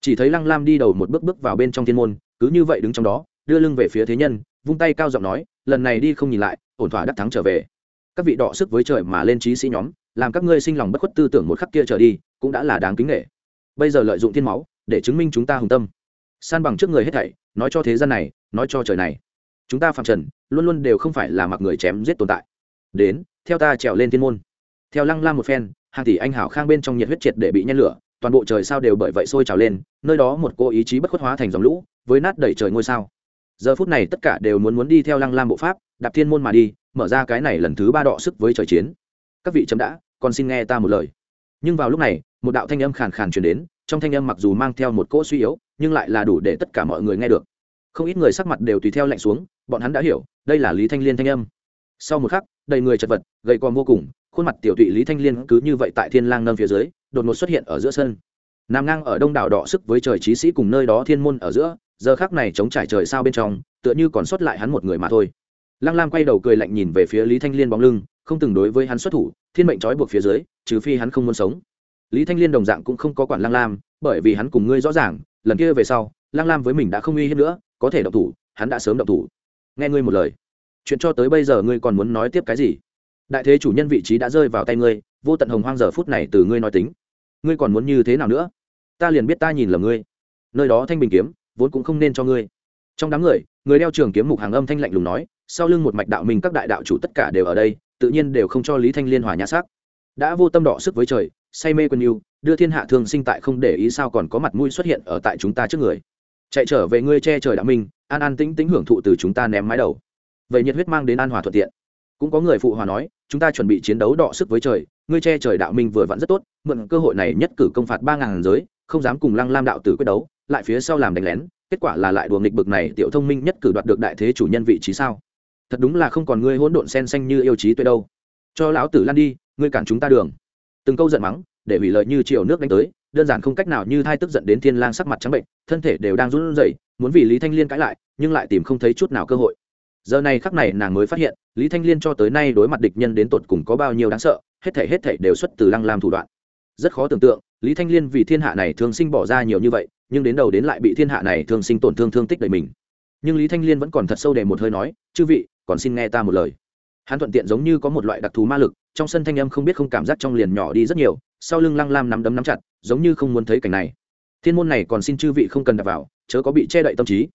Chỉ thấy lăng lam đi đầu một bước bước vào bên trong thiên môn, cứ như vậy đứng trong đó, đưa lưng về phía thế nhân, vung tay cao giọng nói, lần này đi không nhìn lại, ổn thỏa đắc thắng trở về các vị đọ sức với trời mà lên trí sĩ nhóm, làm các ngươi sinh lòng bất khuất tư tưởng một khắc kia trở đi, cũng đã là đáng kính nghệ bây giờ lợi dụng thiên máu, để chứng minh chúng ta hùng tâm. San bằng trước người hết thảy, nói cho thế gian này, nói cho trời này. Chúng ta phạm trần, luôn luôn đều không phải là mặc người chém giết tồn tại. Đến, theo ta trèo lên thiên môn. Theo lăng lam một phen, hàng tỷ anh hảo khang bên trong nhiệt huyết triệt để bị nhen lửa, toàn bộ trời sao đều bởi vậy sôi trào lên, nơi đó một cô ý chí bất khuất hóa thành dòng lũ, với nát đẩy trời ngôi sao. Giờ phút này tất cả đều muốn muốn đi theo lăng lam bộ pháp, đạp thiên môn mà đi mở ra cái này lần thứ ba đọ sức với trời chiến. Các vị chấm đã, còn xin nghe ta một lời. Nhưng vào lúc này, một đạo thanh âm khàn khàn truyền đến, trong thanh âm mặc dù mang theo một cỗ suy yếu, nhưng lại là đủ để tất cả mọi người nghe được. Không ít người sắc mặt đều tùy theo lạnh xuống, bọn hắn đã hiểu, đây là lý thanh liên thanh âm. Sau một khắc, đầy người chật vật, gầy còm vô cùng, khuôn mặt tiểu tụy lý thanh liên cứ như vậy tại thiên lang nâng phía dưới, đột ngột xuất hiện ở giữa sân. Nằm ngang ở đông đảo đỏ sức với trời trí sĩ cùng nơi đó thiên môn ở giữa, giờ khắc này chống trải trời sao bên trong, tựa như còn sót lại hắn một người mà thôi lăng lam quay đầu cười lạnh nhìn về phía lý thanh liên bóng lưng, không từng đối với hắn xuất thủ, thiên mệnh trói buộc phía dưới, trừ phi hắn không muốn sống. Lý thanh liên đồng dạng cũng không có quản lăng lam, bởi vì hắn cùng ngươi rõ ràng, lần kia về sau, lăng lam với mình đã không uy hiếp nữa, có thể động thủ, hắn đã sớm động thủ. Nghe ngươi một lời. Chuyện cho tới bây giờ ngươi còn muốn nói tiếp cái gì? Đại thế chủ nhân vị trí đã rơi vào tay ngươi, vô tận hồng hoang giờ phút này từ ngươi nói tính. Ngươi còn muốn như thế nào nữa? Ta liền biết ta nhìn lầm ngươi. Nơi đó thanh bình kiếm, vốn cũng không nên cho ngươi. Trong đám người người đeo trường kiếm mục hàng âm thanh lạnh lùng nói sau lưng một mạch đạo minh các đại đạo chủ tất cả đều ở đây, tự nhiên đều không cho lý thanh liên hòa nhã sắc. Đã vô tâm đỏ sức với trời, say mê quân yêu, đưa thiên hạ thường sinh tại không để ý sao còn có mặt mũi xuất hiện ở tại chúng ta trước người. Chạy trở về ngươi che trời đạo minh, an an tĩnh tĩnh hưởng thụ từ chúng ta ném mái đầu. Vậy nhiệt huyết mang đến an hòa thuận tiện. Cũng có người phụ hòa nói, chúng ta chuẩn bị chiến đấu đọ sức với trời, ngươi che trời đạo minh vừa vặn rất tốt, mượn cơ hội này nhất cử công phạt ba ngàn giới, không dám cùng lăng lam đạo tử quyết đấu, lại phía sau làm đánh lén, kết quả là lại đùa nghịch bực này tiểu thông minh nhất cử đoạt được đại thế chủ nhân vị trí sao? Thật đúng là không còn ngươi hỗn độn sen xanh như yêu trí tuệ đâu. Cho lão tử lan đi, ngươi cản chúng ta đường. Từng câu giận mắng, để hủy lợi như chiều nước đánh tới, đơn giản không cách nào như thai tức giận đến thiên lang sắc mặt trắng bệnh, thân thể đều đang run rẩy, muốn vì lý thanh liên cãi lại, nhưng lại tìm không thấy chút nào cơ hội. Giờ này khắc này nàng mới phát hiện, lý thanh liên cho tới nay đối mặt địch nhân đến tột cùng có bao nhiêu đáng sợ, hết thể hết thể đều xuất từ lăng làm thủ đoạn. Rất khó tưởng tượng, lý thanh liên vì thiên hạ này thường sinh bỏ ra nhiều như vậy, nhưng đến đầu đến lại bị thiên hạ này thường sinh tổn thương thương tích đầy mình. Nhưng lý thanh liên vẫn còn thật sâu để một hơi nói, chư vị còn xin nghe ta một lời. Hắn thuận tiện giống như có một loại đặc thù ma lực, trong sân thanh âm không biết không cảm giác trong liền nhỏ đi rất nhiều, sau lưng lăng lam nắm đấm nắm chặt, giống như không muốn thấy cảnh này. Thiên môn này còn xin chư vị không cần đặt vào, chớ có bị che đậy tâm trí.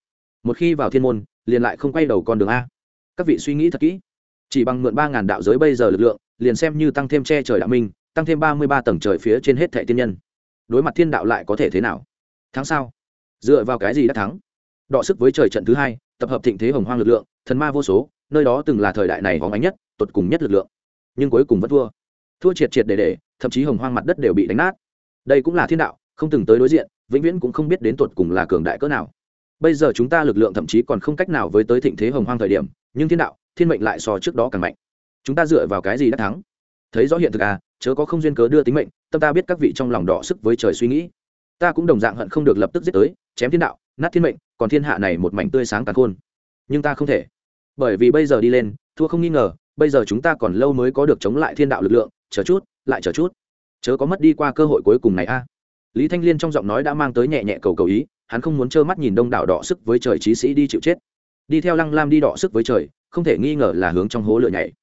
Một khi vào thiên môn, liền lại không quay đầu con đường a. Các vị suy nghĩ thật kỹ. Chỉ bằng mượn ba ngàn đạo giới bây giờ lực lượng, liền xem như tăng thêm che trời đạo minh, tăng thêm ba mươi ba tầng trời phía trên hết thệ tiên nhân. Đối mặt thiên đạo lại có thể thế nào? Thắng sao? Dựa vào cái gì đã thắng? Đọ sức với trời trận thứ hai, tập hợp thịnh thế hồng hoang lực lượng thần ma vô số, nơi đó từng là thời đại này hóng ánh nhất, tột cùng nhất lực lượng. Nhưng cuối cùng vẫn thua. Thua triệt triệt để để, thậm chí hồng hoang mặt đất đều bị đánh nát. Đây cũng là thiên đạo, không từng tới đối diện, vĩnh viễn cũng không biết đến tột cùng là cường đại cỡ nào. Bây giờ chúng ta lực lượng thậm chí còn không cách nào với tới thịnh thế hồng hoang thời điểm, nhưng thiên đạo, thiên mệnh lại so trước đó càng mạnh. Chúng ta dựa vào cái gì đã thắng? Thấy rõ hiện thực à chớ có không duyên cớ đưa tính mệnh, tâm ta biết các vị trong lòng đỏ sức với trời suy nghĩ. Ta cũng đồng dạng hận không được lập tức giết tới, chém thiên đạo, nát thiên mệnh, còn thiên hạ này một mảnh tươi sáng tàn khôn. Nhưng ta không thể bởi vì bây giờ đi lên, thua không nghi ngờ, bây giờ chúng ta còn lâu mới có được chống lại thiên đạo lực lượng, chờ chút, lại chờ chút. Chớ có mất đi qua cơ hội cuối cùng này a. Lý thanh liên trong giọng nói đã mang tới nhẹ nhẹ cầu cầu ý, hắn không muốn trơ mắt nhìn đông đảo đỏ sức với trời trí sĩ đi chịu chết. Đi theo lăng lam đi đỏ sức với trời, không thể nghi ngờ là hướng trong hố lửa nhảy.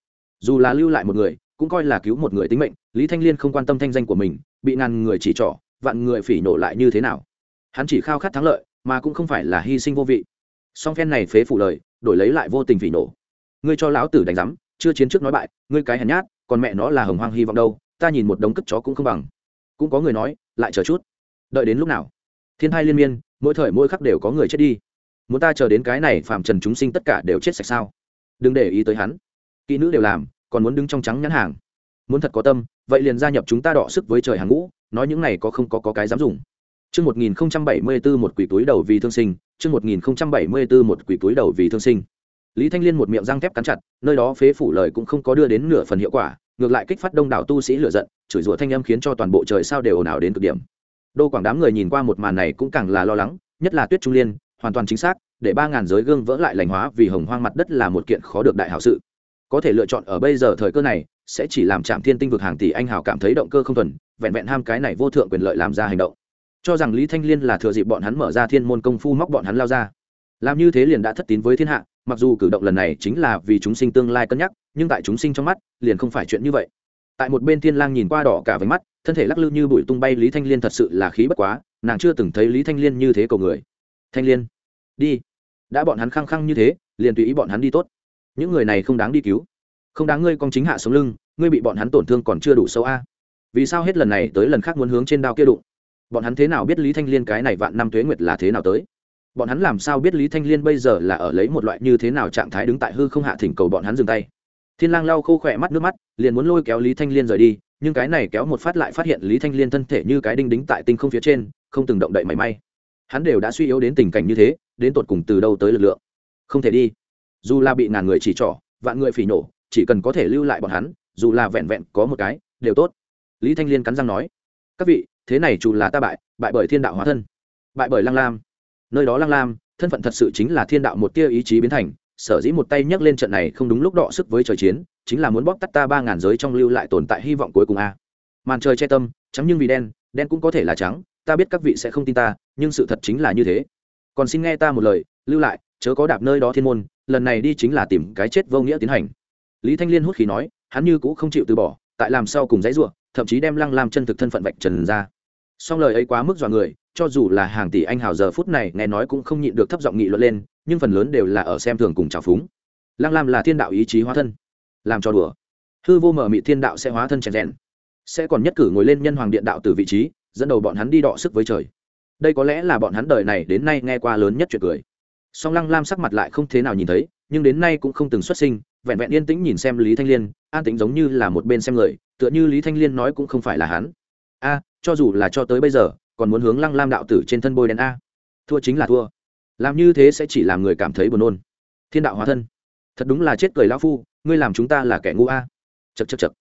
Dù là lưu lại một người, cũng coi là cứu một người tính mệnh, lý thanh liên không quan tâm thanh danh của mình, bị ngàn người chỉ trỏ, vạn người phỉ nổ lại như thế nào. Hắn chỉ khao khát thắng lợi, mà cũng không phải là hy sinh vô vị. Song phen này phế phủ lời đổi lấy lại vô tình phỉ nổ. Ngươi cho lão tử đánh rắm chưa chiến trước nói bại ngươi cái hèn nhát còn mẹ nó là hồng hoang hy vọng đâu ta nhìn một đống cất chó cũng không bằng. Cũng có người nói lại chờ chút. Đợi đến lúc nào? Thiên thai liên miên mỗi thời mỗi khắc đều có người chết đi. Muốn ta chờ đến cái này phạm trần chúng sinh tất cả đều chết sạch sao? Đừng để ý tới hắn. Kỹ nữ đều làm còn muốn đứng trong trắng nhãn hàng. Muốn thật có tâm vậy liền gia nhập chúng ta đọ sức với trời hàng ngũ nói những này có không có, có cái dám dùng. Chương 1074 một quỷ túi đầu vì thương sinh, chương 1074 một quỷ túi đầu vì thương sinh. Lý Thanh Liên một miệng răng thép cắn chặt, nơi đó phế phủ lời cũng không có đưa đến nửa phần hiệu quả, ngược lại kích phát đông đảo tu sĩ lửa giận, chửi rủa thanh âm khiến cho toàn bộ trời sao đều ồn ào đến cực điểm. Đô quảng đám người nhìn qua một màn này cũng càng là lo lắng, nhất là Tuyết Trung Liên, hoàn toàn chính xác, để ba ngàn giới gương vỡ lại lành hóa vì hồng hoang mặt đất là một kiện khó được đại hảo sự. Có thể lựa chọn ở bây giờ thời cơ này, sẽ chỉ làm Trạm Thiên Tinh vực hàng tỷ anh hào cảm thấy động cơ không thuần, vẹn vẹn ham cái này vô thượng quyền lợi làm ra hành động cho rằng lý thanh liên là thừa dịp bọn hắn mở ra thiên môn công phu móc bọn hắn lao ra. Làm như thế liền đã thất tín với thiên hạ, mặc dù cử động lần này chính là vì chúng sinh tương lai cân nhắc, nhưng tại chúng sinh trong mắt, liền không phải chuyện như vậy. Tại một bên thiên lang nhìn qua đỏ cả váy mắt, thân thể lắc lư như bụi tung bay, lý thanh liên thật sự là khí bất quá, nàng chưa từng thấy lý thanh liên như thế cầu người. Thanh liên, đi. Đã bọn hắn khăng khăng như thế, liền tùy ý bọn hắn đi tốt. Những người này không đáng đi cứu. Không đáng ngươi con chính hạ sống lưng, ngươi bị bọn hắn tổn thương còn chưa đủ sâu a. Vì sao hết lần này tới lần khác muốn hướng trên đao kia đụng? Bọn hắn thế nào biết lý thanh liên cái này vạn năm tuế nguyệt là thế nào tới? Bọn hắn làm sao biết lý thanh liên bây giờ là ở lấy một loại như thế nào trạng thái đứng tại hư không hạ thỉnh cầu bọn hắn dừng tay? Thiên lang lau khô khỏe mắt nước mắt, liền muốn lôi kéo lý thanh liên rời đi, nhưng cái này kéo một phát lại phát hiện lý thanh liên thân thể như cái đinh đính tại tinh không phía trên, không từng động đậy mảy may. Hắn đều đã suy yếu đến tình cảnh như thế, đến tột cùng từ đâu tới lực lượng? Không thể đi. Dù là bị ngàn người chỉ trỏ, vạn người phỉ nổ, chỉ cần có thể lưu lại bọn hắn, dù là vẹn vẹn có một cái, đều tốt. Lý thanh liên cắn răng nói, các vị thế này chủ là ta bại bại bởi thiên đạo hóa thân, bại bởi lăng lam. Nơi đó lăng lam, thân phận thật sự chính là thiên đạo một tia ý chí biến thành, sở dĩ một tay nhấc lên trận này không đúng lúc đọ sức với trời chiến, chính là muốn bóp tắt ta ba ngàn giới trong lưu lại tồn tại hy vọng cuối cùng a. Màn trời che tâm, trắng nhưng vì đen đen cũng có thể là trắng, ta biết các vị sẽ không tin ta, nhưng sự thật chính là như thế. Còn xin nghe ta một lời, lưu lại, chớ có đạp nơi đó thiên môn, lần này đi chính là tìm cái chết vô nghĩa tiến hành. Lý thanh liên hút khí nói, hắn như cũng không chịu từ bỏ, tại làm sao cùng dãy ruộng thậm chí đem lăng làm chân thực thân phận vạch trần ra song lời ấy quá mức dọa người, cho dù là hàng tỷ anh hào giờ phút này nghe nói cũng không nhịn được thấp giọng nghị luận lên, nhưng phần lớn đều là ở xem thường cùng trào phúng. Lăng lam là thiên đạo ý chí hóa thân. Làm cho đùa. Hư vô mở mị thiên đạo sẽ hóa thân chèn rèn sẽ còn nhất cử ngồi lên nhân hoàng điện đạo từ vị trí, dẫn đầu bọn hắn đi đọ sức với trời. Đây có lẽ là bọn hắn đời này đến nay nghe qua lớn nhất chuyện cười. Song lăng lam sắc mặt lại không thế nào nhìn thấy, nhưng đến nay cũng không từng xuất sinh, vẹn vẹn yên tĩnh nhìn xem lý thanh liên, an tĩnh giống như là một bên xem người, tựa như lý thanh liên nói cũng không phải là hắn a, cho dù là cho tới bây giờ, còn muốn hướng lăng lam đạo tử trên thân bôi đen a. Thua chính là thua. Làm như thế sẽ chỉ làm người cảm thấy buồn nôn. Thiên đạo hóa thân. Thật đúng là chết cười lão phu, ngươi làm chúng ta là kẻ ngu a. Chật chật chật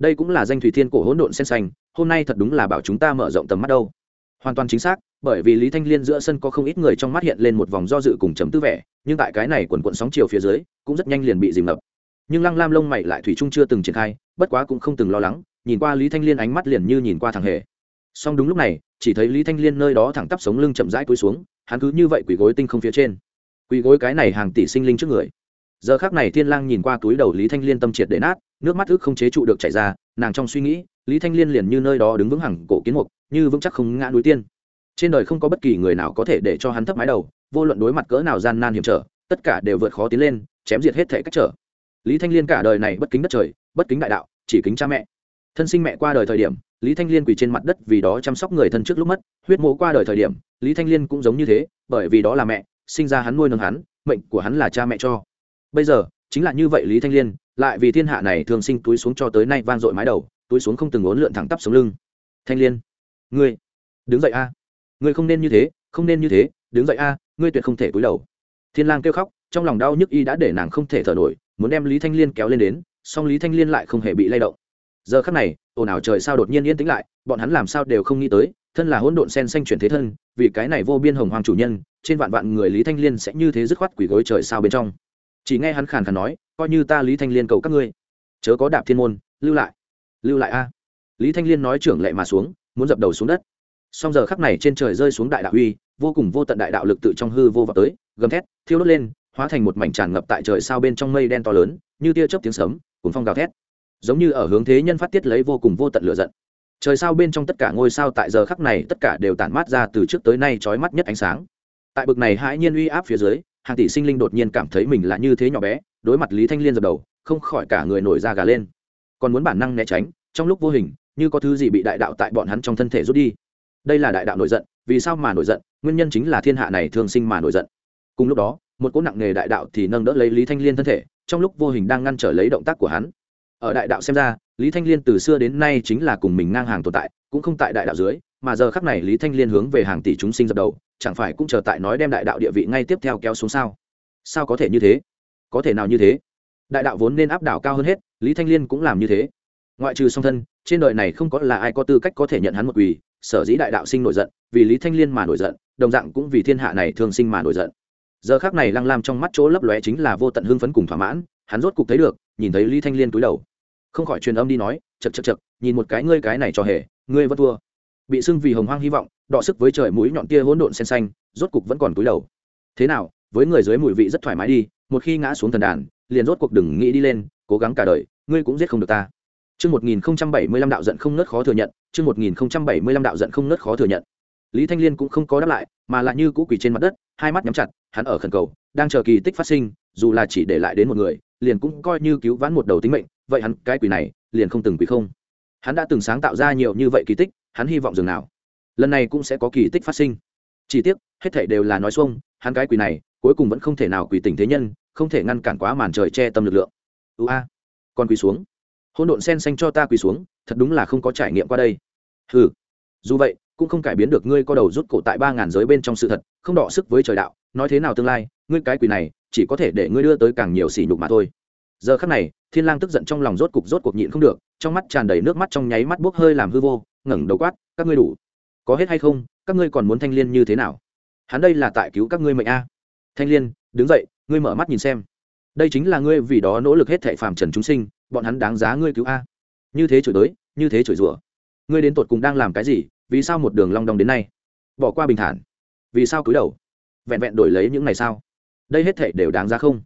đây cũng là danh thủy thiên cổ hỗn độn sen xanh, hôm nay thật đúng là bảo chúng ta mở rộng tầm mắt đâu. Hoàn toàn chính xác, bởi vì lý thanh liên giữa sân có không ít người trong mắt hiện lên một vòng do dự cùng chấm tư vẻ, nhưng tại cái này quần quận sóng chiều phía dưới, cũng rất nhanh liền bị dìm ngập. Nhưng lăng lam lông mày lại thủy trung chưa từng triển khai, bất quá cũng không từng lo lắng nhìn qua lý thanh liên ánh mắt liền như nhìn qua thằng hề. Song đúng lúc này, chỉ thấy lý thanh liên nơi đó thẳng tắp sống lưng chậm rãi cúi xuống, hắn cứ như vậy quỳ gối tinh không phía trên. Quỳ gối cái này hàng tỷ sinh linh trước người. Giờ khác này thiên lang nhìn qua túi đầu lý thanh liên tâm triệt để nát, nước mắt ức không chế trụ được chảy ra, nàng trong suy nghĩ, lý thanh liên liền như nơi đó đứng vững hẳn cổ kiến mục, như vững chắc không ngã núi tiên. Trên đời không có bất kỳ người nào có thể để cho hắn thấp mái đầu, vô luận đối mặt cỡ nào gian nan hiểm trở, tất cả đều vượt khó tiến lên, chém diệt hết thể cách trở. Lý thanh liên cả đời này bất kính đất trời, bất kính đại đạo, chỉ kính cha mẹ thân sinh mẹ qua đời thời điểm, lý thanh liên quỳ trên mặt đất vì đó chăm sóc người thân trước lúc mất, huyết mộ qua đời thời điểm, lý thanh liên cũng giống như thế, bởi vì đó là mẹ, sinh ra hắn nuôi nâng hắn, mệnh của hắn là cha mẹ cho. Bây giờ, chính là như vậy lý thanh liên, lại vì thiên hạ này thường sinh túi xuống cho tới nay vang dội mái đầu, túi xuống không từng ốn lượn thẳng tắp xuống lưng. Thanh liên, ngươi, đứng dậy a. Ngươi không nên như thế, không nên như thế, đứng dậy a, ngươi tuyệt không thể cúi đầu. Thiên lang kêu khóc, trong lòng đau nhức y đã để nàng không thể thở nổi, muốn đem lý thanh liên kéo lên đến, song lý thanh liên lại không hề bị lay động giờ khắc này, ồn ào trời sao đột nhiên yên tĩnh lại, bọn hắn làm sao đều không nghĩ tới, thân là hỗn độn sen xanh chuyển thế thân, vì cái này vô biên hồng hoàng chủ nhân, trên vạn vạn người lý thanh liên sẽ như thế dứt khoát quỷ gối trời sao bên trong. Chỉ nghe hắn khàn khàn nói, coi như ta lý thanh liên cầu các ngươi, chớ có đạp thiên môn, lưu lại lưu lại a. Lý thanh liên nói trưởng lệ mà xuống, muốn dập đầu xuống đất. Song giờ khắc này trên trời rơi xuống đại đạo uy, vô cùng vô tận đại đạo lực tự trong hư vô vào tới, gầm thét, thiêu đốt lên, hóa thành một mảnh tràn ngập tại trời sao bên trong mây đen to lớn, như tia chớp tiếng sấm cùng phong gào thét giống như ở hướng thế nhân phát tiết lấy vô cùng vô tận lửa giận. Trời sao bên trong tất cả ngôi sao tại giờ khắc này tất cả đều tản mát ra từ trước tới nay trói mắt nhất ánh sáng. Tại bực này hãi nhiên uy áp phía dưới, hàng tỷ sinh linh đột nhiên cảm thấy mình là như thế nhỏ bé, đối mặt lý thanh liên dập đầu, không khỏi cả người nổi da gà lên. Còn muốn bản năng né tránh, trong lúc vô hình, như có thứ gì bị đại đạo tại bọn hắn trong thân thể rút đi. Đây là đại đạo nổi giận, vì sao mà nổi giận? Nguyên nhân chính là thiên hạ này thường sinh mà nổi giận. Cùng lúc đó, một cỗ nặng nghề đại đạo thì nâng đỡ lấy lý thanh liên thân thể, trong lúc vô hình đang ngăn trở lấy động tác của hắn ở đại đạo xem ra, lý thanh liên từ xưa đến nay chính là cùng mình ngang hàng tồn tại, cũng không tại đại đạo dưới, mà giờ khắc này lý thanh liên hướng về hàng tỷ chúng sinh dập đầu, chẳng phải cũng chờ tại nói đem đại đạo địa vị ngay tiếp theo kéo xuống sao? Sao có thể như thế? Có thể nào như thế? Đại đạo vốn nên áp đảo cao hơn hết, lý thanh liên cũng làm như thế. Ngoại trừ song thân, trên đời này không có là ai có tư cách có thể nhận hắn một quỳ, sở dĩ đại đạo sinh nổi giận, vì lý thanh liên mà nổi giận, đồng dạng cũng vì thiên hạ này thường sinh mà nổi giận. Giờ khác này lăng lam trong mắt chỗ lấp lóe chính là vô tận hưng phấn cùng thỏa mãn, hắn rốt cục thấy được, nhìn thấy lý thanh liên cúi đầu không khỏi truyền âm đi nói chật chật chật nhìn một cái ngươi cái này cho hề ngươi vẫn thua. Bị sưng vì hồng hoang hy vọng đọ sức với trời mũi nhọn tia hỗn độn sen xanh rốt cục vẫn còn túi đầu. Thế nào với người dưới mùi vị rất thoải mái đi một khi ngã xuống thần đàn liền rốt cuộc đừng nghĩ đi lên cố gắng cả đời ngươi cũng giết không được ta. Chương 1075 đạo giận không nớt khó thừa nhận, chương 1075 đạo giận không nớt khó thừa nhận. Lý Thanh Liên cũng không có đáp lại, mà lại như cũ quỳ trên mặt đất, hai mắt nhắm chặt, hắn ở khẩn cầu, đang chờ kỳ tích phát sinh, dù là chỉ để lại đến một người, liền cũng coi như cứu vãn một đầu tính mệnh, vậy hắn cái quỷ này, liền không từng quỷ không. Hắn đã từng sáng tạo ra nhiều như vậy kỳ tích, hắn hy vọng dường nào, lần này cũng sẽ có kỳ tích phát sinh. Chỉ tiếc, hết thảy đều là nói xuông, hắn cái quỷ này, cuối cùng vẫn không thể nào quỷ tỉnh thế nhân, không thể ngăn cản quá màn trời che tâm lực lượng. Ua, còn quỳ xuống hỗn độn sen xanh cho ta quỳ xuống thật đúng là không có trải nghiệm qua đây ừ dù vậy cũng không cải biến được ngươi có đầu rút cổ tại ba ngàn giới bên trong sự thật không đọ sức với trời đạo nói thế nào tương lai ngươi cái quỷ này chỉ có thể để ngươi đưa tới càng nhiều sỉ nhục mà thôi giờ khắc này, thiên lang tức giận trong lòng rốt cục rốt cuộc nhịn không được, trong mắt tràn đầy nước mắt trong nháy mắt bốc hơi làm hư vô, ngẩng đầu quát, các ngươi đủ. Có hết hay không? Các ngươi còn muốn thanh liên như thế nào? Hắn đây là tại cứu các ngươi mệnh a. Thanh liên, đứng dậy, ngươi mở mắt nhìn xem. Đây chính là ngươi vì đó nỗ lực hết thệ phàm trần chúng sinh, bọn hắn đáng giá ngươi cứu a. Như thế chửi tới, như thế chửi rủa. Ngươi đến tột cùng đang làm cái gì? Vì sao một đường long đong đến nay? Bỏ qua bình thản. Vì sao cúi đầu? Vẹn vẹn đổi lấy những ngày sao đây hết thệ đều đáng giá không?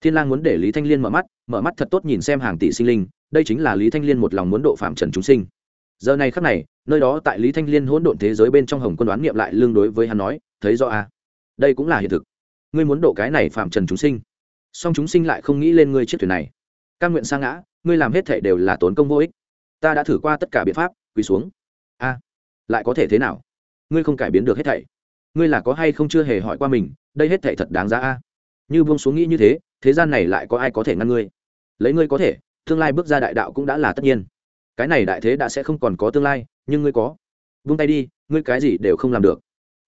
Thiên lang muốn để lý thanh liên mở mắt mở mắt thật tốt nhìn xem hàng tỷ sinh linh, đây chính là lý thanh liên một lòng muốn độ phạm trần chúng sinh. Giờ này khắc này, nơi đó tại lý thanh liên hỗn độn thế giới bên trong hồng quân đoán nghiệm lại lương đối với hắn nói, thấy rõ à? Đây cũng là hiện thực. Ngươi muốn độ cái này phạm trần chúng sinh, song chúng sinh lại không nghĩ lên ngươi chiếc thuyền này. Cam nguyện sa ngã, ngươi làm hết thể đều là tốn công vô ích. Ta đã thử qua tất cả biện pháp, quỳ xuống. A, lại có thể thế nào? Ngươi không cải biến được hết thảy. Ngươi là có hay không chưa hề hỏi qua mình, đây hết thảy thật đáng giá a. Như buông xuống nghĩ như thế thế gian này lại có ai có thể ngăn ngươi? Lấy ngươi có thể, tương lai bước ra đại đạo cũng đã là tất nhiên. Cái này đại thế đã sẽ không còn có tương lai, nhưng ngươi có. Vung tay đi, ngươi cái gì đều không làm được.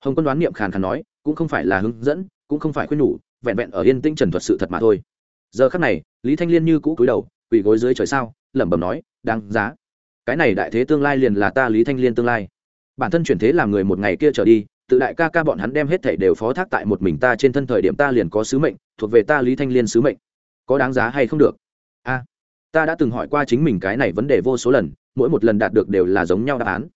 Hồng quân đoán niệm khàn khàn nói, cũng không phải là hướng dẫn, cũng không phải khuyên nhủ, vẹn vẹn ở yên tĩnh trần thuật sự thật mà thôi. Giờ khắc này, lý thanh liên như cũ cúi đầu, quỳ gối dưới trời sao, lẩm bẩm nói, đáng giá. Cái này đại thế tương lai liền là ta lý thanh liên tương lai. Bản thân chuyển thế làm người một ngày kia trở đi tự đại ca ca bọn hắn đem hết thảy đều phó thác tại một mình ta trên thân thời điểm ta liền có sứ mệnh, thuộc về ta lý thanh liên sứ mệnh. Có đáng giá hay không được? A, ta đã từng hỏi qua chính mình cái này vấn đề vô số lần, mỗi một lần đạt được đều là giống nhau đáp án.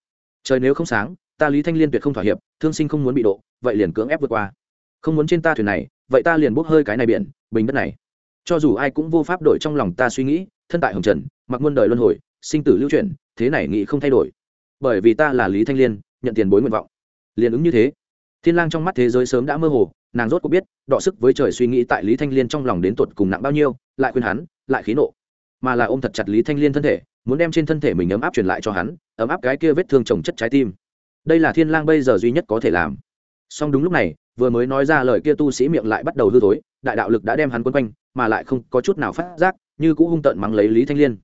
Trời nếu không sáng, ta lý thanh liên tuyệt không thỏa hiệp, thương sinh không muốn bị độ, vậy liền cưỡng ép vượt qua. Không muốn trên ta thuyền này, vậy ta liền bốc hơi cái này biển, bình đất này. Cho dù ai cũng vô pháp đổi trong lòng ta suy nghĩ, thân tại hồng trần, mặc muôn đời luân hồi, sinh tử lưu chuyển, thế này nghĩ không thay đổi. Bởi vì ta là lý thanh liên, nhận tiền bối nguyện vọng liền ứng như thế. Thiên lang trong mắt thế giới sớm đã mơ hồ, nàng rốt cũng biết, đọ sức với trời suy nghĩ tại lý thanh liên trong lòng đến tuột cùng nặng bao nhiêu, lại khuyên hắn, lại khí nộ. Mà là ôm thật chặt lý thanh liên thân thể, muốn đem trên thân thể mình ấm áp truyền lại cho hắn, ấm áp cái kia vết thương trồng chất trái tim. Đây là thiên lang bây giờ duy nhất có thể làm. Song đúng lúc này, vừa mới nói ra lời kia tu sĩ miệng lại bắt đầu hư thối, đại đạo lực đã đem hắn quấn quanh, mà lại không có chút nào phát giác, như cũng hung tợn mắng lấy lý thanh liên.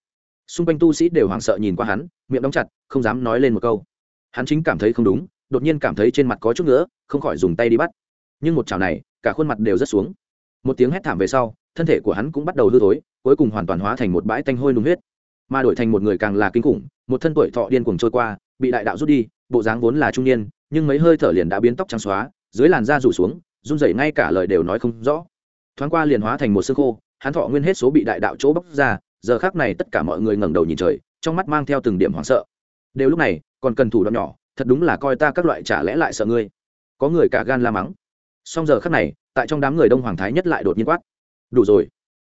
Xung quanh tu sĩ đều hoảng sợ nhìn qua hắn, miệng đóng chặt, không dám nói lên một câu. Hắn chính cảm thấy không đúng đột nhiên cảm thấy trên mặt có chút nữa không khỏi dùng tay đi bắt. Nhưng một chảo này, cả khuôn mặt đều rất xuống. Một tiếng hét thảm về sau, thân thể của hắn cũng bắt đầu hư thối, cuối cùng hoàn toàn hóa thành một bãi tanh hôi nung huyết. Mà đổi thành một người càng là kinh khủng, một thân tuổi thọ điên cuồng trôi qua, bị đại đạo rút đi, bộ dáng vốn là trung niên, nhưng mấy hơi thở liền đã biến tóc trắng xóa, dưới làn da rủ xuống, run rẩy ngay cả lời đều nói không rõ. Thoáng qua liền hóa thành một xương khô, hắn thọ nguyên hết số bị đại đạo chỗ bóc ra, giờ khác này tất cả mọi người ngẩng đầu nhìn trời, trong mắt mang theo từng điểm hoảng sợ. Đều lúc này, còn cần thủ đoạn nhỏ thật đúng là coi ta các loại trả lẽ lại sợ ngươi. Có người cả gan la mắng. Song giờ khắc này, tại trong đám người đông hoàng thái nhất lại đột nhiên quát. Đủ rồi.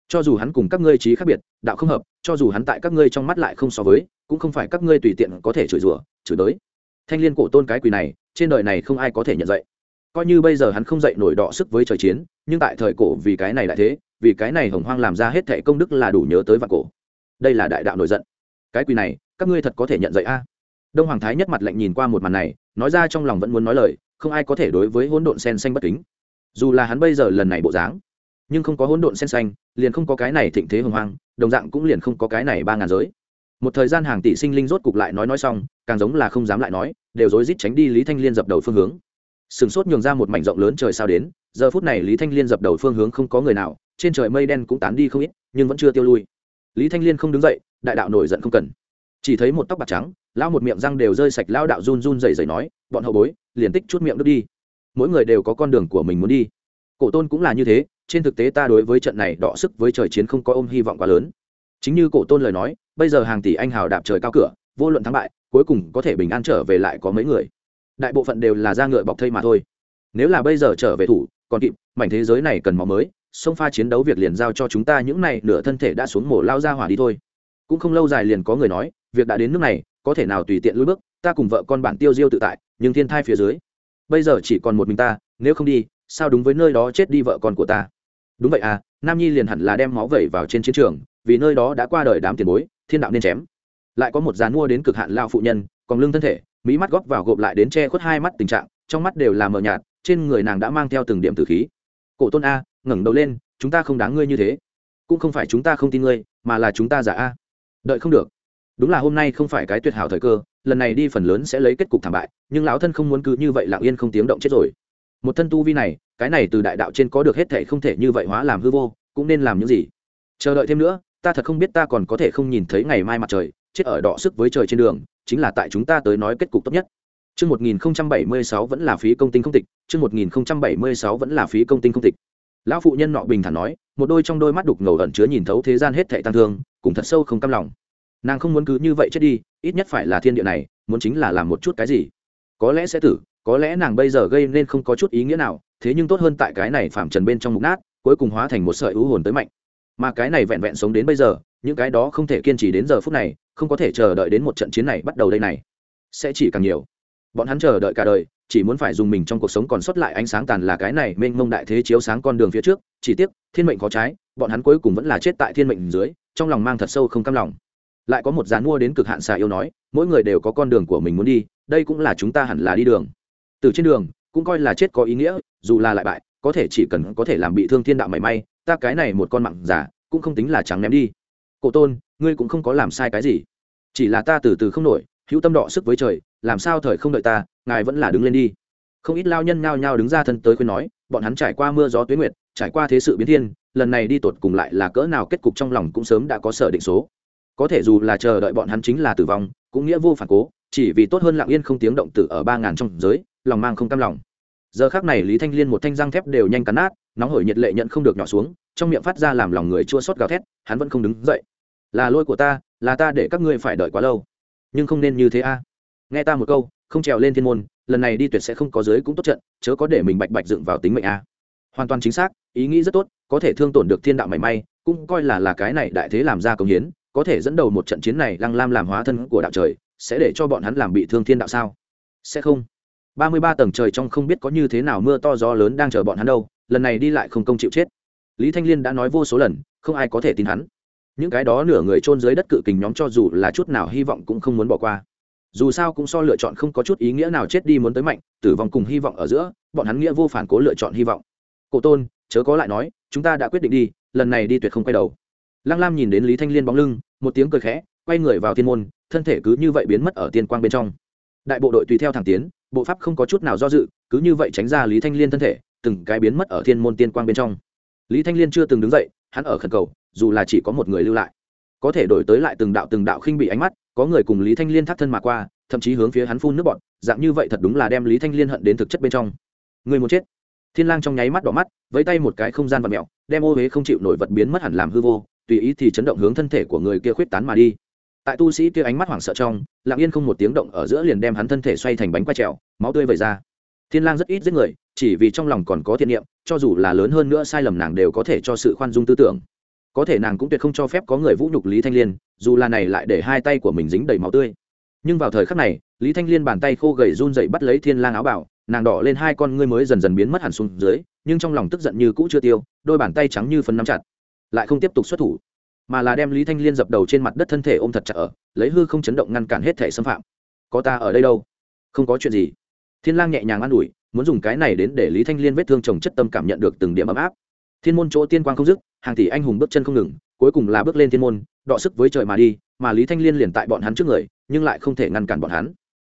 Cho dù hắn cùng các ngươi trí khác biệt, đạo không hợp, cho dù hắn tại các ngươi trong mắt lại không so với, cũng không phải các ngươi tùy tiện có thể chửi rủa, chửi đới. thanh liên cổ tôn cái quỳ này, trên đời này không ai có thể nhận dạy. Coi như bây giờ hắn không dậy nổi đọ sức với trời chiến, nhưng tại thời cổ vì cái này lại thế, vì cái này hồng hoang làm ra hết thệ công đức là đủ nhớ tới vạn cổ. Đây là đại đạo nổi giận. Cái quỳ này, các ngươi thật có thể nhận dạy a? Đông hoàng thái nhất mặt lạnh nhìn qua một màn này, nói ra trong lòng vẫn muốn nói lời, không ai có thể đối với hỗn độn sen xanh bất kính. Dù là hắn bây giờ lần này bộ dáng, nhưng không có hỗn độn sen xanh, liền không có cái này thịnh thế hồng hoang, đồng dạng cũng liền không có cái này ba ngàn giới. Một thời gian hàng tỷ sinh linh rốt cục lại nói nói xong, càng giống là không dám lại nói, đều rối rít tránh đi lý thanh liên dập đầu phương hướng. Sừng sốt nhường ra một mảnh rộng lớn trời sao đến, giờ phút này lý thanh liên dập đầu phương hướng không có người nào, trên trời mây đen cũng tán đi không ít, nhưng vẫn chưa tiêu lui. Lý thanh liên không đứng dậy, đại đạo nổi giận không cần. Chỉ thấy một tóc bạc trắng lão một miệng răng đều rơi sạch lao đạo run run dày dày nói, bọn hậu bối, liền tích chút miệng đứt đi. Mỗi người đều có con đường của mình muốn đi. Cổ tôn cũng là như thế, trên thực tế ta đối với trận này đọ sức với trời chiến không có ôm hy vọng quá lớn. Chính như cổ tôn lời nói, bây giờ hàng tỷ anh hào đạp trời cao cửa, vô luận thắng bại, cuối cùng có thể bình an trở về lại có mấy người. Đại bộ phận đều là da ngựa bọc thây mà thôi. Nếu là bây giờ trở về thủ, còn kịp, mảnh thế giới này cần máu mới sông pha chiến đấu việc liền giao cho chúng ta, những này nửa thân thể đã xuống mổ lao ra hỏa đi thôi. Cũng không lâu dài liền có người nói, việc đã đến nước này có thể nào tùy tiện lùi bước, ta cùng vợ con bạn tiêu diêu tự tại, nhưng thiên thai phía dưới. Bây giờ chỉ còn một mình ta, nếu không đi, sao đúng với nơi đó chết đi vợ con của ta? Đúng vậy à nam nhi liền hẳn là đem máu vẩy vào trên chiến trường, vì nơi đó đã qua đời đám tiền bối, thiên đạo nên chém. Lại có một dàn mua đến cực hạn lao phụ nhân, còn lưng thân thể, mỹ mắt góp vào gộp lại đến che khuất hai mắt tình trạng, trong mắt đều là mờ nhạt, trên người nàng đã mang theo từng điểm tử khí. Cổ tôn a, ngẩng đầu lên, chúng ta không đáng ngươi như thế. Cũng không phải chúng ta không tin ngươi, mà là chúng ta giả a. Đợi không được đúng là hôm nay không phải cái tuyệt hảo thời cơ lần này đi phần lớn sẽ lấy kết cục thảm bại nhưng lão thân không muốn cứ như vậy lặng yên không tiếng động chết rồi một thân tu vi này cái này từ đại đạo trên có được hết thể không thể như vậy hóa làm hư vô cũng nên làm những gì chờ đợi thêm nữa ta thật không biết ta còn có thể không nhìn thấy ngày mai mặt trời chết ở đọ sức với trời trên đường chính là tại chúng ta tới nói kết cục tốt nhất Chương 1076 vẫn là phí công tinh không tịch, chương 1076 vẫn là phí công tinh không tịch. Lão phụ nhân nọ bình thản nói, một đôi trong đôi mắt đục ngầu ẩn chứa nhìn thấu thế gian hết thảy tăng thương, cùng thật sâu không cam lòng. Nàng không muốn cứ như vậy chết đi, ít nhất phải là thiên địa này, muốn chính là làm một chút cái gì. Có lẽ sẽ tử, có lẽ nàng bây giờ gây nên không có chút ý nghĩa nào, thế nhưng tốt hơn tại cái này phạm trần bên trong mục nát, cuối cùng hóa thành một sợi u hồn tới mạnh. Mà cái này vẹn vẹn sống đến bây giờ, những cái đó không thể kiên trì đến giờ phút này, không có thể chờ đợi đến một trận chiến này bắt đầu đây này, sẽ chỉ càng nhiều bọn hắn chờ đợi cả đời chỉ muốn phải dùng mình trong cuộc sống còn sót lại ánh sáng tàn là cái này mênh mông đại thế chiếu sáng con đường phía trước chỉ tiếc thiên mệnh có trái bọn hắn cuối cùng vẫn là chết tại thiên mệnh dưới trong lòng mang thật sâu không cam lòng lại có một dàn mua đến cực hạn xà yêu nói, mỗi người đều có con đường của mình muốn đi, đây cũng là chúng ta hẳn là đi đường. Từ trên đường, cũng coi là chết có ý nghĩa, dù là lại bại, có thể chỉ cần có thể làm bị thương thiên đạo mảy may, ta cái này một con mặn giả cũng không tính là trắng ném đi. Cổ tôn, ngươi cũng không có làm sai cái gì. Chỉ là ta từ từ không nổi, hữu tâm đọ sức với trời, làm sao thời không đợi ta, ngài vẫn là đứng lên đi. Không ít lao nhân nhao nhao đứng ra thân tới khuyên nói, bọn hắn trải qua mưa gió tuyến nguyệt, trải qua thế sự biến thiên, lần này đi tột cùng lại là cỡ nào kết cục trong lòng cũng sớm đã có sở định số có thể dù là chờ đợi bọn hắn chính là tử vong, cũng nghĩa vô phản cố, chỉ vì tốt hơn lặng yên không tiếng động tử ở ba ngàn trong giới, lòng mang không cam lòng. Giờ khác này lý thanh liên một thanh răng thép đều nhanh cắn nát, nóng hổi nhiệt lệ nhận không được nhỏ xuống, trong miệng phát ra làm lòng người chua xót gào thét, hắn vẫn không đứng dậy. Là lôi của ta, là ta để các ngươi phải đợi quá lâu. Nhưng không nên như thế a. Nghe ta một câu, không trèo lên thiên môn, lần này đi tuyệt sẽ không có giới cũng tốt trận, chớ có để mình bạch bạch dựng vào tính mệnh a. Hoàn toàn chính xác, ý nghĩ rất tốt, có thể thương tổn được thiên đạo mảy may, cũng coi là là cái này đại thế làm ra công hiến có thể dẫn đầu một trận chiến này lăng lam làm hóa thân của đạo trời, sẽ để cho bọn hắn làm bị thương thiên đạo sao? Sẽ không. Ba mươi ba tầng trời trong không biết có như thế nào mưa to gió lớn đang chờ bọn hắn đâu, lần này đi lại không công chịu chết. Lý thanh liên đã nói vô số lần, không ai có thể tin hắn. Những cái đó nửa người trôn dưới đất cự kình nhóm cho dù là chút nào hy vọng cũng không muốn bỏ qua. Dù sao cũng so lựa chọn không có chút ý nghĩa nào chết đi muốn tới mạnh, tử vong cùng hy vọng ở giữa, bọn hắn nghĩa vô phản cố lựa chọn hy vọng. Cổ tôn, chớ có lại nói, chúng ta đã quyết định đi, lần này đi tuyệt không quay đầu lăng lam nhìn đến lý thanh liên bóng lưng một tiếng cười khẽ quay người vào thiên môn thân thể cứ như vậy biến mất ở tiên quang bên trong. Đại bộ đội tùy theo thẳng tiến bộ pháp không có chút nào do dự cứ như vậy tránh ra lý thanh liên thân thể từng cái biến mất ở thiên môn tiên quang bên trong. Lý thanh liên chưa từng đứng dậy hắn ở khẩn cầu dù là chỉ có một người lưu lại. Có thể đổi tới lại từng đạo từng đạo khinh bị ánh mắt có người cùng lý thanh liên thắt thân mà qua thậm chí hướng phía hắn phun nước bọt, dạng như vậy thật đúng là đem lý thanh liên hận đến thực chất bên trong. Người muốn chết. Thiên lang trong nháy mắt đỏ mắt với tay một cái không gian vật mèo, đem ô huế không chịu nổi vật biến mất hẳn làm hư vô tùy ý thì chấn động hướng thân thể của người kia khuyết tán mà đi. Tại tu sĩ kia ánh mắt hoảng sợ trong, lặng yên không một tiếng động ở giữa liền đem hắn thân thể xoay thành bánh quay trèo, máu tươi vẩy ra. Thiên lang rất ít giết người, chỉ vì trong lòng còn có thiện niệm, cho dù là lớn hơn nữa sai lầm nàng đều có thể cho sự khoan dung tư tưởng. Có thể nàng cũng tuyệt không cho phép có người vũ nhục lý thanh liên, dù là này lại để hai tay của mình dính đầy máu tươi. Nhưng vào thời khắc này, lý thanh liên bàn tay khô gầy run dậy bắt lấy thiên lang áo bảo, nàng đỏ lên hai con ngươi mới dần dần biến mất hẳn xuống dưới, nhưng trong lòng tức giận như cũ chưa tiêu, đôi bàn tay trắng như phấn nắm chặt lại không tiếp tục xuất thủ, mà là đem lý thanh liên dập đầu trên mặt đất thân thể ôm thật chặt ở, lấy hư không chấn động ngăn cản hết thể xâm phạm. Có ta ở đây đâu? Không có chuyện gì. Thiên lang nhẹ nhàng an ủi, muốn dùng cái này đến để lý thanh liên vết thương chồng chất tâm cảm nhận được từng điểm ấm áp. Thiên môn chỗ tiên quang không dứt, hàng tỷ anh hùng bước chân không ngừng, cuối cùng là bước lên thiên môn, đọ sức với trời mà đi, mà lý thanh liên liền tại bọn hắn trước người, nhưng lại không thể ngăn cản bọn hắn.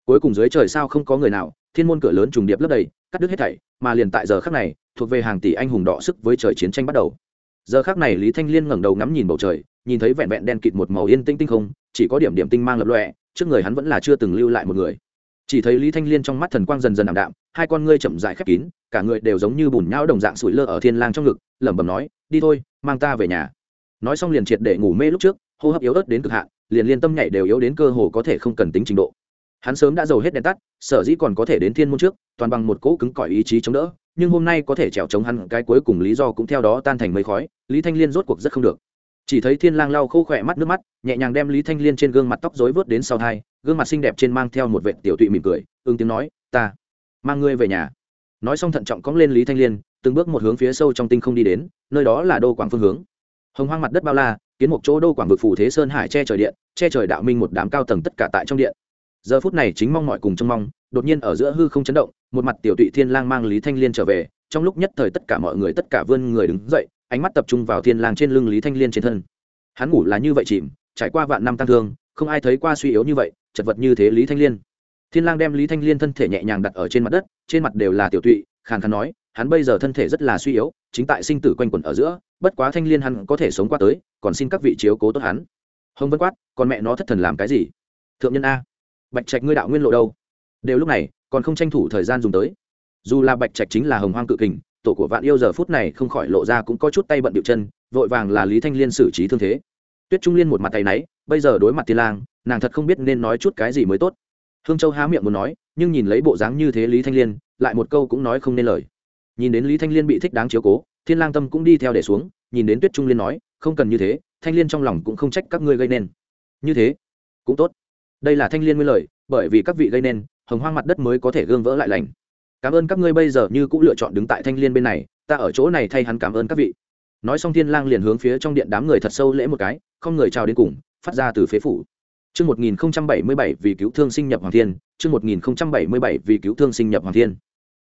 Cuối cùng dưới trời sao không có người nào, thiên môn cửa lớn trùng điệp lấp đầy, cắt đứt hết thảy, mà liền tại giờ khắc này, thuộc về hàng tỷ anh hùng đọ sức với trời chiến tranh bắt đầu giờ khắc này lý thanh liên ngẩng đầu ngắm nhìn bầu trời, nhìn thấy vẹn vẹn đen kịt một màu yên tinh tinh không, chỉ có điểm điểm tinh mang lập lọe trước người hắn vẫn là chưa từng lưu lại một người. Chỉ thấy lý thanh liên trong mắt thần quang dần dần ảm đạm, hai con ngươi chậm dại khép kín, cả người đều giống như bùn nhão đồng dạng sủi lơ ở thiên lang trong ngực, lẩm bẩm nói, đi thôi, mang ta về nhà. Nói xong liền triệt để ngủ mê lúc trước, hô hấp yếu ớt đến cực hạn, liền liên tâm nhảy đều yếu đến cơ hồ có thể không cần tính trình độ. Hắn sớm đã giàu hết đèn tắt, sở dĩ còn có thể đến thiên môn trước, toàn bằng một cỗ cứng cỏi ý chí chống đỡ nhưng hôm nay có thể trèo chống hắn cái cuối cùng lý do cũng theo đó tan thành mây khói, lý thanh liên rốt cuộc rất không được. Chỉ thấy thiên lang lau khô khỏe mắt nước mắt, nhẹ nhàng đem lý thanh liên trên gương mặt tóc rối vớt đến sau thai, gương mặt xinh đẹp trên mang theo một vệt tiểu tụy mỉm cười, ưng tiếng nói, ta mang ngươi về nhà. Nói xong thận trọng cong lên lý thanh liên, từng bước một hướng phía sâu trong tinh không đi đến, nơi đó là đô quảng phương hướng. Hồng hoang mặt đất bao la, kiến một chỗ đô quảng vực phủ thế sơn hải che trời điện, che trời đạo minh một đám cao tầng tất cả tại trong điện. Giờ phút này chính mong mọi cùng trông mong đột nhiên ở giữa hư không chấn động, một mặt tiểu tụy thiên lang mang lý thanh liên trở về, trong lúc nhất thời tất cả mọi người, tất cả vươn người đứng dậy, ánh mắt tập trung vào thiên lang trên lưng lý thanh liên trên thân. Hắn ngủ là như vậy chìm, trải qua vạn năm tăng thương, không ai thấy qua suy yếu như vậy, chật vật như thế lý thanh liên. Thiên lang đem lý thanh liên thân thể nhẹ nhàng đặt ở trên mặt đất, trên mặt đều là tiểu tụy, khàn khàn nói, hắn bây giờ thân thể rất là suy yếu, chính tại sinh tử quanh quẩn ở giữa, bất quá thanh liên hắn có thể sống qua tới, còn xin các vị chiếu cố tốt hắn. Hồng vân quát còn mẹ nó thất thần làm cái gì? Thượng nhân a, bạch trạch ngươi đạo nguyên lộ đâu? Đều lúc này, còn không tranh thủ thời gian dùng tới. Dù là bạch trạch chính là hồng hoang cự kình, tổ của vạn yêu giờ phút này không khỏi lộ ra cũng có chút tay bận điệu chân, vội vàng là lý thanh liên xử trí thương thế. Tuyết trung liên một mặt tay náy, bây giờ đối mặt tiên lang, nàng thật không biết nên nói chút cái gì mới tốt. Hương châu há miệng muốn nói, nhưng nhìn lấy bộ dáng như thế lý thanh liên, lại một câu cũng nói không nên lời. Nhìn đến lý thanh liên bị thích đáng chiếu cố, thiên lang tâm cũng đi theo để xuống, nhìn đến tuyết trung liên nói, không cần như thế, thanh liên trong lòng cũng không trách các ngươi gây nên. Như thế, cũng tốt. Đây là thanh liên nguyên lời, bởi vì các vị gây nên hồng hoang mặt đất mới có thể gương vỡ lại lành cảm ơn các ngươi bây giờ như cũng lựa chọn đứng tại thanh liên bên này ta ở chỗ này thay hắn cảm ơn các vị nói xong thiên lang liền hướng phía trong điện đám người thật sâu lễ một cái không người chào đến cùng phát ra từ phế phủ Chương 1077 vì cứu thương sinh nhập hoàng thiên, chương 1077 vì cứu thương sinh nhập hoàng thiên.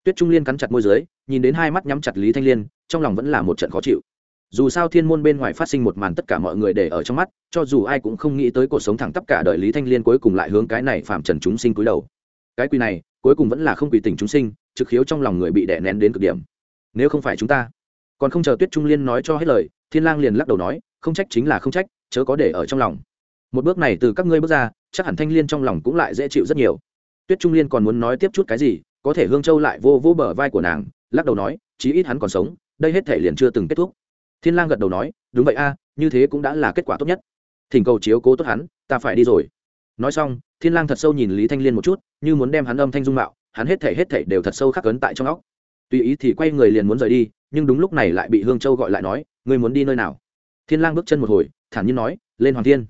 Tuyết Trung Liên cắn chặt môi dưới, nhìn đến hai mắt nhắm chặt Lý Thanh Liên, trong lòng vẫn là một trận khó chịu. Dù sao thiên môn bên ngoài phát sinh một màn tất cả mọi người để ở trong mắt, cho dù ai cũng không nghĩ tới cuộc sống thẳng tắp cả đời Lý Thanh Liên cuối cùng lại hướng cái này phạm trần chúng sinh cúi đầu. Cái quy này, cuối cùng vẫn là không quỳ tình chúng sinh, trực khiếu trong lòng người bị đè nén đến cực điểm. Nếu không phải chúng ta, còn không chờ Tuyết Trung Liên nói cho hết lời, Thiên Lang liền lắc đầu nói, không trách chính là không trách, chớ có để ở trong lòng. Một bước này từ các ngươi bước ra chắc hẳn thanh liên trong lòng cũng lại dễ chịu rất nhiều. Tuyết trung liên còn muốn nói tiếp chút cái gì có thể hương châu lại vô vô bờ vai của nàng lắc đầu nói chí ít hắn còn sống đây hết thể liền chưa từng kết thúc. Thiên lang gật đầu nói đúng vậy a như thế cũng đã là kết quả tốt nhất. Thỉnh cầu chiếu cố tốt hắn ta phải đi rồi nói xong thiên lang thật sâu nhìn lý thanh liên một chút như muốn đem hắn âm thanh dung mạo hắn hết thể hết thể đều thật sâu khắc cấn tại trong óc. Tùy ý thì quay người liền muốn rời đi nhưng đúng lúc này lại bị hương châu gọi lại nói ngươi muốn đi nơi nào? Thiên lang bước chân một hồi thản nhiên nói lên hoàng thiên.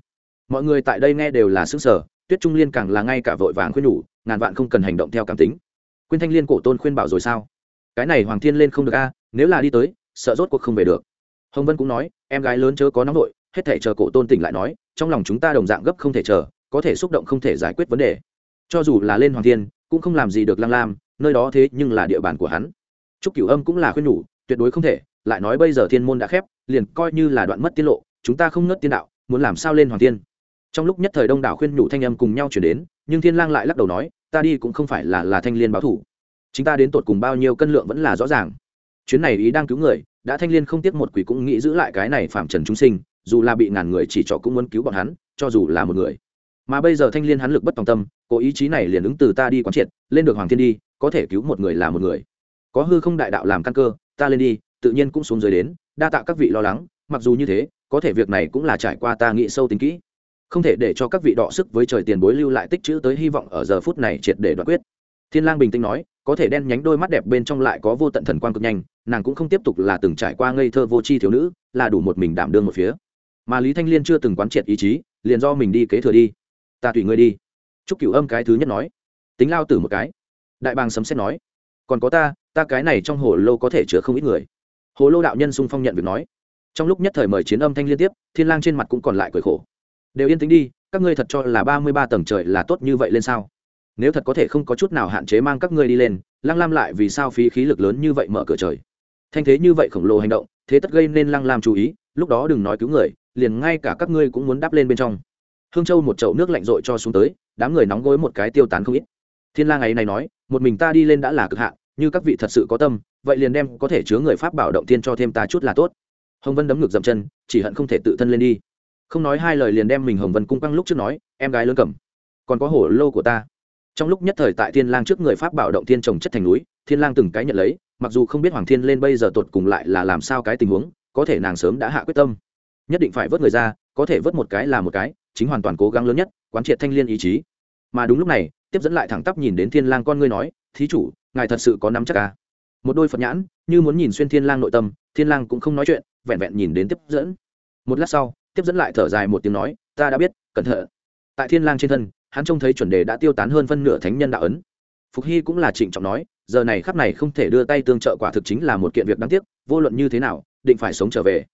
Mọi người tại đây nghe đều là sững sờ, tuyết trung liên càng là ngay cả vội vàng khuyên nhủ ngàn vạn không cần hành động theo cảm tính. Quyên thanh liên cổ tôn khuyên bảo rồi sao? Cái này hoàng thiên lên không được a nếu là đi tới sợ rốt cuộc không về được. Hồng vân cũng nói em gái lớn chớ có nóng nội hết thể chờ cổ tôn tỉnh lại nói trong lòng chúng ta đồng dạng gấp không thể chờ có thể xúc động không thể giải quyết vấn đề. Cho dù là lên hoàng thiên, cũng không làm gì được lăng lam, nơi đó thế nhưng là địa bàn của hắn. Trúc cửu âm cũng là khuyên nhủ, tuyệt đối không thể, lại nói bây giờ thiên môn đã khép, liền coi như là đoạn mất tiết lộ, chúng ta không ngất tiên đạo, muốn làm sao lên hoàng thiên? Trong lúc nhất thời đông đảo khuyên nhủ thanh âm cùng nhau chuyển đến, nhưng thiên lang lại lắc đầu nói, ta đi cũng không phải là là thanh liên báo thủ. Chúng ta đến tột cùng bao nhiêu cân lượng vẫn là rõ ràng. Chuyến này ý đang cứu người, đã thanh liên không tiếc một quỷ cũng nghĩ giữ lại cái này phạm trần chúng sinh, dù là bị ngàn người chỉ trỏ cũng muốn cứu bọn hắn, cho dù là một người mà bây giờ thanh liên hắn lực bất tòng tâm, cố ý chí này liền ứng từ ta đi quán triệt, lên được hoàng thiên đi, có thể cứu một người là một người. Có hư không đại đạo làm căn cơ, ta lên đi, tự nhiên cũng xuống dưới đến, đa tạ các vị lo lắng, mặc dù như thế, có thể việc này cũng là trải qua ta nghĩ sâu tính kỹ. Không thể để cho các vị đọ sức với trời tiền bối lưu lại tích chữ tới hy vọng ở giờ phút này triệt để đoạt quyết. Thiên lang bình tĩnh nói, có thể đen nhánh đôi mắt đẹp bên trong lại có vô tận thần quang cực nhanh, nàng cũng không tiếp tục là từng trải qua ngây thơ vô tri thiếu nữ, là đủ một mình đảm đương một phía. Mà lý thanh liên chưa từng quán triệt ý chí, liền do mình đi kế thừa đi ta tùy ngươi đi. Chúc cửu âm cái thứ nhất nói. Tính lao tử một cái. Đại bàng sấm xét nói. Còn có ta ta cái này trong hồ lô có thể chứa không ít người. Hồ lô đạo nhân sung phong nhận việc nói. Trong lúc nhất thời mời chiến âm thanh liên tiếp, thiên lang trên mặt cũng còn lại cười khổ. Đều yên tĩnh đi, các ngươi thật cho là ba mươi ba tầng trời là tốt như vậy lên sao? Nếu thật có thể không có chút nào hạn chế mang các ngươi đi lên, lăng lam lại vì sao phí khí lực lớn như vậy mở cửa trời? Thanh thế như vậy khổng lồ hành động, thế tất gây nên lăng lam chú ý, lúc đó đừng nói cứu người, liền ngay cả các ngươi cũng muốn đáp lên bên trong hương châu một chậu nước lạnh rội cho xuống tới, đám người nóng gối một cái tiêu tán không ít. Thiên lang ấy này nói, một mình ta đi lên đã là cực hạn, như các vị thật sự có tâm, vậy liền đem có thể chứa người pháp bảo động tiên cho thêm ta chút là tốt. Hồng vân đấm ngược dậm chân, chỉ hận không thể tự thân lên đi. Không nói hai lời liền đem mình hồng vân cung căng lúc trước nói, em gái lớn cầm, còn có hổ lô của ta. Trong lúc nhất thời tại thiên lang trước người pháp bảo động thiên trồng chất thành núi, thiên lang từng cái nhận lấy, mặc dù không biết hoàng thiên lên bây giờ tột cùng lại là làm sao cái tình huống, có thể nàng sớm đã hạ quyết tâm. Nhất định phải vớt người ra, có thể vớt một cái là một cái chính hoàn toàn cố gắng lớn nhất, quán triệt thanh liên ý chí. Mà đúng lúc này, tiếp dẫn lại thẳng tắp nhìn đến thiên lang con ngươi nói, thí chủ, ngài thật sự có nắm chắc à? Một đôi phật nhãn, như muốn nhìn xuyên thiên lang nội tâm, thiên lang cũng không nói chuyện, vẹn vẹn nhìn đến tiếp dẫn. Một lát sau, tiếp dẫn lại thở dài một tiếng nói, ta đã biết, cẩn thận. Tại thiên lang trên thân, hắn trông thấy chuẩn đề đã tiêu tán hơn phân nửa thánh nhân đạo ấn. Phục hy cũng là trịnh trọng nói, giờ này khắp này không thể đưa tay tương trợ quả thực chính là một kiện việc đáng tiếc, vô luận như thế nào, định phải sống trở về.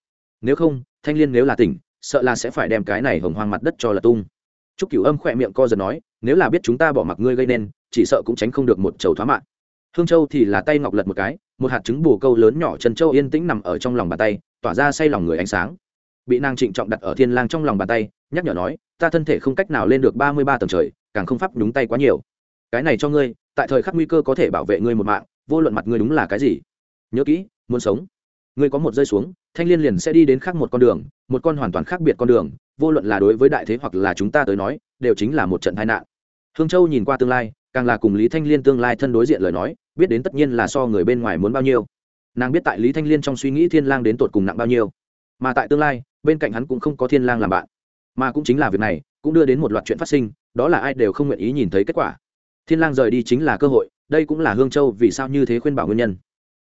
Nếu không, thanh liên nếu là tỉnh sợ là sẽ phải đem cái này hồng hoang mặt đất cho là tung. Trúc cửu âm khỏe miệng co giật nói, nếu là biết chúng ta bỏ mặc ngươi gây nên, chỉ sợ cũng tránh không được một chầu thoá mạng. Hương châu thì là tay ngọc lật một cái, một hạt trứng bù câu lớn nhỏ trần châu yên tĩnh nằm ở trong lòng bàn tay, tỏa ra say lòng người ánh sáng. Bị nàng trịnh trọng đặt ở thiên lang trong lòng bàn tay, nhắc nhở nói, ta thân thể không cách nào lên được ba mươi ba tầng trời, càng không pháp nhúng tay quá nhiều. Cái này cho ngươi, tại thời khắc nguy cơ có thể bảo vệ ngươi một mạng, vô luận mặt ngươi đúng là cái gì. Nhớ kỹ, muốn sống ngươi có một rơi xuống, thanh liên liền sẽ đi đến khác một con đường, một con hoàn toàn khác biệt con đường, vô luận là đối với đại thế hoặc là chúng ta tới nói, đều chính là một trận tai nạn. Hương châu nhìn qua tương lai, càng là cùng lý thanh liên tương lai thân đối diện lời nói, biết đến tất nhiên là so người bên ngoài muốn bao nhiêu. Nàng biết tại lý thanh liên trong suy nghĩ thiên lang đến tột cùng nặng bao nhiêu. Mà tại tương lai, bên cạnh hắn cũng không có thiên lang làm bạn. Mà cũng chính là việc này, cũng đưa đến một loạt chuyện phát sinh, đó là ai đều không nguyện ý nhìn thấy kết quả. Thiên lang rời đi chính là cơ hội, đây cũng là hương châu vì sao như thế khuyên bảo nguyên nhân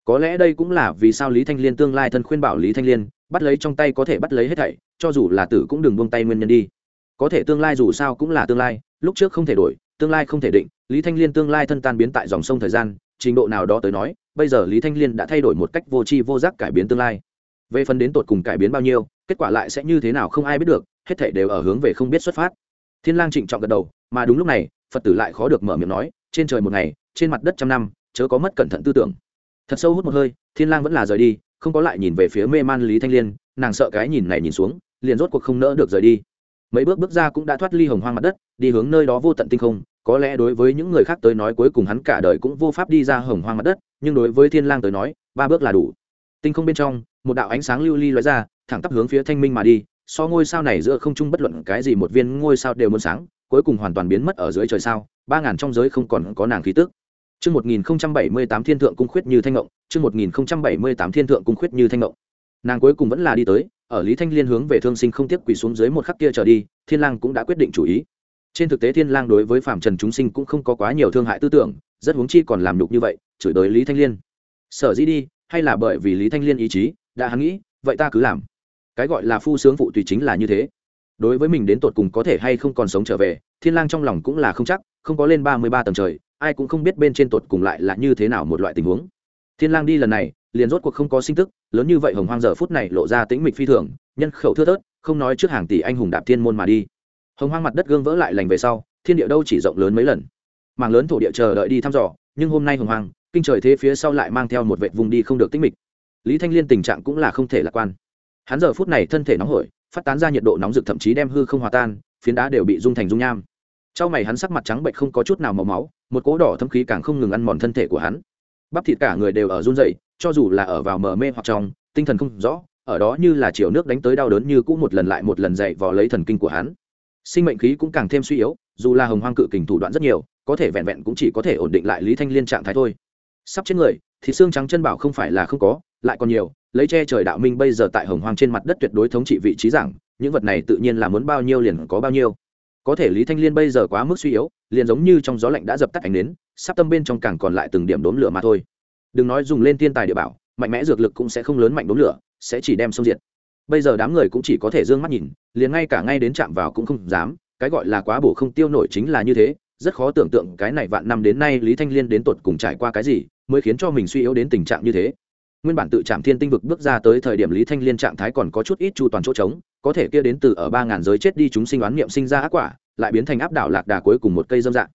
có lẽ đây cũng là vì sao lý thanh liên tương lai thân khuyên bảo lý thanh liên, bắt lấy trong tay có thể bắt lấy hết thảy, cho dù là tử cũng đừng buông tay nguyên nhân đi. Có thể tương lai dù sao cũng là tương lai, lúc trước không thể đổi, tương lai không thể định, lý thanh liên tương lai thân tan biến tại dòng sông thời gian, trình độ nào đó tới nói, bây giờ lý thanh liên đã thay đổi một cách vô tri vô giác cải biến tương lai. Về phần đến tột cùng cải biến bao nhiêu, kết quả lại sẽ như thế nào không ai biết được, hết thảy đều ở hướng về không biết xuất phát. Thiên lang trịnh trọng gật đầu, mà đúng lúc này, phật tử lại khó được mở miệng nói, trên trời một ngày, trên mặt đất trăm năm, chớ có mất cẩn thận tư tưởng thật sâu hút một hơi, thiên lang vẫn là rời đi, không có lại nhìn về phía mê man lý thanh liên, nàng sợ cái nhìn này nhìn xuống, liền rốt cuộc không nỡ được rời đi. Mấy bước bước ra cũng đã thoát ly hồng hoang mặt đất, đi hướng nơi đó vô tận tinh không, có lẽ đối với những người khác tới nói cuối cùng hắn cả đời cũng vô pháp đi ra hồng hoang mặt đất, nhưng đối với thiên lang tới nói, ba bước là đủ. Tinh không bên trong, một đạo ánh sáng lưu ly lóe ra, thẳng tắp hướng phía thanh minh mà đi, so ngôi sao này giữa không trung bất luận cái gì một viên ngôi sao đều muốn sáng, cuối cùng hoàn toàn biến mất ở dưới trời sao, ba ngàn trong giới không còn có nàng khí tức. Chương 1078 Thiên thượng cung khuyết như thanh ngộng, chương 1078 Thiên thượng cung khuyết như thanh ngộng. Nàng cuối cùng vẫn là đi tới, ở Lý Thanh Liên hướng về Thương Sinh không tiếc quỳ xuống dưới một khắc kia trở đi, Thiên Lang cũng đã quyết định chủ ý. Trên thực tế Thiên Lang đối với phàm trần chúng sinh cũng không có quá nhiều thương hại tư tưởng, rất huống chi còn làm nhục như vậy, chửi đối Lý Thanh Liên. Sở dĩ đi, hay là bởi vì Lý Thanh Liên ý chí, đã hắn nghĩ, vậy ta cứ làm. Cái gọi là phu sướng phụ tùy chính là như thế. Đối với mình đến tột cùng có thể hay không còn sống trở về, Thiên Lang trong lòng cũng là không chắc, không có lên ba mươi ba tầng trời, ai cũng không biết bên trên tột cùng lại là như thế nào một loại tình huống. Thiên lang đi lần này liền rốt cuộc không có sinh tức lớn như vậy hồng hoang giờ phút này lộ ra tĩnh mịch phi thường nhân khẩu thưa thớt không nói trước hàng tỷ anh hùng đạp thiên môn mà đi. Hồng hoang mặt đất gương vỡ lại lành về sau thiên địa đâu chỉ rộng lớn mấy lần. Mảng lớn thổ địa chờ đợi đi thăm dò nhưng hôm nay hồng hoang kinh trời thế phía sau lại mang theo một vệ vùng đi không được tĩnh mịch. Lý thanh liên tình trạng cũng là không thể lạc quan. Hắn giờ phút này thân thể nóng hổi phát tán ra nhiệt độ nóng rực thậm chí đem hư không hòa tan, phiến đá đều bị dung thành dung nham. Trong mày hắn sắc mặt trắng bệnh không có chút nào màu máu, một cỗ đỏ thâm khí càng không ngừng ăn mòn thân thể của hắn. Bắp thịt cả người đều ở run rẩy, cho dù là ở vào mờ mê hoặc trong, tinh thần không rõ, ở đó như là chiều nước đánh tới đau đớn như cũ một lần lại một lần dậy vò lấy thần kinh của hắn. Sinh mệnh khí cũng càng thêm suy yếu, dù là hồng hoang cự kình thủ đoạn rất nhiều, có thể vẹn vẹn cũng chỉ có thể ổn định lại lý thanh liên trạng thái thôi. Sắp chết người thì xương trắng chân bảo không phải là không có lại còn nhiều, lấy che trời đạo minh bây giờ tại hồng hoang trên mặt đất tuyệt đối thống trị vị trí giảng, những vật này tự nhiên là muốn bao nhiêu liền có bao nhiêu. Có thể lý thanh liên bây giờ quá mức suy yếu, liền giống như trong gió lạnh đã dập tắt ánh nến, sắp tâm bên trong càng còn lại từng điểm đốm lửa mà thôi. Đừng nói dùng lên thiên tài địa bảo, mạnh mẽ dược lực cũng sẽ không lớn mạnh đốm lửa, sẽ chỉ đem sông diệt. Bây giờ đám người cũng chỉ có thể d ư ơ n g mắt nhìn, liền ngay cả ngay đến chạm vào cũng không dám, cái gọi là quá bổ không tiêu nổi chính là như thế, rất khó tưởng tượng cái này vạn năm đến nay lý thanh liên đến tột cùng trải qua cái gì, mới khiến cho mình suy yếu đến tình trạng như thế nguyên bản tự trạm thiên tinh vực bước ra tới thời điểm lý thanh liên trạng thái còn có chút ít chu toàn chỗ trống, có thể kia đến từ ở ba ngàn giới chết đi chúng sinh đoán niệm sinh ra ác quả, lại biến thành áp đảo lạc đà cuối cùng một cây dâm dạng.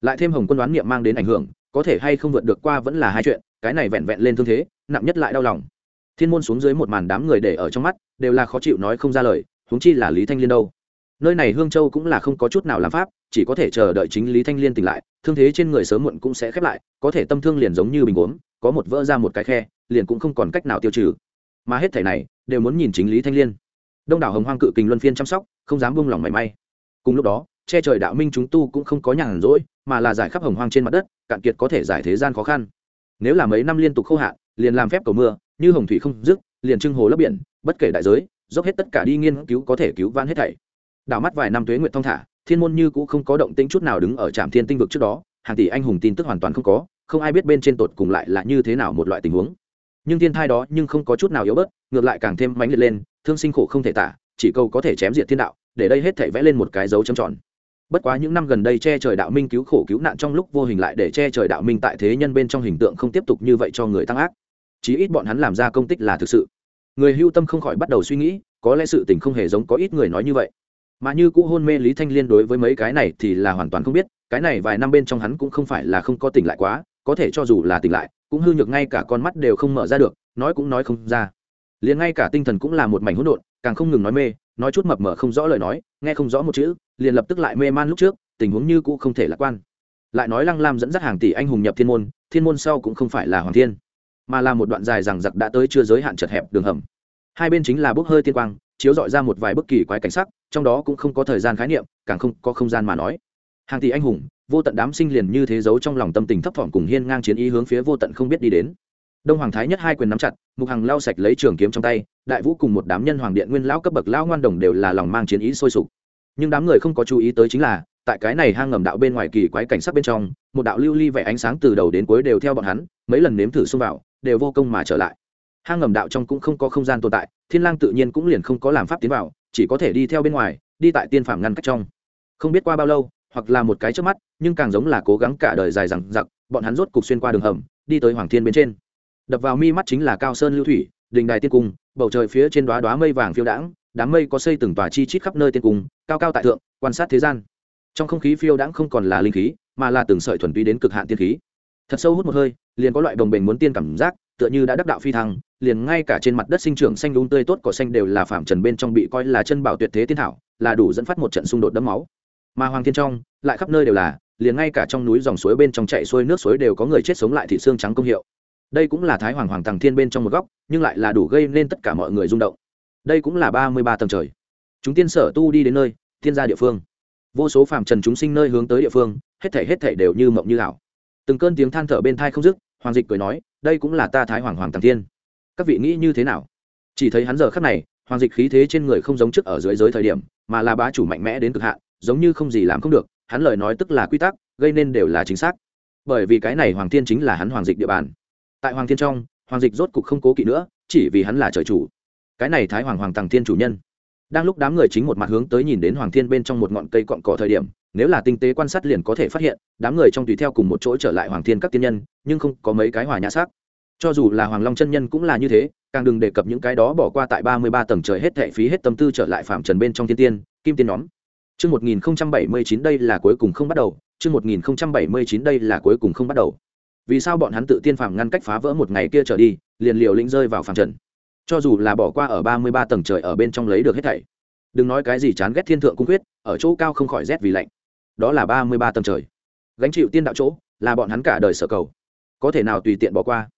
Lại thêm hồng quân đoán niệm mang đến ảnh hưởng, có thể hay không vượt được qua vẫn là hai chuyện, cái này vẹn vẹn lên thương thế, nặng nhất lại đau lòng. Thiên môn xuống dưới một màn đám người để ở trong mắt, đều là khó chịu nói không ra lời, huống chi là lý thanh liên đâu. Nơi này hương châu cũng là không có chút nào làm pháp, chỉ có thể chờ đợi chính lý thanh liên tỉnh lại, thương thế trên người sớm muộn cũng sẽ khép lại, có thể tâm thương liền giống như bình uống có một vỡ ra một cái khe, liền cũng không còn cách nào tiêu trừ. Mà hết thẻ này, đều muốn nhìn chính lý thanh liên. Đông đảo hồng hoang cự kình luân phiên chăm sóc, không dám buông lỏng mảy may. Cùng lúc đó, che trời đạo minh chúng tu cũng không có nhàn rỗi, mà là giải khắp hồng hoang trên mặt đất, cạn kiệt có thể giải thế gian khó khăn. Nếu là mấy năm liên tục khô hạn, liền làm phép cầu mưa, như hồng thủy không dứt, liền trưng hồ lấp biển, bất kể đại giới, dốc hết tất cả đi nghiên cứu có thể cứu vãn hết thảy. Đảo mắt vài năm tuế nguyện thong thả, thiên môn như cũng không có động tĩnh chút nào đứng ở trạm thiên tinh vực trước đó, hàng tỷ anh hùng tin tức hoàn toàn không có không ai biết bên trên tột cùng lại là như thế nào một loại tình huống. Nhưng thiên thai đó nhưng không có chút nào yếu bớt, ngược lại càng thêm mãnh liệt lên, thương sinh khổ không thể tả, chỉ câu có thể chém diệt thiên đạo, để đây hết thể vẽ lên một cái dấu châm tròn. Bất quá những năm gần đây che trời đạo minh cứu khổ cứu nạn trong lúc vô hình lại để che trời đạo minh tại thế nhân bên trong hình tượng không tiếp tục như vậy cho người tăng ác. Chí ít bọn hắn làm ra công tích là thực sự. Người hưu tâm không khỏi bắt đầu suy nghĩ, có lẽ sự tình không hề giống có ít người nói như vậy. Mà như cũ hôn mê lý thanh liên đối với mấy cái này thì là hoàn toàn không biết, cái này vài năm bên trong hắn cũng không phải là không có tỉnh lại quá có thể cho dù là tỉnh lại, cũng hư nhược ngay cả con mắt đều không mở ra được, nói cũng nói không ra. Liền ngay cả tinh thần cũng là một mảnh hỗn độn, càng không ngừng nói mê, nói chút mập mờ không rõ lời nói, nghe không rõ một chữ, liền lập tức lại mê man lúc trước, tình huống như cũ không thể lạc quan. Lại nói lăng lam dẫn dắt hàng tỷ anh hùng nhập thiên môn thiên môn sau cũng không phải là hoàng thiên, mà là một đoạn dài rằng giặc đã tới chưa giới hạn chật hẹp đường hầm. Hai bên chính là bốc hơi tiên quang, chiếu dọi ra một vài bức kỳ quái cảnh sắc, trong đó cũng không có thời gian khái niệm, càng không có không gian mà nói. Hàng tỷ anh hùng vô tận đám sinh liền như thế giấu trong lòng tâm tình thấp thỏm cùng hiên ngang chiến ý hướng phía vô tận không biết đi đến. Đông hoàng thái nhất hai quyền nắm chặt, mục hằng lao sạch lấy trường kiếm trong tay, đại vũ cùng một đám nhân hoàng điện nguyên lão cấp bậc lão ngoan đồng đều là lòng mang chiến ý sôi sục. Nhưng đám người không có chú ý tới chính là, tại cái này hang ngầm đạo bên ngoài kỳ quái cảnh sắc bên trong, một đạo lưu ly vẻ ánh sáng từ đầu đến cuối đều theo bọn hắn, mấy lần nếm thử xông vào, đều vô công mà trở lại. Hang ngầm đạo trong cũng không có không gian tồn tại, thiên lang tự nhiên cũng liền không có làm pháp tiến vào, chỉ có thể đi theo bên ngoài, đi tại tiên phạm ngăn cách trong. Không biết qua bao lâu hoặc là một cái trước mắt, nhưng càng giống là cố gắng cả đời dài rằng giặc bọn hắn rốt cục xuyên qua đường hầm, đi tới hoàng thiên bên trên. Đập vào mi mắt chính là cao sơn lưu thủy đình đài tiên cung, bầu trời phía trên đoá đoá mây vàng phiêu đãng, đám mây có xây từng tòa chi chít khắp nơi tiên cung, cao cao tại thượng, quan sát thế gian. Trong không khí phiêu đãng không còn là linh khí, mà là từng sợi thuần túy đến cực hạn tiên khí. Thật sâu hút một hơi, liền có loại đồng bền muốn tiên cảm giác, tựa như đã đắc đạo phi thăng, liền ngay cả trên mặt đất sinh trưởng xanh đúng tươi tốt cỏ xanh đều là phạm trần bên trong bị coi là chân bảo tuyệt thế tiên thảo, là đủ dẫn phát một trận xung đột đẫm máu mà hoàng thiên trong, lại khắp nơi đều là, liền ngay cả trong núi dòng suối bên trong chạy xuôi nước suối đều có người chết sống lại thị xương trắng công hiệu. Đây cũng là thái hoàng hoàng tàng thiên bên trong một góc, nhưng lại là đủ gây nên tất cả mọi người rung động. Đây cũng là ba mươi ba tầng trời. Chúng tiên sở tu đi đến nơi tiên gia địa phương. Vô số phàm trần chúng sinh nơi hướng tới địa phương, hết thể hết thể đều như mộng như ảo. Từng cơn tiếng than thở bên thai không dứt, hoàng dịch cười nói, đây cũng là ta thái hoàng hoàng tàng thiên. Các vị nghĩ như thế nào? Chỉ thấy hắn giờ khắc này, hoàng dịch khí thế trên người không giống trước ở dưới giới thời điểm, mà là bá chủ mạnh mẽ đến cực hạn giống như không gì làm không được, hắn lời nói tức là quy tắc, gây nên đều là chính xác. Bởi vì cái này hoàng thiên chính là hắn hoàng dịch địa bàn. Tại hoàng thiên trong, hoàng dịch rốt cục không cố kỵ nữa, chỉ vì hắn là trời chủ. Cái này thái hoàng hoàng tàng thiên chủ nhân. Đang lúc đám người chính một mặt hướng tới nhìn đến hoàng thiên bên trong một ngọn cây cọn cỏ thời điểm, nếu là tinh tế quan sát liền có thể phát hiện, đám người trong tùy theo cùng một chỗ trở lại hoàng thiên các tiên nhân, nhưng không có mấy cái hòa nhã sắc. Cho dù là hoàng long chân nhân cũng là như thế, càng đừng đề cập những cái đó bỏ qua tại ba mươi ba tầng trời hết thệ phí hết tâm tư trở lại phạm trần bên trong thiên tiên, kim tiên nhóm. Chương 1079 đây là cuối cùng không bắt đầu, chương 1079 đây là cuối cùng không bắt đầu. Vì sao bọn hắn tự tiên phàm ngăn cách phá vỡ một ngày kia trở đi, liền liều lĩnh rơi vào phàm trần. Cho dù là bỏ qua ở 33 tầng trời ở bên trong lấy được hết thảy. Đừng nói cái gì chán ghét thiên thượng cung quyết, ở chỗ cao không khỏi rét vì lạnh. Đó là 33 tầng trời. Gánh chịu tiên đạo chỗ, là bọn hắn cả đời sở cầu. Có thể nào tùy tiện bỏ qua.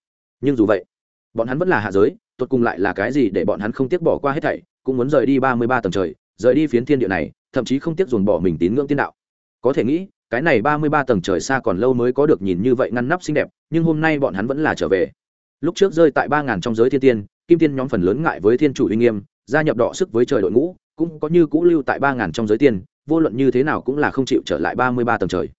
Nhưng dù vậy, bọn hắn vẫn là hạ giới, tốt cùng lại là cái gì để bọn hắn không tiếc bỏ qua hết thảy, cũng muốn rời đi 33 tầng trời, rời đi phiến thiên địa này, thậm chí không tiếc dồn bỏ mình tín ngưỡng tiên đạo. Có thể nghĩ, cái này ba mươi ba tầng trời xa còn lâu mới có được nhìn như vậy ngăn nắp xinh đẹp, nhưng hôm nay bọn hắn vẫn là trở về. Lúc trước rơi tại ba ngàn trong giới thiên tiên, kim tiên nhóm phần lớn ngại với thiên chủ uy nghiêm, gia nhập đọ sức với trời đội ngũ, cũng có như cũ lưu tại ba ngàn trong giới tiên, vô luận như thế nào cũng là không chịu trở lại ba mươi ba tầng trời.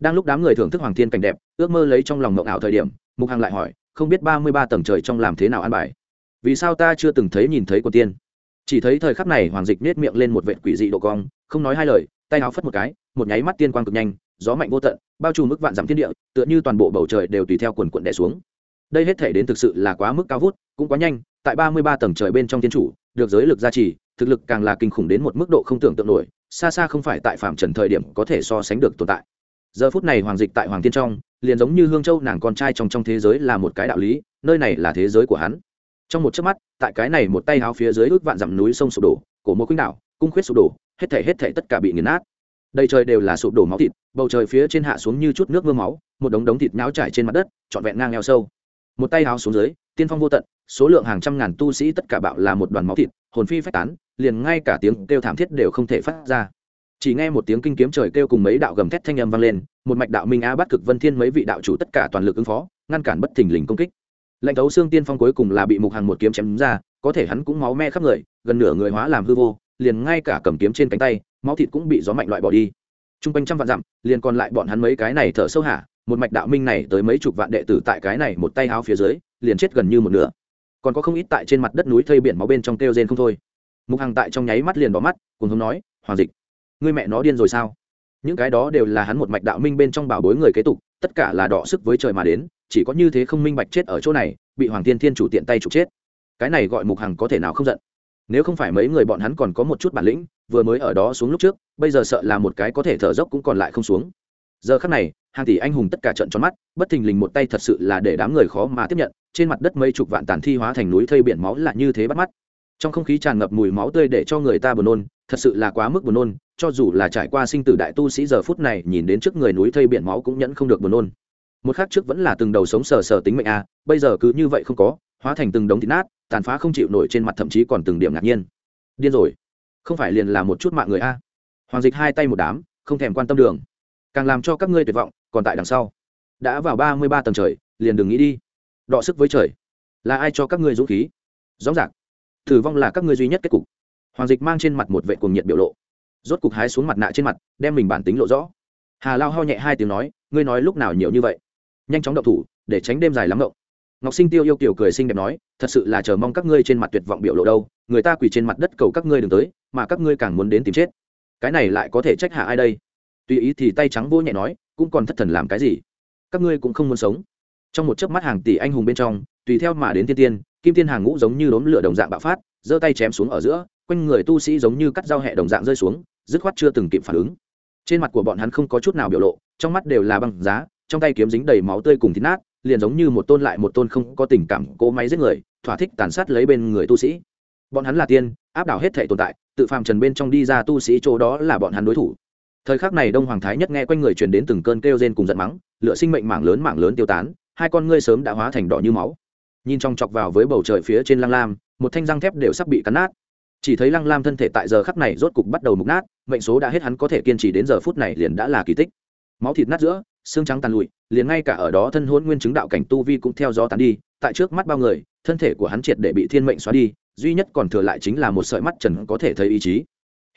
Đang lúc đám người thưởng thức hoàng thiên cảnh đẹp, ước mơ lấy trong lòng mộng ảo thời điểm, mục hằng lại hỏi, không biết ba mươi ba tầng trời trong làm thế nào an bài? Vì sao ta chưa từng thấy nhìn thấy của tiên? Chỉ thấy thời khắc này hoàng dịch nết miệng lên một vệt quỷ dị độ cong, không nói hai lời, tay áo phất một cái, một nháy mắt tiên quang cực nhanh, gió mạnh vô tận, bao trùm mức vạn dặm thiên địa, tựa như toàn bộ bầu trời đều tùy theo quần quận đè xuống. Đây hết thể đến thực sự là quá mức cao vút, cũng quá nhanh, tại ba mươi ba tầng trời bên trong thiên chủ, được giới lực gia trì, thực lực càng là kinh khủng đến một mức độ không tưởng tượng nổi, xa xa không phải tại phạm trần thời điểm có thể so sánh được tồn tại. Giờ phút này hoàng dịch tại hoàng tiên trong, liền giống như hương châu nàng con trai trong trong thế giới là một cái đạo lý, nơi này là thế giới của hắn trong một chớp mắt, tại cái này một tay háo phía dưới ước vạn dặm núi sông sụp đổ, cổ mô khuynh đảo, cung khuyết sụp đổ, hết thể hết thể tất cả bị nghiền nát. Đầy trời đều là sụp đổ máu thịt, bầu trời phía trên hạ xuống như chút nước mưa máu, một đống đống thịt nháo trải trên mặt đất, trọn vẹn ngang eo sâu. Một tay háo xuống dưới, tiên phong vô tận, số lượng hàng trăm ngàn tu sĩ tất cả bạo là một đoàn máu thịt, hồn phi phách tán, liền ngay cả tiếng kêu thảm thiết đều không thể phát ra. Chỉ nghe một tiếng kinh kiếm trời kêu cùng mấy đạo gầm thét thanh âm vang lên, một mạch đạo minh a bắt cực vân thiên mấy vị đạo chủ tất cả toàn lực ứng phó, ngăn cản bất thình lình công kích lệnh thấu xương tiên phong cuối cùng là bị mục hàng một kiếm chém ra, có thể hắn cũng máu me khắp người, gần nửa người hóa làm hư vô, liền ngay cả cầm kiếm trên cánh tay, máu thịt cũng bị gió mạnh loại bỏ đi. T r u n g quanh trăm vạn dặm, liền còn lại bọn hắn mấy cái này thở sâu hả? Một mạch đạo minh này tới mấy chục vạn đệ tử tại cái này một tay áo phía dưới, liền chết gần như một nửa. Còn có không ít tại trên mặt đất núi thây biển máu bên trong kêu rên không thôi. Mục hằng tại trong nháy mắt liền bỏ mắt cùng hống nói, hoàng dịch người mẹ nó điên rồi sao? Những cái đó đều là hắn một mạch đạo minh bên trong bảo bối người kế tục, tất cả là đỏ sức với trời mà đến chỉ có như thế không minh bạch chết ở chỗ này, bị hoàng tiên thiên chủ tiện tay trục chết. Cái này gọi mục hằng có thể nào không giận? Nếu không phải mấy người bọn hắn còn có một chút bản lĩnh, vừa mới ở đó xuống lúc trước, bây giờ sợ là một cái có thể thở dốc cũng còn lại không xuống. Giờ khắc này, hàng tỷ anh hùng tất cả trận tròn mắt, bất thình lình một tay thật sự là để đám người khó mà tiếp nhận, trên mặt đất mấy chục vạn tàn thi hóa thành núi thây biển máu là như thế bắt mắt. Trong không khí tràn ngập mùi máu tươi để cho người ta buồn nôn, thật sự là quá mức buồn nôn, cho dù là trải qua sinh tử đại tu sĩ giờ phút này nhìn đến trước người núi thây biển máu cũng nhẫn không được buồn nôn một khác trước vẫn là từng đầu sống sờ sờ tính mệnh a, bây giờ cứ như vậy không có, hóa thành từng đống thịt nát, tàn phá không chịu nổi trên mặt thậm chí còn từng điểm ngạc nhiên. Điên rồi. Không phải liền là một chút mạng người a. Hoàng dịch hai tay một đám, không thèm quan tâm đường. Càng làm cho các ngươi tuyệt vọng, còn tại đằng sau. Đã vào ba mươi ba tầng trời, liền đừng nghĩ đi. Đọ sức với trời. Là ai cho các ngươi dũng khí? Rõ ràng. Thử vong là các ngươi duy nhất kết cục. Hoàng dịch mang trên mặt một vệ cuồng nhiệt biểu lộ. Rốt cục hái xuống mặt nạ trên mặt, đem mình bản tính lộ rõ. Hà lao ho nhẹ hai tiếng nói, ngươi nói lúc nào nhiều như vậy? Nhanh chóng động thủ, để tránh đêm dài lắm ngộng. Ngọc sinh tiêu yêu kiểu cười xinh đẹp nói, thật sự là chờ mong các ngươi trên mặt tuyệt vọng biểu lộ đâu, người ta quỳ trên mặt đất cầu các ngươi đừng tới, mà các ngươi càng muốn đến tìm chết. Cái này lại có thể trách hạ ai đây? Tùy ý thì tay trắng vô nhẹ nói, cũng còn thất thần làm cái gì? Các ngươi cũng không muốn sống. Trong một chớp mắt hàng tỷ anh hùng bên trong, tùy theo mà đến tiên tiên, kim tiên hàng ngũ giống như đốm lửa đồng dạng bạo phát, giơ tay chém xuống ở giữa, quanh người tu sĩ giống như cắt dao hẹ đồng dạng rơi xuống, dứt khoát chưa từng kịp phản ứng. Trên mặt của bọn hắn không có chút nào biểu lộ, trong mắt đều là băng giá trong tay kiếm dính đầy máu tươi cùng thịt nát, liền giống như một tôn lại một tôn không có tình cảm cố máy giết người, thỏa thích tàn sát lấy bên người tu sĩ. Bọn hắn là tiên, áp đảo hết thể tồn tại, tự phàm trần bên trong đi ra tu sĩ chỗ đó là bọn hắn đối thủ. Thời khắc này đông hoàng thái nhất nghe quanh người truyền đến từng cơn kêu rên cùng giận mắng lựa sinh mệnh mảng lớn mảng lớn tiêu tán, hai con ngươi sớm đã hóa thành đỏ như máu. Nhìn trong chọc vào với bầu trời phía trên lăng lam, một thanh răng thép đều sắp bị cắn nát. Chỉ thấy lăng lam thân thể tại giờ khắc này rốt cục bắt đầu mục nát, mệnh số đã hết hắn có thể kiên trì đến giờ phút này liền đã là kỳ tích. Máu thịt nát giữa xương trắng tàn lụi, liền ngay cả ở đó thân hôn nguyên chứng đạo cảnh tu vi cũng theo gió tàn đi, tại trước mắt bao người, thân thể của hắn triệt để bị thiên mệnh xóa đi, duy nhất còn thừa lại chính là một sợi mắt trần có thể thấy ý chí.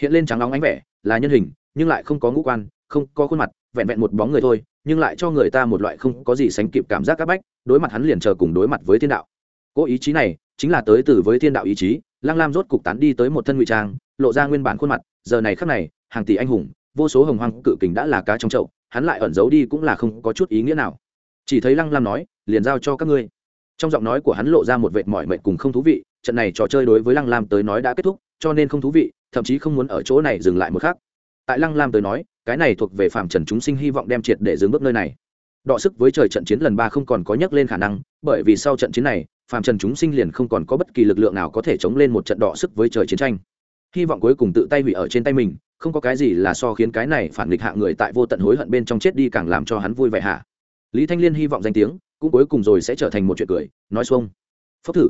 Hiện lên trắng nóng ánh vẻ, là nhân hình, nhưng lại không có ngũ quan, không có khuôn mặt, vẹn vẹn một bóng người thôi, nhưng lại cho người ta một loại không có gì sánh kịp cảm giác áp bách, đối mặt hắn liền chờ cùng đối mặt với thiên đạo. Cố ý chí này, chính là tới từ với thiên đạo ý chí lang lam rốt cục tán đi tới một thân ngụy trang, lộ ra nguyên bản khuôn mặt, giờ này khắc này, hàng tỷ anh hùng, vô số hồng hoang cự kình đã là cá trong chậu hắn lại ẩn giấu đi cũng là không có chút ý nghĩa nào. Chỉ thấy lăng lam nói, liền giao cho các ngươi. Trong giọng nói của hắn lộ ra một vệt mỏi mệt cùng không thú vị, trận này trò chơi đối với lăng lam tới nói đã kết thúc, cho nên không thú vị, thậm chí không muốn ở chỗ này dừng lại một khác tại lăng lam tới nói, cái này thuộc về phạm trần chúng sinh hy vọng đem triệt để dừng bước nơi này. Đọ sức với trời trận chiến lần ba không còn có nhắc lên khả năng, bởi vì sau trận chiến này, phạm trần chúng sinh liền không còn có bất kỳ lực lượng nào có thể chống lên một trận đọ sức với trời chiến tranh. Hy vọng cuối cùng tự tay hủy ở trên tay mình không có cái gì là so khiến cái này phản nghịch hạ người tại vô tận hối hận bên trong chết đi càng làm cho hắn vui vẻ hạ. Lý thanh liên hy vọng danh tiếng, cũng cuối cùng rồi sẽ trở thành một chuyện cười, nói xuông. Phốc thử.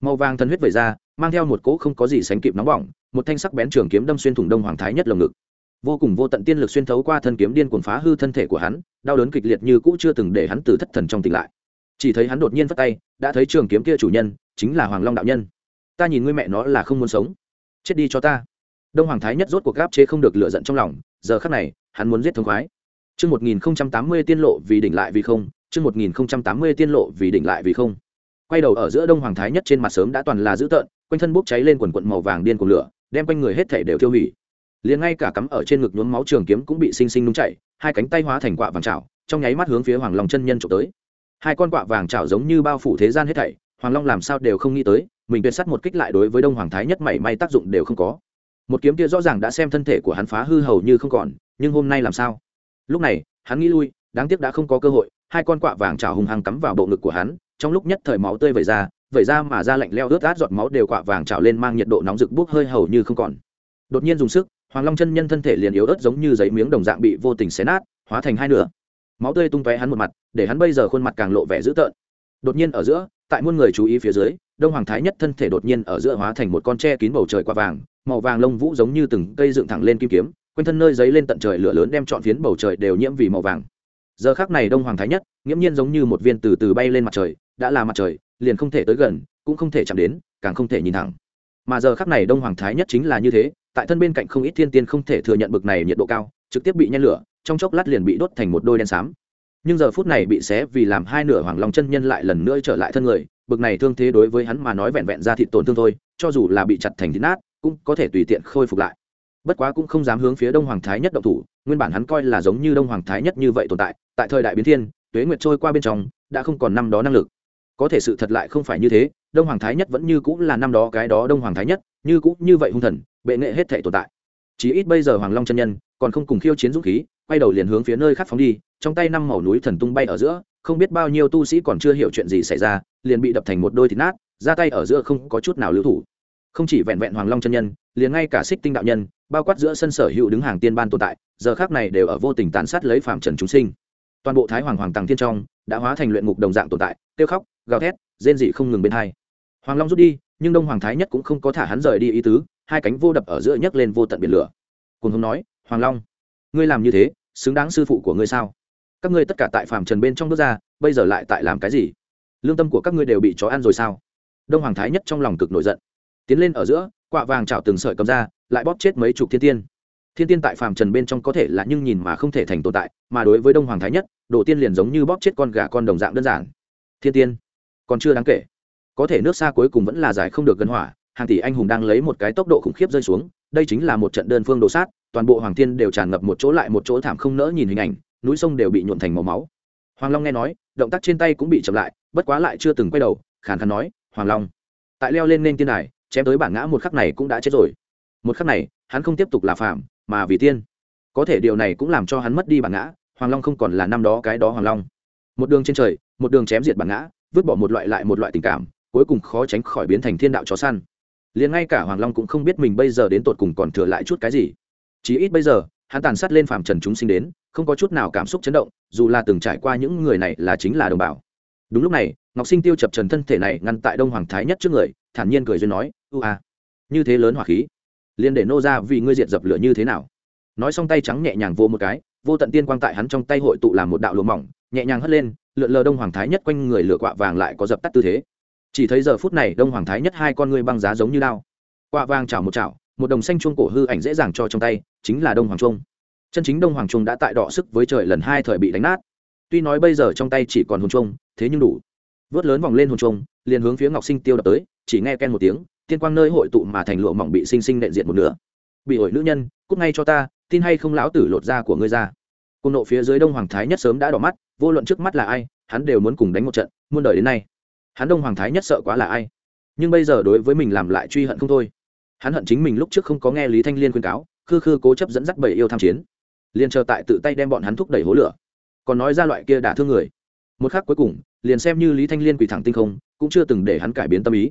Màu vàng thân huyết vẩy ra, mang theo một cỗ không có gì sánh kịp nóng bỏng, một thanh sắc bén trường kiếm đâm xuyên thủng đông hoàng thái nhất lồng ngực. Vô cùng vô tận tiên lực xuyên thấu qua thân kiếm điên cuồng phá hư thân thể của hắn, đau đớn kịch liệt như cũ chưa từng để hắn từ thất thần trong tỉnh lại. Chỉ thấy hắn đột nhiên vất tay, đã thấy trường kiếm kia chủ nhân, chính là hoàng long đạo nhân. Ta nhìn ngươi mẹ nó là không muốn sống. Chết đi cho ta đông hoàng thái nhất rốt cuộc gáp chế không được lựa giận trong lòng giờ khắc này hắn muốn giết thống khoái Chương 1080 tiên lộ vì đỉnh lại vì không, chương 1080 tiên lộ vì đỉnh lại vì không. Quay đầu ở giữa Đông Hoàng Thái nhất trên mặt sớm đã toàn là dữ tợn, quanh thân bốc cháy lên quần quần màu vàng điên cuồng lửa, đem quanh người hết thảy đều tiêu hủy. Liền ngay cả cắm ở trên ngực nhuốm máu trường kiếm cũng bị sinh sinh nung chảy, hai cánh tay hóa thành quạ vàng chảo, trong nháy mắt hướng phía Hoàng Long chân nhân chụp tới. Hai con quạ vàng chảo giống như bao phủ thế gian hết thảy, Hoàng Long làm sao đều không nghĩ tới, mình tuyệt sát một kích lại đối với Đông Hoàng Thái nhất mảy may tác dụng đều không có một kiếm kia rõ ràng đã xem thân thể của hắn phá hư hầu như không còn, nhưng hôm nay làm sao? Lúc này, hắn nghĩ lui, đáng tiếc đã không có cơ hội, hai con quạ vàng trào hùng hăng cắm vào bộ ngực của hắn, trong lúc nhất thời máu tươi vẩy ra vẩy ra mà ra lạnh leo ướt át giọt máu đều quạ vàng trào lên mang nhiệt độ nóng rực bốc hơi hầu như không còn. Đột nhiên dùng sức, hoàng long chân nhân thân thể liền yếu ớt giống như giấy miếng đồng dạng bị vô tình xé nát, hóa thành hai nửa. Máu tươi tung tóe hắn một mặt, để hắn bây giờ khuôn mặt càng lộ vẻ dữ tợn. Đột nhiên ở giữa, tại muôn người chú ý phía dưới, đông hoàng thái nhất thân thể đột nhiên ở giữa hóa thành một con tre kín bầu trời qua vàng màu vàng lông vũ giống như từng cây dựng thẳng lên kim kiếm, quanh thân nơi giấy lên tận trời lửa lớn đem trọn phiến bầu trời đều nhiễm vì màu vàng. Giờ khác này đông hoàng thái nhất, nghiễm nhiên giống như một viên từ từ bay lên mặt trời, đã là mặt trời, liền không thể tới gần, cũng không thể chạm đến, càng không thể nhìn thẳng. Mà giờ khác này đông hoàng thái nhất chính là như thế, tại thân bên cạnh không ít thiên tiên không thể thừa nhận bực này nhiệt độ cao, trực tiếp bị nhen lửa, trong chốc lát liền bị đốt thành một đôi đen xám. Nhưng giờ phút này bị xé vì làm hai nửa hoàng long chân nhân lại lần nữa trở lại thân người, bực này thương thế đối với hắn mà nói vẹn vẹn ra thịt tổn thương thôi, cho dù là bị chặt thành thịt nát cũng có thể tùy tiện khôi phục lại. Bất quá cũng không dám hướng phía đông hoàng thái nhất động thủ, nguyên bản hắn coi là giống như đông hoàng thái nhất như vậy tồn tại tại thời đại biến thiên, tuế nguyệt trôi qua bên trong, đã không còn năm đó năng lực. Có thể sự thật lại không phải như thế, đông hoàng thái nhất vẫn như cũng là năm đó cái đó đông hoàng thái nhất, như cũng như vậy hung thần, bệ nghệ hết thể tồn tại. Chỉ ít bây giờ hoàng long chân nhân, còn không cùng khiêu chiến dũng khí, quay đầu liền hướng phía nơi khác phóng đi, trong tay năm màu núi thần tung bay ở giữa, không biết bao nhiêu tu sĩ còn chưa hiểu chuyện gì xảy ra, liền bị đập thành một đôi thịt nát, ra tay ở giữa không có chút nào lưu thủ không chỉ vẹn vẹn hoàng long chân nhân, liền ngay cả xích tinh đạo nhân, bao quát giữa sân sở hữu đứng hàng tiên ban tồn tại, giờ khác này đều ở vô tình tàn sát lấy phạm trần chúng sinh. Toàn bộ thái hoàng hoàng tàng thiên trong đã hóa thành luyện ngục đồng dạng tồn tại tiêu khóc, gào thét, rên dị không ngừng bên hai. Hoàng long rút đi, nhưng đông hoàng thái nhất cũng không có thả hắn rời đi ý tứ, hai cánh vô đập ở giữa nhấc lên vô tận biển lửa. Cùng hùng nói, hoàng long, ngươi làm như thế, xứng đáng sư phụ của ngươi sao? Các ngươi tất cả tại phạm trần bên trong bước ra, bây giờ lại tại làm cái gì? Lương tâm của các ngươi đều bị chó ăn rồi sao? Đông hoàng thái nhất trong lòng cực nổi giận tiến lên ở giữa quạ vàng chảo từng sợi cầm ra, lại bóp chết mấy chục thiên tiên. Thiên tiên tại phàm trần bên trong có thể là nhưng nhìn mà không thể thành tồn tại, mà đối với đông hoàng thái nhất, đồ tiên liền giống như bóp chết con gà con đồng dạng đơn giản. Thiên tiên, còn chưa đáng kể. Có thể nước xa cuối cùng vẫn là giải không được gần hỏa, hàng tỷ anh hùng đang lấy một cái tốc độ khủng khiếp rơi xuống, đây chính là một trận đơn phương đồ sát, toàn bộ hoàng thiên đều tràn ngập một chỗ lại một chỗ thảm không nỡ nhìn hình ảnh, núi sông đều bị nhuộn thành màu máu. Hoàng long nghe nói, động tác trên tay cũng bị chậm lại, bất quá lại chưa từng quay đầu, khàn khàn nói, hoàng long, tại leo lên nên tiên đài chém tới bản ngã một khắc này cũng đã chết rồi. Một khắc này, hắn không tiếp tục là phạm mà vì tiên. Có thể điều này cũng làm cho hắn mất đi bản ngã, hoàng long không còn là năm đó cái đó hoàng long. Một đường trên trời, một đường chém diệt bản ngã, vứt bỏ một loại lại một loại tình cảm, cuối cùng khó tránh khỏi biến thành thiên đạo chó săn. Liền ngay cả hoàng long cũng không biết mình bây giờ đến tột cùng còn thừa lại chút cái gì. Chí ít bây giờ, hắn tàn sát lên phàm trần chúng sinh đến, không có chút nào cảm xúc chấn động, dù là từng trải qua những người này là chính là đồng bào. Đúng lúc này, ngọc sinh tiêu chập trần thân thể này ngăn tại đông hoàng thái nhất trước người thản nhiên cười duyên nói ưu a như thế lớn hỏa khí liền để nô ra vì ngươi diệt dập lửa như thế nào? Nói xong tay trắng nhẹ nhàng vô một cái vô tận tiên quang tại hắn trong tay hội tụ làm một đạo lụa mỏng nhẹ nhàng hất lên lượn lờ đông hoàng thái nhất quanh người lửa quạ vàng lại có dập tắt tư thế. Chỉ thấy giờ phút này đông hoàng thái nhất hai con ngươi băng giá giống như đao, quạ vàng chảo một chảo một đồng xanh chuông cổ hư ảnh dễ dàng cho trong tay chính là đông hoàng trung chân chính đông hoàng trung đã tại đọ sức với trời lần hai thời bị đánh nát. Tuy nói bây giờ trong tay chỉ còn hồn trung thế nhưng đủ vớt lớn vòng lên hồn trùng, liền hướng phía ngọc sinh tiêu đập tới, chỉ nghe ken một tiếng, tiên quang nơi hội tụ mà thành lụa mỏng bị sinh sinh nện diện một nửa. Bị ổi nữ nhân, cút ngay cho ta, tin hay không lão tử lột da của ngươi ra. Côn nộ phía dưới đông hoàng thái nhất sớm đã đỏ mắt, vô luận trước mắt là ai, hắn đều muốn cùng đánh một trận, muôn đời đến nay. Hắn đông hoàng thái nhất sợ quá là ai. Nhưng bây giờ đối với mình làm lại truy hận không thôi. Hắn hận chính mình lúc trước không có nghe lý thanh liên khuyên cáo, khư khư cố chấp dẫn dắt bảy yêu tham chiến. Liền chờ tại tự tay đem bọn hắn thúc đẩy hố lửa. Còn nói ra loại kia đả thương người. Một khắc cuối cùng liền xem như lý thanh liên quỳ thẳng tinh không, cũng chưa từng để hắn cải biến tâm ý.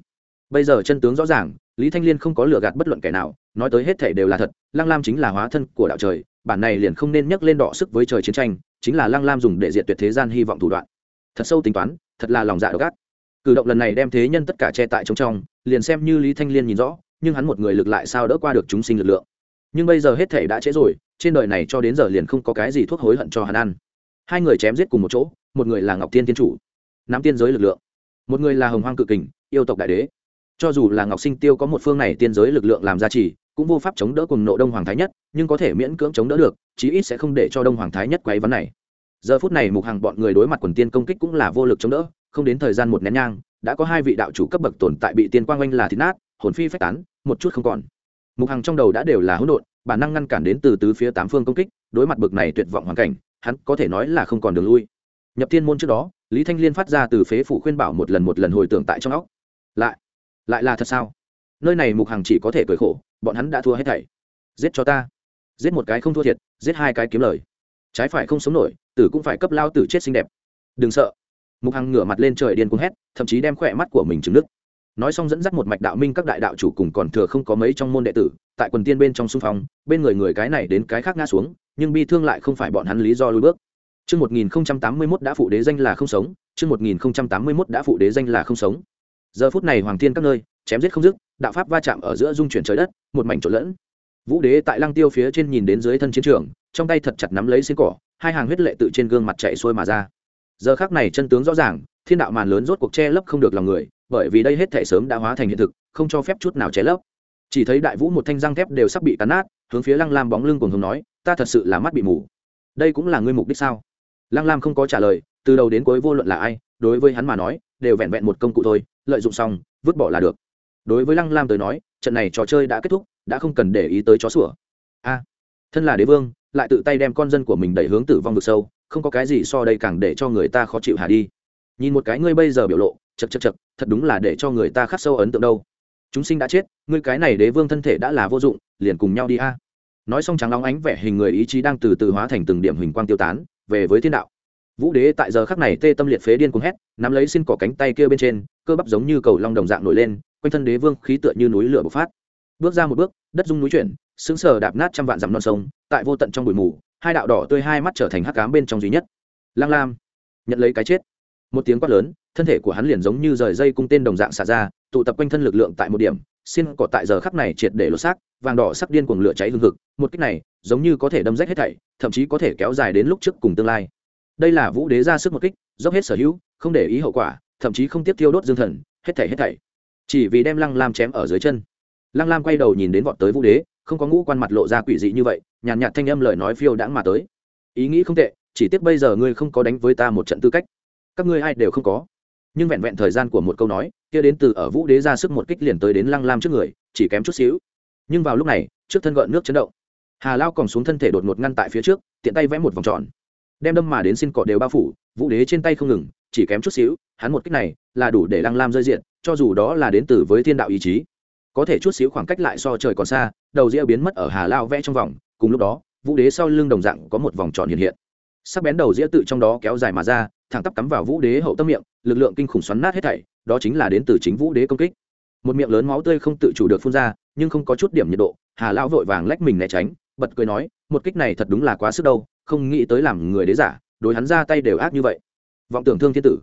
Bây giờ chân tướng rõ ràng, lý thanh liên không có lừa gạt bất luận kẻ nào, nói tới hết thể đều là thật, lăng lam chính là hóa thân của đạo trời, bản này liền không nên nhắc lên đọ sức với trời chiến tranh, chính là lăng lam dùng để diệt tuyệt thế gian hy vọng thủ đoạn. Thật sâu tính toán, thật là lòng dạ độc ác. Cử động lần này đem thế nhân tất cả che tại trong trong, liền xem như lý thanh liên nhìn rõ, nhưng hắn một người lực lại sao đỡ qua được chúng sinh lực lượng. Nhưng bây giờ hết thể đã trễ rồi, trên đời này cho đến giờ liền không có cái gì thuốc hối hận cho hắn ăn. Hai người chém giết cùng một chỗ, một người là ngọc Thiên tiên chủ nắm tiên giới lực lượng. Một người là hồng hoang cự kình, yêu tộc đại đế. Cho dù là ngọc sinh tiêu có một phương này tiên giới lực lượng làm gia trì, cũng vô pháp chống đỡ cùng nộ đông hoàng thái nhất, nhưng có thể miễn cưỡng chống đỡ được, chí ít sẽ không để cho đông hoàng thái nhất quấy vấn này giờ phút này mục hàng bọn người đối mặt quần tiên công kích cũng là vô lực chống đỡ, không đến thời gian một nén nhang, đã có hai vị đạo chủ cấp bậc tồn tại bị tiên quang oanh là thịt nát, hồn phi phách tán, một chút không còn. Mục hàng trong đầu đã đều là hỗn độn, bản năng ngăn cản đến từ tứ phía tám phương công kích, đối mặt bực này tuyệt vọng hoàn cảnh, hắn có thể nói là không còn đường lui nhập thiên môn trước đó, lý thanh liên phát ra từ phế phủ khuyên bảo một lần một lần hồi tưởng tại trong óc. Lại lại là thật sao? Nơi này mục Hằng chỉ có thể cười khổ, bọn hắn đã thua hết thảy. Giết cho ta. Giết một cái không thua thiệt, giết hai cái kiếm lời. Trái phải không sống nổi, tử cũng phải cấp lao tử chết xinh đẹp. Đừng sợ. Mục hằng ngửa mặt lên trời điên cuồng hét, thậm chí đem khỏe mắt của mình trứng nước. Nói xong dẫn dắt một mạch đạo minh các đại đạo chủ cùng còn thừa không có mấy trong môn đệ tử, tại quần tiên bên trong xung phong, bên người người cái này đến cái khác ngã xuống, nhưng bi thương lại không phải bọn hắn lý do lui bước. Chương 1081 đã phụ đế danh là không sống, chương 1081 đã phụ đế danh là không sống. Giờ phút này hoàng thiên các nơi, chém giết không dứt, đạo pháp va chạm ở giữa dung chuyển trời đất, một mảnh trộn lẫn. Vũ đế tại lăng tiêu phía trên nhìn đến dưới thân chiến trường, trong tay thật chặt nắm lấy xiên cỏ, hai hàng huyết lệ tự trên gương mặt chạy xuôi mà ra. Giờ khắc này chân tướng rõ ràng, thiên đạo màn lớn rốt cuộc che lấp không được lòng người, bởi vì đây hết thể sớm đã hóa thành hiện thực, không cho phép chút nào che lấp. Chỉ thấy đại vũ một thanh răng thép đều sắp bị cắn nát, hướng phía lăng lam bóng lưng cuồng hùng nói, ta thật sự là mắt bị mù. Đây cũng là ngươi mục đích sao? Lăng lam không có trả lời, từ đầu đến cuối vô luận là ai, đối với hắn mà nói, đều vẹn vẹn một công cụ thôi, lợi dụng xong, vứt bỏ là được. Đối với lăng lam tới nói, trận này trò chơi đã kết thúc, đã không cần để ý tới chó sủa. A, thân là đế vương, lại tự tay đem con dân của mình đẩy hướng tử vong vực sâu, không có cái gì so đây càng để cho người ta khó chịu hà đi. Nhìn một cái ngươi bây giờ biểu lộ chật chật chật thật đúng là để cho người ta khắc sâu ấn tượng đâu. Chúng sinh đã chết, ngươi cái này đế vương thân thể đã là vô dụng, liền cùng nhau đi a. Nói xong trắng long ánh vẻ hình người ý chí đang từ từ hóa thành từng điểm hình quang tiêu tán về với thiên đạo. Vũ đế tại giờ khắc này tê tâm liệt phế điên cuồng hét, nắm lấy xin cỏ cánh tay kia bên trên, cơ bắp giống như cầu long đồng dạng nổi lên, quanh thân đế vương khí tựa như núi lửa bộc phát. Bước ra một bước, đất dung núi chuyển, sững sờ đạp nát trăm vạn dặm non sông, tại vô tận trong bụi mù, hai đạo đỏ tươi hai mắt trở thành hắc cám bên trong duy nhất. Lang lam, nhận lấy cái chết. Một tiếng quát lớn, thân thể của hắn liền giống như rời dây cung tên đồng dạng xả ra, tụ tập quanh thân lực lượng tại một điểm, xin cỏ tại giờ khắc này triệt để lột xác vàng đỏ sắc điên cuồng lửa cháy hừng hực, một kích này giống như có thể đâm rách hết thảy thậm chí có thể kéo dài đến lúc trước cùng tương lai. Đây là vũ đế ra sức một kích dốc hết sở hữu không để ý hậu quả thậm chí không tiếp tiêu đốt dương thần hết thảy hết thảy. Chỉ vì đem lăng lam chém ở dưới chân. Lăng lam quay đầu nhìn đến vọt tới vũ đế không có ngũ quan mặt lộ ra quỷ dị như vậy nhàn nhạt, nhạt thanh âm lời nói phiêu đãng mà tới. Ý nghĩ không tệ chỉ tiếc bây giờ ngươi không có đánh với ta một trận tư cách. Các ngươi ai đều không có. Nhưng vẹn vẹn thời gian của một câu nói kia đến từ ở vũ đế ra sức một kích liền tới đến lăng lam trước người chỉ kém chút xíu nhưng vào lúc này, trước thân gợn nước chấn động. Hà lao còn xuống thân thể đột ngột ngăn tại phía trước, tiện tay vẽ một vòng tròn. Đem đâm mà đến xin cỏ đều bao phủ, vũ đế trên tay không ngừng, chỉ kém chút xíu, hắn một kích này là đủ để lăng lam rơi diện, cho dù đó là đến từ với thiên đạo ý chí. Có thể chút xíu khoảng cách lại so trời còn xa, đầu rĩa biến mất ở hà lao vẽ trong vòng, cùng lúc đó, vũ đế sau lưng đồng dạng có một vòng tròn hiện hiện. Sắc bén đầu rĩa tự trong đó kéo dài mà ra, thẳng tắp cắm vào vũ đế hậu tâm miệng, lực lượng kinh khủng xoắn nát hết thảy, đó chính là đến từ chính vũ đế công kích. Một miệng lớn máu tươi không tự chủ được phun ra nhưng không có chút điểm nhiệt độ, hà lão vội vàng lách mình né tránh, bật cười nói, một kích này thật đúng là quá sức đâu, không nghĩ tới làm người đế giả, đối hắn ra tay đều ác như vậy. Vọng tưởng thương thiên tử,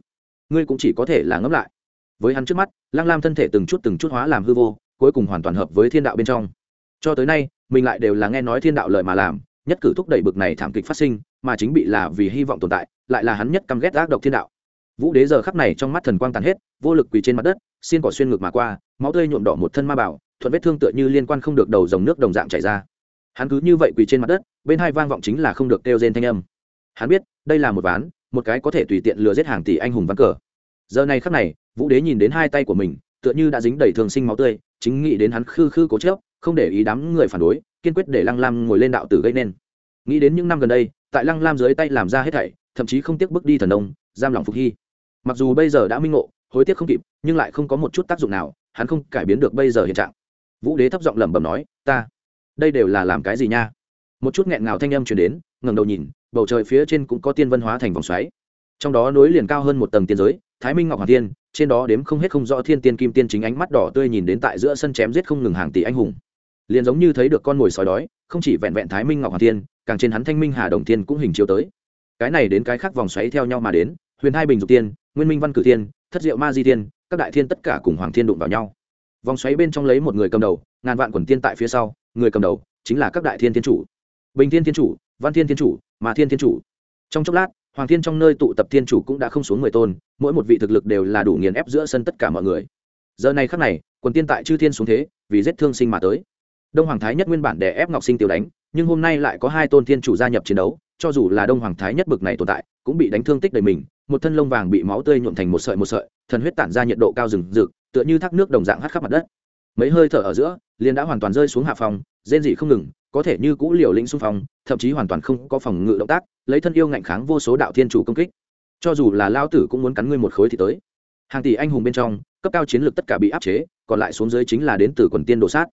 ngươi cũng chỉ có thể là ngẫm lại. Với hắn trước mắt Lang lam thân thể từng chút từng chút hóa làm hư vô, cuối cùng hoàn toàn hợp với thiên đạo bên trong. Cho tới nay, mình lại đều là nghe nói thiên đạo lời mà làm, nhất cử thúc đẩy bực này thảm kịch phát sinh, mà chính bị là vì hy vọng tồn tại, lại là hắn nhất căm ghét ác độc thiên đạo. Vũ đế giờ khắp này trong mắt thần quang tàn hết, vô lực quỳ trên mặt đất, xiên cỏ xuyên ngực mà qua, máu tươi nhuộm đỏ một thân ma bảo thuận vết thương tựa như liên quan không được đầu dòng nước đồng dạng chảy ra. Hắn cứ như vậy quỳ trên mặt đất, bên hai vang vọng chính là không được kêu rên thanh âm. Hắn biết, đây là một ván, một cái có thể tùy tiện lừa giết hàng tỷ anh hùng ván cờ. Giờ này khắc này, vũ đế nhìn đến hai tay của mình, tựa như đã dính đầy thường sinh máu tươi, chính nghĩ đến hắn khư khư cố chớp không để ý đám người phản đối, kiên quyết để lăng lam ngồi lên đạo tử gây nên. Nghĩ đến những năm gần đây, tại lăng lam dưới tay làm ra hết thảy, thậm chí không tiếc bước đi thần đông giam lòng phục hy. Mặc dù bây giờ đã minh ngộ, hối tiếc không kịp, nhưng lại không có một chút tác dụng nào, hắn không cải biến được bây giờ hiện trạng vũ đế thấp giọng lẩm bẩm nói, ta, đây đều là làm cái gì nha? Một chút nghẹn ngào thanh âm chuyển đến, ngẩng đầu nhìn, bầu trời phía trên cũng có tiên vân hóa thành vòng xoáy. Trong đó nối liền cao hơn một tầng tiên giới, thái minh ngọc hoàng tiên trên đó đếm không hết không rõ thiên tiên kim tiên chính ánh mắt đỏ tươi nhìn đến tại giữa sân chém giết không ngừng hàng tỷ anh hùng. Liền giống như thấy được con mồi sói đói, không chỉ vẹn vẹn thái minh ngọc hoàng tiên càng trên hắn thanh minh hà đồng tiên cũng hình chiếu tới. Cái này đến cái khác vòng xoáy theo nhau mà đến, huyền hai bình dục tiên, nguyên minh văn cử tiên, thất diệu ma di tiên, các đại thiên tất cả cùng hoàng thiên đụng vào nhau vòng xoáy bên trong lấy một người cầm đầu, ngàn vạn quần tiên tại phía sau, người cầm đầu chính là các đại thiên thiên chủ. Bình thiên thiên chủ, văn thiên thiên chủ mà thiên thiên chủ. Trong chốc lát, hoàng thiên trong nơi tụ tập thiên chủ cũng đã không xuống mười tôn, mỗi một vị thực lực đều là đủ nghiền ép giữa sân tất cả mọi người. Giờ này khắc này, quần tiên tại chư thiên xuống thế, vì giết thương sinh mà tới. Đông hoàng thái nhất nguyên bản để ép ngọc sinh tiêu đánh, nhưng hôm nay lại có hai tôn thiên chủ gia nhập chiến đấu, cho dù là đông hoàng thái nhất bực này tồn tại, cũng bị đánh thương tích đầy mình, một thân lông vàng bị máu tươi nhuộm thành một sợi một sợi, thần huyết tản ra nhiệt độ cao rừng rực tựa như thác nước đồng dạng hắt khắp mặt đất. Mấy hơi thở ở giữa, liền đã hoàn toàn rơi xuống hạ phòng, rên dị không ngừng, có thể như cũ liều lĩnh xung phong, thậm chí hoàn toàn không có phòng ngự động tác, lấy thân yêu ngạnh kháng vô số đạo thiên chủ công kích. Cho dù là lao tử cũng muốn cắn ngươi một khối thì tới. Hàng tỷ anh hùng bên trong, cấp cao chiến lược tất cả bị áp chế, còn lại xuống dưới chính là đến từ quần tiên đồ sát.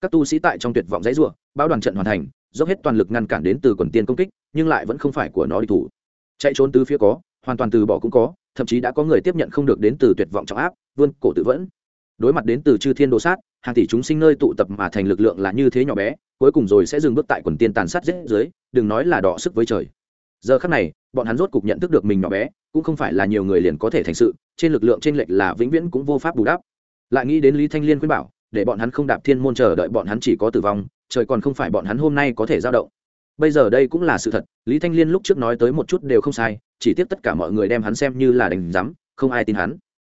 Các tu sĩ tại trong tuyệt vọng dãy ruộng bao đoàn trận hoàn thành, dốc hết toàn lực ngăn cản đến từ quần tiên công kích, nhưng lại vẫn không phải của nó đi thủ. Chạy trốn từ phía có, hoàn toàn từ bỏ cũng có thậm chí đã có người tiếp nhận không được đến từ tuyệt vọng trọng áp, vươn cổ tự vẫn. Đối mặt đến từ chư thiên đồ sát, hàng tỷ chúng sinh nơi tụ tập mà thành lực lượng là như thế nhỏ bé, cuối cùng rồi sẽ dừng bước tại quần tiên tàn sát dễ dưới, đừng nói là đọ sức với trời. Giờ khắc này, bọn hắn rốt cục nhận thức được mình nhỏ bé, cũng không phải là nhiều người liền có thể thành sự, trên lực lượng trên lệch là vĩnh viễn cũng vô pháp bù đắp. Lại nghĩ đến lý thanh liên khuyên bảo, để bọn hắn không đạp thiên môn chờ đợi bọn hắn chỉ có tử vong, trời còn không phải bọn hắn hôm nay có thể giao động bây giờ đây cũng là sự thật, lý thanh liên lúc trước nói tới một chút đều không sai, chỉ tiếc tất cả mọi người đem hắn xem như là đành rắm không ai tin hắn.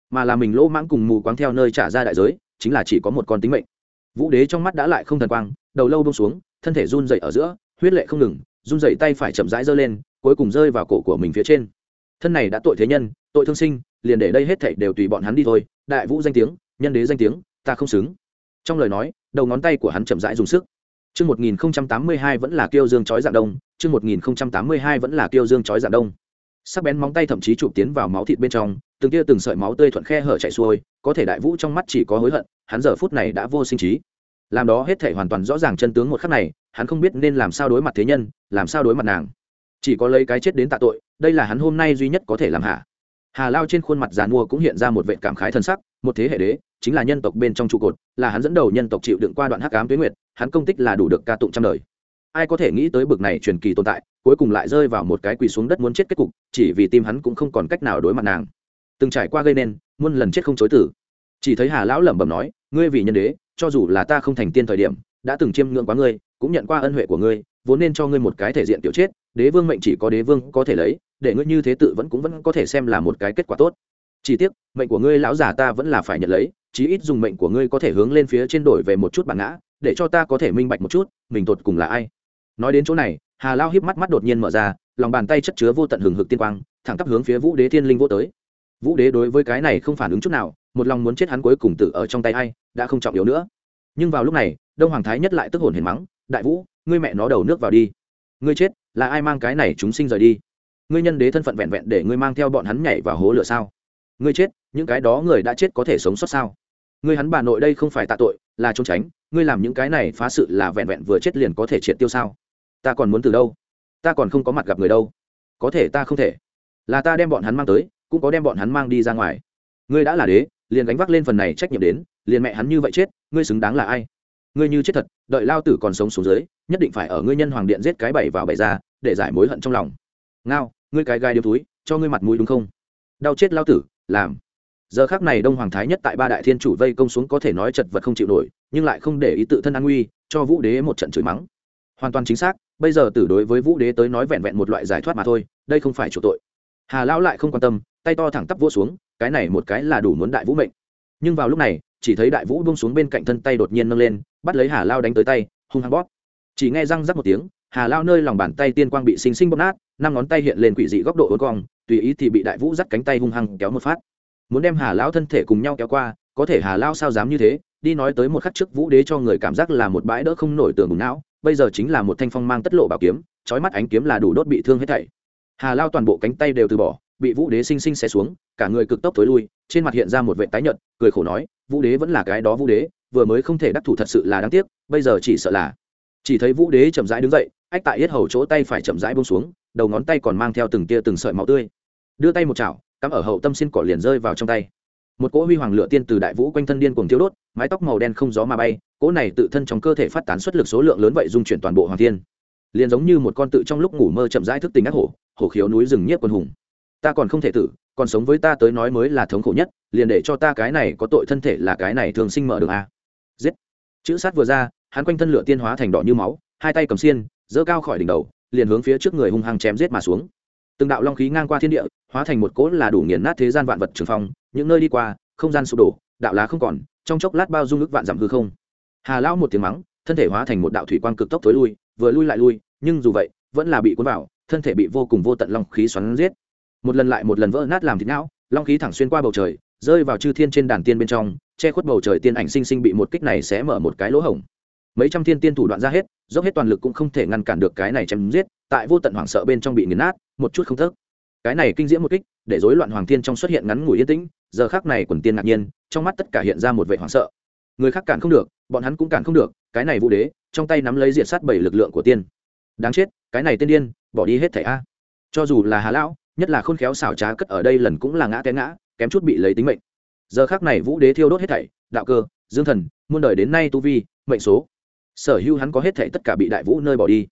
Mà là mình lỗ mãng cùng mù quáng theo nơi trả ra đại giới, chính là chỉ có một con tính mệnh. Vũ đế trong mắt đã lại không thần quang, đầu lâu bông xuống, thân thể run dậy ở giữa, huyết lệ không ngừng, run dậy tay phải chậm rãi giơ lên, cuối cùng rơi vào cổ của mình phía trên. Thân này đã tội thế nhân, tội thương sinh, liền để đây hết thảy đều tùy bọn hắn đi thôi, đại vũ danh tiếng, nhân đế danh tiếng, ta không xứng. Trong lời nói, đầu ngón tay của hắn chậm rãi dùng sức. Chương 1082 vẫn là kiêu dương chói dạng đông, chương 1082 vẫn là kiêu dương chói dạng đông. Sắc bén móng tay thậm chí chụp tiến vào máu thịt bên trong, từng kia từng sợi máu tươi thuận khe hở chảy xuôi, có thể đại vũ trong mắt chỉ có hối hận, hắn giờ phút này đã vô sinh trí. Làm đó hết thể hoàn toàn rõ ràng chân tướng một khắc này, hắn không biết nên làm sao đối mặt thế nhân, làm sao đối mặt nàng. Chỉ có lấy cái chết đến tạ tội, đây là hắn hôm nay duy nhất có thể làm hạ. Hà Lao trên khuôn mặt giàn mua cũng hiện ra một vẻ cảm khái thân sắc, một thế hệ đế chính là nhân tộc bên trong trụ cột là hắn dẫn đầu nhân tộc chịu đựng qua đoạn hắc ám tuyết nguyệt hắn công tích là đủ được ca tụng trăm đời. Ai có thể nghĩ tới bực này truyền kỳ tồn tại, cuối cùng lại rơi vào một cái quỳ xuống đất muốn chết kết cục, chỉ vì tim hắn cũng không còn cách nào đối mặt nàng. Từng trải qua gây nên, muôn lần chết không chối tử. Chỉ thấy hà lão lẩm bẩm nói, ngươi vì nhân đế, cho dù là ta không thành tiên thời điểm, đã từng chiêm ngưỡng quá ngươi, cũng nhận qua ân huệ của ngươi, vốn nên cho ngươi một cái thể diện tiểu chết, đế vương mệnh chỉ có đế vương có thể lấy, để ngươi như thế tự vẫn cũng vẫn có thể xem là một cái kết quả tốt. Chỉ tiếc, mệnh của ngươi lão già ta vẫn là phải nhận lấy, chí ít dùng mệnh của ngươi có thể hướng lên phía trên đổi về một chút bản ngã để cho ta có thể minh bạch một chút, mình tột cùng là ai. Nói đến chỗ này, hà lao híp mắt mắt đột nhiên mở ra, lòng bàn tay chất chứa vô tận hừng hực tiên quang, thẳng tắp hướng phía vũ đế thiên linh vô tới. Vũ đế đối với cái này không phản ứng chút nào, một lòng muốn chết hắn cuối cùng tự ở trong tay ai, đã không trọng yếu nữa. Nhưng vào lúc này, đông hoàng thái nhất lại tức hồn hiền mắng, đại vũ, ngươi mẹ nó đầu nước vào đi. Ngươi chết, là ai mang cái này chúng sinh rời đi? Ngươi nhân đế thân phận vẹn vẹn để ngươi mang theo bọn hắn nhảy vào hố lửa sao? Ngươi chết, những cái đó người đã chết có thể sống sót sao? Ngươi hắn bà nội đây không phải tạ tội, là trốn tránh ngươi làm những cái này phá sự là vẹn vẹn vừa chết liền có thể triệt tiêu sao? Ta còn muốn từ đâu? Ta còn không có mặt gặp người đâu. Có thể ta không thể. Là ta đem bọn hắn mang tới, cũng có đem bọn hắn mang đi ra ngoài. Ngươi đã là đế, liền gánh vác lên phần này trách nhiệm đến, liền mẹ hắn như vậy chết, ngươi xứng đáng là ai? Ngươi như chết thật, đợi lao tử còn sống xuống dưới, nhất định phải ở ngươi nhân hoàng điện giết cái bảy vào bảy ra, để giải mối hận trong lòng. Ngao, ngươi cái gai điếu túi, cho ngươi mặt mũi đúng không? Đau chết lao tử, làm. Giờ khác này đông hoàng thái nhất tại ba đại thiên chủ vây công xuống có thể nói chật vật không chịu nổi nhưng lại không để ý tự thân an nguy, cho vũ đế một trận chửi mắng. Hoàn toàn chính xác, bây giờ tử đối với vũ đế tới nói vẹn vẹn một loại giải thoát mà thôi, đây không phải chủ tội. Hà lão lại không quan tâm, tay to thẳng tắp vỗ xuống, cái này một cái là đủ muốn đại vũ mệnh. Nhưng vào lúc này, chỉ thấy đại vũ buông xuống bên cạnh thân tay đột nhiên nâng lên, bắt lấy hà lao đánh tới tay, hung hăng bóp. Chỉ nghe răng rắc một tiếng, hà lao nơi lòng bàn tay tiên quang bị xinh xinh bóp nát, năm ngón tay hiện lên quỷ dị góc độ ốn cong, tùy ý thì bị đại vũ dắt cánh tay hung hăng kéo một phát. Muốn đem hà lão thân thể cùng nhau kéo qua, có thể hà lao sao dám như thế? Đi nói tới một khắc trước vũ đế cho người cảm giác là một bãi đỡ không nổi tường bùng não, bây giờ chính là một thanh phong mang tất lộ bảo kiếm trói mắt ánh kiếm là đủ đốt bị thương hết thảy. Hà lao toàn bộ cánh tay đều từ bỏ, bị vũ đế sinh sinh xé xuống, cả người cực tốc tối lui, trên mặt hiện ra một vệ tái nhợt, cười khổ nói, vũ đế vẫn là cái đó vũ đế, vừa mới không thể đắc thủ thật sự là đáng tiếc, bây giờ chỉ sợ là chỉ thấy vũ đế chậm rãi đứng dậy, ách tại yết hầu chỗ tay phải chậm rãi bông xuống, đầu ngón tay còn mang theo từng tia từng sợi máu tươi. Đưa tay một chảo, cắm ở hậu tâm xin cỏ liền rơi vào trong tay một cỗ huy hoàng lửa tiên từ đại vũ quanh thân điên cuồng thiếu đốt, mái tóc màu đen không gió mà bay, cỗ này tự thân trong cơ thể phát tán xuất lực số lượng lớn vậy dung chuyển toàn bộ hoàng thiên. Liền giống như một con tự trong lúc ngủ mơ chậm rãi thức tình ác hổ hổ khiếu núi rừng nhiếp quân hùng. Ta còn không thể tử, còn sống với ta tới nói mới là thống khổ nhất, liền để cho ta cái này có tội thân thể là cái này thường sinh mở đường a. Giết. Chữ sát vừa ra, hắn quanh thân lửa tiên hóa thành đỏ như máu, hai tay cầm xiên, giơ cao khỏi đỉnh đầu, liền hướng phía trước người hung hăng chém giết mà xuống từng đạo long khí ngang qua thiên địa, hóa thành một cỗ là đủ nghiền nát thế gian vạn vật trường phong, những nơi đi qua, không gian sụp đổ, đạo lá không còn, trong chốc lát bao dung ức vạn giảm hư không. Hà lão một tiếng mắng, thân thể hóa thành một đạo thủy quang cực tốc thối lui, vừa lui lại lui, nhưng dù vậy, vẫn là bị cuốn vào, thân thể bị vô cùng vô tận long khí xoắn giết. Một lần lại một lần vỡ nát làm thịt não, long khí thẳng xuyên qua bầu trời, rơi vào chư thiên trên đàn tiên bên trong, che khuất bầu trời tiên ảnh sinh sinh bị một kích này sẽ mở một cái lỗ hổng. Mấy trăm thiên tiên thủ đoạn ra hết, dốc hết toàn lực cũng không thể ngăn cản được cái này chém giết, tại vô tận hoảng sợ bên trong bị nghiền nát một chút không thớt. Cái này kinh diễm một kích, để rối loạn hoàng thiên trong xuất hiện ngắn ngủi yên tĩnh, giờ khác này quần tiên ngạc nhiên, trong mắt tất cả hiện ra một vệ hoảng sợ. Người khác cản không được, bọn hắn cũng cản không được, cái này vũ đế, trong tay nắm lấy diệt sát bảy lực lượng của tiên. Đáng chết, cái này tiên điên, bỏ đi hết thẻ a. Cho dù là hà lão, nhất là khôn khéo xảo trá cất ở đây lần cũng là ngã té ngã, kém chút bị lấy tính mệnh. Giờ khác này vũ đế thiêu đốt hết thảy, đạo cơ, dương thần, muôn đời đến nay tu vi, mệnh số. Sở hữu hắn có hết thảy tất cả bị đại vũ nơi bỏ đi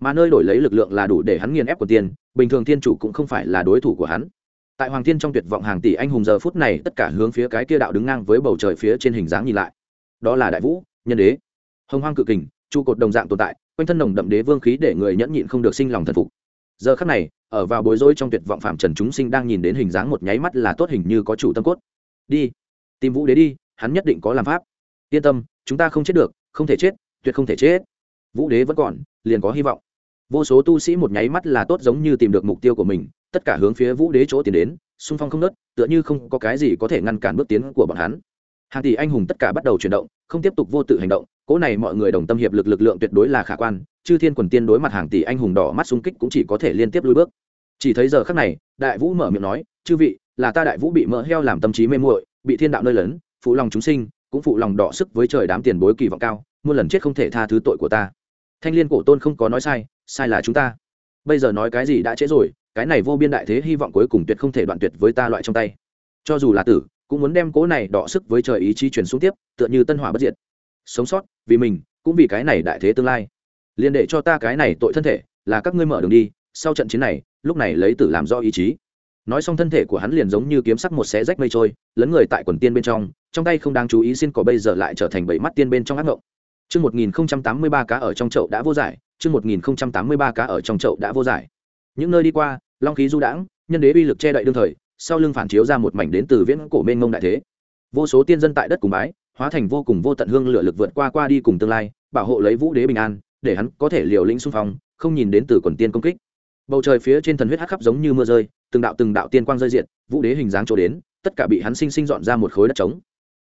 mà nơi đổi lấy lực lượng là đủ để hắn nghiền ép của tiền bình thường thiên chủ cũng không phải là đối thủ của hắn. Tại hoàng thiên trong tuyệt vọng hàng tỷ anh hùng giờ phút này, tất cả hướng phía cái kia đạo đứng ngang với bầu trời phía trên hình dáng nhìn lại. Đó là đại vũ, nhân đế. Hồng hoang cự kình, trụ cột đồng dạng tồn tại, quanh thân nồng đậm đế vương khí để người nhẫn nhịn không được sinh lòng thần phục. Giờ khắc này, ở vào bối rối trong tuyệt vọng phạm trần chúng sinh đang nhìn đến hình dáng một nháy mắt là tốt hình như có chủ tâm cốt. Đi, tìm vũ đế đi, hắn nhất định có làm pháp. Yên tâm, chúng ta không chết được, không thể chết, tuyệt không thể chết. Vũ đế vẫn còn, liền có hy vọng vô số tu sĩ một nháy mắt là tốt giống như tìm được mục tiêu của mình, tất cả hướng phía vũ đế chỗ tiến đến, xung phong không nớt, tựa như không có cái gì có thể ngăn cản bước tiến của bọn hắn. Hàng tỷ anh hùng tất cả bắt đầu chuyển động, không tiếp tục vô tự hành động, cỗ này mọi người đồng tâm hiệp lực lực lượng tuyệt đối là khả quan, chư thiên quần tiên đối mặt hàng tỷ anh hùng đỏ mắt xung kích cũng chỉ có thể liên tiếp lui bước. Chỉ thấy giờ khắc này, đại vũ mở miệng nói, chư vị, là ta đại vũ bị mỡ heo làm tâm trí mê muội, bị thiên đạo nơi lớn phụ lòng chúng sinh, cũng phụ lòng đỏ sức với trời đám tiền bối kỳ vọng cao, muôn lần chết không thể tha thứ tội của ta thanh liên cổ tôn không có nói sai sai là chúng ta. Bây giờ nói cái gì đã trễ rồi, cái này vô biên đại thế hy vọng cuối cùng tuyệt không thể đoạn tuyệt với ta loại trong tay. Cho dù là tử, cũng muốn đem cố này đọ sức với trời ý chí chuyển xuống tiếp, tựa như tân hỏa bất diệt. Sống sót, vì mình, cũng vì cái này đại thế tương lai. Liên đệ cho ta cái này tội thân thể, là các ngươi mở đường đi, sau trận chiến này, lúc này lấy tử làm do ý chí. Nói xong thân thể của hắn liền giống như kiếm sắc một xé rách mây trôi, lấn người tại quần tiên bên trong trong tay không đáng chú ý xin cỏ bây giờ lại trở thành bảy mắt tiên bên trong ác ngộng. Chương 1083 cá ở trong chậu đã vô giải, chương 1083 cá ở trong chậu đã vô giải. Những nơi đi qua, long khí du đãng, nhân đế uy lực che đậy đương thời, sau lưng phản chiếu ra một mảnh đến từ viễn cổ mênh mông đại thế. Vô số tiên dân tại đất cùng bái, hóa thành vô cùng vô tận hương lửa lực vượt qua qua đi cùng tương lai, bảo hộ lấy Vũ Đế bình an, để hắn có thể liều lĩnh xung phong, không nhìn đến từ quần tiên công kích. Bầu trời phía trên thần huyết hắc khắp giống như mưa rơi, từng đạo từng đạo tiên quang rơi diện, Vũ Đế hình dáng chỗ đến, tất cả bị hắn sinh sinh dọn ra một khối đất trống.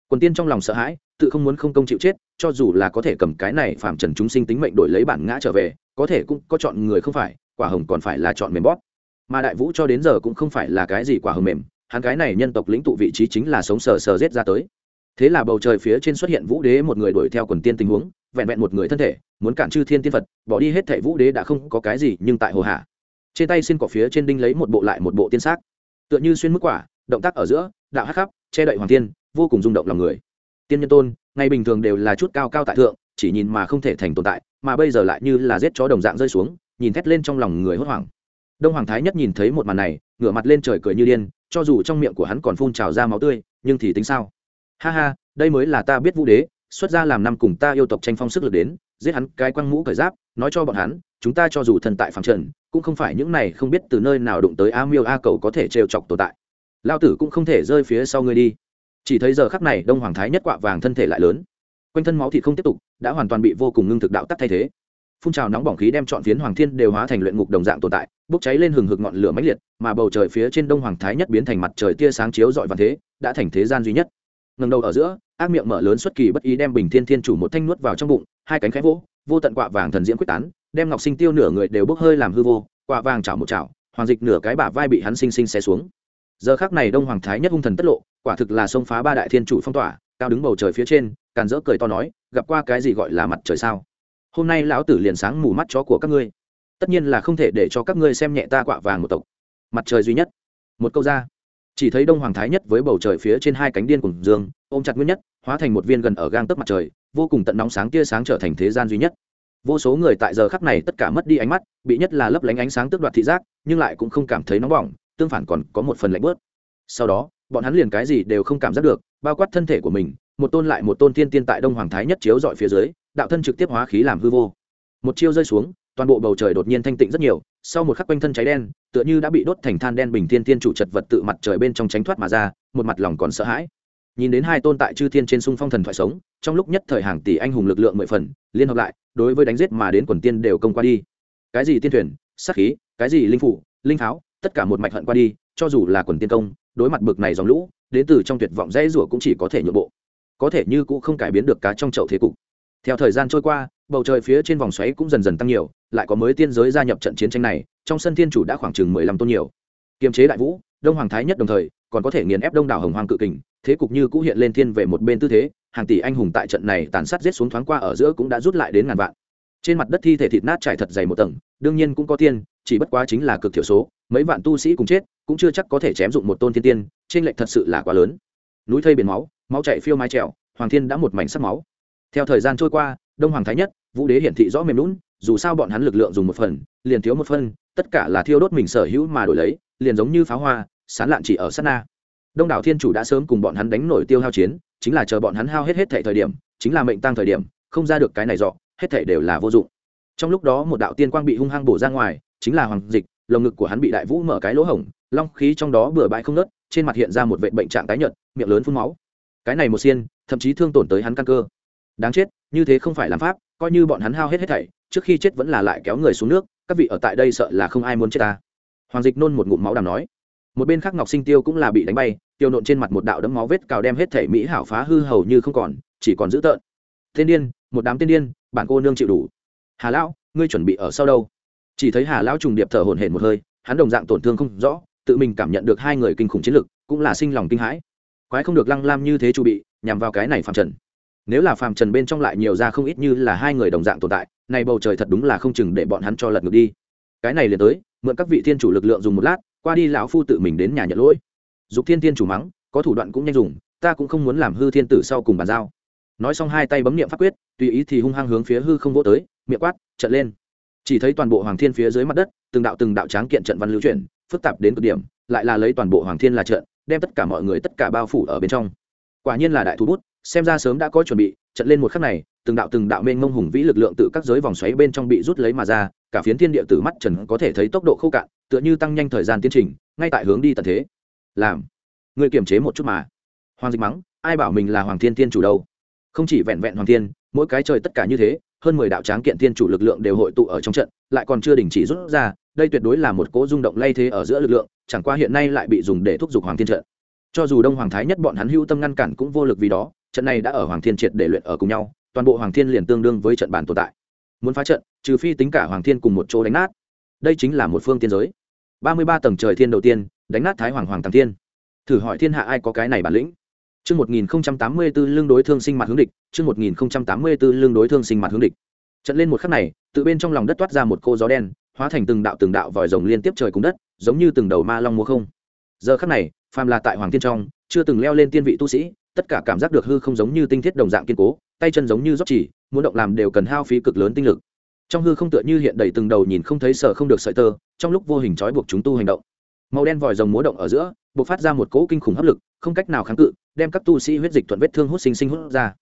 Quần tiên trong lòng sợ hãi, tự không muốn không công chịu chết, cho dù là có thể cầm cái này phạm trần chúng sinh tính mệnh đổi lấy bản ngã trở về, có thể cũng có chọn người không phải, quả hồng còn phải là chọn mềm bóp. Mà đại vũ cho đến giờ cũng không phải là cái gì quả hồng mềm, hắn cái này nhân tộc lĩnh tụ vị trí chính là sống sờ sờ giết ra tới. Thế là bầu trời phía trên xuất hiện vũ đế một người đuổi theo quần tiên tình huống, vẹn vẹn một người thân thể, muốn cản chư thiên tiên phật, bỏ đi hết thảy vũ đế đã không có cái gì, nhưng tại hồ hạ, trên tay xin cỏ phía trên đinh lấy một bộ lại một bộ tiên xác, tựa như xuyên mức quả, động tác ở giữa, đạo hắc khắp, che đậy hoàng tiên, vô cùng rung động lòng người. Tiên nhân tôn ngày bình thường đều là chút cao cao tại thượng, chỉ nhìn mà không thể thành tồn tại, mà bây giờ lại như là giết chó đồng dạng rơi xuống, nhìn thét lên trong lòng người hốt hoảng. Đông hoàng thái nhất nhìn thấy một màn này, ngửa mặt lên trời cười như điên, cho dù trong miệng của hắn còn phun trào ra máu tươi, nhưng thì tính sao? Ha ha, đây mới là ta biết vũ đế, xuất ra làm năm cùng ta yêu tộc tranh phong sức lực đến, giết hắn cái quăng mũ cởi giáp, nói cho bọn hắn, chúng ta cho dù thần tại phẳng trần, cũng không phải những này không biết từ nơi nào đụng tới a miêu a cầu có thể trêu chọc tồn tại. Lao tử cũng không thể rơi phía sau ngươi đi chỉ thấy giờ khắc này đông hoàng thái nhất quạ vàng thân thể lại lớn. Quanh thân máu thịt không tiếp tục, đã hoàn toàn bị vô cùng ngưng thực đạo tắc thay thế. Phun trào nóng bỏng khí đem chọn phiến hoàng thiên đều hóa thành luyện ngục đồng dạng tồn tại, bốc cháy lên hừng hực ngọn lửa mãnh liệt, mà bầu trời phía trên đông hoàng thái nhất biến thành mặt trời tia sáng chiếu dọi vạn thế, đã thành thế gian duy nhất. Ngần đầu ở giữa, ác miệng mở lớn xuất kỳ bất ý đem bình thiên thiên chủ một thanh nuốt vào trong bụng, hai cánh khẽ vỗ, vô tận quạ vàng thần diễm quyết tán, đem ngọc sinh tiêu nửa người đều bốc hơi làm hư vô, quạ vàng chảo một chảo, hoàng dịch nửa cái bả vai bị hắn sinh sinh xé xuống. Giờ khác này đông hoàng thái nhất hung thần tất lộ quả thực là xông phá ba đại thiên chủ phong tỏa, cao đứng bầu trời phía trên, càn dỡ cười to nói, gặp qua cái gì gọi là mặt trời sao? Hôm nay lão tử liền sáng mù mắt chó của các ngươi. Tất nhiên là không thể để cho các ngươi xem nhẹ ta quạ vàng một tộc. Mặt trời duy nhất. Một câu ra. Chỉ thấy đông hoàng thái nhất với bầu trời phía trên hai cánh điên cùng dương, ôm chặt nguyên nhất, hóa thành một viên gần ở gang tấc mặt trời, vô cùng tận nóng sáng tia sáng trở thành thế gian duy nhất. Vô số người tại giờ khắc này tất cả mất đi ánh mắt, bị nhất là lấp lánh ánh sáng tước đoạt thị giác, nhưng lại cũng không cảm thấy nóng bỏng, tương phản còn có một phần lạnh bớt sau đó bọn hắn liền cái gì đều không cảm giác được, bao quát thân thể của mình, một tôn lại một tôn thiên tiên tại đông hoàng thái nhất chiếu dọi phía dưới, đạo thân trực tiếp hóa khí làm hư vô. Một chiêu rơi xuống, toàn bộ bầu trời đột nhiên thanh tịnh rất nhiều, sau một khắc quanh thân cháy đen, tựa như đã bị đốt thành than đen bình thiên tiên chủ chật vật tự mặt trời bên trong tránh thoát mà ra, một mặt lòng còn sợ hãi. Nhìn đến hai tôn tại chư thiên trên sung phong thần thoại sống, trong lúc nhất thời hàng tỷ anh hùng lực lượng mười phần, liên hợp lại, đối với đánh giết mà đến quần tiên đều công qua đi. Cái gì tiên thuyền sắc khí, cái gì linh phủ, linh pháo, tất cả một mạch hận qua đi, cho dù là quần tiên công đối mặt bực này dòng lũ, đến từ trong tuyệt vọng dãy rủa cũng chỉ có thể nhượng bộ. Có thể như cũng không cải biến được cá trong chậu thế cục. Theo thời gian trôi qua, bầu trời phía trên vòng xoáy cũng dần dần tăng nhiều, lại có mới tiên giới gia nhập trận chiến tranh này, trong sân thiên chủ đã khoảng chừng mười lăm tôn nhiều. Kiềm chế đại vũ, đông hoàng thái nhất đồng thời, còn có thể nghiền ép đông đảo hồng hoàng cự kình, thế cục như cũ hiện lên thiên về một bên tư thế, hàng tỷ anh hùng tại trận này tàn sát giết xuống thoáng qua ở giữa cũng đã rút lại đến ngàn vạn. Trên mặt đất thi thể thịt nát trải thật dày một tầng, đương nhiên cũng có tiên, chỉ bất quá chính là cực thiểu số mấy vạn tu sĩ cùng chết, cũng chưa chắc có thể chém dụng một tôn thiên tiên trên lệnh thật sự là quá lớn. Núi thây biển máu máu chạy phiêu mái trèo, hoàng thiên đã một mảnh sắc máu. Theo thời gian trôi qua, đông hoàng thái nhất, vũ đế hiển thị rõ mềm lún, dù sao bọn hắn lực lượng dùng một phần, liền thiếu một phân tất cả là thiêu đốt mình sở hữu mà đổi lấy, liền giống như pháo hoa, sán lạn chỉ ở sát na. Đông đảo thiên chủ đã sớm cùng bọn hắn đánh nổi tiêu hao chiến, chính là chờ bọn hắn hao hết hết thệ thời điểm, chính là mệnh tăng thời điểm, không ra được cái này dọ, hết thệ đều là vô dụng. Trong lúc đó một đạo tiên quang bị hung hăng bổ ra ngoài, chính là hoàng dịch lồng ngực của hắn bị đại vũ mở cái lỗ hổng, long khí trong đó bừa bãi không nớt trên mặt hiện ra một vệ bệnh trạng tái nhợt, miệng lớn phun máu. Cái này một xiên, thậm chí thương tổn tới hắn căn cơ. Đáng chết, như thế không phải làm pháp, coi như bọn hắn hao hết hết thảy, trước khi chết vẫn là lại kéo người xuống nước, các vị ở tại đây sợ là không ai muốn chết ta. Hoàng dịch nôn một ngụm máu đàm nói. Một bên khác ngọc sinh tiêu cũng là bị đánh bay, tiêu nộn trên mặt một đạo đấm máu vết cào đem hết thảy mỹ hảo phá hư hầu như không còn, chỉ còn dữ tợn. Tên điên, một đám tên điên, bản cô nương chịu đủ. Hà lão, ngươi chuẩn bị ở sau đâu? Chỉ thấy hà lão trùng điệp thở hổn hển một hơi, hắn đồng dạng tổn thương không rõ, tự mình cảm nhận được hai người kinh khủng chiến lực, cũng là sinh lòng kinh hãi. Quái không được lăng lam như thế chu bị, nhằm vào cái này phạm trần. Nếu là phạm trần bên trong lại nhiều ra không ít như là hai người đồng dạng tồn tại, này bầu trời thật đúng là không chừng để bọn hắn cho lật ngược đi. Cái này liền tới, mượn các vị thiên chủ lực lượng dùng một lát, qua đi lão phu tự mình đến nhà nhận lỗi. Dục thiên thiên chủ mắng, có thủ đoạn cũng nhanh dùng, ta cũng không muốn làm hư thiên tử sau cùng bàn giao. Nói xong hai tay bấm niệm pháp quyết, tùy ý thì hung hăng hướng phía hư không vỗ tới, miệng quát trận lên chỉ thấy toàn bộ hoàng thiên phía dưới mặt đất, từng đạo từng đạo tráng kiện trận văn lưu chuyển, phức tạp đến cực điểm, lại là lấy toàn bộ hoàng thiên là trận, đem tất cả mọi người, tất cả bao phủ ở bên trong. Quả nhiên là đại thú bút, xem ra sớm đã có chuẩn bị, trận lên một khắc này, từng đạo từng đạo mênh mông hùng vĩ lực lượng tự các giới vòng xoáy bên trong bị rút lấy mà ra, cả phiến thiên địa từ mắt trần có thể thấy tốc độ khô cạn, tựa như tăng nhanh thời gian tiến trình, ngay tại hướng đi tận thế. Làm, người kiềm chế một chút mà. Hoàng dịch mắng, ai bảo mình là hoàng thiên tiên chủ đâu? Không chỉ vẹn vẹn hoàng thiên, mỗi cái trời tất cả như thế hơn mười đạo tráng kiện tiên chủ lực lượng đều hội tụ ở trong trận, lại còn chưa đình chỉ rút ra, đây tuyệt đối là một cỗ rung động lay thế ở giữa lực lượng, chẳng qua hiện nay lại bị dùng để thúc giục hoàng thiên trận. Cho dù đông hoàng thái nhất bọn hắn hưu tâm ngăn cản cũng vô lực vì đó, trận này đã ở hoàng thiên triệt để luyện ở cùng nhau, toàn bộ hoàng thiên liền tương đương với trận bản tồn tại. Muốn phá trận, trừ phi tính cả hoàng thiên cùng một chỗ đánh nát. Đây chính là một phương tiên giới. Ba mươi ba tầng trời thiên đầu tiên, đánh nát thái hoàng hoàng tàng thiên. Thử hỏi thiên hạ ai có cái này bản lĩnh? Chương 1084 lương đối thương sinh mặt hướng địch, chương 1084 lương đối thương sinh mặt hướng địch. Trận lên một khắc này, tự bên trong lòng đất toát ra một cô gió đen, hóa thành từng đạo từng đạo vòi rồng liên tiếp trời cùng đất, giống như từng đầu ma long múa không. Giờ khắc này, phàm là tại hoàng thiên trong, chưa từng leo lên tiên vị tu sĩ, tất cả cảm giác được hư không giống như tinh thiết đồng dạng kiên cố, tay chân giống như rốt chỉ, muốn động làm đều cần hao phí cực lớn tinh lực. Trong hư không tựa như hiện đầy từng đầu nhìn không thấy sợ không được sợi tơ, trong lúc vô hình trói buộc chúng tu hành động. Màu đen vòi rồng múa động ở giữa, bộc phát ra một cỗ kinh khủng hấp lực, không cách nào kháng cự, đem các tu sĩ huyết dịch thuận vết thương hút sinh sinh hút ra.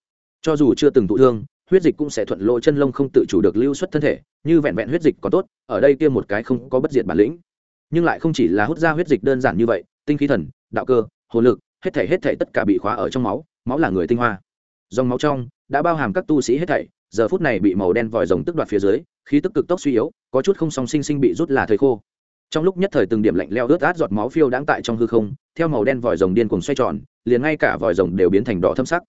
Cho dù chưa từng thụ thương huyết dịch cũng sẽ thuận lộ chân lông không tự chủ được lưu xuất thân thể như vẹn vẹn huyết dịch còn tốt ở đây kia một cái không có bất diệt bản lĩnh. Nhưng lại không chỉ là hút ra huyết dịch đơn giản như vậy tinh khí thần đạo cơ hồn lực hết thể hết thể tất cả bị khóa ở trong máu máu là người tinh hoa. Dòng máu trong đã bao hàm các tu sĩ hết thảy giờ phút này bị màu đen vòi rồng tức đoạt phía dưới khí tức cực tốc suy yếu có chút không song sinh sinh bị rút là thời khô trong lúc nhất thời từng điểm lạnh leo ướt át giọt máu phiêu đãng tại trong hư không, theo màu đen vòi rồng điên cuồng xoay tròn, liền ngay cả vòi rồng đều biến thành đỏ thâm sắc.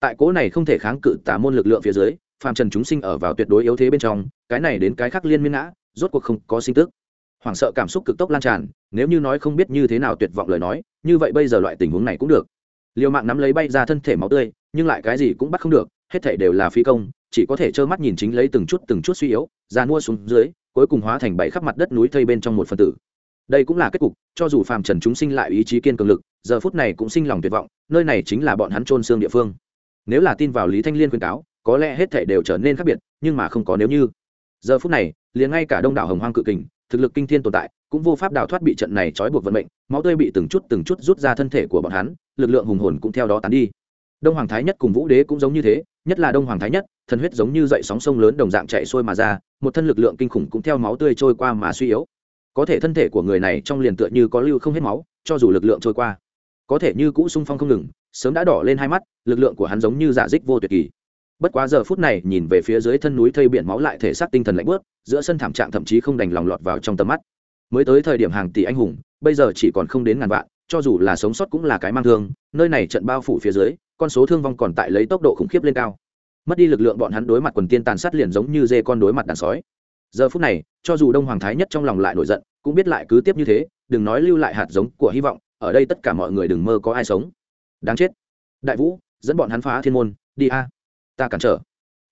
Tại cố này không thể kháng cự tả môn lực lượng phía dưới, phàm trần chúng sinh ở vào tuyệt đối yếu thế bên trong, cái này đến cái khác liên miên ngã, rốt cuộc không có sinh tức. Hoảng sợ cảm xúc cực tốc lan tràn, nếu như nói không biết như thế nào tuyệt vọng lời nói, như vậy bây giờ loại tình huống này cũng được. Liều mạng nắm lấy bay ra thân thể máu tươi, nhưng lại cái gì cũng bắt không được, hết thể đều là phi công, chỉ có thể trơ mắt nhìn chính lấy từng chút từng chút suy yếu ra mua xuống dưới cuối cùng hóa thành bảy khắp mặt đất núi thây bên trong một phần tử. Đây cũng là kết cục, cho dù phàm trần chúng sinh lại ý chí kiên cường lực, giờ phút này cũng sinh lòng tuyệt vọng, nơi này chính là bọn hắn trôn xương địa phương. Nếu là tin vào lý thanh liên khuyên cáo, có lẽ hết thể đều trở nên khác biệt, nhưng mà không có nếu như. Giờ phút này, liền ngay cả đông đảo hồng hoang cự kình, thực lực kinh thiên tồn tại, cũng vô pháp đào thoát bị trận này trói buộc vận mệnh, máu tươi bị từng chút từng chút rút ra thân thể của bọn hắn, lực lượng hùng hồn cũng theo đó tán đi. Đông hoàng thái nhất cùng vũ đế cũng giống như thế nhất là đông hoàng thái nhất, thần huyết giống như dậy sóng sông lớn đồng dạng chạy xuôi mà ra, một thân lực lượng kinh khủng cũng theo máu tươi trôi qua mà suy yếu. Có thể thân thể của người này trong liền tựa như có lưu không hết máu, cho dù lực lượng trôi qua, có thể như cũ sung phong không ngừng, sớm đã đỏ lên hai mắt, lực lượng của hắn giống như giả dích vô tuyệt kỳ. Bất quá giờ phút này, nhìn về phía dưới thân núi thây biển máu lại thể xác tinh thần lạnh bớt giữa sân thảm trạng thậm chí không đành lòng lọt vào trong tầm mắt. Mới tới thời điểm hàng tỷ anh hùng, bây giờ chỉ còn không đến ngàn vạn, cho dù là sống sót cũng là cái mang thương, nơi này trận bao phủ phía dưới con số thương vong còn tại lấy tốc độ khủng khiếp lên cao. Mất đi lực lượng bọn hắn đối mặt quần tiên tàn sát liền giống như dê con đối mặt đàn sói. Giờ phút này, cho dù đông hoàng thái nhất trong lòng lại nổi giận, cũng biết lại cứ tiếp như thế, đừng nói lưu lại hạt giống của hy vọng, ở đây tất cả mọi người đừng mơ có ai sống. Đáng chết. Đại vũ, dẫn bọn hắn phá thiên môn, đi a. Ta cản trở.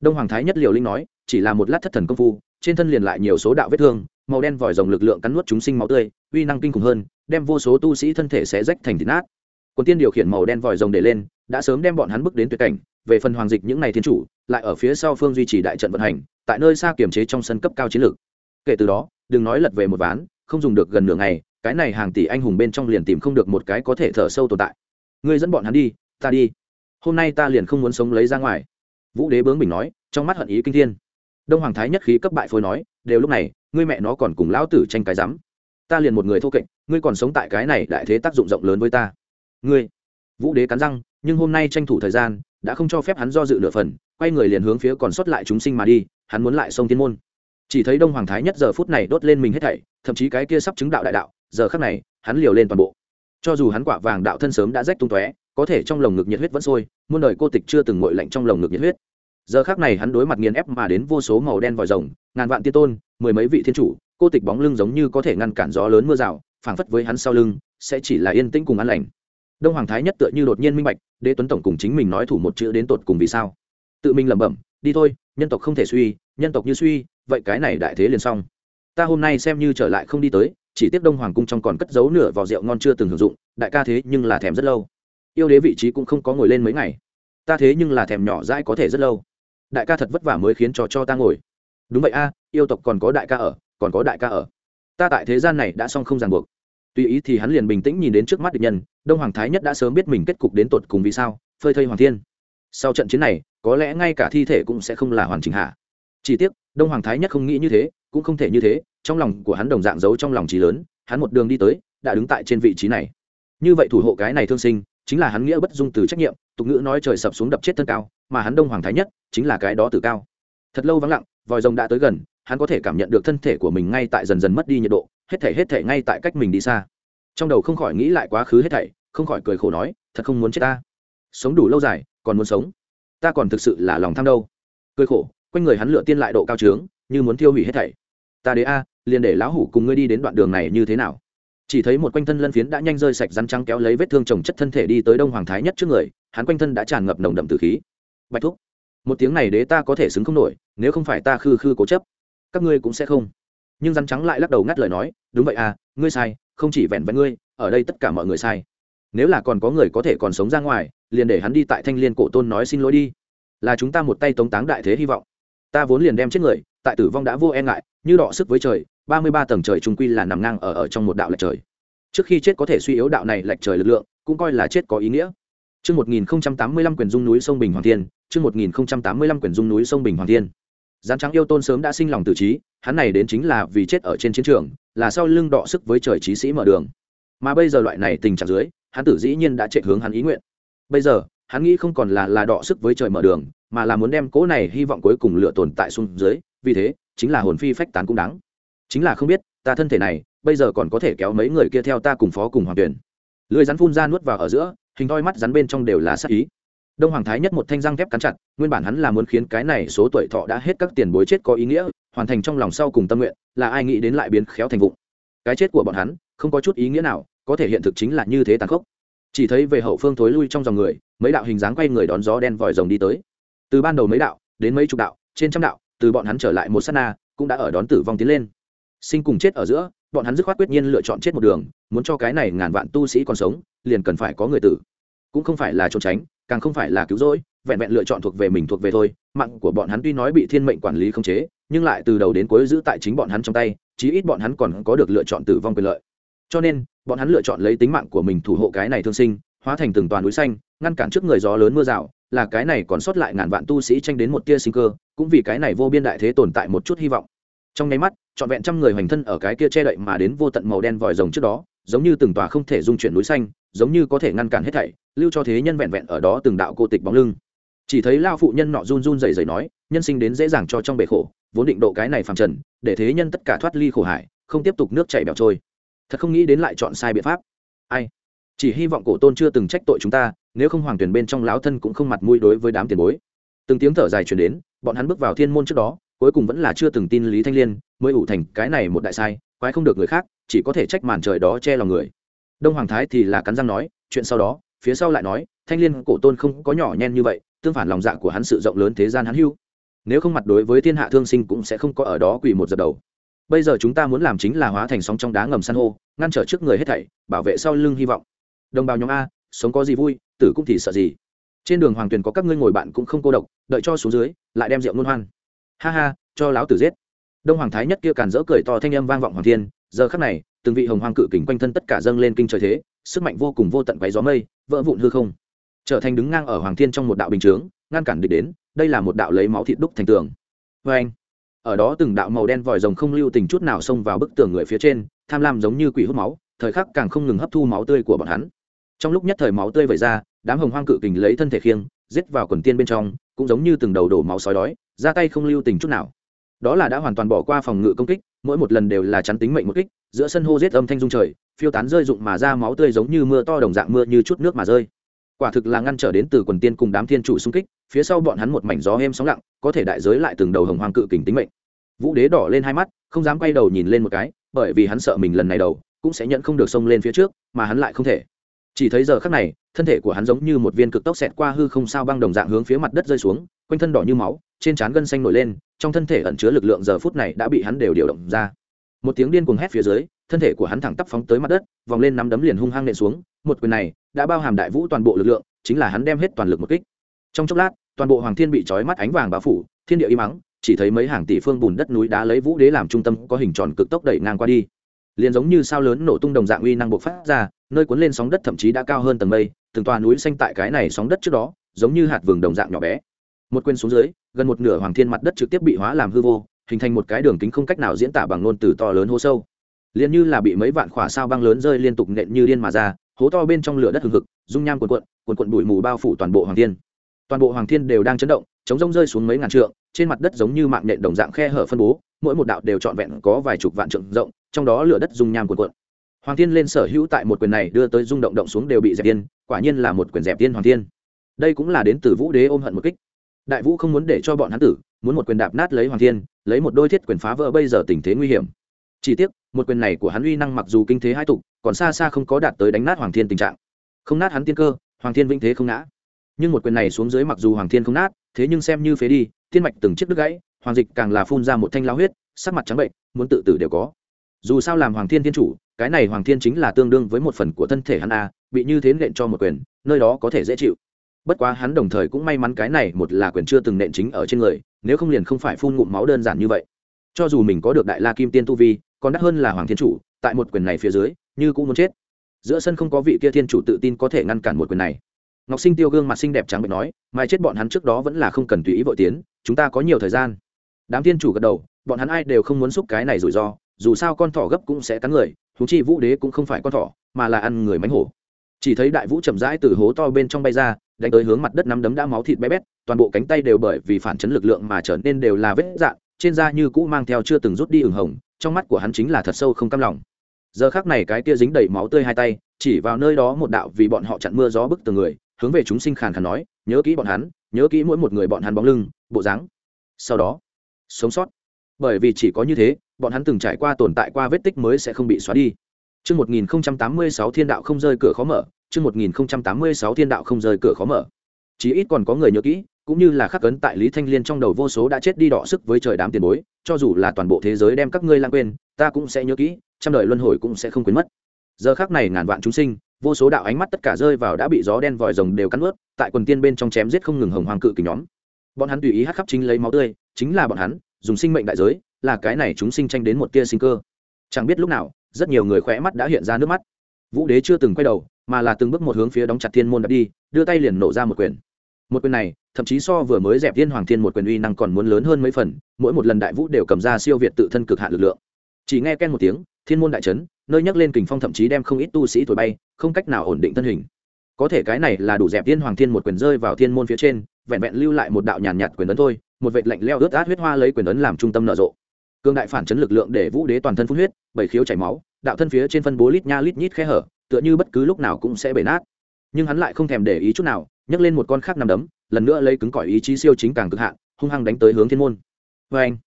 Đông hoàng thái nhất liều linh nói, chỉ là một lát thất thần công phu, trên thân liền lại nhiều số đạo vết thương, màu đen vòi rồng lực lượng cắn nuốt chúng sinh máu tươi, uy năng kinh khủng hơn, đem vô số tu sĩ thân thể sẽ rách thành thịt nát quần tiên điều khiển màu đen vòi rồng để lên, đã sớm đem bọn hắn bước đến tuyệt cảnh. Về phần hoàng dịch những ngày thiên chủ, lại ở phía sau phương duy trì đại trận vận hành, tại nơi xa kiềm chế trong sân cấp cao chiến lược. Kể từ đó, đừng nói lật về một ván, không dùng được gần nửa ngày, cái này hàng tỷ anh hùng bên trong liền tìm không được một cái có thể thở sâu tồn tại. Ngươi dẫn bọn hắn đi, ta đi. Hôm nay ta liền không muốn sống lấy ra ngoài. Vũ đế bướng bình nói, trong mắt hận ý kinh thiên. Đông hoàng thái nhất khí cấp bại phôi nói, đều lúc này, ngươi mẹ nó còn cùng lão tử tranh cái rắm. Ta liền một người thô kệch, ngươi còn sống tại cái này đại thế tác dụng rộng lớn với ta ngươi, vũ đế cắn răng, nhưng hôm nay tranh thủ thời gian, đã không cho phép hắn do dự nửa phần, quay người liền hướng phía còn sót lại chúng sinh mà đi, hắn muốn lại sông thiên môn. Chỉ thấy đông hoàng thái nhất giờ phút này đốt lên mình hết thảy, thậm chí cái kia sắp chứng đạo đại đạo, giờ khắc này, hắn liều lên toàn bộ. Cho dù hắn quả vàng đạo thân sớm đã rách tung tóe, có thể trong lồng ngực nhiệt huyết vẫn sôi, muôn đời cô tịch chưa từng ngội lạnh trong lồng ngực nhiệt huyết. Giờ khác này hắn đối mặt nghiền ép mà đến vô số màu đen vòi rồng, ngàn vạn tiên tôn, mười mấy vị thiên chủ, cô tịch bóng lưng giống như có thể ngăn cản gió lớn mưa rào, phảng phất với hắn sau lưng, sẽ chỉ là yên tĩnh cùng an lành đông hoàng thái nhất tựa như đột nhiên minh bạch, đế tuấn tổng cùng chính mình nói thủ một chữ đến tột cùng vì sao? Tự mình lẩm bẩm, đi thôi, nhân tộc không thể suy, nhân tộc như suy, vậy cái này đại thế liền xong. Ta hôm nay xem như trở lại không đi tới, chỉ tiếp đông hoàng cung trong còn cất giấu nửa vò rượu ngon chưa từng hưởng dụng, đại ca thế nhưng là thèm rất lâu. Yêu đế vị trí cũng không có ngồi lên mấy ngày. Ta thế nhưng là thèm nhỏ dãi có thể rất lâu. Đại ca thật vất vả mới khiến cho cho ta ngồi. Đúng vậy a, yêu tộc còn có đại ca ở, còn có đại ca ở. Ta tại thế gian này đã xong không ràng buộc tùy ý thì hắn liền bình tĩnh nhìn đến trước mắt địch nhân, đông hoàng thái nhất đã sớm biết mình kết cục đến tột cùng vì sao, phơi thây hoàng thiên. Sau trận chiến này, có lẽ ngay cả thi thể cũng sẽ không là hoàn chỉnh hạ. Chỉ tiếc, đông hoàng thái nhất không nghĩ như thế, cũng không thể như thế, trong lòng của hắn đồng dạng giấu trong lòng trí lớn, hắn một đường đi tới, đã đứng tại trên vị trí này. Như vậy thủ hộ cái này thương sinh, chính là hắn nghĩa bất dung từ trách nhiệm, tục ngữ nói trời sập xuống đập chết thân cao, mà hắn đông hoàng thái nhất chính là cái đó từ cao. Thật lâu vắng lặng, vòi rồng đã tới gần hắn có thể cảm nhận được thân thể của mình ngay tại dần dần mất đi nhiệt độ, hết thể hết thể ngay tại cách mình đi xa. Trong đầu không khỏi nghĩ lại quá khứ hết thảy, không khỏi cười khổ nói, thật không muốn chết ta. Sống đủ lâu dài, còn muốn sống. Ta còn thực sự là lòng tham đâu. Cười khổ, quanh người hắn lựa tiên lại độ cao trướng, như muốn tiêu hủy hết thảy. Ta đế a, liền để lão hủ cùng ngươi đi đến đoạn đường này như thế nào? Chỉ thấy một quanh thân lân phiến đã nhanh rơi sạch rắn trắng kéo lấy vết thương trồng chất thân thể đi tới đông hoàng thái nhất trước người, hắn quanh thân đã tràn ngập nồng đậm từ khí. Bạch thúc, một tiếng này đế ta có thể xứng không nổi, nếu không phải ta khư khư cố chấp các ngươi cũng sẽ không. Nhưng rắn trắng lại lắc đầu ngắt lời nói đúng vậy à ngươi sai không chỉ vẹn vẹn ngươi ở đây tất cả mọi người sai. Nếu là còn có người có thể còn sống ra ngoài liền để hắn đi tại thanh liên cổ tôn nói xin lỗi đi. Là chúng ta một tay tống táng đại thế hy vọng. Ta vốn liền đem chết người tại tử vong đã vô e ngại như đọ sức với trời ba mươi ba tầng trời trung quy là nằm ngang ở ở trong một đạo lệch trời. Trước khi chết có thể suy yếu đạo này lệch trời lực lượng cũng coi là chết có ý nghĩa. Trước 1085 quyền dung núi sông Bình Hoàng Thiên, trước 1085 quyền dung núi sông Bình Hoàng Thiên. Gián trắng yêu tôn sớm đã sinh lòng tự trí, hắn này đến chính là vì chết ở trên chiến trường, là sau lưng đọ sức với trời trí sĩ mở đường. Mà bây giờ loại này tình trạng dưới, hắn tử dĩ nhiên đã chạy hướng hắn ý nguyện. Bây giờ, hắn nghĩ không còn là là đọ sức với trời mở đường, mà là muốn đem cố này hy vọng cuối cùng lựa tồn tại xuống dưới, vì thế, chính là hồn phi phách tán cũng đáng. Chính là không biết, ta thân thể này, bây giờ còn có thể kéo mấy người kia theo ta cùng phó cùng hoàng tuyển. Lưỡi rắn phun ra nuốt vào ở giữa, hình thoi mắt rắn bên trong đều là sắc ý đông hoàng thái nhất một thanh răng thép cắn chặt, nguyên bản hắn là muốn khiến cái này số tuổi thọ đã hết các tiền bối chết có ý nghĩa, hoàn thành trong lòng sau cùng tâm nguyện, là ai nghĩ đến lại biến khéo thành vụng. Cái chết của bọn hắn, không có chút ý nghĩa nào, có thể hiện thực chính là như thế tàn khốc. Chỉ thấy về hậu phương thối lui trong dòng người, mấy đạo hình dáng quay người đón gió đen vòi rồng đi tới. Từ ban đầu mấy đạo, đến mấy chục đạo, trên trăm đạo, từ bọn hắn trở lại một sát na, cũng đã ở đón tử vong tiến lên. Sinh cùng chết ở giữa, bọn hắn dứt khoát quyết nhiên lựa chọn chết một đường, muốn cho cái này ngàn vạn tu sĩ còn sống, liền cần phải có người tử. Cũng không phải là trốn tránh càng không phải là cứu rỗi, vẹn vẹn lựa chọn thuộc về mình thuộc về thôi. Mạng của bọn hắn tuy nói bị thiên mệnh quản lý không chế, nhưng lại từ đầu đến cuối giữ tại chính bọn hắn trong tay, chí ít bọn hắn còn có được lựa chọn tử vong quyền lợi. Cho nên, bọn hắn lựa chọn lấy tính mạng của mình thủ hộ cái này thương sinh, hóa thành từng toàn núi xanh, ngăn cản trước người gió lớn mưa rào, là cái này còn sót lại ngàn vạn tu sĩ tranh đến một tia sinh cơ, cũng vì cái này vô biên đại thế tồn tại một chút hy vọng. Trong nháy mắt, trọn vẹn trăm người hoành thân ở cái kia che đậy mà đến vô tận màu đen vòi rồng trước đó, giống như từng tòa không thể dung chuyển núi xanh, giống như có thể ngăn cản hết thảy lưu cho thế nhân vẹn vẹn ở đó từng đạo cô tịch bóng lưng. Chỉ thấy lao phụ nhân nọ run run rẩy rẩy nói, nhân sinh đến dễ dàng cho trong bể khổ, vốn định độ cái này phàm trần, để thế nhân tất cả thoát ly khổ hải không tiếp tục nước chảy bẻo trôi. Thật không nghĩ đến lại chọn sai biện pháp. Ai? Chỉ hy vọng cổ tôn chưa từng trách tội chúng ta, nếu không hoàng tuyển bên trong lão thân cũng không mặt mũi đối với đám tiền bối. Từng tiếng thở dài truyền đến, bọn hắn bước vào thiên môn trước đó, cuối cùng vẫn là chưa từng tin lý thanh liên, mới ủ thành cái này một đại sai, quái không được người khác, chỉ có thể trách màn trời đó che lòng người. Đông hoàng thái thì là cắn răng nói, chuyện sau đó phía sau lại nói, thanh liên cổ tôn không có nhỏ nhen như vậy, tương phản lòng dạ của hắn sự rộng lớn thế gian hắn hưu. Nếu không mặt đối với thiên hạ thương sinh cũng sẽ không có ở đó quỳ một dập đầu. Bây giờ chúng ta muốn làm chính là hóa thành sóng trong đá ngầm san hô, ngăn trở trước người hết thảy, bảo vệ sau lưng hy vọng. Đồng bào nhóm a, sống có gì vui, tử cũng thì sợ gì. Trên đường hoàng tuyền có các ngươi ngồi bạn cũng không cô độc, đợi cho xuống dưới, lại đem rượu ngôn hoan. Ha ha, cho láo tử giết. Đông hoàng thái nhất kia càn dỡ cười to thanh âm vang vọng hoàng thiên, giờ khắc này, từng vị hồng hoàng cự kình quanh thân tất cả dâng lên kinh trời thế, sức mạnh vô cùng vô tận váy gió mây vỡ vụn hư không. Trở thành đứng ngang ở hoàng thiên trong một đạo bình chướng, ngăn cản địch đến, đây là một đạo lấy máu thịt đúc thành tường. Vê anh, ở đó từng đạo màu đen vòi rồng không lưu tình chút nào xông vào bức tường người phía trên, tham lam giống như quỷ hút máu, thời khắc càng không ngừng hấp thu máu tươi của bọn hắn. Trong lúc nhất thời máu tươi vẩy ra, đám hồng hoang cự kình lấy thân thể khiêng, giết vào quần tiên bên trong, cũng giống như từng đầu đổ máu sói đói, ra tay không lưu tình chút nào. Đó là đã hoàn toàn bỏ qua phòng ngự công kích, mỗi một lần đều là chắn tính mệnh một kích, giữa sân hô giết âm thanh dung trời phiêu tán rơi rụng mà ra máu tươi giống như mưa to đồng dạng mưa như chút nước mà rơi. Quả thực là ngăn trở đến từ quần tiên cùng đám thiên chủ xung kích, phía sau bọn hắn một mảnh gió êm sóng lặng, có thể đại giới lại từng đầu hồng hoàng cự kình tính mệnh. Vũ đế đỏ lên hai mắt, không dám quay đầu nhìn lên một cái, bởi vì hắn sợ mình lần này đầu cũng sẽ nhận không được xông lên phía trước, mà hắn lại không thể. Chỉ thấy giờ khắc này, thân thể của hắn giống như một viên cực tốc xẹt qua hư không sao băng đồng dạng hướng phía mặt đất rơi xuống, quanh thân đỏ như máu, trên trán gân xanh nổi lên, trong thân thể ẩn chứa lực lượng giờ phút này đã bị hắn đều điều động ra. Một tiếng điên cuồng hét phía dưới thân thể của hắn thẳng tắp phóng tới mặt đất, vòng lên nắm đấm liền hung hăng nện xuống, một quyền này đã bao hàm đại vũ toàn bộ lực lượng, chính là hắn đem hết toàn lực một kích. Trong chốc lát, toàn bộ hoàng thiên bị trói mắt ánh vàng bao phủ, thiên địa im mắng, chỉ thấy mấy hàng tỷ phương bùn đất núi đá lấy vũ đế làm trung tâm, có hình tròn cực tốc đẩy ngang qua đi. Liền giống như sao lớn nổ tung đồng dạng uy năng bộc phát ra, nơi cuốn lên sóng đất thậm chí đã cao hơn tầng mây, từng tòa núi xanh tại cái này sóng đất trước đó, giống như hạt vừng đồng dạng nhỏ bé. Một quên xuống dưới, gần một nửa hoàng thiên mặt đất trực tiếp bị hóa làm hư vô, hình thành một cái đường kính không cách nào diễn tả bằng ngôn từ to lớn hô sâu liền như là bị mấy vạn khỏa sao băng lớn rơi liên tục nện như điên mà ra, hố to bên trong lửa đất hừng hực, dung nham cuồn cuộn cuồn cuộn bụi mù bao phủ toàn bộ hoàng thiên. Toàn bộ hoàng thiên đều đang chấn động, chống rông rơi xuống mấy ngàn trượng, trên mặt đất giống như mạng nện đồng dạng khe hở phân bố, mỗi một đạo đều trọn vẹn có vài chục vạn trượng rộng, trong đó lửa đất dung nham cuồn cuộn. Hoàng thiên lên sở hữu tại một quyền này đưa tới rung động động xuống đều bị dẹp tiên quả nhiên là một quyền dẹp tiên hoàng thiên. Đây cũng là đến từ vũ đế ôm hận một kích. Đại vũ không muốn để cho bọn hắn tử, muốn một quyền đạp nát lấy hoàng thiên, lấy một đôi thiết quyền phá vỡ bây giờ tình thế nguy hiểm. Chỉ tiếc một quyền này của hắn uy năng mặc dù kinh thế hai tục, còn xa xa không có đạt tới đánh nát hoàng thiên tình trạng. Không nát hắn tiên cơ, hoàng thiên vĩnh thế không ngã. Nhưng một quyền này xuống dưới mặc dù hoàng thiên không nát, thế nhưng xem như phế đi, thiên mạch từng chiếc đứt gãy, hoàng dịch càng là phun ra một thanh lao huyết, sắc mặt trắng bệnh, muốn tự tử đều có. Dù sao làm hoàng thiên thiên chủ, cái này hoàng thiên chính là tương đương với một phần của thân thể hắn a, bị như thế nện cho một quyền, nơi đó có thể dễ chịu. Bất quá hắn đồng thời cũng may mắn cái này một là quyền chưa từng nện chính ở trên người, nếu không liền không phải phun ngụm máu đơn giản như vậy. Cho dù mình có được đại la kim tiên tu vi còn đắt hơn là hoàng thiên chủ, tại một quyền này phía dưới, như cũng muốn chết. Giữa sân không có vị kia thiên chủ tự tin có thể ngăn cản một quyền này. Ngọc sinh tiêu gương mặt xinh đẹp trắng bệnh nói, mai chết bọn hắn trước đó vẫn là không cần tùy ý vội tiến, chúng ta có nhiều thời gian. Đám thiên chủ gật đầu, bọn hắn ai đều không muốn xúc cái này rủi ro, dù sao con thỏ gấp cũng sẽ cắn người thú chi vũ đế cũng không phải con thỏ, mà là ăn người mánh hổ. Chỉ thấy đại vũ chậm rãi từ hố to bên trong bay ra, đánh tới hướng mặt đất nắm đấm đã máu thịt bé bét, toàn bộ cánh tay đều bởi vì phản chấn lực lượng mà trở nên đều là vết dạn, trên da như cũ mang theo chưa từng rút đi ửng hồng trong mắt của hắn chính là thật sâu không cam lòng. Giờ khác này cái kia dính đầy máu tươi hai tay chỉ vào nơi đó một đạo vì bọn họ chặn mưa gió bức từ người hướng về chúng sinh khàn khàn nói nhớ kỹ bọn hắn nhớ kỹ mỗi một người bọn hắn bóng lưng bộ dáng. Sau đó sống sót. Bởi vì chỉ có như thế bọn hắn từng trải qua tồn tại qua vết tích mới sẽ không bị xóa đi. Trước 1086 thiên đạo không rơi cửa khó mở, trước 1086 thiên đạo không rơi cửa khó mở. Chí ít còn có người nhớ kỹ, cũng như là khắc cấn tại Lý Thanh Liên trong đầu vô số đã chết đi đọ sức với trời đám tiền bối, cho dù là toàn bộ thế giới đem các ngươi lãng quên, ta cũng sẽ nhớ kỹ, trăm đời luân hồi cũng sẽ không quên mất. Giờ khắc này ngàn vạn chúng sinh, vô số đạo ánh mắt tất cả rơi vào đã bị gió đen vòi rồng đều cắn ướt, tại quần tiên bên trong chém giết không ngừng hồng hoàng cự kình nhóm. Bọn hắn tùy ý hắc khắp chính lấy máu tươi, chính là bọn hắn, dùng sinh mệnh đại giới, là cái này chúng sinh tranh đến một tia sinh cơ. Chẳng biết lúc nào, rất nhiều người khỏe mắt đã hiện ra nước mắt vũ đế chưa từng quay đầu mà là từng bước một hướng phía đóng chặt thiên môn đập đi đưa tay liền nổ ra một quyền một quyền này thậm chí so vừa mới dẹp thiên hoàng thiên một quyền uy năng còn muốn lớn hơn mấy phần, mỗi một lần đại vũ đều cầm ra siêu việt tự thân cực hạn lực lượng. Chỉ nghe ken một tiếng, thiên môn đại trấn, nơi nhắc lên kình phong thậm chí đem không ít tu sĩ thổi bay, không cách nào ổn định thân hình. Có thể cái này là đủ dẹp thiên hoàng thiên một quyền rơi vào thiên môn phía trên, vẹn vẹn lưu lại một đạo nhàn nhạt quyền ấn thôi, một vệt lạnh leo ướt át huyết hoa lấy quyền ấn làm trung tâm nở rộ. Cương đại phản chấn lực lượng để vũ đế toàn thân phun huyết, bảy khiếu chảy máu, đạo thân phía trên phân bố lít nha lít nhít khe hở, tựa như bất cứ lúc nào cũng sẽ bể nát. Nhưng hắn lại không thèm để ý chút nào, nhấc lên một con khác nằm đấm lần nữa lấy cứng cỏi ý chí siêu chính càng cực hạn, hung hăng đánh tới hướng thiên môn. Vê anh,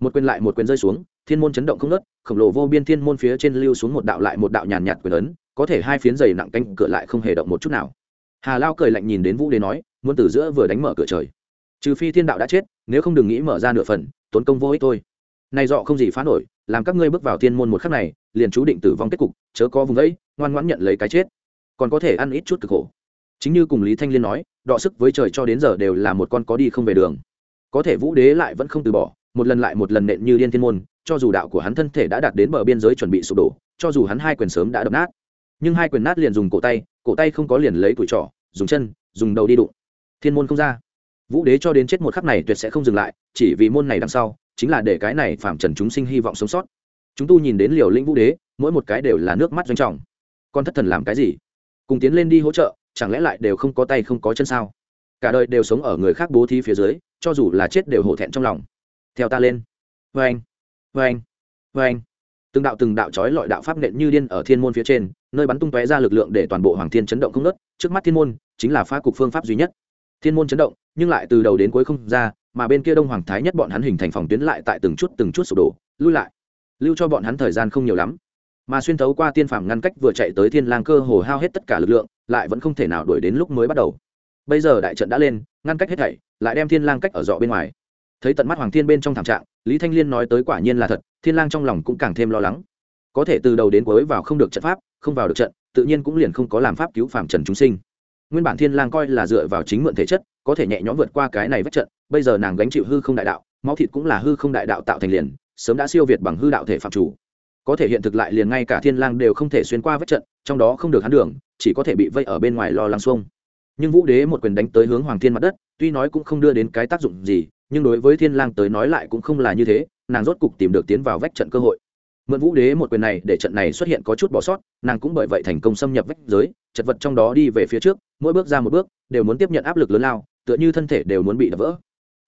một quyền lại một quyền rơi xuống, thiên môn chấn động không nớt khổng lồ vô biên thiên môn phía trên lưu xuống một đạo lại một đạo nhàn nhạt quyền ấn, có thể hai phiến dày nặng canh cửa lại không hề động một chút nào. Hà lao cười lạnh nhìn đến vũ đế nói muốn từ giữa vừa đánh mở cửa trời. Trừ phi thiên đạo đã chết, nếu không đừng nghĩ mở ra nửa phần, tốn công vô ích thôi. Này dọ không gì phá nổi, làm các ngươi bước vào thiên môn một khắc này, liền chú định tử vong kết cục, chớ có vùng ấy ngoan ngoãn nhận lấy cái chết. Còn có thể ăn ít chút cực khổ. Chính như cùng lý thanh liên nói đọ sức với trời cho đến giờ đều là một con có đi không về đường. Có thể vũ đế lại vẫn không từ bỏ, một lần lại một lần nện như điên thiên môn, cho dù đạo của hắn thân thể đã đạt đến bờ biên giới chuẩn bị sụp đổ, cho dù hắn hai quyền sớm đã đập nát. Nhưng hai quyền nát liền dùng cổ tay cổ tay không có liền lấy tuổi trỏ dùng chân, dùng đầu đi đụng. Thiên môn không ra. Vũ đế cho đến chết một khắc này tuyệt sẽ không dừng lại, chỉ vì môn này đằng sau, chính là để cái này phạm trần chúng sinh hy vọng sống sót. Chúng tu nhìn đến liều lĩnh vũ đế, mỗi một cái đều là nước mắt doanh trọng. Con thất thần làm cái gì? Cùng tiến lên đi hỗ trợ chẳng lẽ lại đều không có tay không có chân sao? Cả đời đều sống ở người khác bố thí phía dưới, cho dù là chết đều hổ thẹn trong lòng. Theo ta lên. Vê anh vê anh vê anh từng đạo từng đạo trói lọi đạo pháp nện như điên ở thiên môn phía trên, nơi bắn tung tóe ra lực lượng để toàn bộ hoàng thiên chấn động không nớt trước mắt thiên môn chính là phá cục phương pháp duy nhất. Thiên môn chấn động, nhưng lại từ đầu đến cuối không ra, mà bên kia đông hoàng thái nhất bọn hắn hình thành phòng tuyến lại tại từng chút từng chút sụp đổ, lui lại. Lưu cho bọn hắn thời gian không nhiều lắm, mà xuyên thấu qua tiên phàm ngăn cách vừa chạy tới thiên lang cơ hồ hao hết tất cả lực lượng lại vẫn không thể nào đuổi đến lúc mới bắt đầu. Bây giờ đại trận đã lên, ngăn cách hết thảy, lại đem thiên lang cách ở dọ bên ngoài. Thấy tận mắt hoàng thiên bên trong thảm trạng, lý thanh liên nói tới quả nhiên là thật, thiên lang trong lòng cũng càng thêm lo lắng. Có thể từ đầu đến cuối vào không được trận pháp, không vào được trận, tự nhiên cũng liền không có làm pháp cứu phạm trần chúng sinh. Nguyên bản thiên lang coi là dựa vào chính mượn thể chất, có thể nhẹ nhõm vượt qua cái này vết trận, bây giờ nàng gánh chịu hư không đại đạo, máu thịt cũng là hư không đại đạo tạo thành liền, sớm đã siêu việt bằng hư đạo thể phạm chủ có thể hiện thực lại liền ngay cả thiên lang đều không thể xuyên qua vết trận, trong đó không được hắn đường, chỉ có thể bị vây ở bên ngoài lo lắng xuông. Nhưng vũ đế một quyền đánh tới hướng hoàng thiên mặt đất, tuy nói cũng không đưa đến cái tác dụng gì, nhưng đối với thiên lang tới nói lại cũng không là như thế, nàng rốt cục tìm được tiến vào vách trận cơ hội. Mượn vũ đế một quyền này để trận này xuất hiện có chút bỏ sót, nàng cũng bởi vậy thành công xâm nhập vách giới, chật vật trong đó đi về phía trước, mỗi bước ra một bước, đều muốn tiếp nhận áp lực lớn lao, tựa như thân thể đều muốn bị đập vỡ.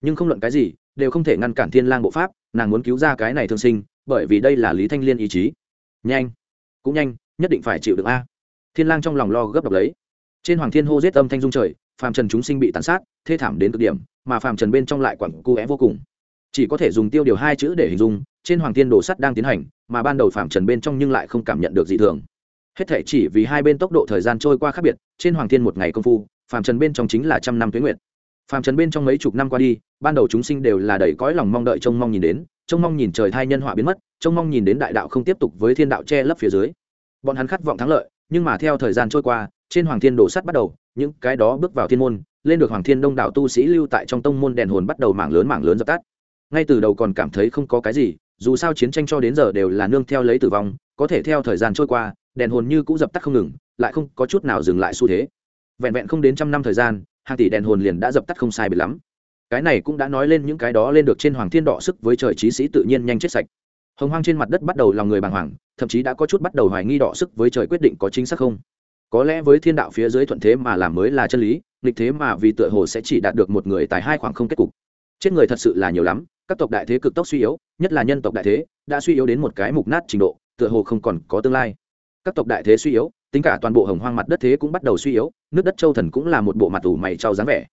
Nhưng không luận cái gì, đều không thể ngăn cản thiên lang bộ pháp, nàng muốn cứu ra cái này thương sinh bởi vì đây là lý thanh liên ý chí. Nhanh, cũng nhanh, nhất định phải chịu được a. Thiên lang trong lòng lo gấp đọc lấy. Trên hoàng thiên hô giết âm thanh dung trời, phàm trần chúng sinh bị tàn sát, thê thảm đến cực điểm, mà phàm trần bên trong lại quẳng cu é vô cùng. Chỉ có thể dùng tiêu điều hai chữ để hình dung, trên hoàng thiên đồ sắt đang tiến hành, mà ban đầu phàm trần bên trong nhưng lại không cảm nhận được gì thường. Hết thể chỉ vì hai bên tốc độ thời gian trôi qua khác biệt, trên hoàng thiên một ngày công phu, phàm trần bên trong chính là trăm năm tuế nguyện phàm trần bên trong mấy chục năm qua đi, ban đầu chúng sinh đều là đầy cõi lòng mong đợi trông mong nhìn đến trông mong nhìn trời thai nhân họa biến mất, trông mong nhìn đến đại đạo không tiếp tục với thiên đạo che lấp phía dưới. Bọn hắn khát vọng thắng lợi, nhưng mà theo thời gian trôi qua, trên hoàng thiên đổ sắt bắt đầu, những cái đó bước vào thiên môn, lên được hoàng thiên đông đảo tu sĩ lưu tại trong tông môn đèn hồn bắt đầu mảng lớn mảng lớn dập tắt. Ngay từ đầu còn cảm thấy không có cái gì, dù sao chiến tranh cho đến giờ đều là nương theo lấy tử vong, có thể theo thời gian trôi qua, đèn hồn như cũng dập tắt không ngừng, lại không có chút nào dừng lại xu thế. Vẹn vẹn không đến trăm năm thời gian, hàng tỷ đèn hồn liền đã dập tắt không sai biệt lắm cái này cũng đã nói lên những cái đó lên được trên hoàng thiên đọ sức với trời trí sĩ tự nhiên nhanh chết sạch. Hồng hoang trên mặt đất bắt đầu lòng người bàng hoàng, thậm chí đã có chút bắt đầu hoài nghi đọ sức với trời quyết định có chính xác không. Có lẽ với thiên đạo phía dưới thuận thế mà làm mới là chân lý, nghịch thế mà vì tựa hồ sẽ chỉ đạt được một người tài hai khoảng không kết cục. Chết người thật sự là nhiều lắm, các tộc đại thế cực tốc suy yếu, nhất là nhân tộc đại thế, đã suy yếu đến một cái mục nát trình độ, tựa hồ không còn có tương lai. Các tộc đại thế suy yếu, tính cả toàn bộ hồng hoang mặt đất thế cũng bắt đầu suy yếu, nước đất châu thần cũng là một bộ mặt ủ mày trao dáng vẻ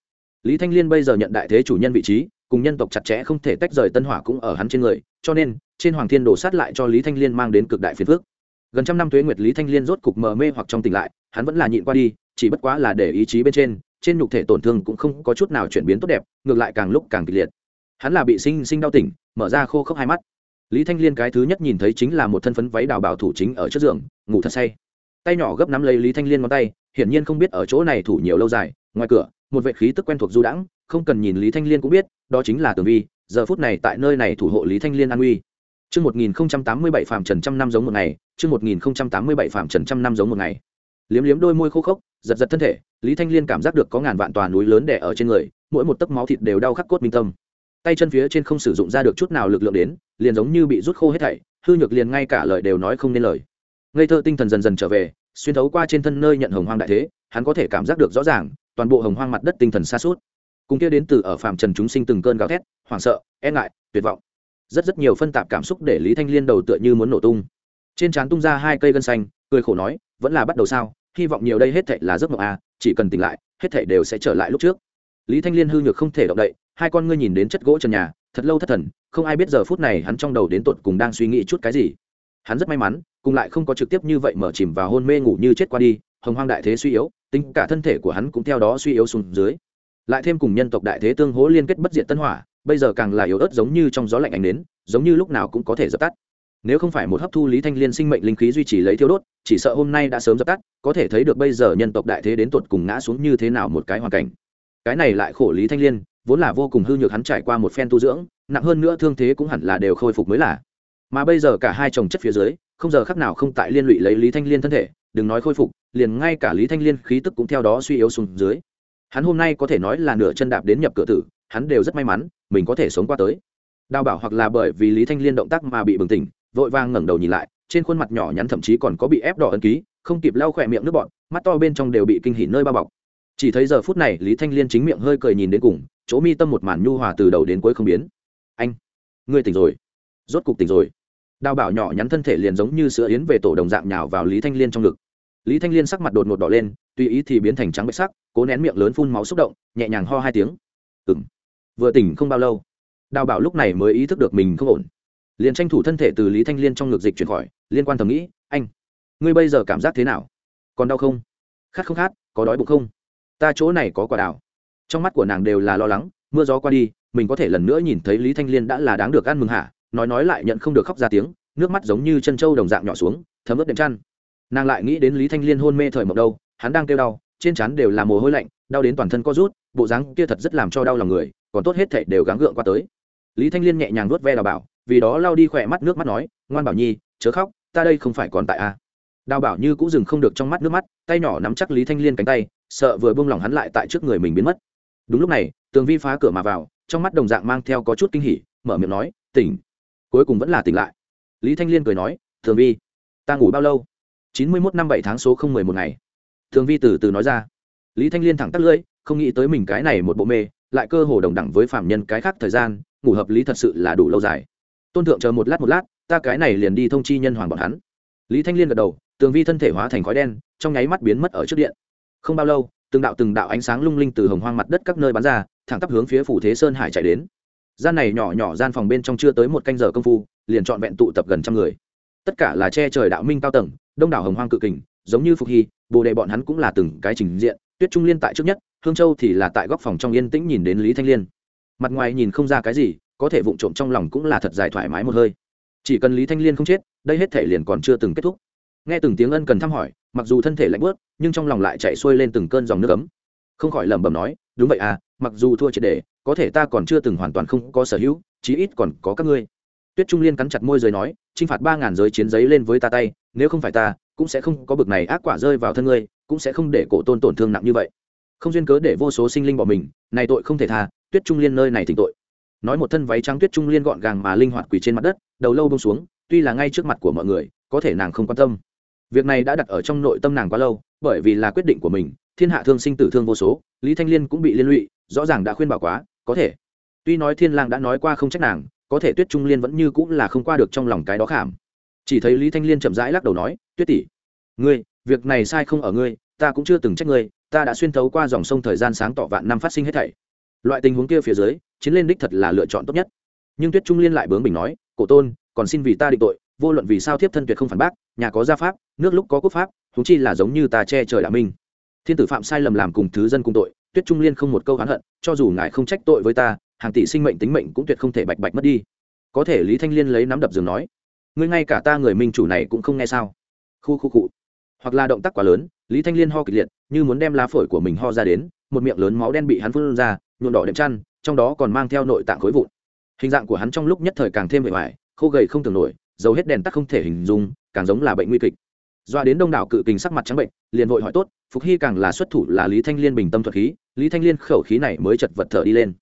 lý thanh liên bây giờ nhận đại thế chủ nhân vị trí, cùng nhân tộc chặt chẽ không thể tách rời tân hỏa cũng ở hắn trên người, cho nên, trên hoàng thiên đổ sát lại cho lý thanh liên mang đến cực đại phiền phước gần trăm năm tuế nguyệt lý thanh liên rốt cục mờ mê hoặc trong tỉnh lại, hắn vẫn là nhịn qua đi, chỉ bất quá là để ý chí bên trên trên nhục thể tổn thương cũng không có chút nào chuyển biến tốt đẹp, ngược lại càng lúc càng kịch liệt. Hắn là bị sinh sinh đau tỉnh, mở ra khô khốc hai mắt. Lý thanh liên cái thứ nhất nhìn thấy chính là một thân phấn váy đào bảo thủ chính ở trước giường, ngủ thật say. Tay nhỏ gấp nắm lấy lý thanh liên ngón tay, hiển nhiên không biết ở chỗ này thủ nhiều lâu dài, ngoài cửa một vệ khí tức quen thuộc du đãng không cần nhìn lý thanh liên cũng biết đó chính là tường vi giờ phút này tại nơi này thủ hộ lý thanh liên an uy mươi 1087 phạm trần trăm năm giống một ngày, trước 1087 phạm trần trăm năm giống một ngày. Liếm liếm đôi môi khô khốc, giật giật thân thể, Lý Thanh Liên cảm giác được có ngàn vạn tòa núi lớn đè ở trên người, mỗi một tấc máu thịt đều đau khắc cốt minh tâm. Tay chân phía trên không sử dụng ra được chút nào lực lượng đến, liền giống như bị rút khô hết thảy, hư nhược liền ngay cả lời đều nói không nên lời. Ngây thơ tinh thần dần dần trở về, xuyên thấu qua trên thân nơi nhận hồng hoang đại thế, hắn có thể cảm giác được rõ ràng, toàn bộ hồng hoang mặt đất tinh thần xa suốt. Cùng kia đến từ ở phạm trần chúng sinh từng cơn gào thét, hoảng sợ, e ngại, tuyệt vọng. Rất rất nhiều phân tạp cảm xúc để lý thanh liên đầu tựa như muốn nổ tung. Trên trán tung ra hai cây gân xanh cười khổ nói vẫn là bắt đầu sao? Hy vọng nhiều đây hết thệ là giấc mộng à chỉ cần tỉnh lại hết thệ đều sẽ trở lại lúc trước. Lý thanh liên hư nhược không thể động đậy hai con ngươi nhìn đến chất gỗ trần nhà thật lâu thất thần không ai biết giờ phút này hắn trong đầu đến tột cùng đang suy nghĩ chút cái gì hắn rất may mắn, cùng lại không có trực tiếp như vậy mở chìm và hôn mê ngủ như chết qua đi, hồng hoang đại thế suy yếu, tính cả thân thể của hắn cũng theo đó suy yếu xuống dưới. Lại thêm cùng nhân tộc đại thế tương hỗ liên kết bất diệt tân hỏa, bây giờ càng là yếu ớt giống như trong gió lạnh ánh đến giống như lúc nào cũng có thể dập tắt. Nếu không phải một hấp thu lý thanh liên sinh mệnh linh khí duy trì lấy thiêu đốt, chỉ sợ hôm nay đã sớm dập tắt, có thể thấy được bây giờ nhân tộc đại thế đến tột cùng ngã xuống như thế nào một cái hoàn cảnh. Cái này lại khổ lý thanh liên, vốn là vô cùng hư nhược hắn trải qua một phen tu dưỡng, nặng hơn nữa thương thế cũng hẳn là đều khôi phục mới là mà bây giờ cả hai chồng chất phía dưới, không giờ khắc nào không tại liên lụy lấy lý thanh liên thân thể, đừng nói khôi phục, liền ngay cả lý thanh liên khí tức cũng theo đó suy yếu xuống dưới. Hắn hôm nay có thể nói là nửa chân đạp đến nhập cửa tử, hắn đều rất may mắn, mình có thể sống qua tới. Đào bảo hoặc là bởi vì lý thanh liên động tác mà bị bừng tỉnh, vội vàng ngẩng đầu nhìn lại, trên khuôn mặt nhỏ nhắn thậm chí còn có bị ép đỏ ấn ký, không kịp lau khỏe miệng nước bọn mắt to bên trong đều bị kinh hỉ nơi bao bọc. Chỉ thấy giờ phút này, lý thanh liên chính miệng hơi cười nhìn đến cùng, chỗ mi tâm một màn nhu hòa từ đầu đến cuối không biến. Anh, ngươi tỉnh rồi. Rốt cục tỉnh rồi đào bảo nhỏ nhắn thân thể liền giống như sữa yến về tổ đồng dạng nhào vào lý thanh liên trong ngực. Lý thanh liên sắc mặt đột ngột đỏ lên, tùy ý thì biến thành trắng bạch sắc, cố nén miệng lớn phun máu xúc động, nhẹ nhàng ho hai tiếng. Ừng vừa tỉnh không bao lâu đào bảo lúc này mới ý thức được mình không ổn. Liền tranh thủ thân thể từ lý thanh liên trong ngực dịch chuyển khỏi, liên quan thầm nghĩ, anh, ngươi bây giờ cảm giác thế nào? Còn đau không? Khát không khát, có đói bụng không? Ta chỗ này có quả đào. Trong mắt của nàng đều là lo lắng, mưa gió qua đi, mình có thể lần nữa nhìn thấy lý thanh liên đã là đáng được ăn mừng hả? Nói nói lại nhận không được khóc ra tiếng, nước mắt giống như chân trâu đồng dạng nhỏ xuống, thấm ướt đệm chăn. Nàng lại nghĩ đến lý thanh liên hôn mê thời mộng đâu, hắn đang kêu đau, trên trán đều là mồ hôi lạnh, đau đến toàn thân co rút, bộ dáng kia thật rất làm cho đau lòng người, còn tốt hết thệ đều gắng gượng qua tới. Lý thanh liên nhẹ nhàng nuốt ve đào bảo, vì đó lao đi khỏe mắt nước mắt nói, ngoan bảo nhi, chớ khóc, ta đây không phải còn tại a. À. đào bảo như cũng dừng không được trong mắt nước mắt, tay nhỏ nắm chắc lý thanh liên cánh tay, sợ vừa buông lỏng hắn lại tại trước người mình biến mất. Đúng lúc này, tường vi phá cửa mà vào, trong mắt đồng dạng mang theo có chút kinh hỉ, mở miệng nói, tỉnh cuối cùng vẫn là tỉnh lại. Lý thanh liên cười nói, thường vi, ta ngủ bao lâu? Chín mươi mốt năm bảy tháng số không mười một ngày. Thường vi từ từ nói ra. Lý thanh liên thẳng tắt lưỡi, không nghĩ tới mình cái này một bộ mê, lại cơ hồ đồng đẳng với phạm nhân cái khác thời gian, ngủ hợp lý thật sự là đủ lâu dài. Tôn thượng chờ một lát một lát, ta cái này liền đi thông chi nhân hoàng bọn hắn. Lý thanh liên gật đầu tường vi thân thể hóa thành khói đen, trong nháy mắt biến mất ở trước điện. Không bao lâu, từng đạo từng đạo ánh sáng lung linh từ hồng hoang mặt đất các nơi bắn ra, thẳng tắp hướng phía phủ thế sơn hải chạy đến gian này nhỏ nhỏ gian phòng bên trong chưa tới một canh giờ công phu, liền trọn vẹn tụ tập gần trăm người. Tất cả là che trời đạo minh cao tầng, đông đảo hồng hoang cự kình, giống như phục hy, bồ đề bọn hắn cũng là từng cái trình diện, tuyết trung liên tại trước nhất, hương châu thì là tại góc phòng trong yên tĩnh nhìn đến lý thanh liên. Mặt ngoài nhìn không ra cái gì, có thể vụng trộm trong lòng cũng là thật dài thoải mái một hơi. Chỉ cần lý thanh liên không chết, đây hết thể liền còn chưa từng kết thúc. Nghe từng tiếng ân cần thăm hỏi, mặc dù thân thể lạnh bớt nhưng trong lòng lại chạy xuôi lên từng cơn dòng nước ấm. Không khỏi lẩm bẩm nói, đúng vậy à mặc dù thua triệt để có thể ta còn chưa từng hoàn toàn không có sở hữu, chí ít còn có các ngươi. Tuyết trung liên cắn chặt môi giới nói t r i n h phạt ba ngàn giới chiến giấy lên với ta tay, nếu không phải ta, cũng sẽ không có bực này ác quả rơi vào thân ngươi, cũng sẽ không để cổ tôn tổn thương nặng như vậy. Không duyên cớ để vô số sinh linh bỏ mình, này tội không thể tha, tuyết trung liên nơi này thỉnh tội. Nói một thân váy trắng, tuyết trung liên gọn gàng mà linh hoạt quỳ trên mặt đất, đầu lâu bông xuống, tuy là ngay trước mặt của mọi người, có thể nàng không quan tâm. Việc này đã đặt ở trong nội tâm nàng quá lâu, bởi vì là quyết định của mình, thiên hạ thương sinh tử thương vô số, lý thanh liên cũng bị liên lụy rõ ràng đã khuyên bảo quá, có thể. Tuy nói thiên lang đã nói qua không trách nàng, có thể tuyết trung liên vẫn như cũng là không qua được trong lòng cái đó khảm. Chỉ thấy lý thanh liên chậm rãi lắc đầu nói, tuyết tỷ, ngươi, việc này sai không ở ngươi, ta cũng chưa từng trách ngươi, ta đã xuyên thấu qua dòng sông thời gian sáng tỏ vạn năm phát sinh hết thảy. Loại tình huống kia phía dưới, chiến lên đích thật là lựa chọn tốt nhất. Nhưng tuyết trung liên lại bướng bình nói, cổ tôn, còn xin vì ta định tội, vô luận vì sao thiếp thân tuyệt không phản bác, nhà có gia pháp, nước lúc có quốc pháp thú chi là giống như ta che trời đạo minh thiên tử phạm sai lầm làm cùng thứ dân cùng tội tuyết trung liên không một câu oán hận, cho dù ngài không trách tội với ta, hàng tỷ sinh mệnh tính mệnh cũng tuyệt không thể bạch bạch mất đi. Có thể lý thanh liên lấy nắm đập giường nói, ngươi ngay cả ta người minh chủ này cũng không nghe sao? Khu khu cụ hoặc là động tác quá lớn, lý thanh liên ho kịch liệt, như muốn đem lá phổi của mình ho ra đến, một miệng lớn máu đen bị hắn phun ra nhuộn đỏ đệm chăn, trong đó còn mang theo nội tạng khối vụn. Hình dạng của hắn trong lúc nhất thời càng thêm bề ngoài khô gầy không tưởng nổi dầu hết đèn tắt không thể hình dung, càng giống là bệnh nguy kịch doa đến đông đảo cự kình sắc mặt trắng bệnh, liền vội hỏi tốt, phục hy càng là xuất thủ là lý thanh liên bình tâm thuật khí, lý thanh liên khẩu khí này mới chật vật thở đi lên.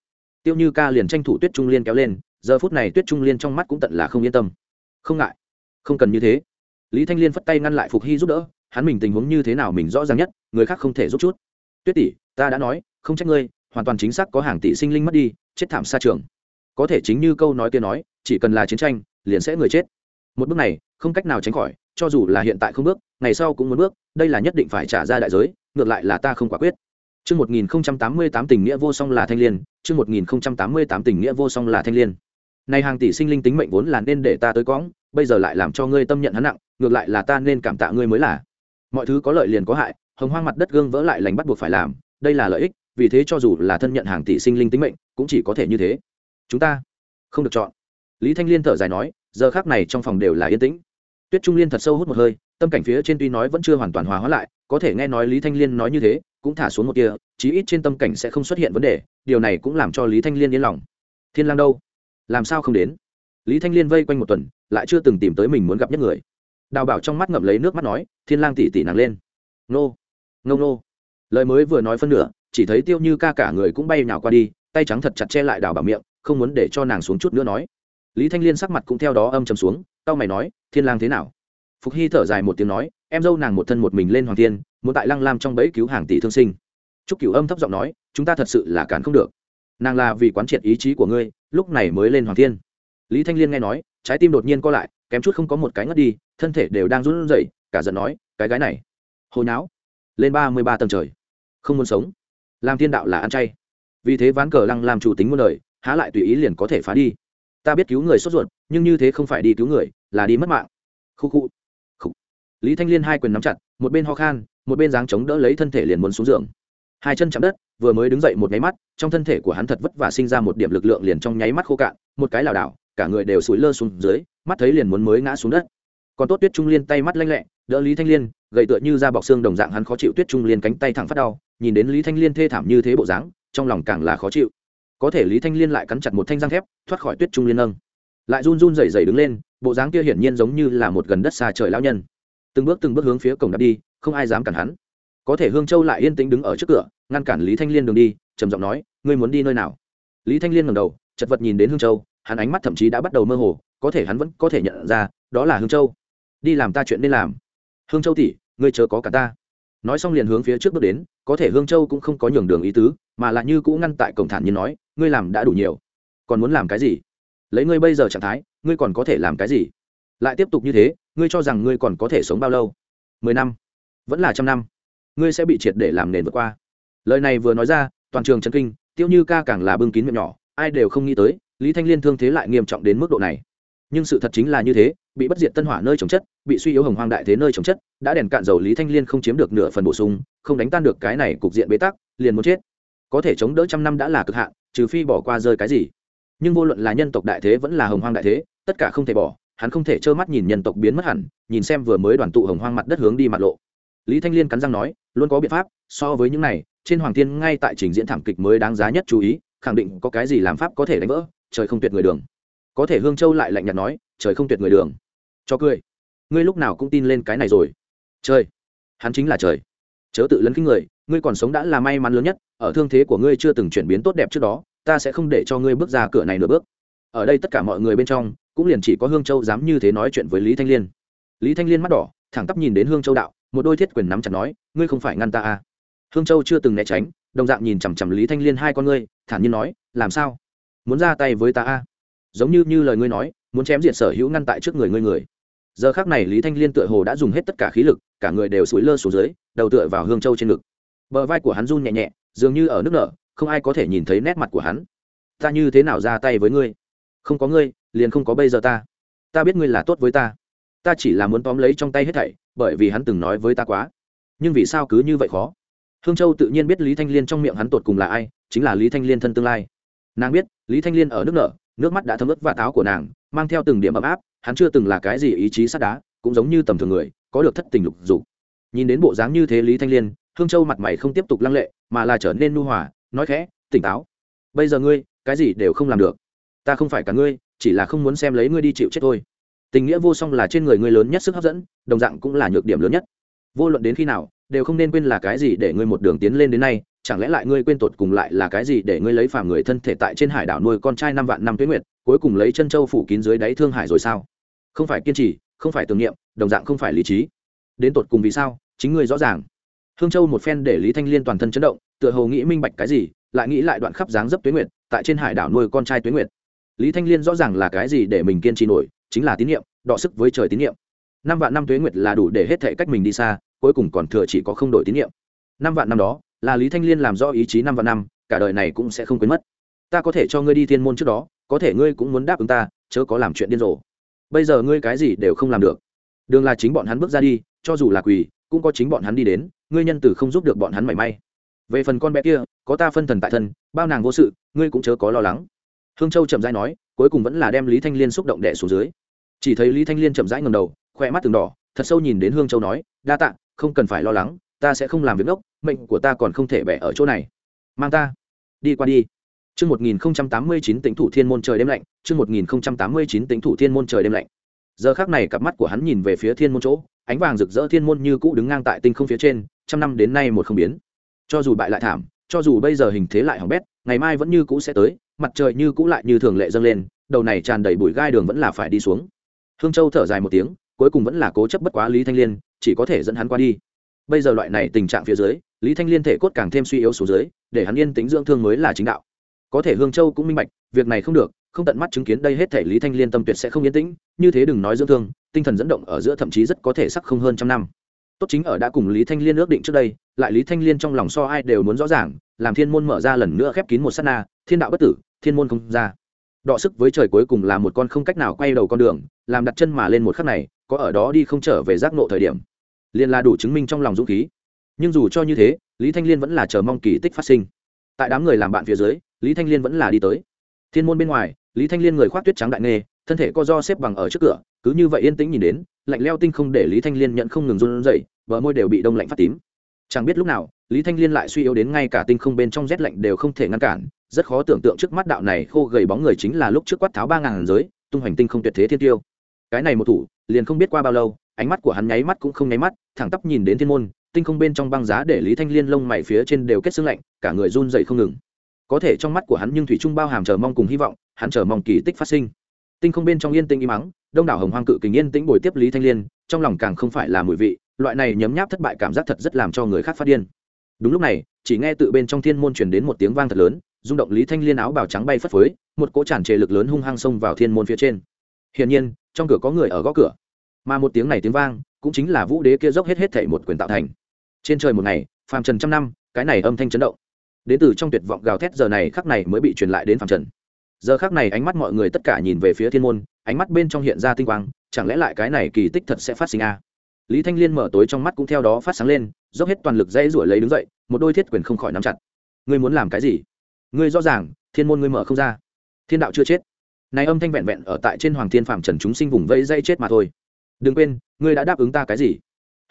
Tiêu như ca liền tranh thủ tuyết trung liên kéo lên, giờ phút này tuyết trung liên trong mắt cũng tận là không yên tâm. Không ngại, không cần như thế. Lý thanh liên phất tay ngăn lại phục hy giúp đỡ, hắn mình tình huống như thế nào mình rõ ràng nhất, người khác không thể giúp chút. Tuyết tỷ, ta đã nói, không trách ngươi, hoàn toàn chính xác có hàng tỷ sinh linh mất đi, chết thảm xa trường. Có thể chính như câu nói kia nói, chỉ cần là chiến tranh, liền sẽ người chết. Một bước này, không cách nào tránh khỏi cho dù là hiện tại không bước ngày sau cũng muốn bước đây là nhất định phải trả ra đại giới ngược lại là ta không quả quyết Chương 1088 tình nghĩa vô song là thanh liên, chương 1088 tình nghĩa vô song là thanh liên. Này hàng tỷ sinh linh tính mệnh vốn là nên để ta tới quổng, bây giờ lại làm cho ngươi tâm nhận hắn nặng, ngược lại là ta nên cảm tạ ngươi mới là. Mọi thứ có lợi liền có hại, hồng hoang mặt đất gương vỡ lại lành bắt buộc phải làm, đây là lợi ích, vì thế cho dù là thân nhận hàng tỷ sinh linh tính mệnh, cũng chỉ có thể như thế. Chúng ta không được chọn. Lý Thanh Liên thở dài nói, giờ khắc này trong phòng đều là yên tĩnh tuyết trung liên thật sâu hút một hơi, tâm cảnh phía trên tuy nói vẫn chưa hoàn toàn hòa hóa lại, có thể nghe nói lý thanh liên nói như thế, cũng thả xuống một kia chí ít trên tâm cảnh sẽ không xuất hiện vấn đề, điều này cũng làm cho lý thanh liên yên lòng. Thiên lang đâu? Làm sao không đến? Lý thanh liên vây quanh một tuần, lại chưa từng tìm tới mình muốn gặp nhất người. Đào bảo trong mắt ngậm lấy nước mắt nói, thiên lang tỉ tỉ nàng lên. Nô Nô nô. Lời mới vừa nói phân nửa, chỉ thấy tiêu như ca cả người cũng bay nhào qua đi, tay trắng thật chặt che lại đào bảo miệng, không muốn để cho nàng xuống chút nữa nói. Lý thanh liên sắc mặt cũng theo đó âm trầm xuống tao mày nói, thiên lang thế nào? Phục hy thở dài một tiếng nói, em dâu nàng một thân một mình lên hoàng thiên, muốn tại lăng lam trong bẫy cứu hàng tỷ thương sinh. Trúc cửu âm thấp giọng nói, chúng ta thật sự là cản không được. Nàng là vì quán triệt ý chí của ngươi, lúc này mới lên hoàng thiên. Lý thanh liên nghe nói, trái tim đột nhiên co lại, kém chút không có một cái ngất đi, thân thể đều đang run rẩy, cả giận nói, cái gái này, hồi não lên ba mươi ba tầng trời, không muốn sống. Làm thiên đạo là ăn chay. Vì thế ván cờ lăng làm chủ tính muôn đời, há lại tùy ý liền có thể phá đi. Ta biết cứu người sốt ruột nhưng như thế không phải đi cứu người, là đi mất mạng. Khu khu. Khu lý thanh liên hai quyền nắm chặt, một bên ho khan, một bên dáng chống đỡ lấy thân thể liền muốn xuống giường. Hai chân chạm đất, vừa mới đứng dậy một nháy mắt, trong thân thể của hắn thật vất vả sinh ra một điểm lực lượng liền trong nháy mắt khô cạn, một cái lảo đảo, cả người đều sủi lơ xuống dưới, mắt thấy liền muốn mới ngã xuống đất. Còn tốt tuyết trung liên tay mắt lanh lẹ, đỡ lý thanh liên gậy tựa như da bọc xương đồng dạng hắn khó chịu tuyết trung liên cánh tay thẳng phát đau, nhìn đến lý thanh liên thê thảm như thế bộ dáng, trong lòng càng là khó chịu. Có thể lý thanh liên lại cắn chặt một thanh răng thép, thoát khỏi tuyết trung liên nâng lại run run rẩy rẩy đứng lên, bộ dáng kia hiển nhiên giống như là một gần đất xa trời lão nhân. Từng bước từng bước hướng phía cổng đạp đi, không ai dám cản hắn. Có thể hương châu lại yên tĩnh đứng ở trước cửa, ngăn cản lý thanh liên đường đi, trầm giọng nói, ngươi muốn đi nơi nào? Lý thanh liên ngẩng đầu, chật vật nhìn đến hương châu, hắn ánh mắt thậm chí đã bắt đầu mơ hồ, có thể hắn vẫn có thể nhận ra, đó là hương châu. Đi làm ta chuyện nên làm. Hương châu tỷ, ngươi chớ có cả ta. Nói xong liền hướng phía trước bước đến, có thể hương châu cũng không có nhường đường ý tứ, mà lại như cũ ngăn tại cổng thản nhiên nói, ngươi làm đã đủ nhiều. Còn muốn làm cái gì? Lấy ngươi bây giờ trạng thái, ngươi còn có thể làm cái gì? Lại tiếp tục như thế, ngươi cho rằng ngươi còn có thể sống bao lâu? Mười năm. Vẫn là trăm năm. Ngươi sẽ bị triệt để làm nền vượt qua. Lời này vừa nói ra, toàn trường chân kinh, tiêu như ca càng là bưng kín miệng nhỏ, ai đều không nghĩ tới, lý thanh liên thương thế lại nghiêm trọng đến mức độ này. Nhưng sự thật chính là như thế, bị bất diệt tân hỏa nơi trồng chất, bị suy yếu hồng hoang đại thế nơi trồng chất, đã đèn cạn dầu lý thanh liên không chiếm được nửa phần bổ sung, không đánh tan được cái này cục diện bế tắc, liền muốn chết. Có thể chống đỡ trăm năm đã là cực hạn, trừ phi bỏ qua rơi cái gì nhưng vô luận là nhân tộc đại thế vẫn là hồng hoang đại thế, tất cả không thể bỏ, hắn không thể trơ mắt nhìn nhân tộc biến mất hẳn, nhìn xem vừa mới đoàn tụ hồng hoang mặt đất hướng đi mặt lộ. Lý thanh liên cắn răng nói, luôn có biện pháp, so với những này, trên hoàng thiên ngay tại trình diễn thảm kịch mới đáng giá nhất chú ý, khẳng định có cái gì làm pháp có thể đánh vỡ, trời không tuyệt người đường. Có thể hương châu lại lạnh nhạt nói, trời không tuyệt người đường. Cho cười. Ngươi lúc nào cũng tin lên cái này rồi. Trời, hắn chính là trời. Chớ tự lấn kính người, ngươi còn sống đã là may mắn lớn nhất, ở thương thế của ngươi chưa từng chuyển biến tốt đẹp trước đó ta sẽ không để cho ngươi bước ra cửa này nửa bước. Ở đây tất cả mọi người bên trong, cũng liền chỉ có hương châu dám như thế nói chuyện với lý thanh liên. Lý thanh liên mắt đỏ, thẳng tắp nhìn đến hương châu đạo, một đôi thiết quyền nắm chặt nói, ngươi không phải ngăn ta à. hương châu chưa từng né tránh, đồng dạng nhìn chằm chằm lý thanh liên hai con ngươi, thản nhiên nói, làm sao? Muốn ra tay với ta à? giống như như lời ngươi nói, muốn chém diện sở hữu ngăn tại trước người ngươi người. Giờ khác này lý thanh liên tựa hồ đã dùng hết tất cả khí lực, cả người đều sủi lơ xuống dưới, đầu tựa vào hương châu trên ngực. Bờ vai của hắn run nhẹ nhẹ, dường như ở nước nở không ai có thể nhìn thấy nét mặt của hắn. Ta như thế nào ra tay với ngươi? Không có ngươi, liền không có bây giờ ta. Ta biết ngươi là tốt với ta. Ta chỉ là muốn tóm lấy trong tay hết thảy, bởi vì hắn từng nói với ta quá. Nhưng vì sao cứ như vậy khó? Hương châu tự nhiên biết lý thanh liên trong miệng hắn tột cùng là ai, chính là lý thanh liên thân tương lai. Nàng biết, lý thanh liên ở nước nở, nước mắt đã thấm ướt và táo của nàng, mang theo từng điểm ấm áp, hắn chưa từng là cái gì ý chí sắt đá, cũng giống như tầm thường người, có được thất tình lục dục. Nhìn đến bộ dáng như thế lý thanh liên, hương châu mặt mày không tiếp tục lăng lệ, mà là trở nên nu hòa nói khẽ, tỉnh táo. Bây giờ ngươi, cái gì đều không làm được. Ta không phải cả ngươi, chỉ là không muốn xem lấy ngươi đi chịu chết thôi. Tình nghĩa vô song là trên người ngươi lớn nhất sức hấp dẫn, đồng dạng cũng là nhược điểm lớn nhất. Vô luận đến khi nào, đều không nên quên là cái gì để ngươi một đường tiến lên đến nay, chẳng lẽ lại ngươi quên tột cùng lại là cái gì để ngươi lấy phàm người thân thể tại trên hải đảo nuôi con trai năm vạn năm tuyết nguyệt, cuối cùng lấy chân châu phủ kín dưới đáy thương hải rồi sao? Không phải kiên trì, không phải tưởng niệm, đồng dạng không phải lý trí. Đến tột cùng vì sao, chính ngươi rõ ràng. Hương châu một phen để lý thanh liên toàn thân chấn động tựa hồ nghĩ minh bạch cái gì, lại nghĩ lại đoạn khắp dáng dấp tuyết nguyệt, tại trên hải đảo nuôi con trai tuyết nguyệt. Lý thanh liên rõ ràng là cái gì để mình kiên trì nổi, chính là tín nhiệm, đọ sức với trời tín nhiệm. Năm vạn năm tuế nguyệt là đủ để hết thể cách mình đi xa, cuối cùng còn thừa chỉ có không đổi tín nhiệm. Năm vạn năm đó, là lý thanh liên làm do ý chí năm vạn năm, cả đời này cũng sẽ không quên mất. Ta có thể cho ngươi đi thiên môn trước đó, có thể ngươi cũng muốn đáp ứng ta, chớ có làm chuyện điên rồ. Bây giờ ngươi cái gì đều không làm được. Đường là chính bọn hắn bước ra đi, cho dù là quỳ, cũng có chính bọn hắn đi đến, ngươi nhân tử không giúp được bọn hắn mảy may về phần con bé kia có ta phân thần tại thân bao nàng vô sự ngươi cũng chớ có lo lắng hương châu chậm rãi nói cuối cùng vẫn là đem lý thanh liên xúc động đẻ xuống dưới chỉ thấy lý thanh liên chậm rãi ngầm đầu khoe mắt từng đỏ thật sâu nhìn đến hương châu nói đa tạ không cần phải lo lắng ta sẽ không làm việc ngốc mệnh của ta còn không thể bẻ ở chỗ này mang ta đi qua đi Chương 1089 Tĩnh thủ thiên môn trời đêm lạnh, chương 1089 Tĩnh thủ thiên môn trời đêm lạnh. Giờ khắc này cặp mắt của hắn nhìn về phía thiên môn chỗ, ánh vàng rực rỡ thiên môn như cũ đứng ngang tại tinh không phía trên, trăm năm đến nay một không biến. Cho dù bại lại thảm, cho dù bây giờ hình thế lại hỏng bét, ngày mai vẫn như cũ sẽ tới, mặt trời như cũ lại như thường lệ dâng lên, đầu này tràn đầy bụi gai đường vẫn là phải đi xuống. Hương Châu thở dài một tiếng, cuối cùng vẫn là cố chấp bất quá Lý Thanh Liên, chỉ có thể dẫn hắn qua đi. Bây giờ loại này tình trạng phía dưới, Lý Thanh Liên thể cốt càng thêm suy yếu xuống dưới, để hắn yên tĩnh dưỡng thương mới là chính đạo có thể hương châu cũng minh bạch việc này không được không tận mắt chứng kiến đây hết thể lý thanh liên tâm tuyệt sẽ không yên tĩnh như thế đừng nói dưỡng thương tinh thần dẫn động ở giữa thậm chí rất có thể sắc không hơn trăm năm tốt chính ở đã cùng lý thanh liên ước định trước đây, lại lý thanh liên trong lòng so ai đều muốn rõ ràng, làm thiên môn mở ra lần nữa khép kín một s á t na, thiên đạo bất tử, thiên môn không ra. Đọ sức với trời cuối cùng là một con không cách nào quay đầu con đường, làm đặt chân mà lên một khắc này, có ở đó đi không trở về giác nộ thời điểm. Liền là đủ chứng minh trong lòng dũng khí. Nhưng dù cho như thế, lý thanh liên vẫn là chờ mong kỳ tích phát sinh. Tại đám người làm bạn phía dưới, lý thanh liên vẫn là đi tới. Thiên môn bên ngoài, lý thanh liên người khoác tuyết trắng đại nghề, thân thể co do xếp bằng ở trước cửa, cứ như vậy yên tĩnh nhìn đến lạnh leo tinh không để lý thanh liên nhận không ngừng run rẩy, bờ môi đều bị đông lạnh phát tím. Chẳng biết lúc nào, lý thanh liên lại suy yếu đến ngay cả tinh không bên trong rét lạnh đều không thể ngăn cản. Rất khó tưởng tượng trước mắt đạo này khô gầy bóng người chính là lúc trước quát tháo ba ngàn giới, tung hoành tinh không tuyệt thế thiên tiêu. Cái này một thủ, liền không biết qua bao lâu, ánh mắt của hắn nháy mắt cũng không nháy mắt, thẳng tắp nhìn đến thiên môn, tinh không bên trong băng giá để lý thanh liên lông mày phía trên đều kết xương lạnh, cả người run dậy không ngừng. Có thể trong mắt của hắn nhưng thủy trung bao hàm chờ mong cùng hy vọng, hắn chờ mong kỳ tích phát sinh tinh không bên trong yên tĩnh im mắng đông đảo hồng hoang cự kính yên tĩnh bồi tiếp lý thanh liên, trong lòng càng không phải là mùi vị, loại này nhấm nháp thất bại cảm giác thật rất làm cho người khác phát điên. Đúng lúc này, chỉ nghe tự bên trong thiên môn truyền đến một tiếng vang thật lớn, rung động lý thanh liên áo bào trắng bay phất phới, một cỗ tràn trề lực lớn hung hăng xông vào thiên môn phía trên. Hiển nhiên, trong cửa có người ở gõ cửa. Mà một tiếng này tiếng vang, cũng chính là vũ đế kia dốc hết hết thảy một quyền tạo thành. Trên trời một ngày, phàm trần trăm năm, cái này âm thanh chấn động. Đến từ trong tuyệt vọng gào thét giờ này, khắc này mới bị truyền lại đến phàm trần giờ khắc này ánh mắt mọi người tất cả nhìn về phía thiên môn, ánh mắt bên trong hiện ra tinh quang, chẳng lẽ lại cái này kỳ tích thật sẽ phát sinh a à? lý thanh liên mở tối trong mắt cũng theo đó phát sáng lên, dốc hết toàn lực dãy ruổi lấy đứng dậy, một đôi thiết quyền không khỏi nắm chặt. Ngươi muốn làm cái gì? Ngươi rõ ràng, thiên môn ngươi mở không ra. Thiên đạo chưa chết. Này âm thanh vẹn vẹn ở tại trên hoàng thiên phạm trần chúng sinh vùng vây dây chết mà thôi. Đừng quên, ngươi đã đáp ứng ta cái gì?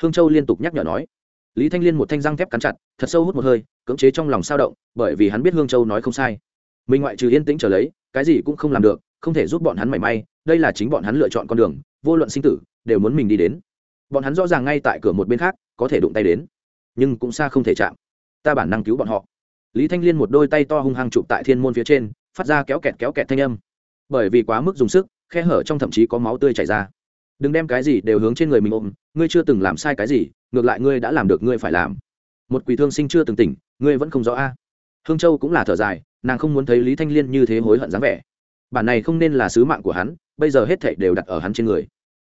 Hương châu liên tục nhắc nhở nói. Lý thanh liên một thanh răng thép cắn chặt, thật sâu hút một hơi, cưỡng chế trong lòng sao động, bởi vì hắn biết hương châu nói không sai mình ngoại trừ yên tĩnh trở lấy, cái gì cũng không làm được, không thể giúp bọn hắn mảy may, đây là chính bọn hắn lựa chọn con đường, vô luận sinh tử, đều muốn mình đi đến. Bọn hắn rõ ràng ngay tại cửa một bên khác, có thể đụng tay đến, nhưng cũng xa không thể chạm. Ta bản năng cứu bọn họ. Lý thanh liên một đôi tay to hung hăng chụp tại thiên môn phía trên, phát ra kéo kẹt kéo kẹt thanh âm. Bởi vì quá mức dùng sức, khe hở trong thậm chí có máu tươi chảy ra. Đừng đem cái gì đều hướng trên người mình ôm, ngươi chưa từng làm sai cái gì, ngược lại ngươi đã làm được ngươi phải làm. Một quỷ thương sinh chưa từng tỉnh, ngươi vẫn không rõ a. Hương châu cũng là thở dài nàng không muốn thấy lý thanh liên như thế hối hận dáng vẻ bản này không nên là sứ mạng của hắn bây giờ hết thảy đều đặt ở hắn trên người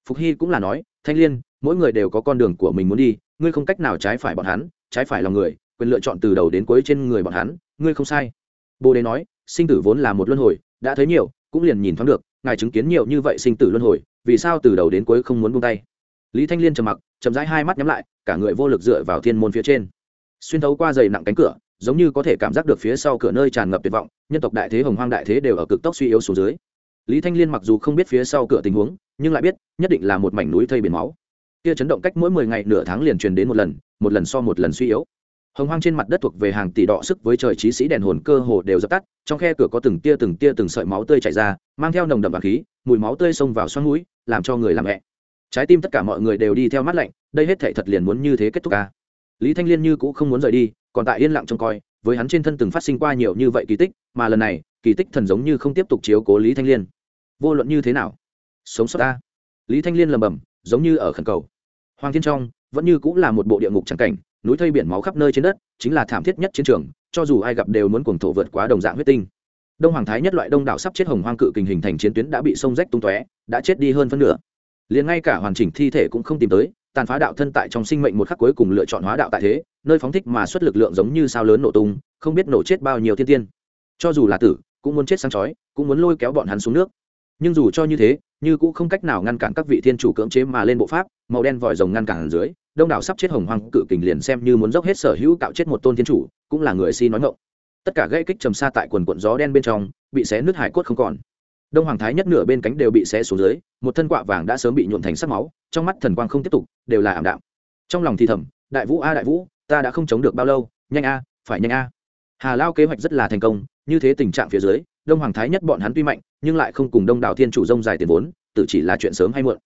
phục hy cũng là nói thanh liên mỗi người đều có con đường của mình muốn đi ngươi không cách nào trái phải bọn hắn trái phải lòng người quyền lựa chọn từ đầu đến cuối trên người bọn hắn ngươi không sai bồ đề nói sinh tử vốn là một luân hồi đã thấy nhiều cũng liền nhìn thoáng được ngài chứng kiến nhiều như vậy sinh tử luân hồi vì sao từ đầu đến cuối không muốn buông tay lý thanh liên trầm mặc chậm rãi hai mắt nhắm lại cả người vô lực dựa vào thiên môn phía trên xuyên thấu qua dày nặng cánh cửa giống như có thể cảm giác được phía sau cửa nơi tràn ngập tuyệt vọng, nhân tộc đại thế, hồng hoang đại thế đều ở cực tốc suy yếu xuống dưới. Lý thanh liên mặc dù không biết phía sau cửa tình huống, nhưng lại biết, nhất định là một mảnh núi thây biển máu. Kia chấn động cách mỗi mười ngày nửa tháng liền truyền đến một lần một lần so một lần suy yếu. Hồng hoang trên mặt đất thuộc về hàng tỷ đọ sức với trời trí sĩ đèn hồn cơ hồ đều dập tắt, trong khe cửa có từng tia từng tia từng sợi máu tươi chảy ra, mang theo nồng đậm vàng khí, mùi máu tươi xông vào xoắn mũi, làm cho người làm mẹ trái tim tất cả mọi người đều đi theo mắt lạnh, đây hết thể thật liền muốn như thế kết thúc ca lý thanh liên như cũng không muốn rời đi, còn tại yên lặng trông coi, với hắn trên thân từng phát sinh qua nhiều như vậy kỳ tích, mà lần này, kỳ tích thần giống như không tiếp tục chiếu cố lý thanh liên. Vô luận như thế nào? Sống sót ta. Lý thanh liên lầm bầm giống như ở khẩn cầu. Hoàng thiên trong, vẫn như cũng là một bộ địa ngục trắng cảnh, núi thây biển máu khắp nơi trên đất, chính là thảm thiết nhất chiến trường, cho dù ai gặp đều muốn cuồng thổ vượt quá đồng dạng huyết tinh. Đông hoàng thái nhất loại đông đảo sắp chết hồng hoang cự kình hình thành chiến tuyến đã bị sông rách tung tóe, đã chết đi hơn phân nửa. Liền ngay cả hoàn chỉnh thi thể cũng không tìm tới tàn phá đạo thân tại trong sinh mệnh một khắc cuối cùng lựa chọn hóa đạo tại thế, nơi phóng thích mà xuất lực lượng giống như sao lớn nổ tung, không biết nổ chết bao nhiêu thiên tiên. Cho dù là tử, cũng muốn chết sáng chói, cũng muốn lôi kéo bọn hắn xuống nước. Nhưng dù cho như thế, như cũng không cách nào ngăn cản các vị thiên chủ cưỡng chế mà lên bộ pháp, màu đen vòi rồng ngăn cản ở dưới, đông đảo sắp chết hồng hoang cự kình liền xem như muốn dốc hết sở hữu cạo chết một tôn thiên chủ, cũng là người si nói ngộng tất cả gây kích trầm xa tại quần cuộn gió đen bên trong, bị xé nứt hải cốt không còn đông hoàng thái nhất nửa bên cánh đều bị xé xuống dưới, một thân quạ vàng đã sớm bị nhuộn thành sắc máu, trong mắt thần quang không tiếp tục, đều là ảm đạm. Trong lòng thì thầm, đại vũ a, đại vũ, ta đã không chống được bao lâu, nhanh a, phải nhanh a. Hà lao kế hoạch rất là thành công, như thế tình trạng phía dưới, đông hoàng thái nhất bọn hắn tuy mạnh, nhưng lại không cùng đông đảo thiên chủ dông dài tiền vốn, tự chỉ là chuyện sớm hay muộn.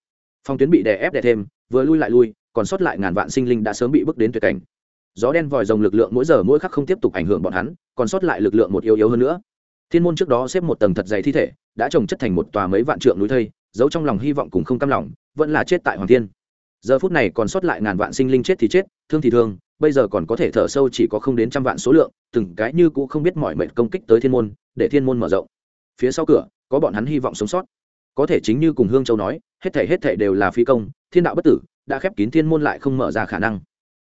Phong tuyến bị đè ép đè thêm, vừa lui lại lui, còn sót lại ngàn vạn sinh linh đã sớm bị bước đến tuyệt cảnh. Gió đen vòi rồng lực lượng mỗi giờ mỗi khắc không tiếp tục ảnh hưởng bọn hắn, còn sót lại lực lượng một yếu yếu hơn nữa thiên môn trước đó xếp một tầng thật dày thi thể đã trồng chất thành một tòa mấy vạn trượng núi thây giấu trong lòng hy vọng cùng không cam lòng vẫn là chết tại hoàng thiên. Giờ phút này còn sót lại ngàn vạn sinh linh chết thì chết thương thì thương bây giờ còn có thể thở sâu chỉ có không đến trăm vạn số lượng từng cái như cũ không biết mọi mệnh công kích tới thiên môn để thiên môn mở rộng. Phía sau cửa có bọn hắn hy vọng sống sót. Có thể chính như cùng hương châu nói hết thể hết thể đều là phi công thiên đạo bất tử đã khép kín thiên môn lại không mở ra khả năng.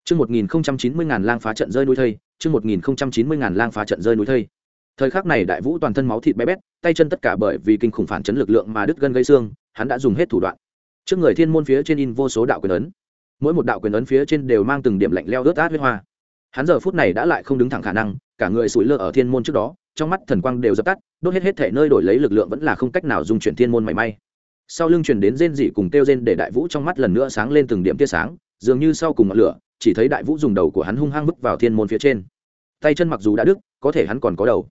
Trước 1090 ngàn lang phá trận rơi núi thây, trước 1090 ngàn lang phá trận rơi núi thây. Thời khắc này Đại Vũ toàn thân máu thịt bé bét, tay chân tất cả bởi vì kinh khủng phản chấn lực lượng mà đứt gân gây xương, hắn đã dùng hết thủ đoạn. Trước người thiên môn phía trên in vô số đạo quyền ấn, mỗi một đạo quyền ấn phía trên đều mang từng điểm lạnh leo rớt át huyết hoa. Hắn giờ phút này đã lại không đứng thẳng khả năng, cả người sủi lơ ở thiên môn trước đó, trong mắt thần quang đều dập tắt, đốt hết hết thể nơi đổi lấy lực lượng vẫn là không cách nào dung chuyển thiên môn mảy may. sau lưng truyền đến rên dị cùng kêu rên để đại vũ trong mắt lần nữa sáng lên từng điểm tia sáng dường như sau cùng ngọn lửa chỉ thấy đại vũ dùng đầu của hắn hung hăng vứt vào thiên môn phía trên tay chân mặc dù đã đứt có thể hắn còn có đầu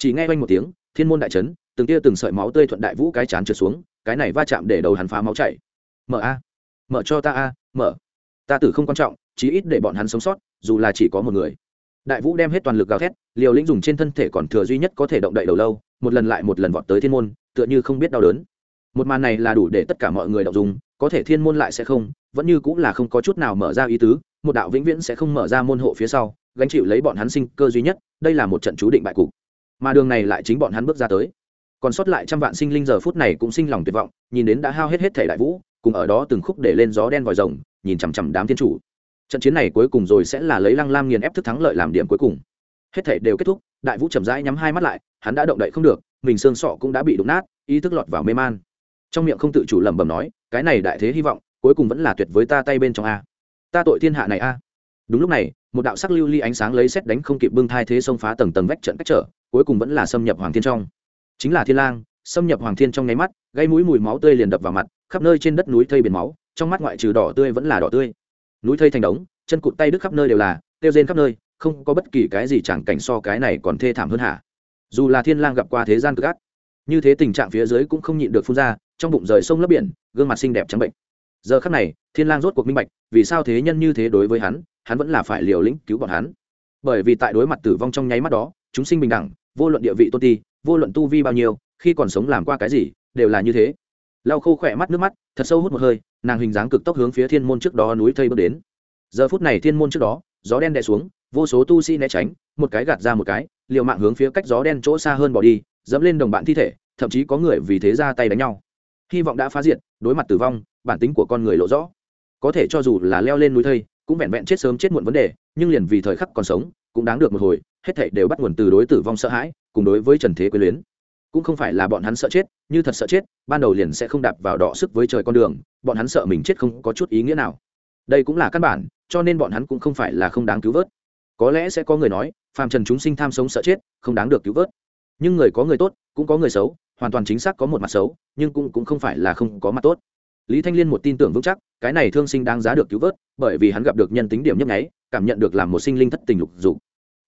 chỉ nghe quanh một tiếng, thiên môn đại trấn, từng tia từng sợi máu tươi thuận đại vũ cái chán trượt xuống, cái này va chạm để đầu hắn phá máu chảy. Mở a, mở cho ta a, mở. Ta tử không quan trọng, chí ít để bọn hắn sống sót, dù là chỉ có một người. Đại vũ đem hết toàn lực gào thét, liều lĩnh dùng trên thân thể còn thừa duy nhất có thể động đậy đầu lâu, một lần lại một lần vọt tới thiên môn, tựa như không biết đau đớn. Một màn này là đủ để tất cả mọi người đọc dùng có thể thiên môn lại sẽ không, vẫn như cũng là không có chút nào mở ra ý tứ, một đạo vĩnh viễn sẽ không mở ra môn hộ phía sau, gánh chịu lấy bọn hắn sinh cơ duy nhất, đây là một trận chú định bại cục mà đường này lại chính bọn hắn bước ra tới. Còn sót lại trăm vạn sinh linh giờ phút này cũng sinh lòng tuyệt vọng, nhìn đến đã hao hết hết thể đại vũ, cùng ở đó từng khúc để lên gió đen vòi rồng, nhìn chằm chằm đám thiên chủ. Trận chiến này cuối cùng rồi sẽ là lấy lăng lam nghiền ép thức thắng lợi làm điểm cuối cùng. Hết thể đều kết thúc, đại vũ chậm rãi nhắm hai mắt lại, hắn đã động đậy không được, mình xương sọ cũng đã bị đụng nát, ý thức lọt vào mê man. Trong miệng không tự chủ lẩm bẩm nói, cái này đại thế hy vọng, cuối cùng vẫn là tuyệt với ta tay bên trong a. Ta tội thiên hạ này a. Đúng lúc này, một đạo sắc lưu ly ánh sáng lấy xét đánh không kịp bưng thai thế xông phá tầng tầng vách trận cách trở cuối cùng vẫn là xâm nhập hoàng thiên trong. Chính là thiên lang, xâm nhập hoàng thiên trong nháy mắt, gây mũi mùi máu tươi liền đập vào mặt, khắp nơi trên đất núi thây biển máu, trong mắt ngoại trừ đỏ tươi vẫn là đỏ tươi. Núi thây thành đống, chân cụt tay đứt khắp nơi đều là tiêu rên khắp nơi, không có bất kỳ cái gì chẳng cảnh so cái này còn thê thảm hơn hả? Dù là thiên lang gặp qua thế gian cực ác, như thế tình trạng phía dưới cũng không nhịn được phun ra, trong bụng rời sông lấp biển, gương mặt xinh đẹp trắng bệnh. Giờ khắc này, thiên lang rốt cuộc minh bạch, vì sao thế nhân như thế đối với hắn hắn vẫn là phải liều lĩnh cứu bọn hắn. Bởi vì tại đối mặt tử vong trong nháy mắt đó, chúng sinh bình đẳng vô luận địa vị tôn ti, vô luận tu vi bao nhiêu, khi còn sống làm qua cái gì, đều là như thế. Lau khô khỏe mắt nước mắt, thật sâu hút một hơi, nàng hình dáng cực tốc hướng phía thiên môn trước đó núi thây bước đến. Giờ phút này thiên môn trước đó, gió đen đè xuống, vô số tu sĩ né tránh, một cái gạt ra một cái, liều mạng hướng phía cách gió đen chỗ xa hơn bỏ đi, dẫm lên đồng bạn thi thể, thậm chí có người vì thế ra tay đánh nhau. Hy vọng đã phá diệt, đối mặt tử vong, bản tính của con người lộ rõ. Có thể cho dù là leo lên núi thây, cũng vẹn vẹn chết sớm chết muộn vấn đề, nhưng liền vì thời khắc còn sống, cũng đáng được một hồi hết thảy đều bắt nguồn từ đối tử vong sợ hãi cùng đối với trần thế quyến luyến. Cũng không phải là bọn hắn sợ chết như thật sợ chết ban đầu liền sẽ không đạp vào đọ sức với trời con đường bọn hắn sợ mình chết không có chút ý nghĩa nào. Đây cũng là căn bản cho nên bọn hắn cũng không phải là không đáng cứu vớt. Có lẽ sẽ có người nói phàm trần chúng sinh tham sống sợ chết không đáng được cứu vớt. Nhưng người có người tốt cũng có người xấu hoàn toàn chính xác có một mặt xấu nhưng cũng, cũng không phải là không có mặt tốt. Lý thanh liên một tin tưởng vững chắc cái này thương sinh đáng giá được cứu vớt bởi vì hắn gặp được nhân tính điểm nhấp nháy cảm nhận được làm một sinh linh thất tình lục dục.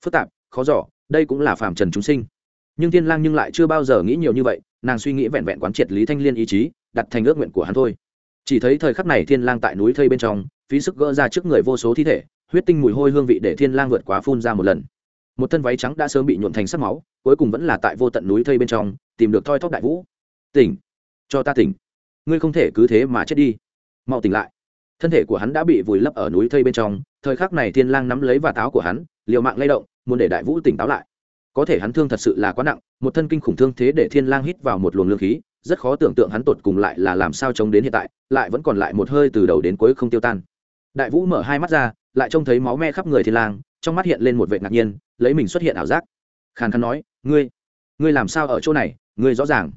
Phức tạp khó giỏ đây cũng là phàm trần chúng sinh. Nhưng thiên lang nhưng lại chưa bao giờ nghĩ nhiều như vậy, nàng suy nghĩ vẹn vẹn quán triệt lý thanh liên ý chí, đặt thành ước nguyện của hắn thôi. Chỉ thấy thời khắc này thiên lang tại núi thây bên trong, phí sức gỡ ra trước người vô số thi thể, huyết tinh mùi hôi hương vị để thiên lang vượt quá phun ra một lần. Một thân váy trắng đã sớm bị nhuộn thành sắc máu, cuối cùng vẫn là tại vô tận núi thây bên trong, tìm được thoi thóp đại vũ. Tỉnh, cho ta tỉnh. Ngươi không thể cứ thế mà chết đi. Mau tỉnh lại. Thân thể của hắn đã bị vùi lấp ở núi thây bên trong, thời khắc này thiên lang nắm lấy và táo của hắn, liều mạng lay động muốn để đại vũ tỉnh táo lại. Có thể hắn thương thật sự là quá nặng, một thân kinh khủng thương thế để thiên lang hít vào một luồng lương khí, rất khó tưởng tượng hắn tột cùng lại là làm sao chống đến hiện tại, lại vẫn còn lại một hơi từ đầu đến cuối không tiêu tan. Đại vũ mở hai mắt ra, lại trông thấy máu me khắp người thiên lang, trong mắt hiện lên một vẻ ngạc nhiên, lấy mình xuất hiện ảo giác. Khàn khàn nói, ngươi ngươi làm sao ở chỗ này? Ngươi rõ ràng.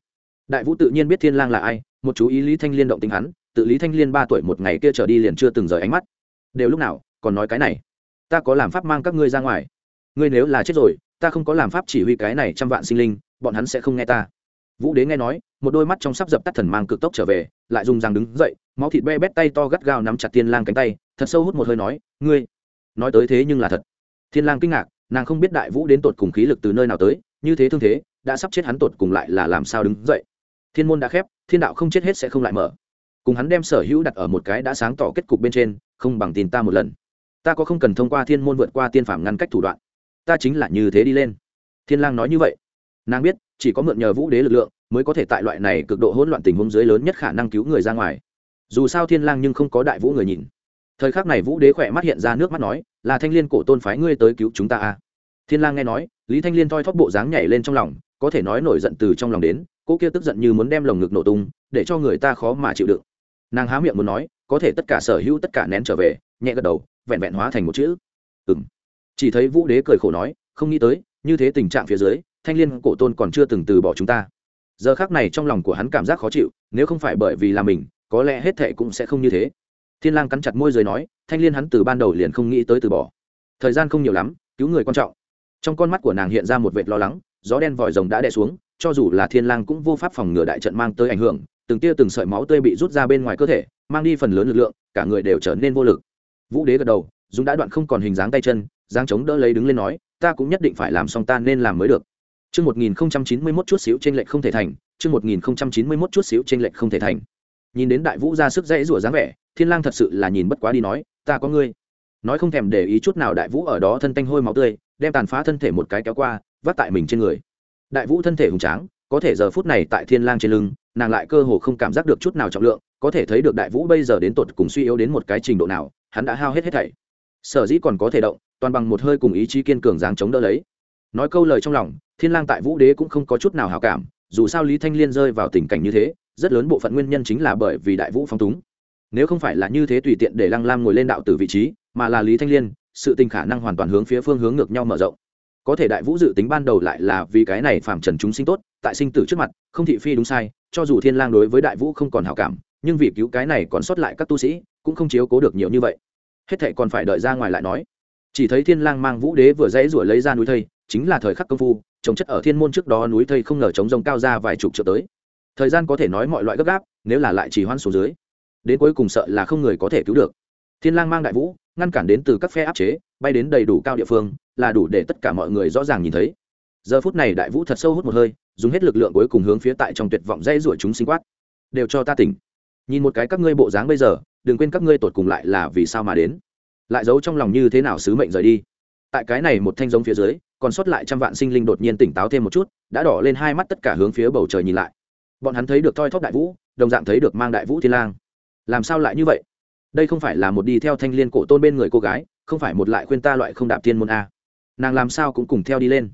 Đại vũ tự nhiên biết thiên lang là ai, một chú ý lý thanh liên động tính hắn, tự lý thanh liên ba tuổi một ngày kia trở đi liền chưa từng rời ánh mắt. Đều lúc nào, còn nói cái này? Ta có làm pháp mang các ngươi ra ngoài ngươi nếu là chết rồi, ta không có làm pháp chỉ huy cái này trăm vạn sinh linh, bọn hắn sẽ không nghe ta. Vũ đế nghe nói, một đôi mắt trong sắp dập tắt thần mang cực tốc trở về, lại dùng răng đứng dậy, máu thịt be bét tay to gắt gao nắm chặt thiên lang cánh tay, thật sâu hút một hơi nói, ngươi, nói tới thế nhưng là thật. Thiên lang kinh ngạc, nàng không biết đại vũ đến tột cùng khí lực từ nơi nào tới, như thế thương thế, đã sắp chết hắn tột cùng lại là làm sao đứng dậy. Thiên môn đã khép, thiên đạo không chết hết sẽ không lại mở. Cùng hắn đem sở hữu đặt ở một cái đã sáng tỏ kết cục bên trên, không bằng tin ta một lần. Ta có không cần thông qua thiên môn vượt qua tiên phạm ngăn cách thủ đoạn ta chính là như thế đi lên. Thiên lang nói như vậy. Nàng biết, chỉ có mượn nhờ vũ đế lực lượng mới có thể tại loại này cực độ hỗn loạn tình huống dưới lớn nhất khả năng cứu người ra ngoài. Dù sao thiên lang nhưng không có đại vũ người nhìn. Thời khắc này vũ đế khỏe mắt hiện ra nước mắt nói, là thanh liên cổ tôn phái ngươi tới cứu chúng ta à? thiên lang nghe nói, lý thanh liên thoi thóp bộ dáng nhảy lên trong lòng, có thể nói nổi giận từ trong lòng đến, cô kia tức giận như muốn đem lồng ngực nổ tung, để cho người ta khó mà chịu đựng. Nàng há miệng muốn nói, có thể tất cả sở hữu tất cả nén trở về, nhẹ gật đầu, vẹn vẹn hóa thành một chữ. Ừm chỉ thấy vũ đế cười khổ nói, không nghĩ tới, như thế tình trạng phía dưới, thanh liên cổ tôn còn chưa từng từ bỏ chúng ta. Giờ khác này trong lòng của hắn cảm giác khó chịu, nếu không phải bởi vì là mình, có lẽ hết thệ cũng sẽ không như thế. Thiên lang cắn chặt môi rồi nói, thanh liên hắn từ ban đầu liền không nghĩ tới từ bỏ. Thời gian không nhiều lắm, cứu người quan trọng. Trong con mắt của nàng hiện ra một vệt lo lắng, gió đen vòi rồng đã đè xuống, cho dù là thiên lang cũng vô pháp phòng ngừa đại trận mang tới ảnh hưởng, từng tia từng sợi máu tươi bị rút ra bên ngoài cơ thể, mang đi phần lớn lực lượng, cả người đều trở nên vô lực. Vũ đế gật đầu, dùng đã đoạn không còn hình dáng tay chân giang chống đỡ lấy đứng lên nói ta cũng nhất định phải làm xong ta nên làm mới được Chương 1091 chút xíu trên lệch không thể thành, chương 1091 chút xíu trên lệch không thể thành. Nhìn đến Đại Vũ ra sức dãy rủa dáng vẻ, Thiên Lang thật sự là nhìn bất quá đi nói, ta có ngươi. Nói không thèm để ý chút nào Đại Vũ ở đó thân tanh hôi máu tươi, đem tàn phá thân thể một cái kéo qua, vắt tại mình trên người. Đại Vũ thân thể hùng tráng, có thể giờ phút này tại Thiên Lang trên lưng, nàng lại cơ hồ không cảm giác được chút nào trọng lượng, có thể thấy được Đại Vũ bây giờ đến tột cùng suy yếu đến một cái trình độ nào, hắn đã hao hết hết thảy. Sở dĩ còn có thể động, toàn bằng một hơi cùng ý chí kiên cường dáng chống đỡ lấy. Nói câu lời trong lòng, thiên lang tại vũ đế cũng không có chút nào hảo cảm dù sao lý thanh liên rơi vào tình cảnh như thế rất lớn bộ phận nguyên nhân chính là bởi vì đại vũ phong túng. Nếu không phải là như thế tùy tiện để lăng lam ngồi lên đạo tử vị trí mà là lý thanh liên sự tình khả năng hoàn toàn hướng phía phương hướng ngược nhau mở rộng. Có thể đại vũ dự tính ban đầu lại là vì cái này phạm trần chúng sinh tốt tại sinh tử trước mặt không thị phi đúng sai cho dù thiên lang đối với đại vũ không còn hảo cảm nhưng vì cứu cái này còn sót lại các tu sĩ cũng không chiếu cố được nhiều như vậy hết thệ còn phải đợi ra ngoài lại nói. Chỉ thấy thiên lang mang vũ đế vừa dãy rủa lấy ra núi thây, chính là thời khắc công phu, trồng chất ở thiên môn trước đó núi thây không ngờ chống rông cao ra vài chục triệu tới. Thời gian có thể nói mọi loại gấp gáp, nếu là lại chỉ hoan số dưới, đến cuối cùng sợ là không người có thể cứu được. Thiên lang mang đại vũ, ngăn cản đến từ các phe áp chế, bay đến đầy đủ cao địa phương, là đủ để tất cả mọi người rõ ràng nhìn thấy. Giờ phút này đại vũ thật sâu hút một hơi, dùng hết lực lượng cuối cùng hướng phía tại trong tuyệt vọng dây ruổi chúng sinh quát. Đều cho ta tỉnh. Nhìn một cái các ngươi bộ dáng bây giờ đừng quên các ngươi tột cùng lại là vì sao mà đến. Lại giấu trong lòng như thế nào sứ mệnh rời đi. Tại cái này một thanh giống phía dưới, còn sót lại trăm vạn sinh linh đột nhiên tỉnh táo thêm một chút, đã đỏ lên hai mắt tất cả hướng phía bầu trời nhìn lại. Bọn hắn thấy được toi thóp đại vũ, đồng dạng thấy được mang đại vũ thiên lang. Làm sao lại như vậy? Đây không phải là một đi theo thanh liên cổ tôn bên người cô gái, không phải một lại khuyên ta loại không đạp thiên môn a. Nàng làm sao cũng cùng theo đi lên.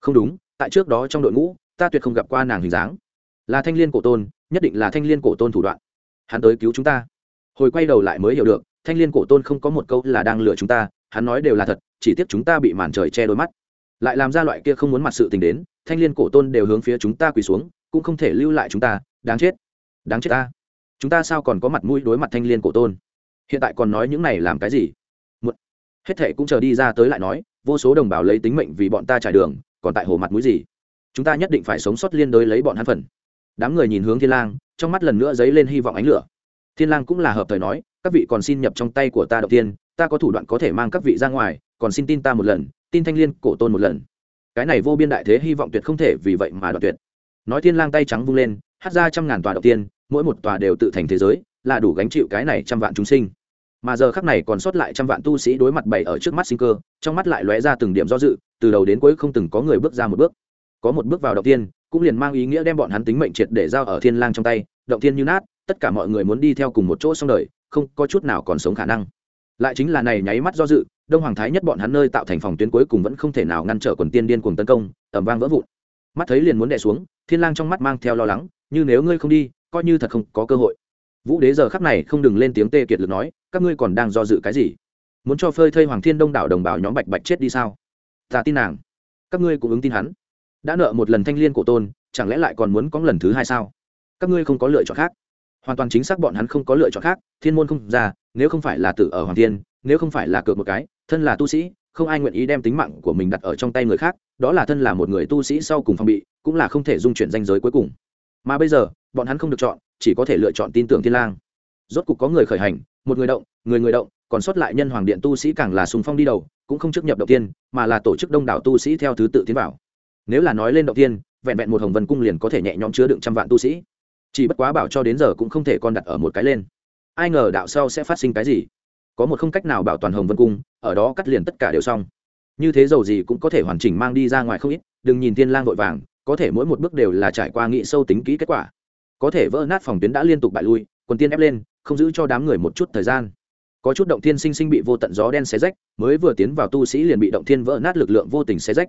Không đúng, tại trước đó trong đội ngũ, ta tuyệt không gặp qua nàng hình dáng. Là thanh liên cổ tôn, nhất định là thanh liên cổ tôn thủ đoạn. Hắn tới cứu chúng ta hồi quay đầu lại mới hiểu được, thanh liên cổ tôn không có một câu là đang lừa chúng ta, hắn nói đều là thật, chỉ tiếc chúng ta bị màn trời che đôi mắt. Lại làm ra loại kia không muốn mặt sự tình đến, thanh liên cổ tôn đều hướng phía chúng ta quỳ xuống, cũng không thể lưu lại chúng ta, đáng chết đáng chết ta. Chúng ta sao còn có mặt mũi đối mặt thanh liên cổ tôn? Hiện tại còn nói những này làm cái gì? Một hết thệ cũng chờ đi ra tới lại nói, vô số đồng bào lấy tính mệnh vì bọn ta trải đường, còn tại hồ mặt mũi gì? Chúng ta nhất định phải sống sót liên đối lấy bọn hắn phần. Đám người nhìn hướng thiên lang, trong mắt lần nữa dấy lên hy vọng ánh lửa thiên lang cũng là hợp thời nói, các vị còn xin nhập trong tay của ta đầu tiên, ta có thủ đoạn có thể mang các vị ra ngoài, còn xin tin ta một lần, tin thanh liên cổ tôn một lần. Cái này vô biên đại thế hy vọng tuyệt không thể vì vậy mà đoạt tuyệt. Nói thiên lang tay trắng vung lên, hát ra trăm ngàn tòa đầu tiên, mỗi một tòa đều tự thành thế giới, là đủ gánh chịu cái này trăm vạn chúng sinh. Mà giờ khắc này còn sót lại trăm vạn tu sĩ đối mặt bày ở trước mắt sinh cơ, trong mắt lại lóe ra từng điểm do dự, từ đầu đến cuối không từng có người bước ra một bước. Có một bước vào đầu tiên, cũng liền mang ý nghĩa đem bọn hắn tính mệnh triệt để giao ở thiên lang trong tay động tiên như nát tất cả mọi người muốn đi theo cùng một chỗ xong đời, không có chút nào còn sống khả năng. Lại chính là này nháy mắt do dự, đông hoàng thái nhất bọn hắn nơi tạo thành phòng tuyến cuối cùng vẫn không thể nào ngăn trở quần tiên điên cuồng tấn công ẩm vang vỡ vụn. Mắt thấy liền muốn đè xuống, thiên lang trong mắt mang theo lo lắng, như nếu ngươi không đi, coi như thật không có cơ hội. Vũ đế giờ khắc này không đừng lên tiếng tê kiệt lực nói, các ngươi còn đang do dự cái gì? Muốn cho phơi thây hoàng thiên đông đảo đồng bào nhóm bạch bạch chết đi sao? Ta tin nàng. Các ngươi cũng ứng tin hắn. Đã nợ một lần thanh liên cổ tôn, chẳng lẽ lại còn muốn có lần thứ hai sao? Các ngươi không có lựa chọn khác hoàn toàn chính xác bọn hắn không có lựa chọn khác, thiên môn không ra, nếu không phải là tử ở hoàng thiên, nếu không phải là cược một cái, thân là tu sĩ, không ai nguyện ý đem tính mạng của mình đặt ở trong tay người khác, đó là thân là một người tu sĩ sau cùng phong bị, cũng là không thể dung chuyển danh giới cuối cùng. Mà bây giờ, bọn hắn không được chọn, chỉ có thể lựa chọn tin tưởng thiên lang. Rốt cục có người khởi hành, một người động, người người động, còn sót lại nhân hoàng điện tu sĩ càng là sùng phong đi đầu, cũng không trước nhập động tiên, mà là tổ chức đông đảo tu sĩ theo thứ tự tiến vào. Nếu là nói lên động tiên, vẹn vẹn một hồng vân cung liền có thể nhẹ nhõm chứa đựng trăm vạn tu sĩ chỉ bất quá bảo cho đến giờ cũng không thể con đặt ở một cái lên. Ai ngờ đạo sau sẽ phát sinh cái gì? Có một không cách nào bảo toàn hồng vân cung, ở đó cắt liền tất cả đều xong. Như thế dầu gì cũng có thể hoàn chỉnh mang đi ra ngoài không ít, đừng nhìn thiên lang vội vàng, có thể mỗi một bước đều là trải qua nghị sâu tính kỹ kết quả. Có thể vỡ nát phòng tuyến đã liên tục bại lui, quần tiên ép lên, không giữ cho đám người một chút thời gian. Có chút động thiên sinh sinh bị vô tận gió đen xé rách, mới vừa tiến vào tu sĩ liền bị động thiên vỡ nát lực lượng vô tình xé rách.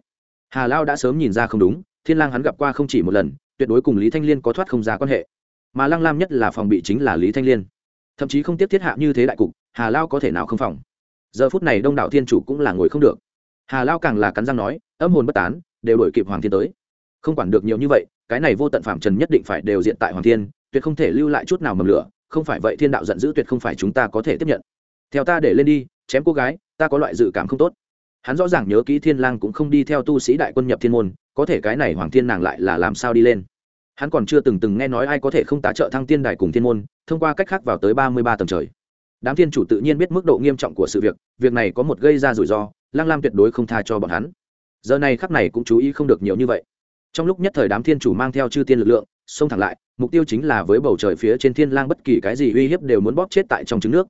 Hà lao đã sớm nhìn ra không đúng, thiên lang hắn gặp qua không chỉ một lần, tuyệt đối cùng lý thanh liên có thoát không ra quan hệ mà lăng lam nhất là phòng bị chính là lý thanh liên thậm chí không tiếp thiết hạ như thế đại cục hà lao có thể nào không phòng giờ phút này đông đảo thiên chủ cũng là ngồi không được hà lao càng là cắn răng nói âm hồn bất tán đều đổi kịp hoàng thiên tới không quản được nhiều như vậy cái này vô tận phạm trần nhất định phải đều diện tại hoàng thiên tuyệt không thể lưu lại chút nào mầm lửa không phải vậy thiên đạo giận dữ tuyệt không phải chúng ta có thể tiếp nhận theo ta để lên đi chém cô gái ta có loại dự cảm không tốt hắn rõ ràng nhớ kỹ thiên lang cũng không đi theo tu sĩ đại quân nhập thiên môn có thể cái này hoàng thiên nàng lại là làm sao đi lên hắn còn chưa từng từng nghe nói ai có thể không tá trợ thăng tiên đài cùng thiên môn, thông qua cách khác vào tới ba mươi ba tầng trời. Đám thiên chủ tự nhiên biết mức độ nghiêm trọng của sự việc việc này có một gây ra rủi ro lang lam tuyệt đối không tha cho bọn hắn. Giờ này khắc này cũng chú ý không được nhiều như vậy. Trong lúc nhất thời đám thiên chủ mang theo chư tiên lực lượng, xông thẳng lại, mục tiêu chính là với bầu trời phía trên thiên lang bất kỳ cái gì uy hiếp đều muốn bóp chết tại trong trứng nước.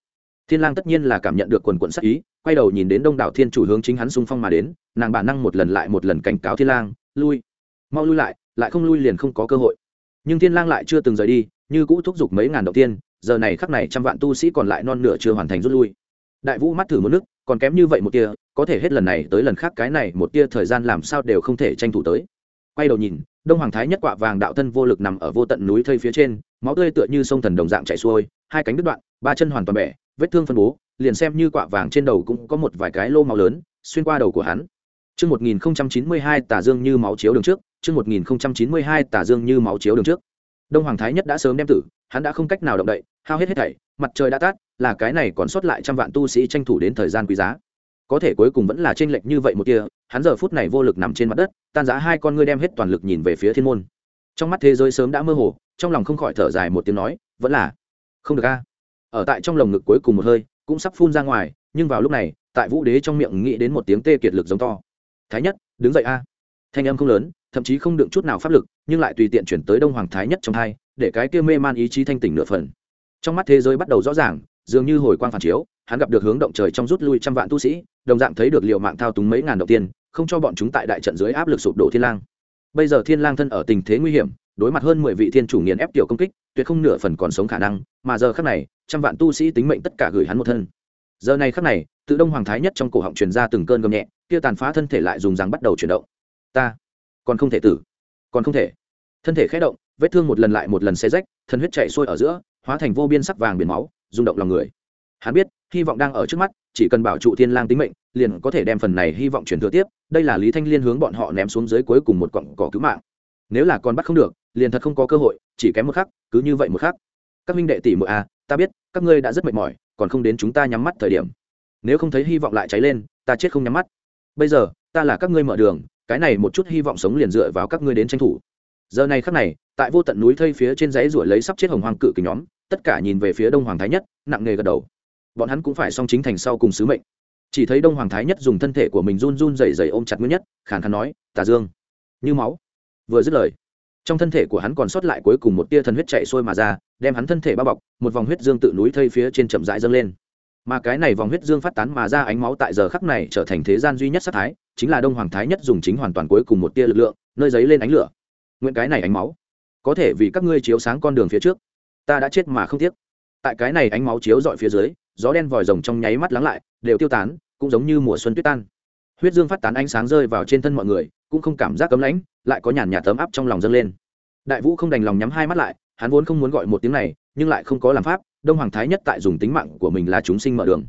Thiên lang tất nhiên là cảm nhận được quần quận sắc ý, quay đầu nhìn đến đông đảo thiên chủ hướng chính hắn xung phong mà đến, nàng bản năng một lần lại một lần cảnh cáo thiên lang, lui, mau lui lại lại không lui liền không có cơ hội. Nhưng thiên lang lại chưa từng rời đi, như cũ thúc giục mấy ngàn đầu tiên, giờ này khắc này trăm vạn tu sĩ còn lại non nửa chưa hoàn thành rút lui. Đại vũ mắt thử một nước, còn kém như vậy một tia, có thể hết lần này tới lần khác cái này một tia thời gian làm sao đều không thể tranh thủ tới. Quay đầu nhìn, đông hoàng thái nhất quạ vàng đạo thân vô lực nằm ở vô tận núi thây phía trên, máu tươi tựa như sông thần đồng dạng chảy xuôi, hai cánh đứt đoạn, ba chân hoàn toàn bẻ, vết thương phân bố, liền xem như quạ vàng trên đầu cũng có một vài cái lô máu lớn, xuyên qua đầu của hắn. Chương 1092 Tả Dương như máu chiếu đường trước, chương 1092 Tả Dương như máu chiếu đường trước. Đông Hoàng Thái Nhất đã sớm đem tử, hắn đã không cách nào động đậy, hao hết hết thảy, mặt trời đã tắt, là cái này còn sót lại trăm vạn tu sĩ tranh thủ đến thời gian quý giá. Có thể cuối cùng vẫn là chênh lệch như vậy một tia, hắn giờ phút này vô lực nằm trên mặt đất, tan rã hai con ngươi đem hết toàn lực nhìn về phía thiên môn. Trong mắt thế giới sớm đã mơ hồ, trong lòng không khỏi thở dài một tiếng nói, vẫn là không được a. Ở tại trong lồng ngực cuối cùng một hơi, cũng sắp phun ra ngoài, nhưng vào lúc này, tại Vũ Đế trong miệng nghĩ đến một tiếng tê kiệt lực giống to thái nhất, đứng dậy a. Thanh âm không lớn, thậm chí không đựng chút nào pháp lực, nhưng lại tùy tiện chuyển tới đông hoàng thái nhất trong hai, để cái kia mê man ý chí thanh tỉnh nửa phần. Trong mắt thế giới bắt đầu rõ ràng, dường như hồi quang phản chiếu, hắn gặp được hướng động trời trong rút lui trăm vạn tu sĩ, đồng dạng thấy được liệu mạng thao túng mấy ngàn đầu tiên, không cho bọn chúng tại đại trận dưới áp lực sụp đổ thiên lang. Bây giờ thiên lang thân ở tình thế nguy hiểm, đối mặt hơn mười vị thiên chủ nghiền ép tiểu công kích, tuyệt không nửa phần còn sống khả năng, mà giờ khắc này, trăm vạn tu sĩ tính mệnh tất cả gửi hắn một thân. Giờ này khắc này, tự đông hoàng thái nhất trong cổ họng truyền ra từng cơn gầm nhẹ kia tàn phá thân thể lại dùng răng bắt đầu chuyển động. Ta, còn không thể tử, còn không thể. Thân thể khẽ động, vết thương một lần lại một lần xe rách thân huyết chạy xuôi ở giữa, hóa thành vô biên sắc vàng biển máu, rung động lòng người. Hắn biết, hy vọng đang ở trước mắt, chỉ cần bảo trụ thiên lang tính mệnh, liền có thể đem phần này hy vọng chuyển thừa tiếp. Đây là lý thanh liên hướng bọn họ ném xuống dưới cuối cùng một cọng cỏ cứu mạng. Nếu là còn bắt không được, liền thật không có cơ hội, chỉ kém một khắc, cứ như vậy một khắc. Các minh đệ tỷ muội à ta biết, các ngươi đã rất mệt mỏi, còn không đến chúng ta nhắm mắt thời điểm. Nếu không thấy hy vọng lại cháy lên, ta chết không nhắm mắt bây giờ, ta là các ngươi mở đường, cái này một chút hy vọng sống liền dựa vào các ngươi đến tranh thủ. Giờ này khắc này, tại vô tận núi thây phía trên dãy ruổi lấy sắp chết hồng hoàng cự kính nhóm, tất cả nhìn về phía đông hoàng thái nhất, nặng nề gật đầu. Bọn hắn cũng phải song chính thành sau cùng sứ mệnh. Chỉ thấy đông hoàng thái nhất dùng thân thể của mình run run rẩy rẩy ôm chặt nguyên nhất, khàn khàn nói, tà dương, như máu. Vừa dứt lời, trong thân thể của hắn còn sót lại cuối cùng một tia thần huyết chạy sôi mà ra, đem hắn thân thể bao bọc, một vòng huyết dương tự núi thây phía trên chậm rãi dâng lên mà cái này vòng huyết dương phát tán mà ra ánh máu tại giờ khắc này trở thành thế gian duy nhất sát thái, chính là đông hoàng thái nhất dùng chính hoàn toàn cuối cùng một tia lực lượng, nơi giấy lên ánh lửa. Nguyện cái này ánh máu, có thể vì các ngươi chiếu sáng con đường phía trước, ta đã chết mà không tiếc. Tại cái này ánh máu chiếu dọi phía dưới, gió đen vòi rồng trong nháy mắt lắng lại, đều tiêu tán, cũng giống như mùa xuân tuyết tan. Huyết dương phát tán ánh sáng rơi vào trên thân mọi người, cũng không cảm giác cấm lãnh, lại có nhàn nhạt tấm áp trong lòng dâng lên. Đại vũ không đành lòng nhắm hai mắt lại, hắn vốn không muốn gọi một tiếng này nhưng lại không có làm pháp, đông hoàng thái nhất tại dùng tính mạng của mình là chúng sinh mở đường.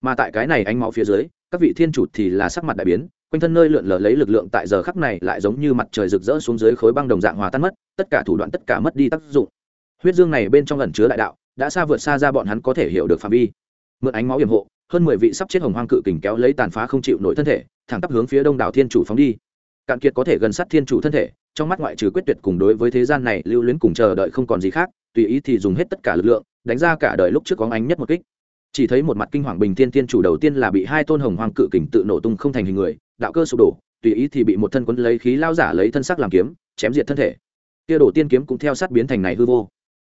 Mà tại cái này ánh máu phía dưới, các vị thiên chủ thì là sắc mặt đại biến, quanh thân nơi lượn lờ lấy lực lượng tại giờ khắc này lại giống như mặt trời rực rỡ xuống dưới khối băng đồng dạng hòa tan mất, tất cả thủ đoạn tất cả mất đi tác dụng. Huyết dương này bên trong ẩn chứa đại đạo, đã xa vượt xa ra bọn hắn có thể hiểu được phạm vi. Mượn ánh máu hiểm hộ, hơn mười vị sắp chết hồng hoang cự kình kéo lấy tàn phá không chịu nổi thân thể, thẳng tắp hướng phía đông đảo thiên chủ phóng đi. Cạn kiệt có thể gần sát thiên chủ thân thể, trong mắt ngoại trừ quyết tuyệt cùng đối với thế gian này lưu luyến cùng chờ đợi không còn gì khác tùy ý thì dùng hết tất cả lực lượng, đánh ra cả đời lúc trước có ánh nhất một kích. Chỉ thấy một mặt kinh hoàng bình thiên tiên chủ đầu tiên là bị hai tôn hồng hoàng cự kình tự nổ tung không thành hình người, đạo cơ sụp đổ, tùy ý thì bị một thân quân lấy khí lao giả lấy thân sắc làm kiếm, chém diệt thân thể. Kia đổ tiên kiếm cũng theo sát biến thành này hư vô.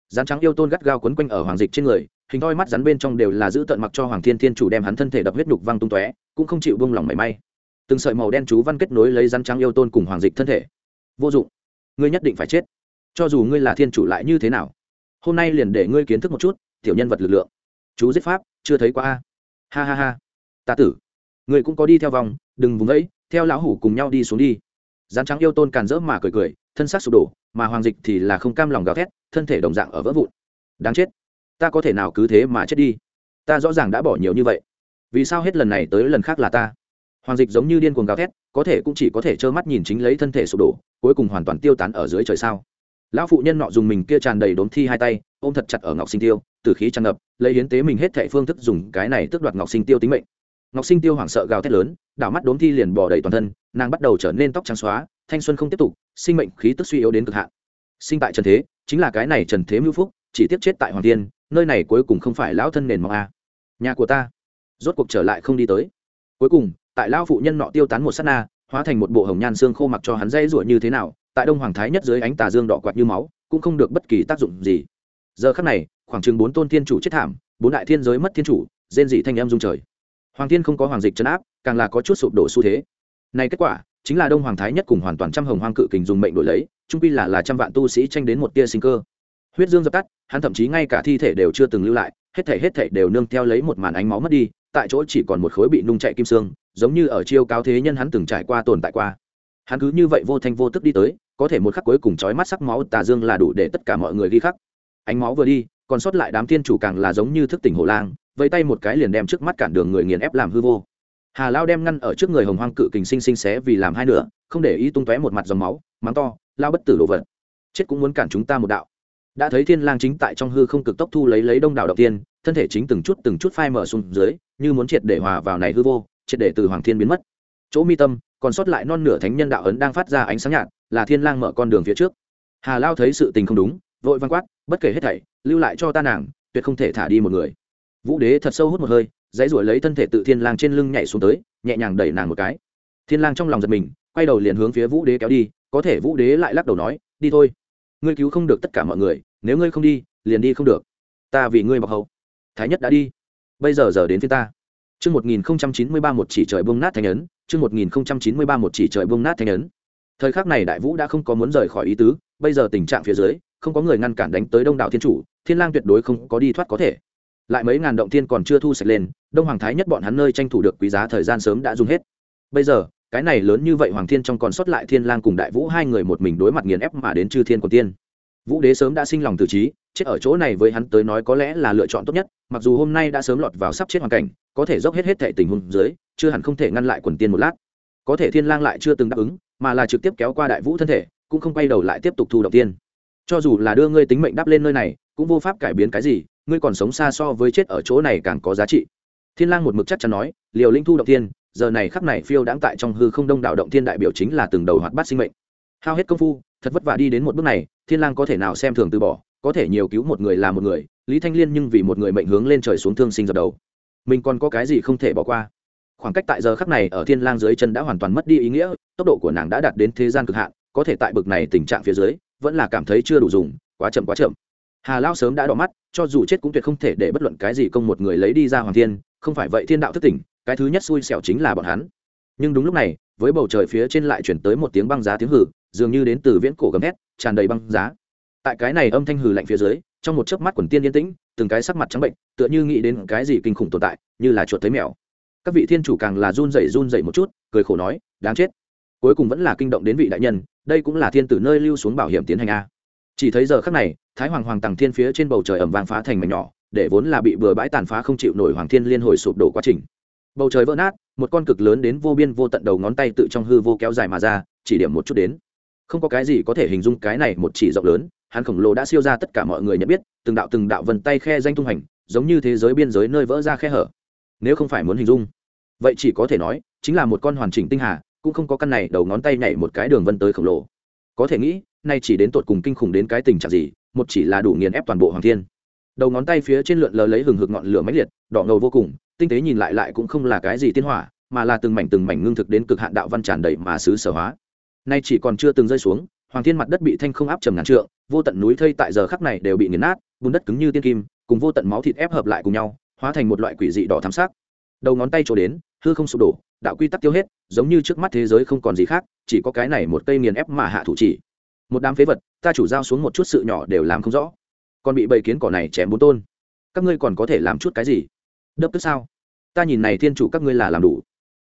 Rắn trắng yêu tôn gắt gao quấn quanh ở hoàng dịch trên người, hình thoi mắt rắn bên trong đều là giữ tận mặc cho hoàng thiên thiên chủ đem hắn thân thể đập huyết nhục văng tung tóe, cũng không chịu buông lỏng mảy may. Từng sợi màu đen chú văn kết nối lấy rắn trắng yêu tôn cùng hoàng dịch thân thể. Vô dụng. Ngươi nhất định phải chết. Cho dù ngươi là thiên chủ lại như thế nào? Hôm nay liền để ngươi kiến thức một chút, tiểu nhân vật lực lượng. Chú giết pháp, chưa thấy qua a. Ha ha ha. Ta tử, ngươi cũng có đi theo vòng, đừng vùng ấy theo lão hủ cùng nhau đi xuống đi. Dán trắng yêu tôn càn rỡ mà cười cười, thân xác sụp đổ, mà hoàng dịch thì là không cam lòng gào thét, thân thể đồng dạng ở vỡ vụn. Đáng chết. Ta có thể nào cứ thế mà chết đi? Ta rõ ràng đã bỏ nhiều như vậy. Vì sao hết lần này tới lần khác là ta? Hoàng dịch giống như điên cuồng gào thét, có thể cũng chỉ có thể trơ mắt nhìn chính lấy thân thể sụp đổ, cuối cùng hoàn toàn tiêu tán ở dưới trời sao? Lão phụ nhân nọ dùng mình kia tràn đầy đốn thi hai tay, ôm thật chặt ở ngọc sinh tiêu, từ khí tràn ngập, lấy hiến tế mình hết thệ phương thức dùng cái này tước đoạt ngọc sinh tiêu tính mệnh. Ngọc sinh tiêu hoảng sợ gào thét lớn, đảo mắt đốn thi liền bỏ đầy toàn thân, nàng bắt đầu trở nên tóc trắng xóa, thanh xuân không tiếp tục, sinh mệnh khí tức suy yếu đến cực hạn. Sinh tại trần thế, chính là cái này trần thế mưu phúc, chỉ tiếp chết tại hoàng tiên nơi này cuối cùng không phải lão thân nền mong a. Nhà của ta, rốt cuộc trở lại không đi tới. Cuối cùng, tại lão phụ nhân nọ tiêu tán một sát na, hóa thành một bộ hồng nhan xương khô mặc cho hắn dây ruột như thế nào tại đông hoàng thái nhất dưới ánh tà dương đỏ quạt như máu, cũng không được bất kỳ tác dụng gì. Giờ khắc này, khoảng chừng bốn tôn thiên chủ chết thảm, bốn đại thiên giới mất thiên chủ, rên dị thanh em dung trời. Hoàng thiên không có hoàng dịch chấn áp, càng là có chút sụp đổ xu thế. Này kết quả, chính là đông hoàng thái nhất cùng hoàn toàn trăm hồng hoang cự kình dùng mệnh đổi lấy trung pi là là trăm vạn tu sĩ tranh đến một tia sinh cơ. Huyết dương dập tắt, hắn thậm chí ngay cả thi thể đều chưa từng lưu lại, hết thể hết thể đều nương theo lấy một màn ánh máu mất đi, tại chỗ chỉ còn một khối bị nung chạy kim xương, giống như ở chiêu cao thế nhân hắn từng trải qua tồn tại qua. Hắn cứ như vậy vô thanh vô tức đi tới có thể một khắc cuối cùng chói mắt sắc máu tà dương là đủ để tất cả mọi người ghi khắc. Ánh máu vừa đi, còn sót lại đám thiên chủ càng là giống như thức tỉnh hổ lang, vẫy tay một cái liền đem trước mắt cản đường người nghiền ép làm hư vô. Hà lao đem ngăn ở trước người hồng hoang cự kình sinh sinh xé vì làm hai nửa, không để ý tung tóe một mặt dòng máu, mắng to, lao bất tử đồ vật, chết cũng muốn cản chúng ta một đạo. Đã thấy thiên lang chính tại trong hư không cực tốc thu lấy lấy đông đảo đầu tiên, thân thể chính từng chút từng chút phai mở xuống dưới, như muốn triệt để hòa vào này hư vô, triệt để từ hoàng thiên biến mất. Chỗ mi tâm, còn sót lại non nửa thánh nhân đạo ấn đang phát ra ánh sáng nhạt là thiên lang mở con đường phía trước. Hà lao thấy sự tình không đúng vội văn quát bất kể hết thảy lưu lại cho ta nàng tuyệt không thể thả đi một người. Vũ đế thật sâu hút một hơi dãy ruổi lấy thân thể tự thiên lang trên lưng nhảy xuống tới nhẹ nhàng đẩy nàng một cái. Thiên lang trong lòng giật mình quay đầu liền hướng phía vũ đế kéo đi có thể vũ đế lại lắc đầu nói đi thôi ngươi cứu không được tất cả mọi người nếu ngươi không đi liền đi không được. Ta vì ngươi mặc hậu thái nhất đã đi bây giờ giờ đến phía ta. Chương 1093 một chỉ trời buông nát thanh ấn, chương 1093 một chỉ trời buông nát thanh ấn. Thời khắc này Đại Vũ đã không có muốn rời khỏi ý tứ, bây giờ tình trạng phía dưới, không có người ngăn cản đánh tới Đông đảo thiên chủ, Thiên Lang tuyệt đối không có đi thoát có thể. Lại mấy ngàn động thiên còn chưa thu sạch lên, Đông Hoàng Thái nhất bọn hắn nơi tranh thủ được quý giá thời gian sớm đã dùng hết. Bây giờ, cái này lớn như vậy Hoàng Thiên trong còn sót lại Thiên Lang cùng Đại Vũ hai người một mình đối mặt nghiền ép mà đến chư thiên của tiên. Vũ Đế sớm đã sinh lòng từ trí, chết ở chỗ này với hắn tới nói có lẽ là lựa chọn tốt nhất, mặc dù hôm nay đã sớm lọt vào sắp chết hoàn cảnh, có thể dốc hết hết thệ tình huống dưới chưa hẳn không thể ngăn lại quần tiên một lát có thể thiên lang lại chưa từng đáp ứng mà là trực tiếp kéo qua đại vũ thân thể, cũng không quay đầu lại tiếp tục thu động tiên. Cho dù là đưa ngươi tính mệnh đáp lên nơi này, cũng vô pháp cải biến cái gì, ngươi còn sống xa so với chết ở chỗ này càng có giá trị. Thiên lang một mực chắc chắn nói, liều linh thu động tiên, giờ này khắc này phiêu đãng tại trong hư không đông đảo động thiên đại biểu chính là từng đầu hoạt bát sinh mệnh. Hao hết công phu, thật vất vả đi đến một bước này, thiên lang có thể nào xem thường từ bỏ, có thể nhiều cứu một người là một người, lý thanh liên nhưng vì một người mệnh hướng lên trời xuống thương sinh dập đầu. Mình còn có cái gì không thể bỏ qua? Khoảng cách tại giờ khắc này ở thiên lang dưới chân đã hoàn toàn mất đi ý nghĩa, tốc độ của nàng đã đạt đến thế gian cực hạn, có thể tại bực này tình trạng phía dưới, vẫn là cảm thấy chưa đủ dùng, quá chậm quá chậm. Hà lao sớm đã đỏ mắt, cho dù chết cũng tuyệt không thể để bất luận cái gì công một người lấy đi ra hoàng thiên, không phải vậy thiên đạo thất tỉnh, cái thứ nhất xui xẻo chính là bọn hắn. Nhưng đúng lúc này, với bầu trời phía trên lại chuyển tới một tiếng băng giá tiếng hử dường như đến từ viễn cổ gầm hét tràn đầy băng giá. Tại cái này âm thanh hử lạnh phía dưới, trong một chớp mắt quần tiên yên tĩnh, từng cái sắc mặt trắng bệnh, tựa như nghĩ đến cái gì kinh khủng tồn tại, như là chuột thấy mèo các vị thiên chủ càng là run rẩy run rẩy một chút, cười khổ nói, đáng chết. Cuối cùng vẫn là kinh động đến vị đại nhân, đây cũng là thiên tử nơi lưu xuống bảo hiểm tiến hành a. Chỉ thấy giờ khắc này, thái hoàng hoàng tàng thiên phía trên bầu trời ẩm vàng phá thành mảnh nhỏ, để vốn là bị bừa bãi tàn phá không chịu nổi hoàng thiên liên hồi sụp đổ quá trình. Bầu trời vỡ nát, một con cực lớn đến vô biên vô tận đầu ngón tay tự trong hư vô kéo dài mà ra, chỉ điểm một chút đến. Không có cái gì có thể hình dung cái này một chỉ rộng lớn, hắn khổng lồ đã siêu ra tất cả mọi người nhận biết, từng đạo từng đạo vần tay khe danh tung hành, giống như thế giới biên giới nơi vỡ ra khe hở nếu không phải muốn hình dung. Vậy chỉ có thể nói, chính là một con hoàn chỉnh tinh hà, cũng không có căn này đầu ngón tay nhảy một cái đường vân tới khổng lồ. Có thể nghĩ, nay chỉ đến tột cùng kinh khủng đến cái tình trạng gì, một chỉ là đủ nghiền ép toàn bộ hoàng thiên. Đầu ngón tay phía trên lượn lờ lấy hừng hực ngọn lửa mãnh liệt, đỏ ngầu vô cùng, tinh tế nhìn lại lại cũng không là cái gì tiên hỏa, mà là từng mảnh từng mảnh ngưng thực đến cực hạn đạo văn tràn đầy mà xứ sở hóa. Nay chỉ còn chưa từng rơi xuống, hoàng thiên mặt đất bị thanh không áp trầm ngàn trượng, vô tận núi thây tại giờ khắc này đều bị nghiền nát, bùn đất cứng như tiên kim, cùng vô tận máu thịt ép hợp lại cùng nhau hóa thành một loại quỷ dị đỏ thắm sắc. Đầu ngón tay trổ đến, hư không sụp đổ, đạo quy tắc tiêu hết, giống như trước mắt thế giới không còn gì khác, chỉ có cái này một cây nghiền ép mà hạ thủ chỉ. Một đám phế vật, ta chủ giao xuống một chút sự nhỏ đều làm không rõ. Còn bị bầy kiến cỏ này chém bốn tôn. Các ngươi còn có thể làm chút cái gì? Đớp tức sao? Ta nhìn này thiên chủ các ngươi là làm đủ.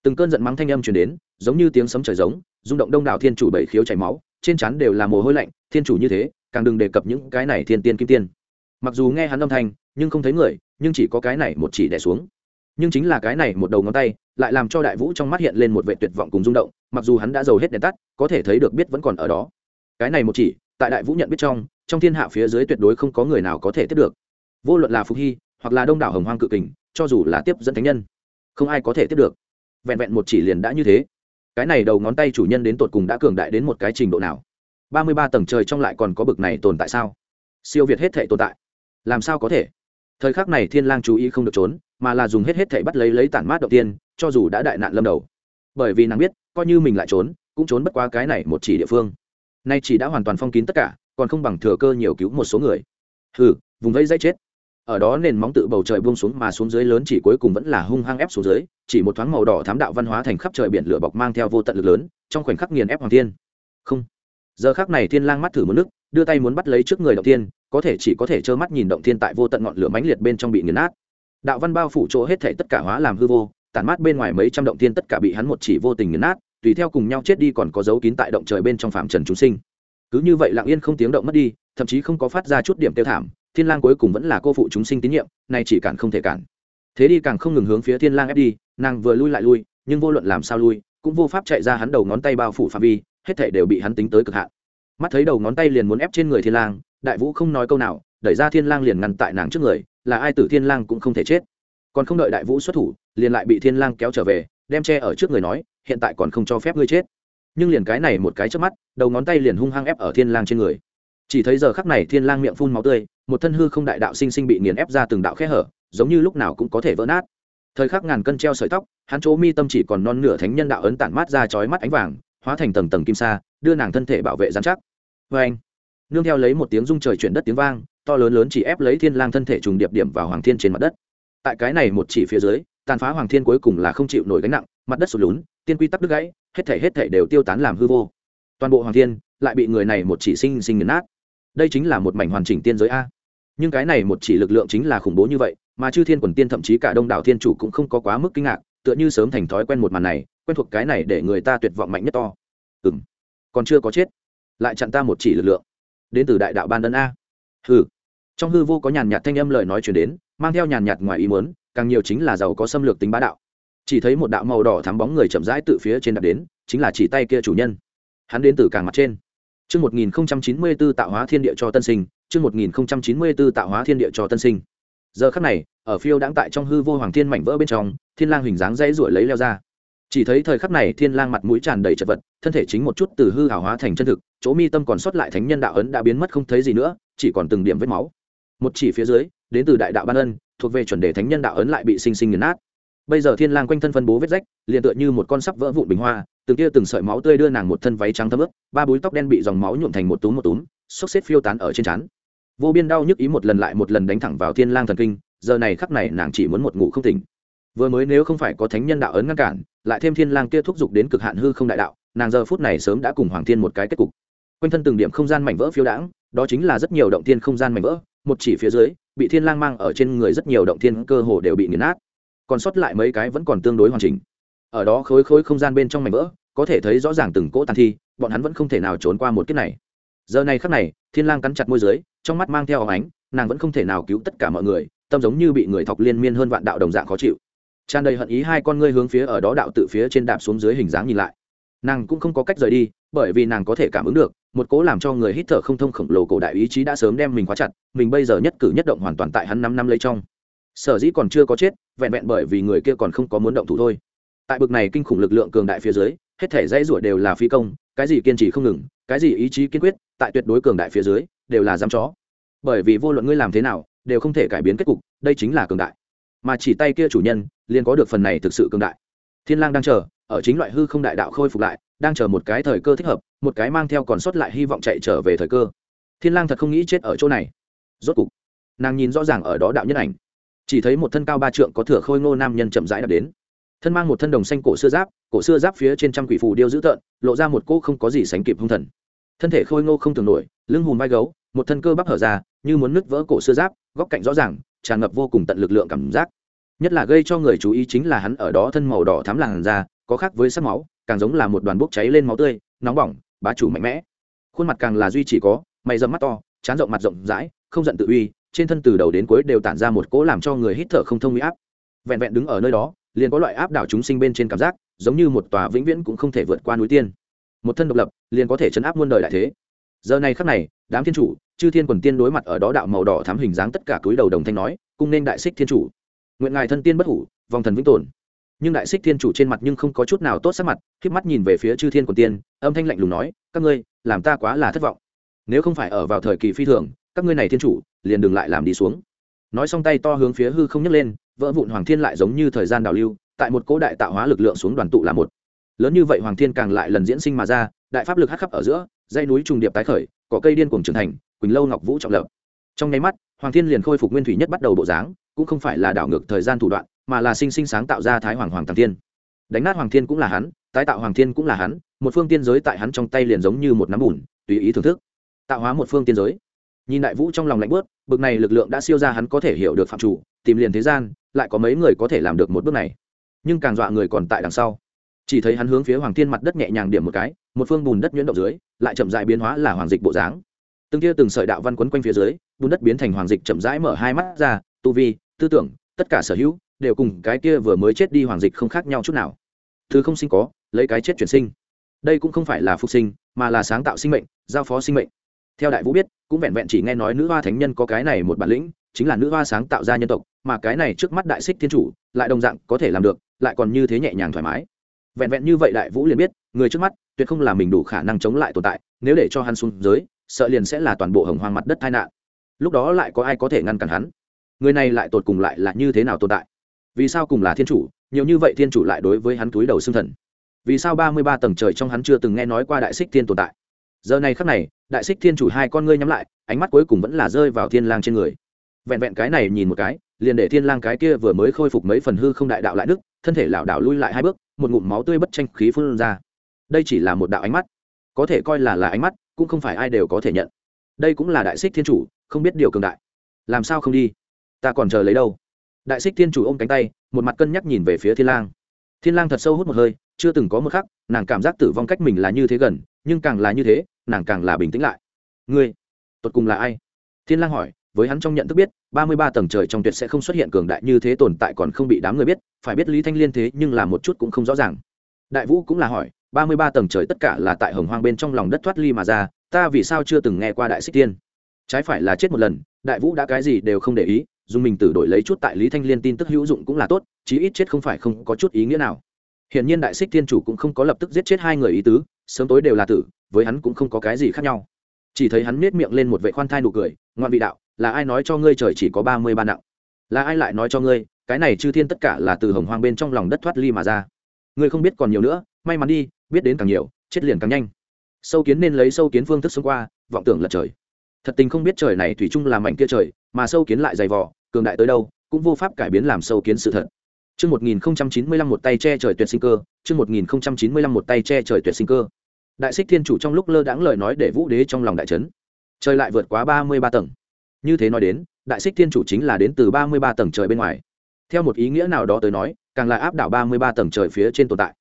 Từng cơn giận mắng thanh âm truyền đến, giống như tiếng sấm trời giống, rung động đông đảo thiên chủ bảy khiếu chảy máu, trên chắn đều là mồ hôi lạnh, thiên chủ như thế, càng đừng đề cập những cái này thiên tiên kim tiên. Mặc dù nghe hắn âm thanh, nhưng không thấy người nhưng chỉ có cái này một chỉ đè xuống. Nhưng chính là cái này một đầu ngón tay, lại làm cho đại vũ trong mắt hiện lên một vệ tuyệt vọng cùng rung động, mặc dù hắn đã giàu hết đèn tắt, có thể thấy được biết vẫn còn ở đó. Cái này một chỉ, tại đại vũ nhận biết trong trong thiên hạ phía dưới tuyệt đối không có người nào có thể tiếp được. Vô luận là phục hy, hoặc là đông đảo hồng hoang cự kình, cho dù là tiếp dẫn thánh nhân, không ai có thể tiếp được. Vẹn vẹn một chỉ liền đã như thế. Cái này đầu ngón tay chủ nhân đến tột cùng đã cường đại đến một cái trình độ nào? Ba mươi ba tầng trời trong lại còn có bực này tồn tại sao? Siêu việt hết thể tồn tại. Làm sao có thể? Thời khắc này thiên lang chú ý không được trốn, mà là dùng hết hết thể bắt lấy lấy tản mát đầu tiên, cho dù đã đại nạn lâm đầu. Bởi vì nàng biết, coi như mình lại trốn, cũng trốn bất qua cái này một chỉ địa phương. Nay chỉ đã hoàn toàn phong kín tất cả, còn không bằng thừa cơ nhiều cứu một số người. Hừ, vùng vây dây chết. Ở đó nền móng tự bầu trời buông xuống mà xuống dưới lớn chỉ cuối cùng vẫn là hung hăng ép xuống dưới, chỉ một thoáng màu đỏ thám đạo văn hóa thành khắp trời biển lửa bọc mang theo vô tận lực lớn, trong khoảnh khắc nghiền ép hoàng thiên. Không. Giờ khắc này thiên lang mắt thử một nước đưa tay muốn bắt lấy trước người động thiên, có thể chỉ có thể trơ mắt nhìn động thiên tại vô tận ngọn lửa mãnh liệt bên trong bị nghiền nát. Đạo văn bao phủ chỗ hết thể tất cả hóa làm hư vô, tản mát bên ngoài mấy trăm động thiên tất cả bị hắn một chỉ vô tình nghiền nát, tùy theo cùng nhau chết đi còn có dấu kín tại động trời bên trong phạm trần chúng sinh. Cứ như vậy lặng yên không tiếng động mất đi, thậm chí không có phát ra chút điểm tiêu thảm, thiên lang cuối cùng vẫn là cô phụ chúng sinh tín nhiệm, nay chỉ cản không thể cản. Thế đi càng không ngừng hướng phía thiên lang ép đi, nàng vừa lui lại lui, nhưng vô luận làm sao lui, cũng vô pháp chạy ra hắn đầu ngón tay bao phủ phạm vi, hết thảy đều bị hắn tính tới cực hạn mắt thấy đầu ngón tay liền muốn ép trên người thiên lang, đại vũ không nói câu nào, đẩy ra thiên lang liền ngăn tại nàng trước người, là ai tử thiên lang cũng không thể chết. Còn không đợi đại vũ xuất thủ, liền lại bị thiên lang kéo trở về, đem che ở trước người nói, hiện tại còn không cho phép ngươi chết. Nhưng liền cái này một cái trước mắt, đầu ngón tay liền hung hăng ép ở thiên lang trên người. Chỉ thấy giờ khắc này thiên lang miệng phun máu tươi, một thân hư không đại đạo sinh sinh bị nghiền ép ra từng đạo khe hở, giống như lúc nào cũng có thể vỡ nát. Thời khắc ngàn cân treo sợi tóc, hắn chỗ mi tâm chỉ còn non nửa thánh nhân đạo ấn tản mát ra chói mắt ánh vàng, hóa thành tầng tầng kim sa, đưa nàng thân thể bảo vệ giám chắc vê anh, nương theo lấy một tiếng rung trời chuyển đất tiếng vang, to lớn lớn chỉ ép lấy thiên lang thân thể trùng điệp điểm vào hoàng thiên trên mặt đất. Tại cái này một chỉ phía dưới, tàn phá hoàng thiên cuối cùng là không chịu nổi gánh nặng, mặt đất sụt lún, tiên quy tắc đứt gãy, hết thể hết thể đều tiêu tán làm hư vô. Toàn bộ hoàng thiên lại bị người này một chỉ sinh sinh nghiền nát. Đây chính là một mảnh hoàn chỉnh tiên giới a. Nhưng cái này một chỉ lực lượng chính là khủng bố như vậy, mà chư thiên quần tiên thậm chí cả đông đảo thiên chủ cũng không có quá mức kinh ngạc, tựa như sớm thành thói quen một màn này, quen thuộc cái này để người ta tuyệt vọng mạnh nhất to. Ừ m còn chưa có chết lại chặn ta một chỉ lực lượng. Đến từ đại đạo ban đơn a. Hừ. Trong hư vô có nhàn nhạt thanh âm lời nói chuyển đến mang theo nhàn nhạt ngoài ý muốn càng nhiều chính là giàu có xâm lược tính bá đạo. Chỉ thấy một đạo màu đỏ thắm bóng người chậm rãi từ phía trên đạp đến chính là chỉ tay kia chủ nhân. Hắn đến từ càng mặt trên. Chương 1094 tạo hóa thiên địa cho tân sinh, chương 1094 tạo hóa thiên địa cho tân sinh. Giờ khắc này, ở phiêu đãng tại trong hư vô hoàng thiên mảnh vỡ bên trong, Thiên Lang hình dáng dãy ruổi lấy leo ra. Chỉ thấy thời khắc này Thiên Lang mặt mũi tràn đầy chật vật, thân thể chính một chút từ hư ảo hóa thành chân thực, chỗ mi tâm còn sót lại thánh nhân đạo ấn đã biến mất không thấy gì nữa, chỉ còn từng điểm vết máu. Một chỉ phía dưới, đến từ đại đạo ban ân, thuộc về chuẩn đề thánh nhân đạo ấn lại bị sinh sinh nghiền nát. Bây giờ Thiên Lang quanh thân phân bố vết rách, liền tựa như một con sắp vỡ vụn bình hoa, từng kia từng sợi máu tươi đưa nàng một thân váy trắng thấm ướt ba búi tóc đen bị dòng máu nhuộm thành một túm một túm xốc xếp phiêu tán ở trên trán vô biên đau nhức ý một lần lại một lần đánh thẳng vào thiên lang thần kinh giờ này khắc này nàng chỉ muốn một ngủ không tỉnh vừa mới nếu không phải có thánh nhân đạo ấn ngăn cản, lại thêm thiên lang kia thúc giục đến cực hạn hư không đại đạo, nàng giờ phút này sớm đã cùng hoàng thiên một cái kết cục. Quanh thân từng điểm không gian mảnh vỡ phiêu đãng, đó chính là rất nhiều động thiên không gian mảnh vỡ, một chỉ phía dưới, bị thiên lang mang ở trên người rất nhiều động thiên cơ hồ đều bị nghiền nát. Còn sót lại mấy cái vẫn còn tương đối hoàn chỉnh. Ở đó khối khối không gian bên trong mảnh vỡ, có thể thấy rõ ràng từng cỗ tàn thi, bọn hắn vẫn không thể nào trốn qua một kiếp này. Giờ này khắc này, thiên lang cắn chặt môi dưới, trong mắt mang theo óng ánh, nàng vẫn không thể nào cứu tất cả mọi người, tâm giống như bị người thọc liên miên hơn vạn đạo đồng dạng khó chịu tràn đầy hận ý hai con ngươi hướng phía ở đó đạo tự phía trên đạp xuống dưới hình dáng nhìn lại. Nàng cũng không có cách rời đi, bởi vì nàng có thể cảm ứng được, một cố làm cho người hít thở không thông khổng lồ cổ đại ý chí đã sớm đem mình khóa chặt, mình bây giờ nhất cử nhất động hoàn toàn tại hắn năm năm lấy trong. Sở dĩ còn chưa có chết, vẹn vẹn bởi vì người kia còn không có muốn động thủ thôi. Tại bực này kinh khủng lực lượng cường đại phía dưới, hết thể dãy rủa đều là phi công, cái gì kiên trì không ngừng, cái gì ý chí kiên quyết, tại tuyệt đối cường đại phía dưới, đều là dám chó. Bởi vì vô luận ngươi làm thế nào, đều không thể cải biến kết cục, đây chính là cường đại mà chỉ tay kia chủ nhân, liền có được phần này thực sự cường đại. Thiên lang đang chờ, ở chính loại hư không đại đạo khôi phục lại, đang chờ một cái thời cơ thích hợp, một cái mang theo còn sót lại hy vọng chạy trở về thời cơ. Thiên lang thật không nghĩ chết ở chỗ này. Rốt cục, nàng nhìn rõ ràng ở đó đạo nhân ảnh. Chỉ thấy một thân cao ba trượng có thửa khôi ngô nam nhân chậm rãi đạp đến. Thân mang một thân đồng xanh cổ xưa giáp, cổ xưa giáp phía trên trăm quỷ phù điêu dữ tợn, lộ ra một cô không có gì sánh kịp hung thần. Thân thể khôi ngô không thường nổi, lưng hùm vai gấu, một thân cơ bắp hở ra, như muốn nứt vỡ cổ xưa giáp, góc cạnh rõ ràng tràn ngập vô cùng tận lực lượng cảm giác. Nhất là gây cho người chú ý chính là hắn ở đó thân màu đỏ thắm làn da, có khác với sắc máu, càng giống là một đoàn bốc cháy lên máu tươi, nóng bỏng, bá chủ mạnh mẽ. Khuôn mặt càng là duy chỉ có, mày dầm mắt to chán rộng mặt rộng rãi, không giận tự uy, trên thân từ đầu đến cuối đều tản ra một cỗ làm cho người hít thở không thông huy áp. Vẹn vẹn đứng ở nơi đó, liền có loại áp đảo chúng sinh bên trên cảm giác, giống như một tòa vĩnh viễn cũng không thể vượt qua núi tiên. Một thân độc lập, liền có thể chấn áp muôn đời đại thế giờ này khắc này, đám thiên chủ, chư thiên quần tiên đối mặt ở đó đạo màu đỏ thám hình dáng tất cả túi đầu đồng thanh nói, cung nên đại xích thiên chủ. Nguyện ngài thân tiên bất hủ, vòng thần vĩnh tồn. Nhưng đại xích thiên chủ trên mặt nhưng không có chút nào tốt sắc mặt, khiếp mắt nhìn về phía chư thiên quần tiên, âm thanh lạnh lùng nói, các ngươi, làm ta quá là thất vọng. Nếu không phải ở vào thời kỳ phi thường, các ngươi này thiên chủ, liền đừng lại làm đi xuống. Nói xong tay to hướng phía hư không nhấc lên, vỡ vụn hoàng thiên lại giống như thời gian đào lưu, tại một cỗ đại tạo hóa lực lượng xuống đoàn tụ là một. Lớn như vậy hoàng thiên càng lại lần diễn sinh mà ra đại pháp lực hắc khắp ở giữa, dãy núi trùng điệp tái khởi có cây điên cuồng trưởng thành, quỳnh lâu ngọc vũ trọng lập. Trong nháy mắt, hoàng thiên liền khôi phục nguyên thủy nhất bắt đầu bộ dáng, cũng không phải là đảo ngược thời gian thủ đoạn, mà là sinh sinh sáng tạo ra thái hoàng hoàng tàng thiên. Đánh nát hoàng thiên cũng là hắn, tái tạo hoàng thiên cũng là hắn, một phương tiên giới tại hắn trong tay liền giống như một nắm bùn, tùy ý thưởng thức. Tạo hóa một phương tiên giới. Nhìn đại vũ trong lòng lạnh bớt bực này lực lượng đã siêu ra hắn có thể hiểu được phạm chủ, tìm liền thế gian, lại có mấy người có thể làm được một bước này. Nhưng càng dọa người còn tại đằng sau chỉ thấy hắn hướng phía hoàng thiên mặt đất nhẹ nhàng điểm một cái, một phương bùn đất nhuyễn động dưới, lại chậm dại biến hóa là hoàng dịch bộ dáng. Từng tia từng sợi đạo văn quấn quanh phía dưới, bùn đất biến thành hoàng dịch chậm rãi mở hai mắt ra, tu vi, tư tưởng, tất cả sở hữu, đều cùng cái kia vừa mới chết đi hoàng dịch không khác nhau chút nào. Thứ không sinh có, lấy cái chết chuyển sinh. Đây cũng không phải là phục sinh, mà là sáng tạo sinh mệnh, giao phó sinh mệnh. Theo đại vũ biết, cũng vẹn vẹn chỉ nghe nói nữ hoa thánh nhân có cái này một bản lĩnh, chính là nữ hoa sáng tạo ra nhân tộc, mà cái này trước mắt đại xích thiên chủ, lại đồng dạng có thể làm được, lại còn như thế nhẹ nhàng thoải mái vẹn vẹn như vậy đại vũ liền biết, người trước mắt tuyệt không là mình đủ khả năng chống lại tồn tại, nếu để cho hắn xuống dưới, sợ liền sẽ là toàn bộ hồng hoang mặt đất tai nạn. Lúc đó lại có ai có thể ngăn cản hắn? Người này lại tột cùng lại là như thế nào tồn tại? Vì sao cùng là thiên chủ, nhiều như vậy thiên chủ lại đối với hắn túi đầu xương thần? Vì sao ba mươi ba tầng trời trong hắn chưa từng nghe nói qua đại xích thiên tồn tại? Giờ này khắc này, đại xích thiên chủ hai con ngươi nhắm lại, ánh mắt cuối cùng vẫn là rơi vào thiên lang trên người. Vẹn vẹn cái này nhìn một cái, liền để thiên lang cái kia vừa mới khôi phục mấy phần hư không đại đạo lại đức, thân thể lảo đảo lui lại hai bước một ngụm máu tươi bất tranh khí phun ra. Đây chỉ là một đạo ánh mắt. Có thể coi là là ánh mắt, cũng không phải ai đều có thể nhận. Đây cũng là đại xích thiên chủ, không biết điều cường đại. Làm sao không đi? Ta còn chờ lấy đâu? Đại xích thiên chủ ôm cánh tay, một mặt cân nhắc nhìn về phía thiên lang. Thiên lang thật sâu hút một hơi, chưa từng có một khắc, nàng cảm giác tử vong cách mình là như thế gần, nhưng càng là như thế, nàng càng là bình tĩnh lại. Ngươi, tột cùng là ai? Thiên lang hỏi, với hắn trong nhận thức biết ba mươi ba tầng trời trong tuyệt sẽ không xuất hiện cường đại như thế tồn tại còn không bị đám người biết, phải biết lý thanh liên thế nhưng là một chút cũng không rõ ràng. Đại vũ cũng là hỏi, ba mươi ba tầng trời tất cả là tại hồng hoang bên trong lòng đất thoát ly mà ra, ta vì sao chưa từng nghe qua đại xích tiên? Trái phải là chết một lần, đại vũ đã cái gì đều không để ý, dùng mình tử đổi lấy chút tại lý thanh liên tin tức hữu dụng cũng là tốt, chí ít chết không phải không có chút ý nghĩa nào. Hiện nhiên đại xích thiên chủ cũng không có lập tức giết chết hai người ý tứ, sớm tối đều là tử, với hắn cũng không có cái gì khác nhau. Chỉ thấy hắn nết miệng lên một vệ khoan thai nụ cười, ngoan vị đạo là ai nói cho ngươi trời chỉ có ba mươi ba nặng là ai lại nói cho ngươi cái này chư thiên tất cả là từ hồng hoang bên trong lòng đất thoát ly mà ra ngươi không biết còn nhiều nữa may mắn đi biết đến càng nhiều chết liền càng nhanh sâu kiến nên lấy sâu kiến phương thức xông qua vọng tưởng là trời thật tình không biết trời này thủy chung làm mảnh kia trời mà sâu kiến lại dày vỏ cường đại tới đâu cũng vô pháp cải biến làm sâu kiến sự thật Chương 1095 một tay che trời tuyệt sinh cơ, chương 1095 một tay che trời tuyệt sinh cơ. Đại Xích Thiên chủ trong lúc lơ đãng lời nói để Vũ Đế trong lòng đại chấn. Trời lại vượt quá 33 tầng. Như thế nói đến, Đại Xích Thiên chủ chính là đến từ 33 tầng trời bên ngoài. Theo một ý nghĩa nào đó tới nói, càng là áp đảo 33 tầng trời phía trên tồn tại.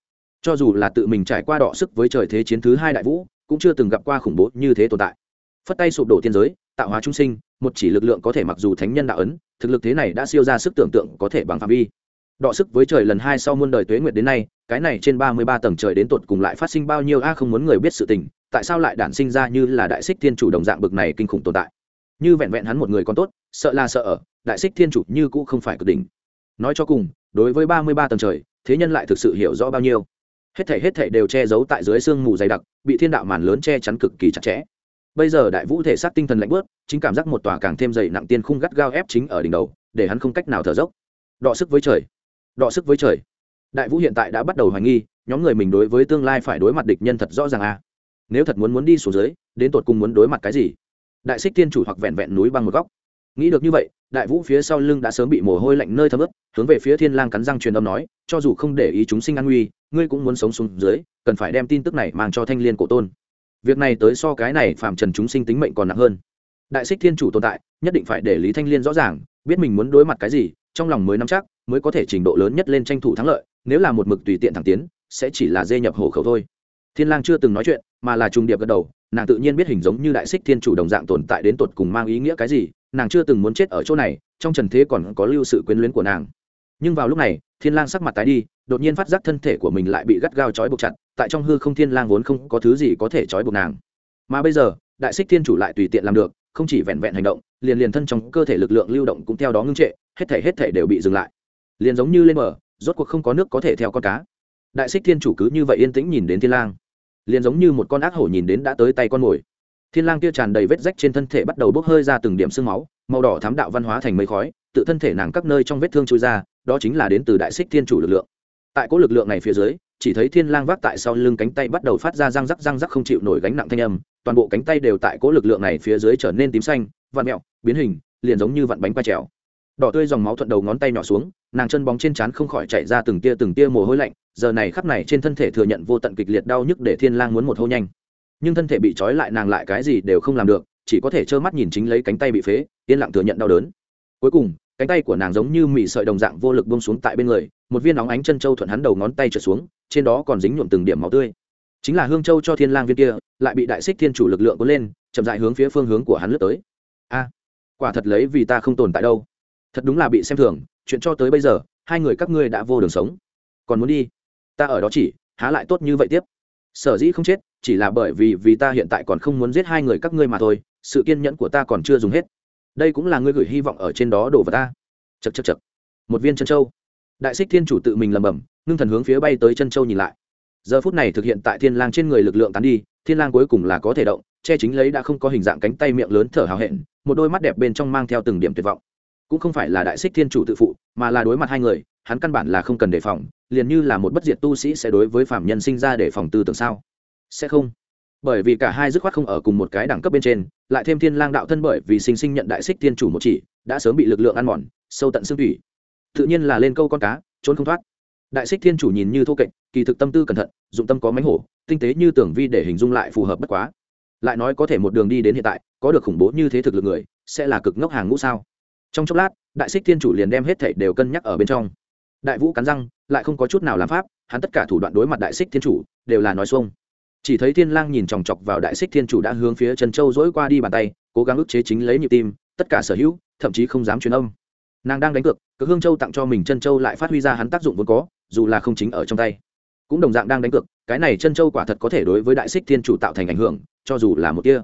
Cho dù là tự mình trải qua đọ sức với trời thế chiến thứ hai đại vũ, cũng chưa từng gặp qua khủng bố như thế tồn tại. Phất tay sụp đổ thiên giới, tạo hóa trung sinh, một chỉ lực lượng có thể mặc dù thánh nhân đạo ấn, thực lực thế này đã siêu ra sức tưởng tượng có thể bằng phạm vi đọ sức với trời lần hai sau muôn đời tuế nguyệt đến nay cái này trên ba mươi ba tầng trời đến tột cùng lại phát sinh bao nhiêu a không muốn người biết sự tình tại sao lại đản sinh ra như là đại xích thiên chủ đồng dạng bực này kinh khủng tồn tại như vẹn vẹn hắn một người còn tốt, sợ là sợ ở, đại xích thiên chủ như cũ không phải cực đỉnh. Nói cho cùng, đối với ba mươi ba tầng trời, thế nhân lại thực sự hiểu rõ bao nhiêu. Hết thể hết thể đều che giấu tại dưới sương mù dày đặc, bị thiên đạo màn lớn che chắn cực kỳ chặt chẽ. Bây giờ đại vũ thể xác tinh thần lạnh bớt chính cảm giác một tòa càng thêm dày nặng tiên khung gắt gao ép chính ở đỉnh đầu, để hắn không cách nào thở dốc. Đọ sức với trời. Đọ sức với trời. Đại vũ hiện tại đã bắt đầu hoài nghi, nhóm người mình đối với tương lai phải đối mặt địch nhân thật rõ ràng à. Nếu thật muốn muốn đi xuống dưới, đến tột cùng muốn đối mặt cái gì? Đại xích tiên chủ hoặc vẹn vẹn núi băng một góc. Nghĩ được như vậy, đại vũ phía sau lưng đã sớm bị mồ hôi lạnh nơi thấm ướt, hướng về phía thiên lang cắn răng truyền âm nói, cho dù không để ý chúng sinh an nguy ngươi cũng muốn sống xuống dưới, cần phải đem tin tức này mang cho thanh liên cổ tôn. Việc này tới so cái này phạm trần chúng sinh tính mệnh còn nặng hơn. Đại xích thiên chủ tồn tại, nhất định phải để lý thanh liên rõ ràng, biết mình muốn đối mặt cái gì, trong lòng mới nắm chắc, mới có thể trình độ lớn nhất lên tranh thủ thắng lợi, nếu là một mực tùy tiện thẳng tiến, sẽ chỉ là dê nhập hổ khẩu thôi. Thiên lang chưa từng nói chuyện, mà là trùng điệp gật đầu nàng tự nhiên biết hình giống như đại xích thiên chủ đồng dạng tồn tại đến tột cùng mang ý nghĩa cái gì, nàng chưa từng muốn chết ở chỗ này, trong trần thế còn có lưu sự quyến luyến của nàng. Nhưng vào lúc này, thiên lang sắc mặt tái đi, đột nhiên phát giác thân thể của mình lại bị gắt gao trói buộc chặt, tại trong hư không thiên lang vốn không có thứ gì có thể trói buộc nàng. Mà bây giờ, đại xích thiên chủ lại tùy tiện làm được, không chỉ vẹn vẹn hành động, liền liền thân trong cơ thể lực lượng lưu động cũng theo đó ngưng trệ, hết thể hết thể đều bị dừng lại. Liền giống như lên bờ, rốt cuộc không có nước có thể theo con cá. Đại xích thiên chủ cứ như vậy yên tĩnh nhìn đến thiên lang liền giống như một con ác hổ nhìn đến đã tới tay con mồi. Thiên lang kia tràn đầy vết rách trên thân thể bắt đầu bốc hơi ra từng điểm sương máu, màu đỏ thám đạo văn hóa thành mây khói, tự thân thể nàng các nơi trong vết thương chui ra, đó chính là đến từ đại xích thiên chủ lực lượng. Tại cỗ lực lượng này phía dưới, chỉ thấy thiên lang vác tại sau lưng cánh tay bắt đầu phát ra răng rắc răng rắc không chịu nổi gánh nặng thanh âm, toàn bộ cánh tay đều tại cỗ lực lượng này phía dưới trở nên tím xanh, vặn mẹo, biến hình, liền giống như vặn bánh qua trèo. Đỏ tươi dòng máu thuận đầu ngón tay nhỏ xuống nàng chân bóng trên trán không khỏi chạy ra từng tia từng tia mồ hôi lạnh, giờ này khắp này trên thân thể thừa nhận vô tận kịch liệt đau nhức để thiên lang muốn một hô nhanh. Nhưng thân thể bị trói lại nàng lại cái gì đều không làm được, chỉ có thể trơ mắt nhìn chính lấy cánh tay bị phế, yên lặng thừa nhận đau đớn. Cuối cùng, cánh tay của nàng giống như mị sợi đồng dạng vô lực buông xuống tại bên người, một viên nóng ánh chân châu thuận hắn đầu ngón tay trở xuống, trên đó còn dính nhuộm từng điểm máu tươi. Chính là hương châu cho thiên lang viên kia, lại bị đại xích thiên chủ lực lượng cuốn lên, chậm rãi hướng phía phương hướng của hắn lướt tới. A, quả thật lấy vì ta không tồn tại đâu. Thật đúng là bị xem thường chuyện cho tới bây giờ, hai người các ngươi đã vô đường sống. Còn muốn đi? Ta ở đó chỉ, há lại tốt như vậy tiếp? Sở dĩ không chết, chỉ là bởi vì vì ta hiện tại còn không muốn giết hai người các ngươi mà thôi, sự kiên nhẫn của ta còn chưa dùng hết. Đây cũng là ngươi gửi hy vọng ở trên đó đổ vào ta. Chật chật chật một viên chân châu. Đại xích thiên chủ tự mình lầm bầm ngưng thần hướng phía bay tới chân châu nhìn lại. Giờ phút này thực hiện tại thiên lang trên người lực lượng tán đi, thiên lang cuối cùng là có thể động, che chính lấy đã không có hình dạng cánh tay miệng lớn thở hào hẹn, một đôi mắt đẹp bên trong mang theo từng điểm tuyệt vọng cũng không phải là đại xích thiên chủ tự phụ, mà là đối mặt hai người, hắn căn bản là không cần đề phòng, liền như là một bất diệt tu sĩ sẽ đối với phạm nhân sinh ra để phòng tư tưởng sao? Sẽ không. Bởi vì cả hai dứt khoát không ở cùng một cái đẳng cấp bên trên, lại thêm thiên lang đạo thân bởi vì sinh sinh nhận đại xích thiên chủ một chỉ, đã sớm bị lực lượng ăn mòn, sâu tận xương thủy. Tự nhiên là lên câu con cá, trốn không thoát. Đại xích thiên chủ nhìn như thô kệch, kỳ thực tâm tư cẩn thận, dụng tâm có mánh hổ, tinh tế như tưởng vi để hình dung lại phù hợp bất quá. Lại nói có thể một đường đi đến hiện tại, có được khủng bố như thế thực lực người, sẽ là cực ngốc hàng ngũ sao? Trong chốc lát, đại xích thiên chủ liền đem hết thảy đều cân nhắc ở bên trong. Đại vũ cắn răng, lại không có chút nào làm pháp, hắn tất cả thủ đoạn đối mặt đại xích thiên chủ, đều là nói xuông. Chỉ thấy thiên lang nhìn chòng chọc vào đại xích thiên chủ đã hướng phía trần châu dỗi qua đi bàn tay, cố gắng ức chế chính lấy nhịp tim, tất cả sở hữu, thậm chí không dám truyền âm. Nàng đang đánh cược cực hương châu tặng cho mình chân châu lại phát huy ra hắn tác dụng vốn có, dù là không chính ở trong tay. Cũng đồng dạng đang đánh cược, cái này chân châu quả thật có thể đối với đại xích thiên chủ tạo thành ảnh hưởng, cho dù là một kia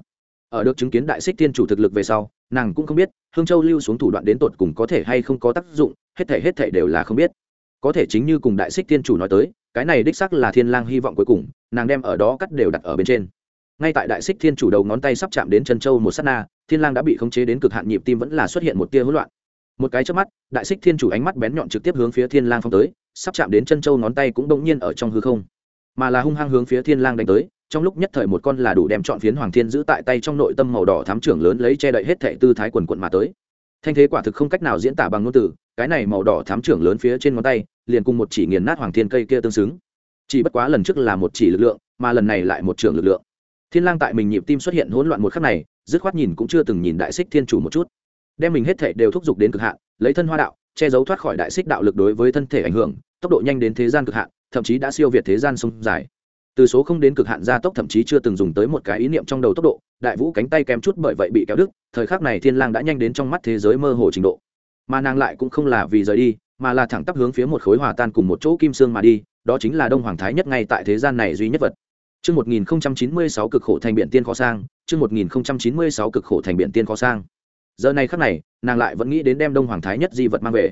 ở được chứng kiến đại xích thiên chủ thực lực về sau, nàng cũng không biết, hương châu lưu xuống thủ đoạn đến tột cùng có thể hay không có tác dụng, hết thể hết thể đều là không biết. Có thể chính như cùng đại xích thiên chủ nói tới, cái này đích sắc là thiên lang hy vọng cuối cùng, nàng đem ở đó cắt đều đặt ở bên trên. Ngay tại đại xích thiên chủ đầu ngón tay sắp chạm đến chân châu một sát na, thiên lang đã bị khống chế đến cực hạn nhịp tim vẫn là xuất hiện một tia hỗn loạn. Một cái chớp mắt, đại xích thiên chủ ánh mắt bén nhọn trực tiếp hướng phía thiên lang phong tới, sắp chạm đến chân châu ngón tay cũng đột nhiên ở trong hư không. Mà là hung hăng hướng phía thiên lang đánh tới trong lúc nhất thời một con là đủ đem chọn phiến hoàng thiên giữ tại tay trong nội tâm màu đỏ thám trưởng lớn lấy che đậy hết thệ tư thái quần quận mà tới. Thanh thế quả thực không cách nào diễn tả bằng ngôn từ, cái này màu đỏ thám trưởng lớn phía trên ngón tay, liền cùng một chỉ nghiền nát hoàng thiên cây kia tương xứng. Chỉ bất quá lần trước là một chỉ lực lượng, mà lần này lại một trưởng lực lượng. Thiên lang tại mình nhịp tim xuất hiện hỗn loạn một khắc này, dứt khoát nhìn cũng chưa từng nhìn đại xích thiên chủ một chút. Đem mình hết thể đều thúc giục đến cực hạn, lấy thân hoa đạo, che giấu thoát khỏi đại xích đạo lực đối với thân thể ảnh hưởng, tốc độ nhanh đến thế gian cực hạn, thậm chí đã siêu việt thế gian sông dài từ số không đến cực hạn gia tốc thậm chí chưa từng dùng tới một cái ý niệm trong đầu tốc độ đại vũ cánh tay kém chút bởi vậy bị kéo đứt thời khắc này thiên lang đã nhanh đến trong mắt thế giới mơ hồ trình độ mà nàng lại cũng không là vì rời đi mà là thẳng tắp hướng phía một khối hòa tan cùng một chỗ kim xương mà đi đó chính là đông hoàng thái nhất ngay tại thế gian này duy nhất vật Trước 1096 cực khổ thành biện tiên khó sang, trước 1096 cực khổ thành biện tiên khó sang. Giờ này khắc này, nàng lại vẫn nghĩ đến đem Đông Hoàng Thái nhất di vật mang về.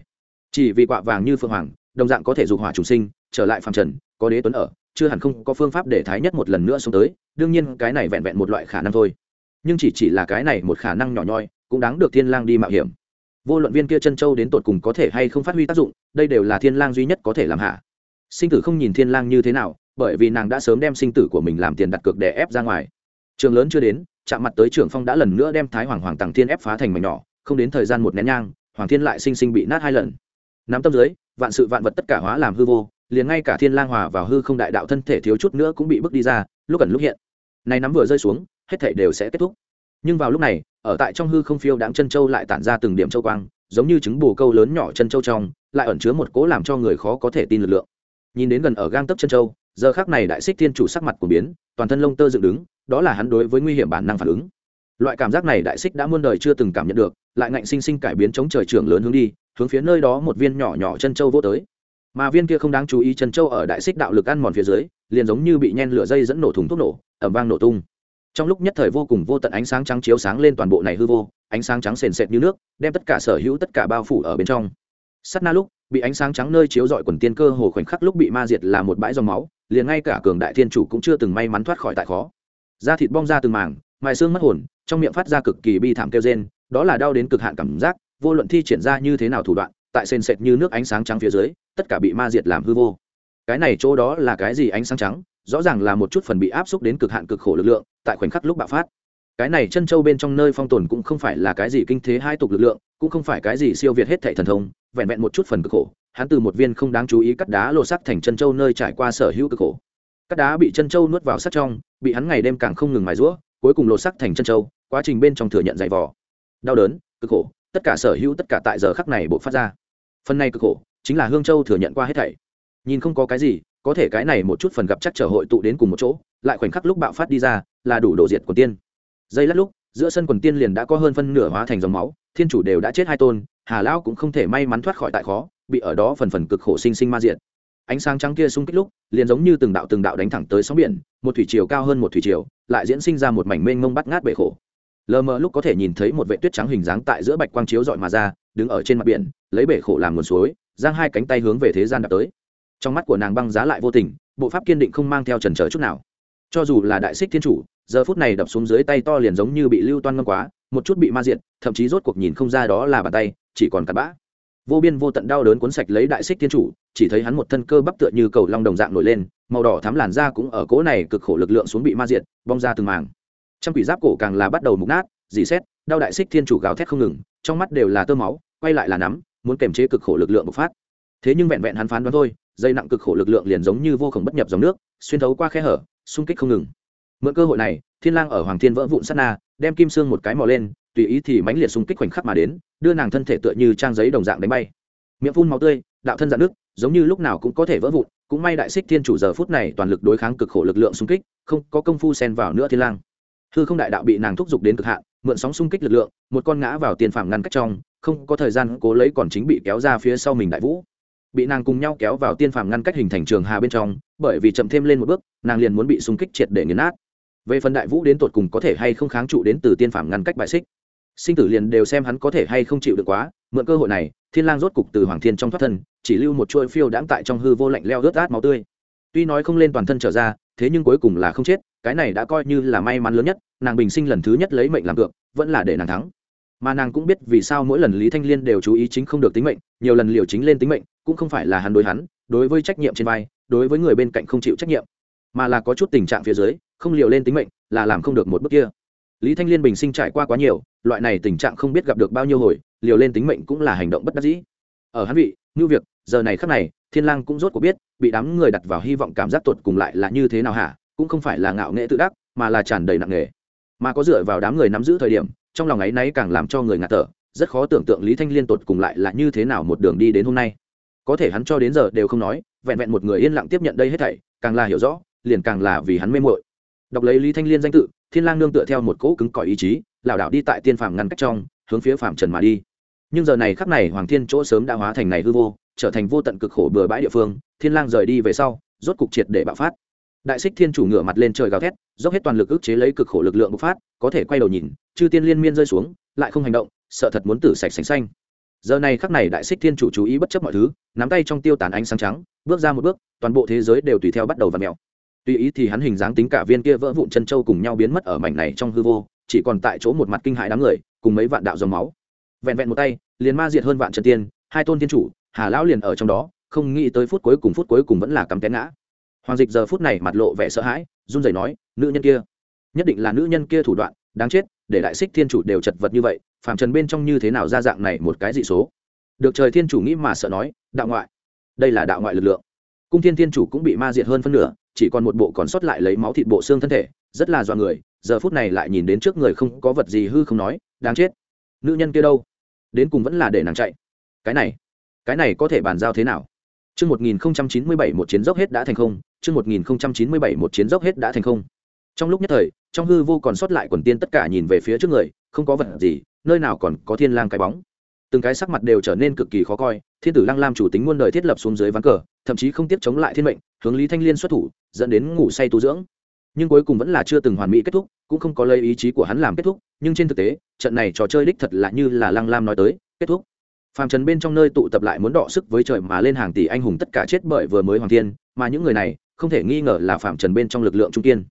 Chỉ vì quạ vàng như phượng hoàng, đồng dạng có thể dục hỏa trùng sinh, trở lại phàm trần, có đế tuấn ở, chưa hẳn không có phương pháp để Thái nhất một lần nữa xuống tới, đương nhiên cái này vẹn vẹn một loại khả năng thôi. Nhưng chỉ chỉ là cái này một khả năng nhỏ nhoi, cũng đáng được Thiên Lang đi mạo hiểm. Vô luận viên kia chân châu đến tột cùng có thể hay không phát huy tác dụng, đây đều là Thiên Lang duy nhất có thể làm hạ sinh tử không nhìn thiên lang như thế nào bởi vì nàng đã sớm đem sinh tử của mình làm tiền đặt cược để ép ra ngoài trường lớn chưa đến chạm mặt tới trưởng phong đã lần nữa đem thái hoàng hoàng tàng thiên ép phá thành mảnh nhỏ không đến thời gian một nén nhang hoàng thiên lại sinh sinh bị nát hai lần nắm tâm dưới vạn sự vạn vật tất cả hóa làm hư vô liền ngay cả thiên lang hòa vào hư không đại đạo thân thể thiếu chút nữa cũng bị bước đi ra, lúc ẩn lúc hiện. Này nắm vừa rơi xuống, hết thể đều sẽ kết thúc. Nhưng vào lúc này, ở tại trong hư không phiêu đãng chân châu lại tản ra từng điểm châu quang, giống như trứng bù câu lớn nhỏ chân châu trong, lại ẩn chứa một cố làm cho người khó có thể tin lực lượng. Nhìn đến gần ở gang tấc chân châu, giờ khác này đại xích thiên chủ sắc mặt của biến, toàn thân lông tơ dựng đứng, đó là hắn đối với nguy hiểm bản năng phản ứng. Loại cảm giác này đại xích đã muôn đời chưa từng cảm nhận được, lại ngạnh sinh sinh cải biến chống trời trưởng lớn hướng đi, hướng phía nơi đó một viên nhỏ nhỏ chân châu vô tới mà viên kia không đáng chú ý chân châu ở đại xích đạo lực ăn mòn phía dưới, liền giống như bị nhen lửa dây dẫn nổ thùng thuốc nổ ẩm vang nổ tung. Trong lúc nhất thời vô cùng vô tận ánh sáng trắng chiếu sáng lên toàn bộ này hư vô, ánh sáng trắng sền sệt như nước, đem tất cả sở hữu tất cả bao phủ ở bên trong. Sắt na lúc, bị ánh sáng trắng nơi chiếu dọi quần tiên cơ hồ khoảnh khắc lúc bị ma diệt là một bãi dòng máu, liền ngay cả cường đại thiên chủ cũng chưa từng may mắn thoát khỏi tại khó. Da thịt bong ra từng màng mài xương mất hồn, trong miệng phát ra cực kỳ bi thảm kêu rên, đó là đau đến cực hạn cảm giác, vô luận thi triển ra như thế nào thủ đoạn tại sền sệt như nước ánh sáng trắng phía dưới, tất cả bị ma diệt làm hư vô. Cái này chỗ đó là cái gì ánh sáng trắng? Rõ ràng là một chút phần bị áp xúc đến cực hạn cực khổ lực lượng, tại khoảnh khắc lúc bạo phát. Cái này chân châu bên trong nơi phong tồn cũng không phải là cái gì kinh thế hai tục lực lượng, cũng không phải cái gì siêu việt hết thệ thần thông, vẹn vẹn một chút phần cực khổ, hắn từ một viên không đáng chú ý cắt đá lột sắc thành chân châu nơi trải qua sở hữu cực khổ. Cắt đá bị chân châu nuốt vào sắc trong, bị hắn ngày đêm càng không ngừng mài rũa cuối cùng lột sắc thành chân châu, quá trình bên trong thừa nhận dày vò. Đau đớn, cực khổ, tất cả sở hữu tất cả tại giờ khắc này bộ phát ra phần này cực khổ chính là hương châu thừa nhận qua hết thảy. Nhìn không có cái gì có thể cái này một chút phần gặp chắc trở hội tụ đến cùng một chỗ lại khoảnh khắc lúc bạo phát đi ra là đủ đổ diệt quần tiên. Giây lát lúc giữa sân quần tiên liền đã có hơn phân nửa hóa thành dòng máu thiên chủ đều đã chết hai tôn hà lão cũng không thể may mắn thoát khỏi tại khó bị ở đó phần phần cực khổ sinh sinh ma diệt. Ánh sáng trắng kia xung kích lúc liền giống như từng đạo từng đạo đánh thẳng tới sóng biển một thủy chiều cao hơn một thủy chiều, lại diễn sinh ra một mảnh mênh mông bắt ngát bể khổ lờ mờ lúc có thể nhìn thấy một vệ tuyết trắng hình dáng tại giữa bạch quang chiếu dọi mà ra, đứng ở trên mặt biển, lấy bể khổ làm nguồn suối, giang hai cánh tay hướng về thế gian đập tới. Trong mắt của nàng băng giá lại vô tình, bộ pháp kiên định không mang theo trần trở chút nào. Cho dù là đại xích thiên chủ, giờ phút này đập xuống dưới tay to liền giống như bị lưu toan ngâm quá, một chút bị ma diện thậm chí rốt cuộc nhìn không ra đó là bàn tay, chỉ còn cặn bã. Vô biên vô tận đau đớn cuốn sạch lấy đại xích thiên chủ, chỉ thấy hắn một thân cơ bắp tựa như cầu long đồng dạng nổi lên, màu đỏ thắm làn da cũng ở cỗ này cực khổ lực lượng xuống bị ma diện bong ra từng màng trăm quỷ giáp cổ càng là bắt đầu mục nát, dì xét, đau đại xích thiên chủ gào thét không ngừng, trong mắt đều là tơ máu, quay lại là nắm, muốn kềm chế cực khổ lực lượng bộc phát. Thế nhưng vẹn vẹn hắn phán đoán thôi, dây nặng cực khổ lực lượng liền giống như vô khổng bất nhập dòng nước, xuyên thấu qua khe hở, xung kích không ngừng. Mượn cơ hội này, thiên lang ở hoàng thiên vỡ vụn sát na, đem kim xương một cái mò lên, tùy ý thì mãnh liệt xung kích khoảnh khắc mà đến, đưa nàng thân thể tựa như trang giấy đồng dạng đánh bay. Miệng phun máu tươi, đạo thân dạng nước, giống như lúc nào cũng có thể vỡ vụn, cũng may đại xích thiên chủ giờ phút này toàn lực đối kháng cực khổ lực lượng xung kích, không có công phu xen vào nữa thiên lang hư không đại đạo bị nàng thúc giục đến cực hạn, mượn sóng xung kích lực lượng, một con ngã vào tiền phàm ngăn cách trong, không có thời gian cố lấy còn chính bị kéo ra phía sau mình đại vũ. Bị nàng cùng nhau kéo vào tiên phàm ngăn cách hình thành trường hà bên trong, bởi vì chậm thêm lên một bước, nàng liền muốn bị xung kích triệt để nghiền nát. Về phần đại vũ đến tột cùng có thể hay không kháng trụ đến từ tiên phàm ngăn cách bại xích, sinh tử liền đều xem hắn có thể hay không chịu được quá, mượn cơ hội này, thiên lang rốt cục từ hoàng thiên trong thoát thân, chỉ lưu một chuôi phiêu đãng tại trong hư vô lạnh leo rớt át máu tươi. Tuy nói không lên toàn thân trở ra, thế nhưng cuối cùng là không chết, cái này đã coi như là may mắn lớn nhất nàng bình sinh lần thứ nhất lấy mệnh làm cược, vẫn là để nàng thắng. Mà nàng cũng biết vì sao mỗi lần lý thanh liên đều chú ý chính không được tính mệnh, nhiều lần liều chính lên tính mệnh, cũng không phải là hắn đối hắn, đối với trách nhiệm trên vai, đối với người bên cạnh không chịu trách nhiệm, mà là có chút tình trạng phía dưới, không liều lên tính mệnh, là làm không được một bước kia. Lý thanh liên bình sinh trải qua quá nhiều, loại này tình trạng không biết gặp được bao nhiêu hồi, liều lên tính mệnh cũng là hành động bất đắc dĩ. Ở hắn vị như việc, giờ này khắc này, thiên lang cũng rốt cuộc biết, bị đám người đặt vào hy vọng cảm giác tuột cùng lại là như thế nào hả, cũng không phải là ngạo nghệ tự đắc, mà là tràn đầy nặng nghề mà có dựa vào đám người nắm giữ thời điểm, trong lòng ấy nay càng làm cho người ngạt thở, rất khó tưởng tượng lý thanh liên tột cùng lại là như thế nào một đường đi đến hôm nay. Có thể hắn cho đến giờ đều không nói, vẹn vẹn một người yên lặng tiếp nhận đây hết thảy, càng là hiểu rõ, liền càng là vì hắn mê muội. Đọc lấy lý thanh liên danh tự, thiên lang nương tựa theo một cỗ cứng cỏi ý chí, lảo đảo đi tại tiên phàm ngăn cách trong, hướng phía phàm trần mà đi. Nhưng giờ này khắc này hoàng thiên chỗ sớm đã hóa thành này hư vô, trở thành vô tận cực khổ bừa bãi địa phương, thiên lang rời đi về sau, rốt cục triệt để bạo phát đại xích thiên chủ ngửa mặt lên trời gào thét, dốc hết toàn lực ức chế lấy cực khổ lực lượng bộc phát, có thể quay đầu nhìn, chư tiên liên miên rơi xuống, lại không hành động, sợ thật muốn tử sạch sành xanh. Giờ này khắc này đại xích thiên chủ chú ý bất chấp mọi thứ, nắm tay trong tiêu tàn ánh sáng trắng, bước ra một bước, toàn bộ thế giới đều tùy theo bắt đầu và mèo. Tùy ý thì hắn hình dáng tính cả viên kia vỡ vụn chân châu cùng nhau biến mất ở mảnh này trong hư vô, chỉ còn tại chỗ một mặt kinh hại đám người, cùng mấy vạn đạo dòng máu. Vẹn vẹn một tay, liền ma diệt hơn vạn chân tiên, hai tôn Thiên chủ, hà lão liền ở trong đó, không nghĩ tới phút cuối cùng phút cuối cùng vẫn là cắm té ngã hoàng dịch giờ phút này mặt lộ vẻ sợ hãi run rẩy nói nữ nhân kia nhất định là nữ nhân kia thủ đoạn đáng chết để đại xích thiên chủ đều chật vật như vậy phàm trần bên trong như thế nào ra dạng này một cái dị số? Được trời thiên chủ nghĩ mà sợ nói đạo ngoại đây là đạo ngoại lực lượng. Cung thiên thiên chủ cũng bị ma diệt hơn phân nửa chỉ còn một bộ còn sót lại lấy máu thịt bộ xương thân thể rất là dọa người giờ phút này lại nhìn đến trước người không có vật gì hư không nói đáng chết nữ nhân kia đâu? Đến cùng vẫn là để nàng chạy. Cái này cái này có thể bàn giao thế nào? Trước 1097 một chiến dốc hết đã thành không, chương 1097 một chiến dốc hết đã thành không. Trong lúc nhất thời, trong hư vô còn sót lại quần tiên tất cả nhìn về phía trước người, không có vật gì, nơi nào còn có thiên lang cái bóng. Từng cái sắc mặt đều trở nên cực kỳ khó coi, thiên tử Lăng Lam chủ tính muôn đời thiết lập xuống dưới ván cờ, thậm chí không tiếp chống lại thiên mệnh, hướng Lý Thanh Liên xuất thủ, dẫn đến ngủ say tu dưỡng. Nhưng cuối cùng vẫn là chưa từng hoàn mỹ kết thúc, cũng không có lấy ý chí của hắn làm kết thúc, nhưng trên thực tế, trận này trò chơi đích thật là như là Lăng Lam nói tới, kết thúc phàm trần bên trong nơi tụ tập lại muốn đọ sức với trời mà lên hàng tỷ anh hùng tất cả chết bởi vừa mới hoàng thiên mà những người này không thể nghi ngờ là phạm trần bên trong lực lượng trung kiên.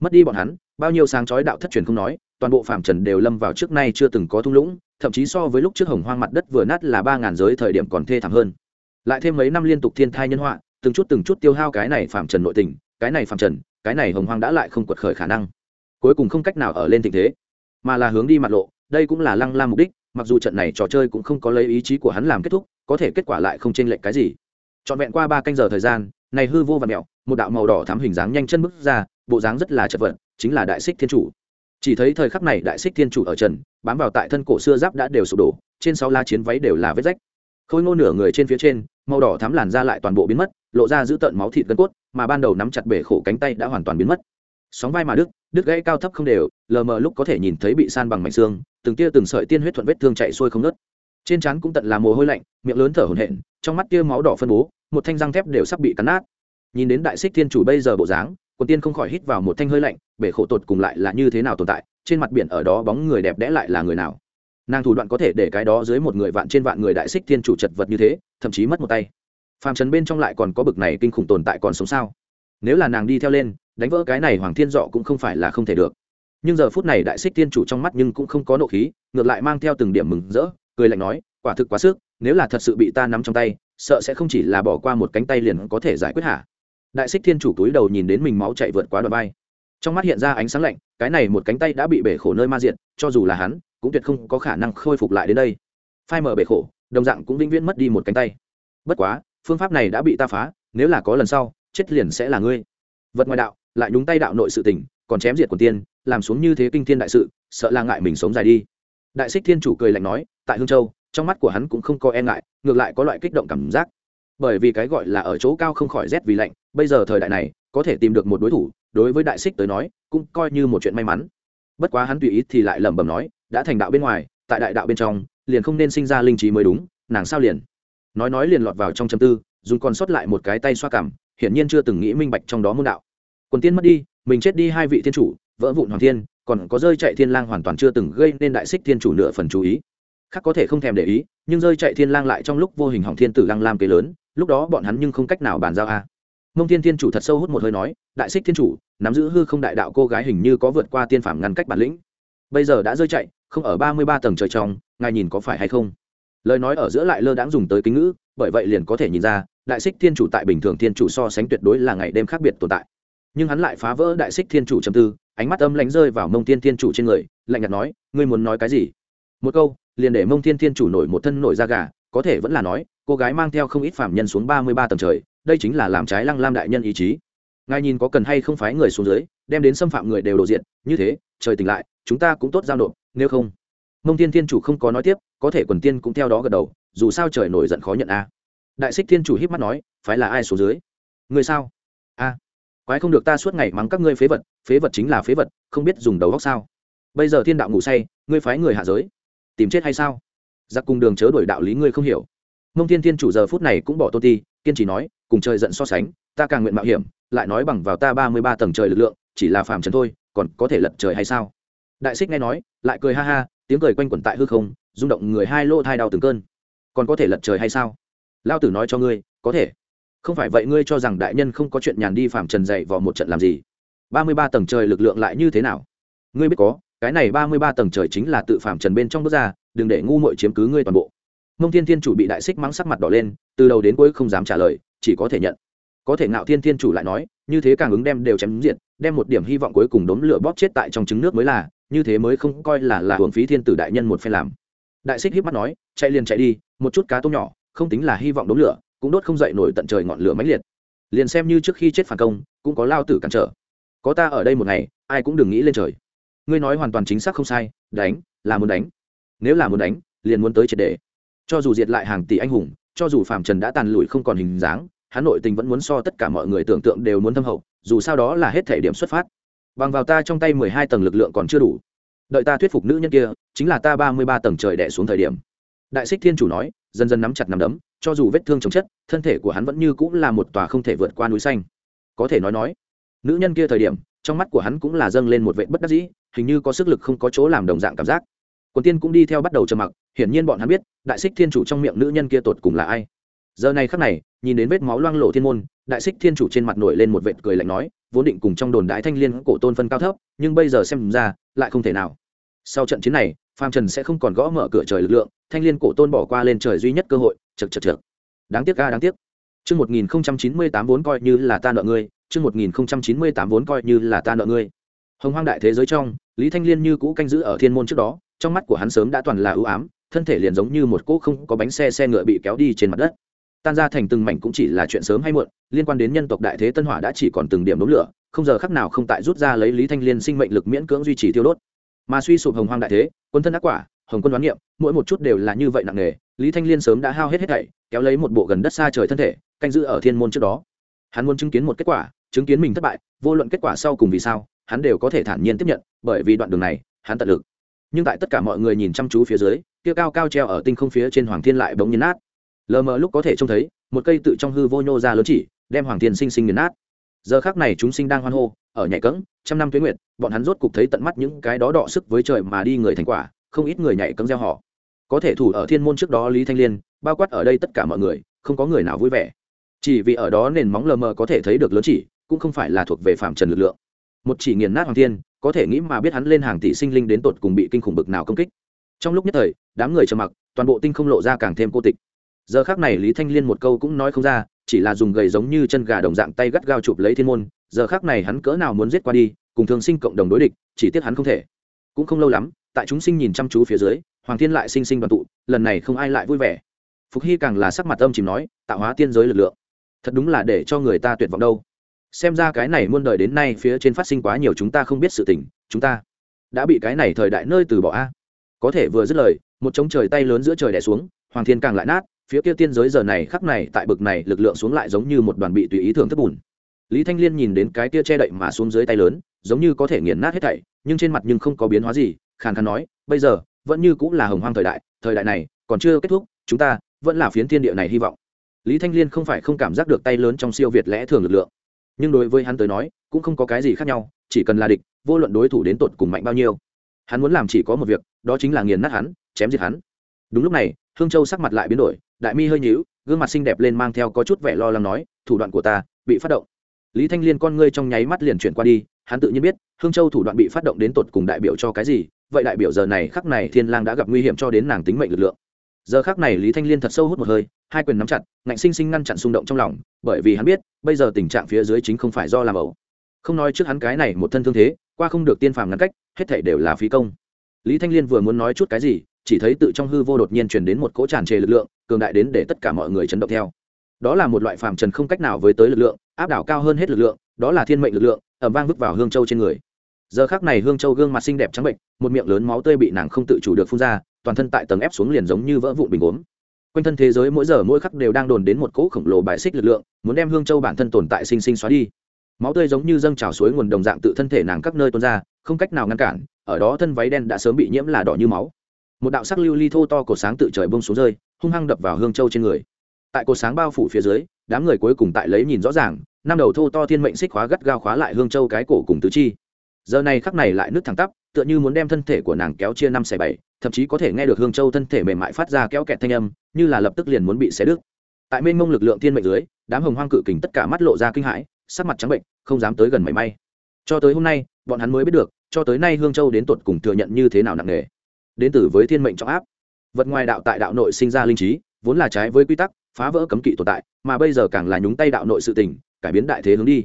Mất đi bọn hắn, bao nhiêu sáng chói đạo thất truyền không nói, toàn bộ phạm trần đều lâm vào trước nay chưa từng có thung lũng, thậm chí so với lúc trước hồng hoang mặt đất vừa nát là ba ngàn giới thời điểm còn thê thảm hơn. Lại thêm mấy năm liên tục thiên thai nhân họa, từng chút từng chút tiêu hao cái này phạm trần nội tình, cái này phạm trần, cái này hồng hoang đã lại không quật khởi khả năng. Cuối cùng không cách nào ở lên tình thế, mà là hướng đi mặt lộ, đây cũng là lăng la mục đích, mặc dù trận này trò chơi cũng không có lấy ý chí của hắn làm kết thúc, có thể kết quả lại không chênh lệch cái gì. Trọn vẹn qua ba canh giờ thời gian, này hư vô và mẹo một đạo màu đỏ thắm hình dáng nhanh chân bước ra, bộ dáng rất là chật vật, chính là đại xích thiên chủ. Chỉ thấy thời khắc này đại xích thiên chủ ở trần, bám vào tại thân cổ xưa giáp đã đều sụp đổ, trên sáu la chiến váy đều là vết rách. Khôi ngô nửa người trên phía trên, màu đỏ thắm làn ra lại toàn bộ biến mất, lộ ra giữ tợn máu thịt gân cốt, mà ban đầu nắm chặt bể khổ cánh tay đã hoàn toàn biến mất. Sóng vai mà đứt đứt gãy cao thấp không đều, lờ mờ lúc có thể nhìn thấy bị san bằng mảnh xương, từng tia từng sợi tiên huyết thuận vết thương chạy xuôi không ngớt. Trên trán cũng tận là mồ hôi lạnh, miệng lớn thở hổn hển, trong mắt kia máu đỏ phân bố, một thanh răng thép đều sắp bị cắn nát nhìn đến đại xích thiên chủ bây giờ bộ dáng, quần tiên không khỏi hít vào một thanh hơi lạnh, bể khổ tột cùng lại là như thế nào tồn tại, trên mặt biển ở đó bóng người đẹp đẽ lại là người nào? Nàng thủ đoạn có thể để cái đó dưới một người vạn trên vạn người đại xích thiên chủ chật vật như thế, thậm chí mất một tay. Phàm trần bên trong lại còn có bực này kinh khủng tồn tại còn sống sao? Nếu là nàng đi theo lên, đánh vỡ cái này hoàng thiên dọ cũng không phải là không thể được. Nhưng giờ phút này đại xích thiên chủ trong mắt nhưng cũng không có nộ khí, ngược lại mang theo từng điểm mừng rỡ, cười lạnh nói, quả thực quá sức, nếu là thật sự bị ta nắm trong tay, sợ sẽ không chỉ là bỏ qua một cánh tay liền có thể giải quyết hả? Đại xích thiên chủ túi đầu nhìn đến mình máu chạy vượt quá đoạn bay trong mắt hiện ra ánh sáng lạnh, cái này một cánh tay đã bị bể khổ nơi ma diện cho dù là hắn, cũng tuyệt không có khả năng khôi phục lại đến đây. Phai mở bể khổ, đồng dạng cũng vĩnh viễn mất đi một cánh tay. Bất quá, phương pháp này đã bị ta phá, nếu là có lần sau, chết liền sẽ là ngươi. Vật ngoài đạo, lại nhúng tay đạo nội sự tình, còn chém diệt của tiên, làm xuống như thế kinh thiên đại sự, sợ là ngại mình sống dài đi. Đại xích thiên chủ cười lạnh nói, tại hương châu, trong mắt của hắn cũng không có e ngại, ngược lại có loại kích động cảm giác bởi vì cái gọi là ở chỗ cao không khỏi rét vì lạnh, bây giờ thời đại này, có thể tìm được một đối thủ, đối với đại xích tới nói, cũng coi như một chuyện may mắn. Bất quá hắn tùy ý thì lại lẩm bẩm nói, đã thành đạo bên ngoài, tại đại đạo bên trong, liền không nên sinh ra linh trí mới đúng, nàng sao liền? Nói nói liền lọt vào trong châm tư, dùng còn sót lại một cái tay xoa cảm, hiển nhiên chưa từng nghĩ minh bạch trong đó môn đạo. Quần tiên mất đi, mình chết đi hai vị thiên chủ, vỡ vụn hoàng thiên, còn có rơi chạy thiên lang hoàn toàn chưa từng gây nên đại xích thiên chủ nửa phần chú ý. Khác có thể không thèm để ý, nhưng rơi chạy thiên lang lại trong lúc vô hình hỏng thiên tử lăng lam kế lớn lúc đó bọn hắn nhưng không cách nào bàn giao a. Mông thiên thiên chủ thật sâu hút một hơi nói, đại xích thiên chủ, nắm giữ hư không đại đạo cô gái hình như có vượt qua tiên phạm ngăn cách bản lĩnh. Bây giờ đã rơi chạy, không ở ba mươi ba tầng trời trong, ngài nhìn có phải hay không? Lời nói ở giữa lại lơ đãng dùng tới kính ngữ, bởi vậy liền có thể nhìn ra, đại xích thiên chủ tại bình thường thiên chủ so sánh tuyệt đối là ngày đêm khác biệt tồn tại. Nhưng hắn lại phá vỡ đại xích thiên chủ trầm tư, ánh mắt âm lãnh rơi vào mông thiên thiên chủ trên người, lạnh nhạt nói, ngươi muốn nói cái gì? Một câu, liền để mông thiên thiên chủ nổi một thân nổi da gà, có thể vẫn là nói cô gái mang theo không ít phạm nhân xuống ba mươi ba tầng trời, đây chính là làm trái lăng lam đại nhân ý chí. Ngài nhìn có cần hay không phái người xuống dưới, đem đến xâm phạm người đều lộ diện, như thế, trời tỉnh lại, chúng ta cũng tốt giao nộp, nếu không. Mông thiên thiên chủ không có nói tiếp, có thể quần tiên cũng theo đó gật đầu, dù sao trời nổi giận khó nhận a. Đại xích thiên chủ híp mắt nói, phái là ai xuống dưới? Người sao? A. Quái không được ta suốt ngày mắng các ngươi phế vật phế vật chính là phế vật, không biết dùng đầu góc sao. Bây giờ thiên đạo ngủ say, ngươi phái người hạ giới, tìm chết hay sao? Giặc cùng đường chớ đổi đạo lý ngươi không hiểu mông thiên thiên chủ giờ phút này cũng bỏ tôn ti, kiên trì nói, cùng trời giận so sánh, ta càng nguyện mạo hiểm, lại nói bằng vào ta ba mươi ba tầng trời lực lượng, chỉ là phàm trần thôi, còn có thể lật trời hay sao? Đại xích nghe nói, lại cười ha ha, tiếng cười quanh quẩn tại hư không, rung động người hai lô thai đau từng cơn. Còn có thể lật trời hay sao? Lao tử nói cho ngươi, có thể. Không phải vậy ngươi cho rằng đại nhân không có chuyện nhàn đi phàm trần dạy vào một trận làm gì? ba mươi ba tầng trời lực lượng lại như thế nào? Ngươi biết có, cái này ba mươi ba tầng trời chính là tự phàm trần bên trong bước ra, đừng để ngu muội chiếm cứ ngươi toàn bộ mông thiên thiên chủ bị đại xích mắng sắc mặt đỏ lên, từ đầu đến cuối không dám trả lời, chỉ có thể nhận. Có thể ngạo thiên thiên chủ lại nói, như thế càng ứng đem đều chém diện đem một điểm hy vọng cuối cùng đốn lửa bóp chết tại trong trứng nước mới là, như thế mới không coi là là hưởng phí thiên tử đại nhân một phen làm. Đại xích híp mắt nói, chạy liền chạy đi, một chút cá tôm nhỏ, không tính là hy vọng đốn lửa, cũng đốt không dậy nổi tận trời ngọn lửa mãnh liệt. Liền xem như trước khi chết phản công, cũng có lao tử cản trở. Có ta ở đây một ngày, ai cũng đừng nghĩ lên trời. Ngươi nói hoàn toàn chính xác không sai, đánh, là muốn đánh. Nếu là muốn đánh, liền muốn tới triệt đề cho dù diệt lại hàng tỷ anh hùng, cho dù phạm trần đã tàn lụi không còn hình dáng, hắn nội tình vẫn muốn so tất cả mọi người tưởng tượng đều muốn thâm hậu, dù sao đó là hết thể điểm xuất phát. Bằng vào ta trong tay mười hai tầng lực lượng còn chưa đủ. Đợi ta thuyết phục nữ nhân kia, chính là ta ba mươi ba tầng trời đẻ xuống thời điểm. Đại xích thiên chủ nói, dần dần nắm chặt nắm đấm, cho dù vết thương chống chất, thân thể của hắn vẫn như cũng là một tòa không thể vượt qua núi xanh. Có thể nói nói, nữ nhân kia thời điểm, trong mắt của hắn cũng là dâng lên một vệ bất đắc dĩ, hình như có sức lực không có chỗ làm đồng dạng cảm giác quần tiên cũng đi theo bắt đầu trầm mặc, hiển nhiên bọn hắn biết, đại xích thiên chủ trong miệng nữ nhân kia tột cùng là ai. Giờ này khắc này, nhìn đến vết máu loang lộ thiên môn, đại xích thiên chủ trên mặt nổi lên một vệt cười lạnh nói, vốn định cùng trong đồn đại thanh liên cổ tôn phân cao thấp, nhưng bây giờ xem ra, lại không thể nào. Sau trận chiến này, phàm trần sẽ không còn gõ mở cửa trời lực lượng, thanh liên cổ tôn bỏ qua lên trời duy nhất cơ hội chật chật chật đáng tiếc ga đáng tiếc. Chương một nghìn chín mươi tám vốn coi như là ta nợ ngươi, chương một nghìn chín mươi tám vốn coi như là ta nợ ngươi. Hồng hoang đại thế giới trong, lý thanh liên như cũ canh giữ ở thiên môn trước đó trong mắt của hắn sớm đã toàn là ưu ám, thân thể liền giống như một cỗ không có bánh xe xe ngựa bị kéo đi trên mặt đất. Tan ra thành từng mảnh cũng chỉ là chuyện sớm hay muộn, liên quan đến nhân tộc đại thế tân hỏa đã chỉ còn từng điểm đốm lửa, không giờ khắc nào không tại rút ra lấy lý thanh liên sinh mệnh lực miễn cưỡng duy trì tiêu đốt. Mà suy sụp hồng hoang đại thế, quân thân ác quả, hồng quân đoán niệm, mỗi một chút đều là như vậy nặng nề, lý thanh liên sớm đã hao hết hết thảy, kéo lấy một bộ gần đất xa trời thân thể, canh giữ ở thiên môn trước đó. Hắn muốn chứng kiến một kết quả, chứng kiến mình thất bại, vô luận kết quả sau cùng vì sao, hắn đều có thể thản nhiên tiếp nhận, bởi vì đoạn đường này, hắn tận lực nhưng tại tất cả mọi người nhìn chăm chú phía dưới, kia cao cao treo ở tinh không phía trên hoàng thiên lại bỗng nhiên nát. Lờ mờ lúc có thể trông thấy, một cây tự trong hư vô nhô ra lớn chỉ, đem hoàng thiên sinh sinh nghiền nát. Giờ khác này chúng sinh đang hoan hô, ở nhảy cẫng, trăm năm tuyến nguyện bọn hắn rốt cục thấy tận mắt những cái đó đọ sức với trời mà đi người thành quả, không ít người nhảy cẫng gieo họ. Có thể thủ ở thiên môn trước đó lý thanh liên, bao quát ở đây tất cả mọi người, không có người nào vui vẻ. Chỉ vì ở đó nền móng lờ mờ có thể thấy được lớn chỉ, cũng không phải là thuộc về phạm trần lực lượng. Một chỉ nghiền nát hoàng thiên có thể nghĩ mà biết hắn lên hàng tỷ sinh linh đến tột cùng bị kinh khủng bực nào công kích. Trong lúc nhất thời, đám người trầm mặc, toàn bộ tinh không lộ ra càng thêm cô tịch. Giờ khác này lý thanh liên một câu cũng nói không ra, chỉ là dùng gầy giống như chân gà đồng dạng tay gắt gao chụp lấy thiên môn, giờ khác này hắn cỡ nào muốn giết qua đi, cùng thường sinh cộng đồng đối địch, chỉ tiếc hắn không thể. Cũng không lâu lắm, tại chúng sinh nhìn chăm chú phía dưới, hoàng thiên lại sinh sinh đoàn tụ, lần này không ai lại vui vẻ. Phục hy càng là sắc mặt âm chìm nói, tạo hóa tiên giới lực lượng. Thật đúng là để cho người ta tuyệt vọng đâu xem ra cái này muôn đời đến nay phía trên phát sinh quá nhiều chúng ta không biết sự tình, chúng ta đã bị cái này thời đại nơi từ bỏ a. Có thể vừa dứt lời, một trống trời tay lớn giữa trời đẻ xuống, hoàng thiên càng lại nát, phía kia tiên giới giờ này khắc này tại bực này lực lượng xuống lại giống như một đoàn bị tùy ý thường thất bùn. Lý thanh liên nhìn đến cái kia che đậy mà xuống dưới tay lớn, giống như có thể nghiền nát hết thảy, nhưng trên mặt nhưng không có biến hóa gì, khàn khàn nói, bây giờ, vẫn như cũng là hồng hoang thời đại thời đại này còn chưa kết thúc, chúng ta vẫn là phiến thiên địa này hy vọng. Lý thanh liên không phải không cảm giác được tay lớn trong siêu việt lẽ thường lực lượng nhưng đối với hắn tới nói, cũng không có cái gì khác nhau, chỉ cần là địch, vô luận đối thủ đến tột cùng mạnh bao nhiêu. Hắn muốn làm chỉ có một việc, đó chính là nghiền nát hắn, chém giết hắn. Đúng lúc này, hương châu sắc mặt lại biến đổi, đại mi hơi nhíu, gương mặt xinh đẹp lên mang theo có chút vẻ lo lắng nói, thủ đoạn của ta, bị phát động. Lý thanh liên con ngươi trong nháy mắt liền chuyển qua đi, hắn tự nhiên biết, hương châu thủ đoạn bị phát động đến tột cùng đại biểu cho cái gì, vậy đại biểu giờ này, khắc này thiên lang đã gặp nguy hiểm cho đến nàng tính mệnh lực lượng giờ khắc này lý thanh liên thật sâu hút một hơi, hai quyền nắm chặt, ngạnh sinh sinh ngăn chặn xung động trong lòng, bởi vì hắn biết, bây giờ tình trạng phía dưới chính không phải do làm ẩu. Không nói trước hắn cái này một thân thương thế, qua không được tiên phàm ngăn cách, hết thảy đều là phí công. Lý thanh liên vừa muốn nói chút cái gì, chỉ thấy tự trong hư vô đột nhiên truyền đến một cỗ tràn trề lực lượng, cường đại đến để tất cả mọi người chấn động theo. Đó là một loại phàm trần không cách nào với tới lực lượng, áp đảo cao hơn hết lực lượng, đó là thiên mệnh lực lượng ẩm vang vứt vào hương châu trên người. Giờ khác này hương châu gương mặt xinh đẹp trắng bệnh, một miệng lớn máu tươi bị nàng không tự chủ được phun ra toàn thân tại tầng ép xuống liền giống như vỡ vụn bình gốm quanh thân thế giới mỗi giờ mỗi khắc đều đang đồn đến một cỗ khổng lồ bài xích lực lượng, muốn đem hương châu bản thân tồn tại sinh sinh xóa đi. Máu tươi giống như dâng trào suối nguồn đồng dạng tự thân thể nàng các nơi tuôn ra, không cách nào ngăn cản, ở đó thân váy đen đã sớm bị nhiễm là đỏ như máu. Một đạo sắc lưu ly thô to cột sáng tự trời bông xuống rơi, hung hăng đập vào hương châu trên người. Tại cột sáng bao phủ phía dưới, đám người cuối cùng tại lấy nhìn rõ ràng, năm đầu thô to thiên mệnh xích khóa gắt gao khóa lại hương châu cái cổ cùng tứ chi giờ này khắc này lại nước thẳng tắp, tựa như muốn đem thân thể của nàng kéo chia năm xẻ bảy, thậm chí có thể nghe được hương châu thân thể mềm mại phát ra kéo kẹt thanh âm, như là lập tức liền muốn bị xé đứt. Tại mênh mông lực lượng thiên mệnh dưới, đám hồng hoang cự kình tất cả mắt lộ ra kinh hãi, sắc mặt trắng bệnh, không dám tới gần mảy may. Cho tới hôm nay, bọn hắn mới biết được, cho tới nay hương châu đến tột cùng thừa nhận như thế nào nặng nề. Đến từ với thiên mệnh trọng áp. Vật ngoài đạo tại đạo nội sinh ra linh trí, vốn là trái với quy tắc, phá vỡ cấm kỵ tồn tại, mà bây giờ càng là nhúng tay đạo nội sự tình, cải biến đại thế hướng đi.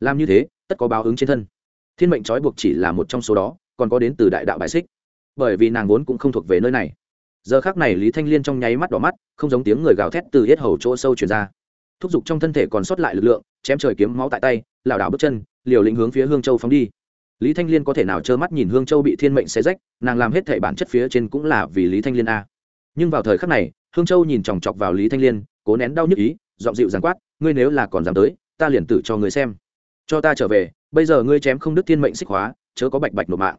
Làm như thế, tất có báo ứng trên thân thiên mệnh trói buộc chỉ là một trong số đó, còn có đến từ đại đạo bài xích. Bởi vì nàng vốn cũng không thuộc về nơi này. Giờ khác này lý thanh liên trong nháy mắt đỏ mắt, không giống tiếng người gào thét từ hết hầu chỗ sâu chuyển ra. Thúc giục trong thân thể còn sót lại lực lượng, chém trời kiếm máu tại tay, lảo đảo bước chân, liều lĩnh hướng phía hương châu phóng đi. Lý thanh liên có thể nào trơ mắt nhìn hương châu bị thiên mệnh xé rách, nàng làm hết thể bản chất phía trên cũng là vì lý thanh liên a. Nhưng vào thời khắc này, hương châu nhìn chòng chọc vào lý thanh liên, cố nén đau nhức ý dọn dịu giàn quát, ngươi nếu là còn dám tới, ta liền tử cho ngươi xem. Cho ta trở về bây giờ ngươi chém không đứt thiên mệnh xích hóa, chớ có bạch bạch nộp mạng.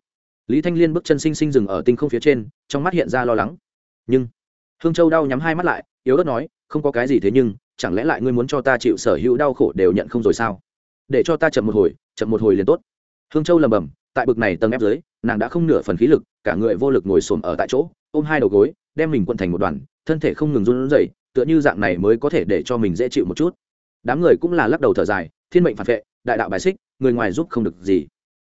Lý thanh liên bước chân sinh sinh dừng ở tinh không phía trên, trong mắt hiện ra lo lắng. Nhưng, hương châu đau nhắm hai mắt lại, yếu ớt nói, không có cái gì thế nhưng, chẳng lẽ lại ngươi muốn cho ta chịu sở hữu đau khổ đều nhận không rồi sao? Để cho ta chậm một hồi, chậm một hồi liền tốt. Hương châu lầm bầm, tại bực này tầng ép dưới, nàng đã không nửa phần khí lực, cả người vô lực ngồi xổm ở tại chỗ, ôm hai đầu gối, đem mình quận thành một đoàn, thân thể không ngừng run rẩy, tựa như dạng này mới có thể để cho mình dễ chịu một chút. Đám người cũng là lắc đầu thở dài thiên mệnh phản vệ, đại đạo bài xích, người ngoài giúp không được gì.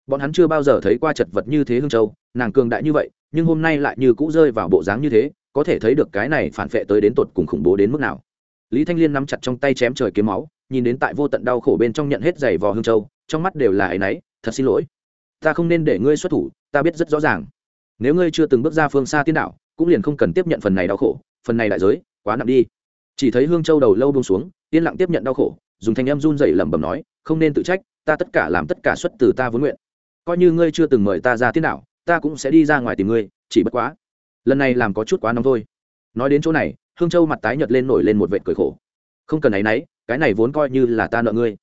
Bọn hắn chưa bao giờ thấy qua chật vật như thế hương châu, nàng cường đại như vậy, nhưng hôm nay lại như cũ rơi vào bộ dáng như thế, có thể thấy được cái này phản vệ tới đến tột cùng khủng bố đến mức nào. Lý thanh liên nắm chặt trong tay chém trời kiếm máu, nhìn đến tại vô tận đau khổ bên trong nhận hết giày vò hương châu, trong mắt đều là áy náy, thật xin lỗi, ta không nên để ngươi xuất thủ, ta biết rất rõ ràng. Nếu ngươi chưa từng bước ra phương xa tiên đạo, cũng liền không cần tiếp nhận phần này đau khổ, phần này đại giới, quá nặng đi. Chỉ thấy hương châu đầu lâu buông xuống, yên lặng tiếp nhận đau khổ dùng thanh em run dậy lẩm bẩm nói không nên tự trách ta tất cả làm tất cả xuất từ ta vốn nguyện. Coi như ngươi chưa từng mời ta ra tiên nào, ta cũng sẽ đi ra ngoài tìm ngươi chỉ bất quá lần này làm có chút quá nóng thôi. Nói đến chỗ này hương châu mặt tái nhợt lên nổi lên một vệt cười khổ. Không cần áy náy cái này vốn coi như là ta nợ ngươi.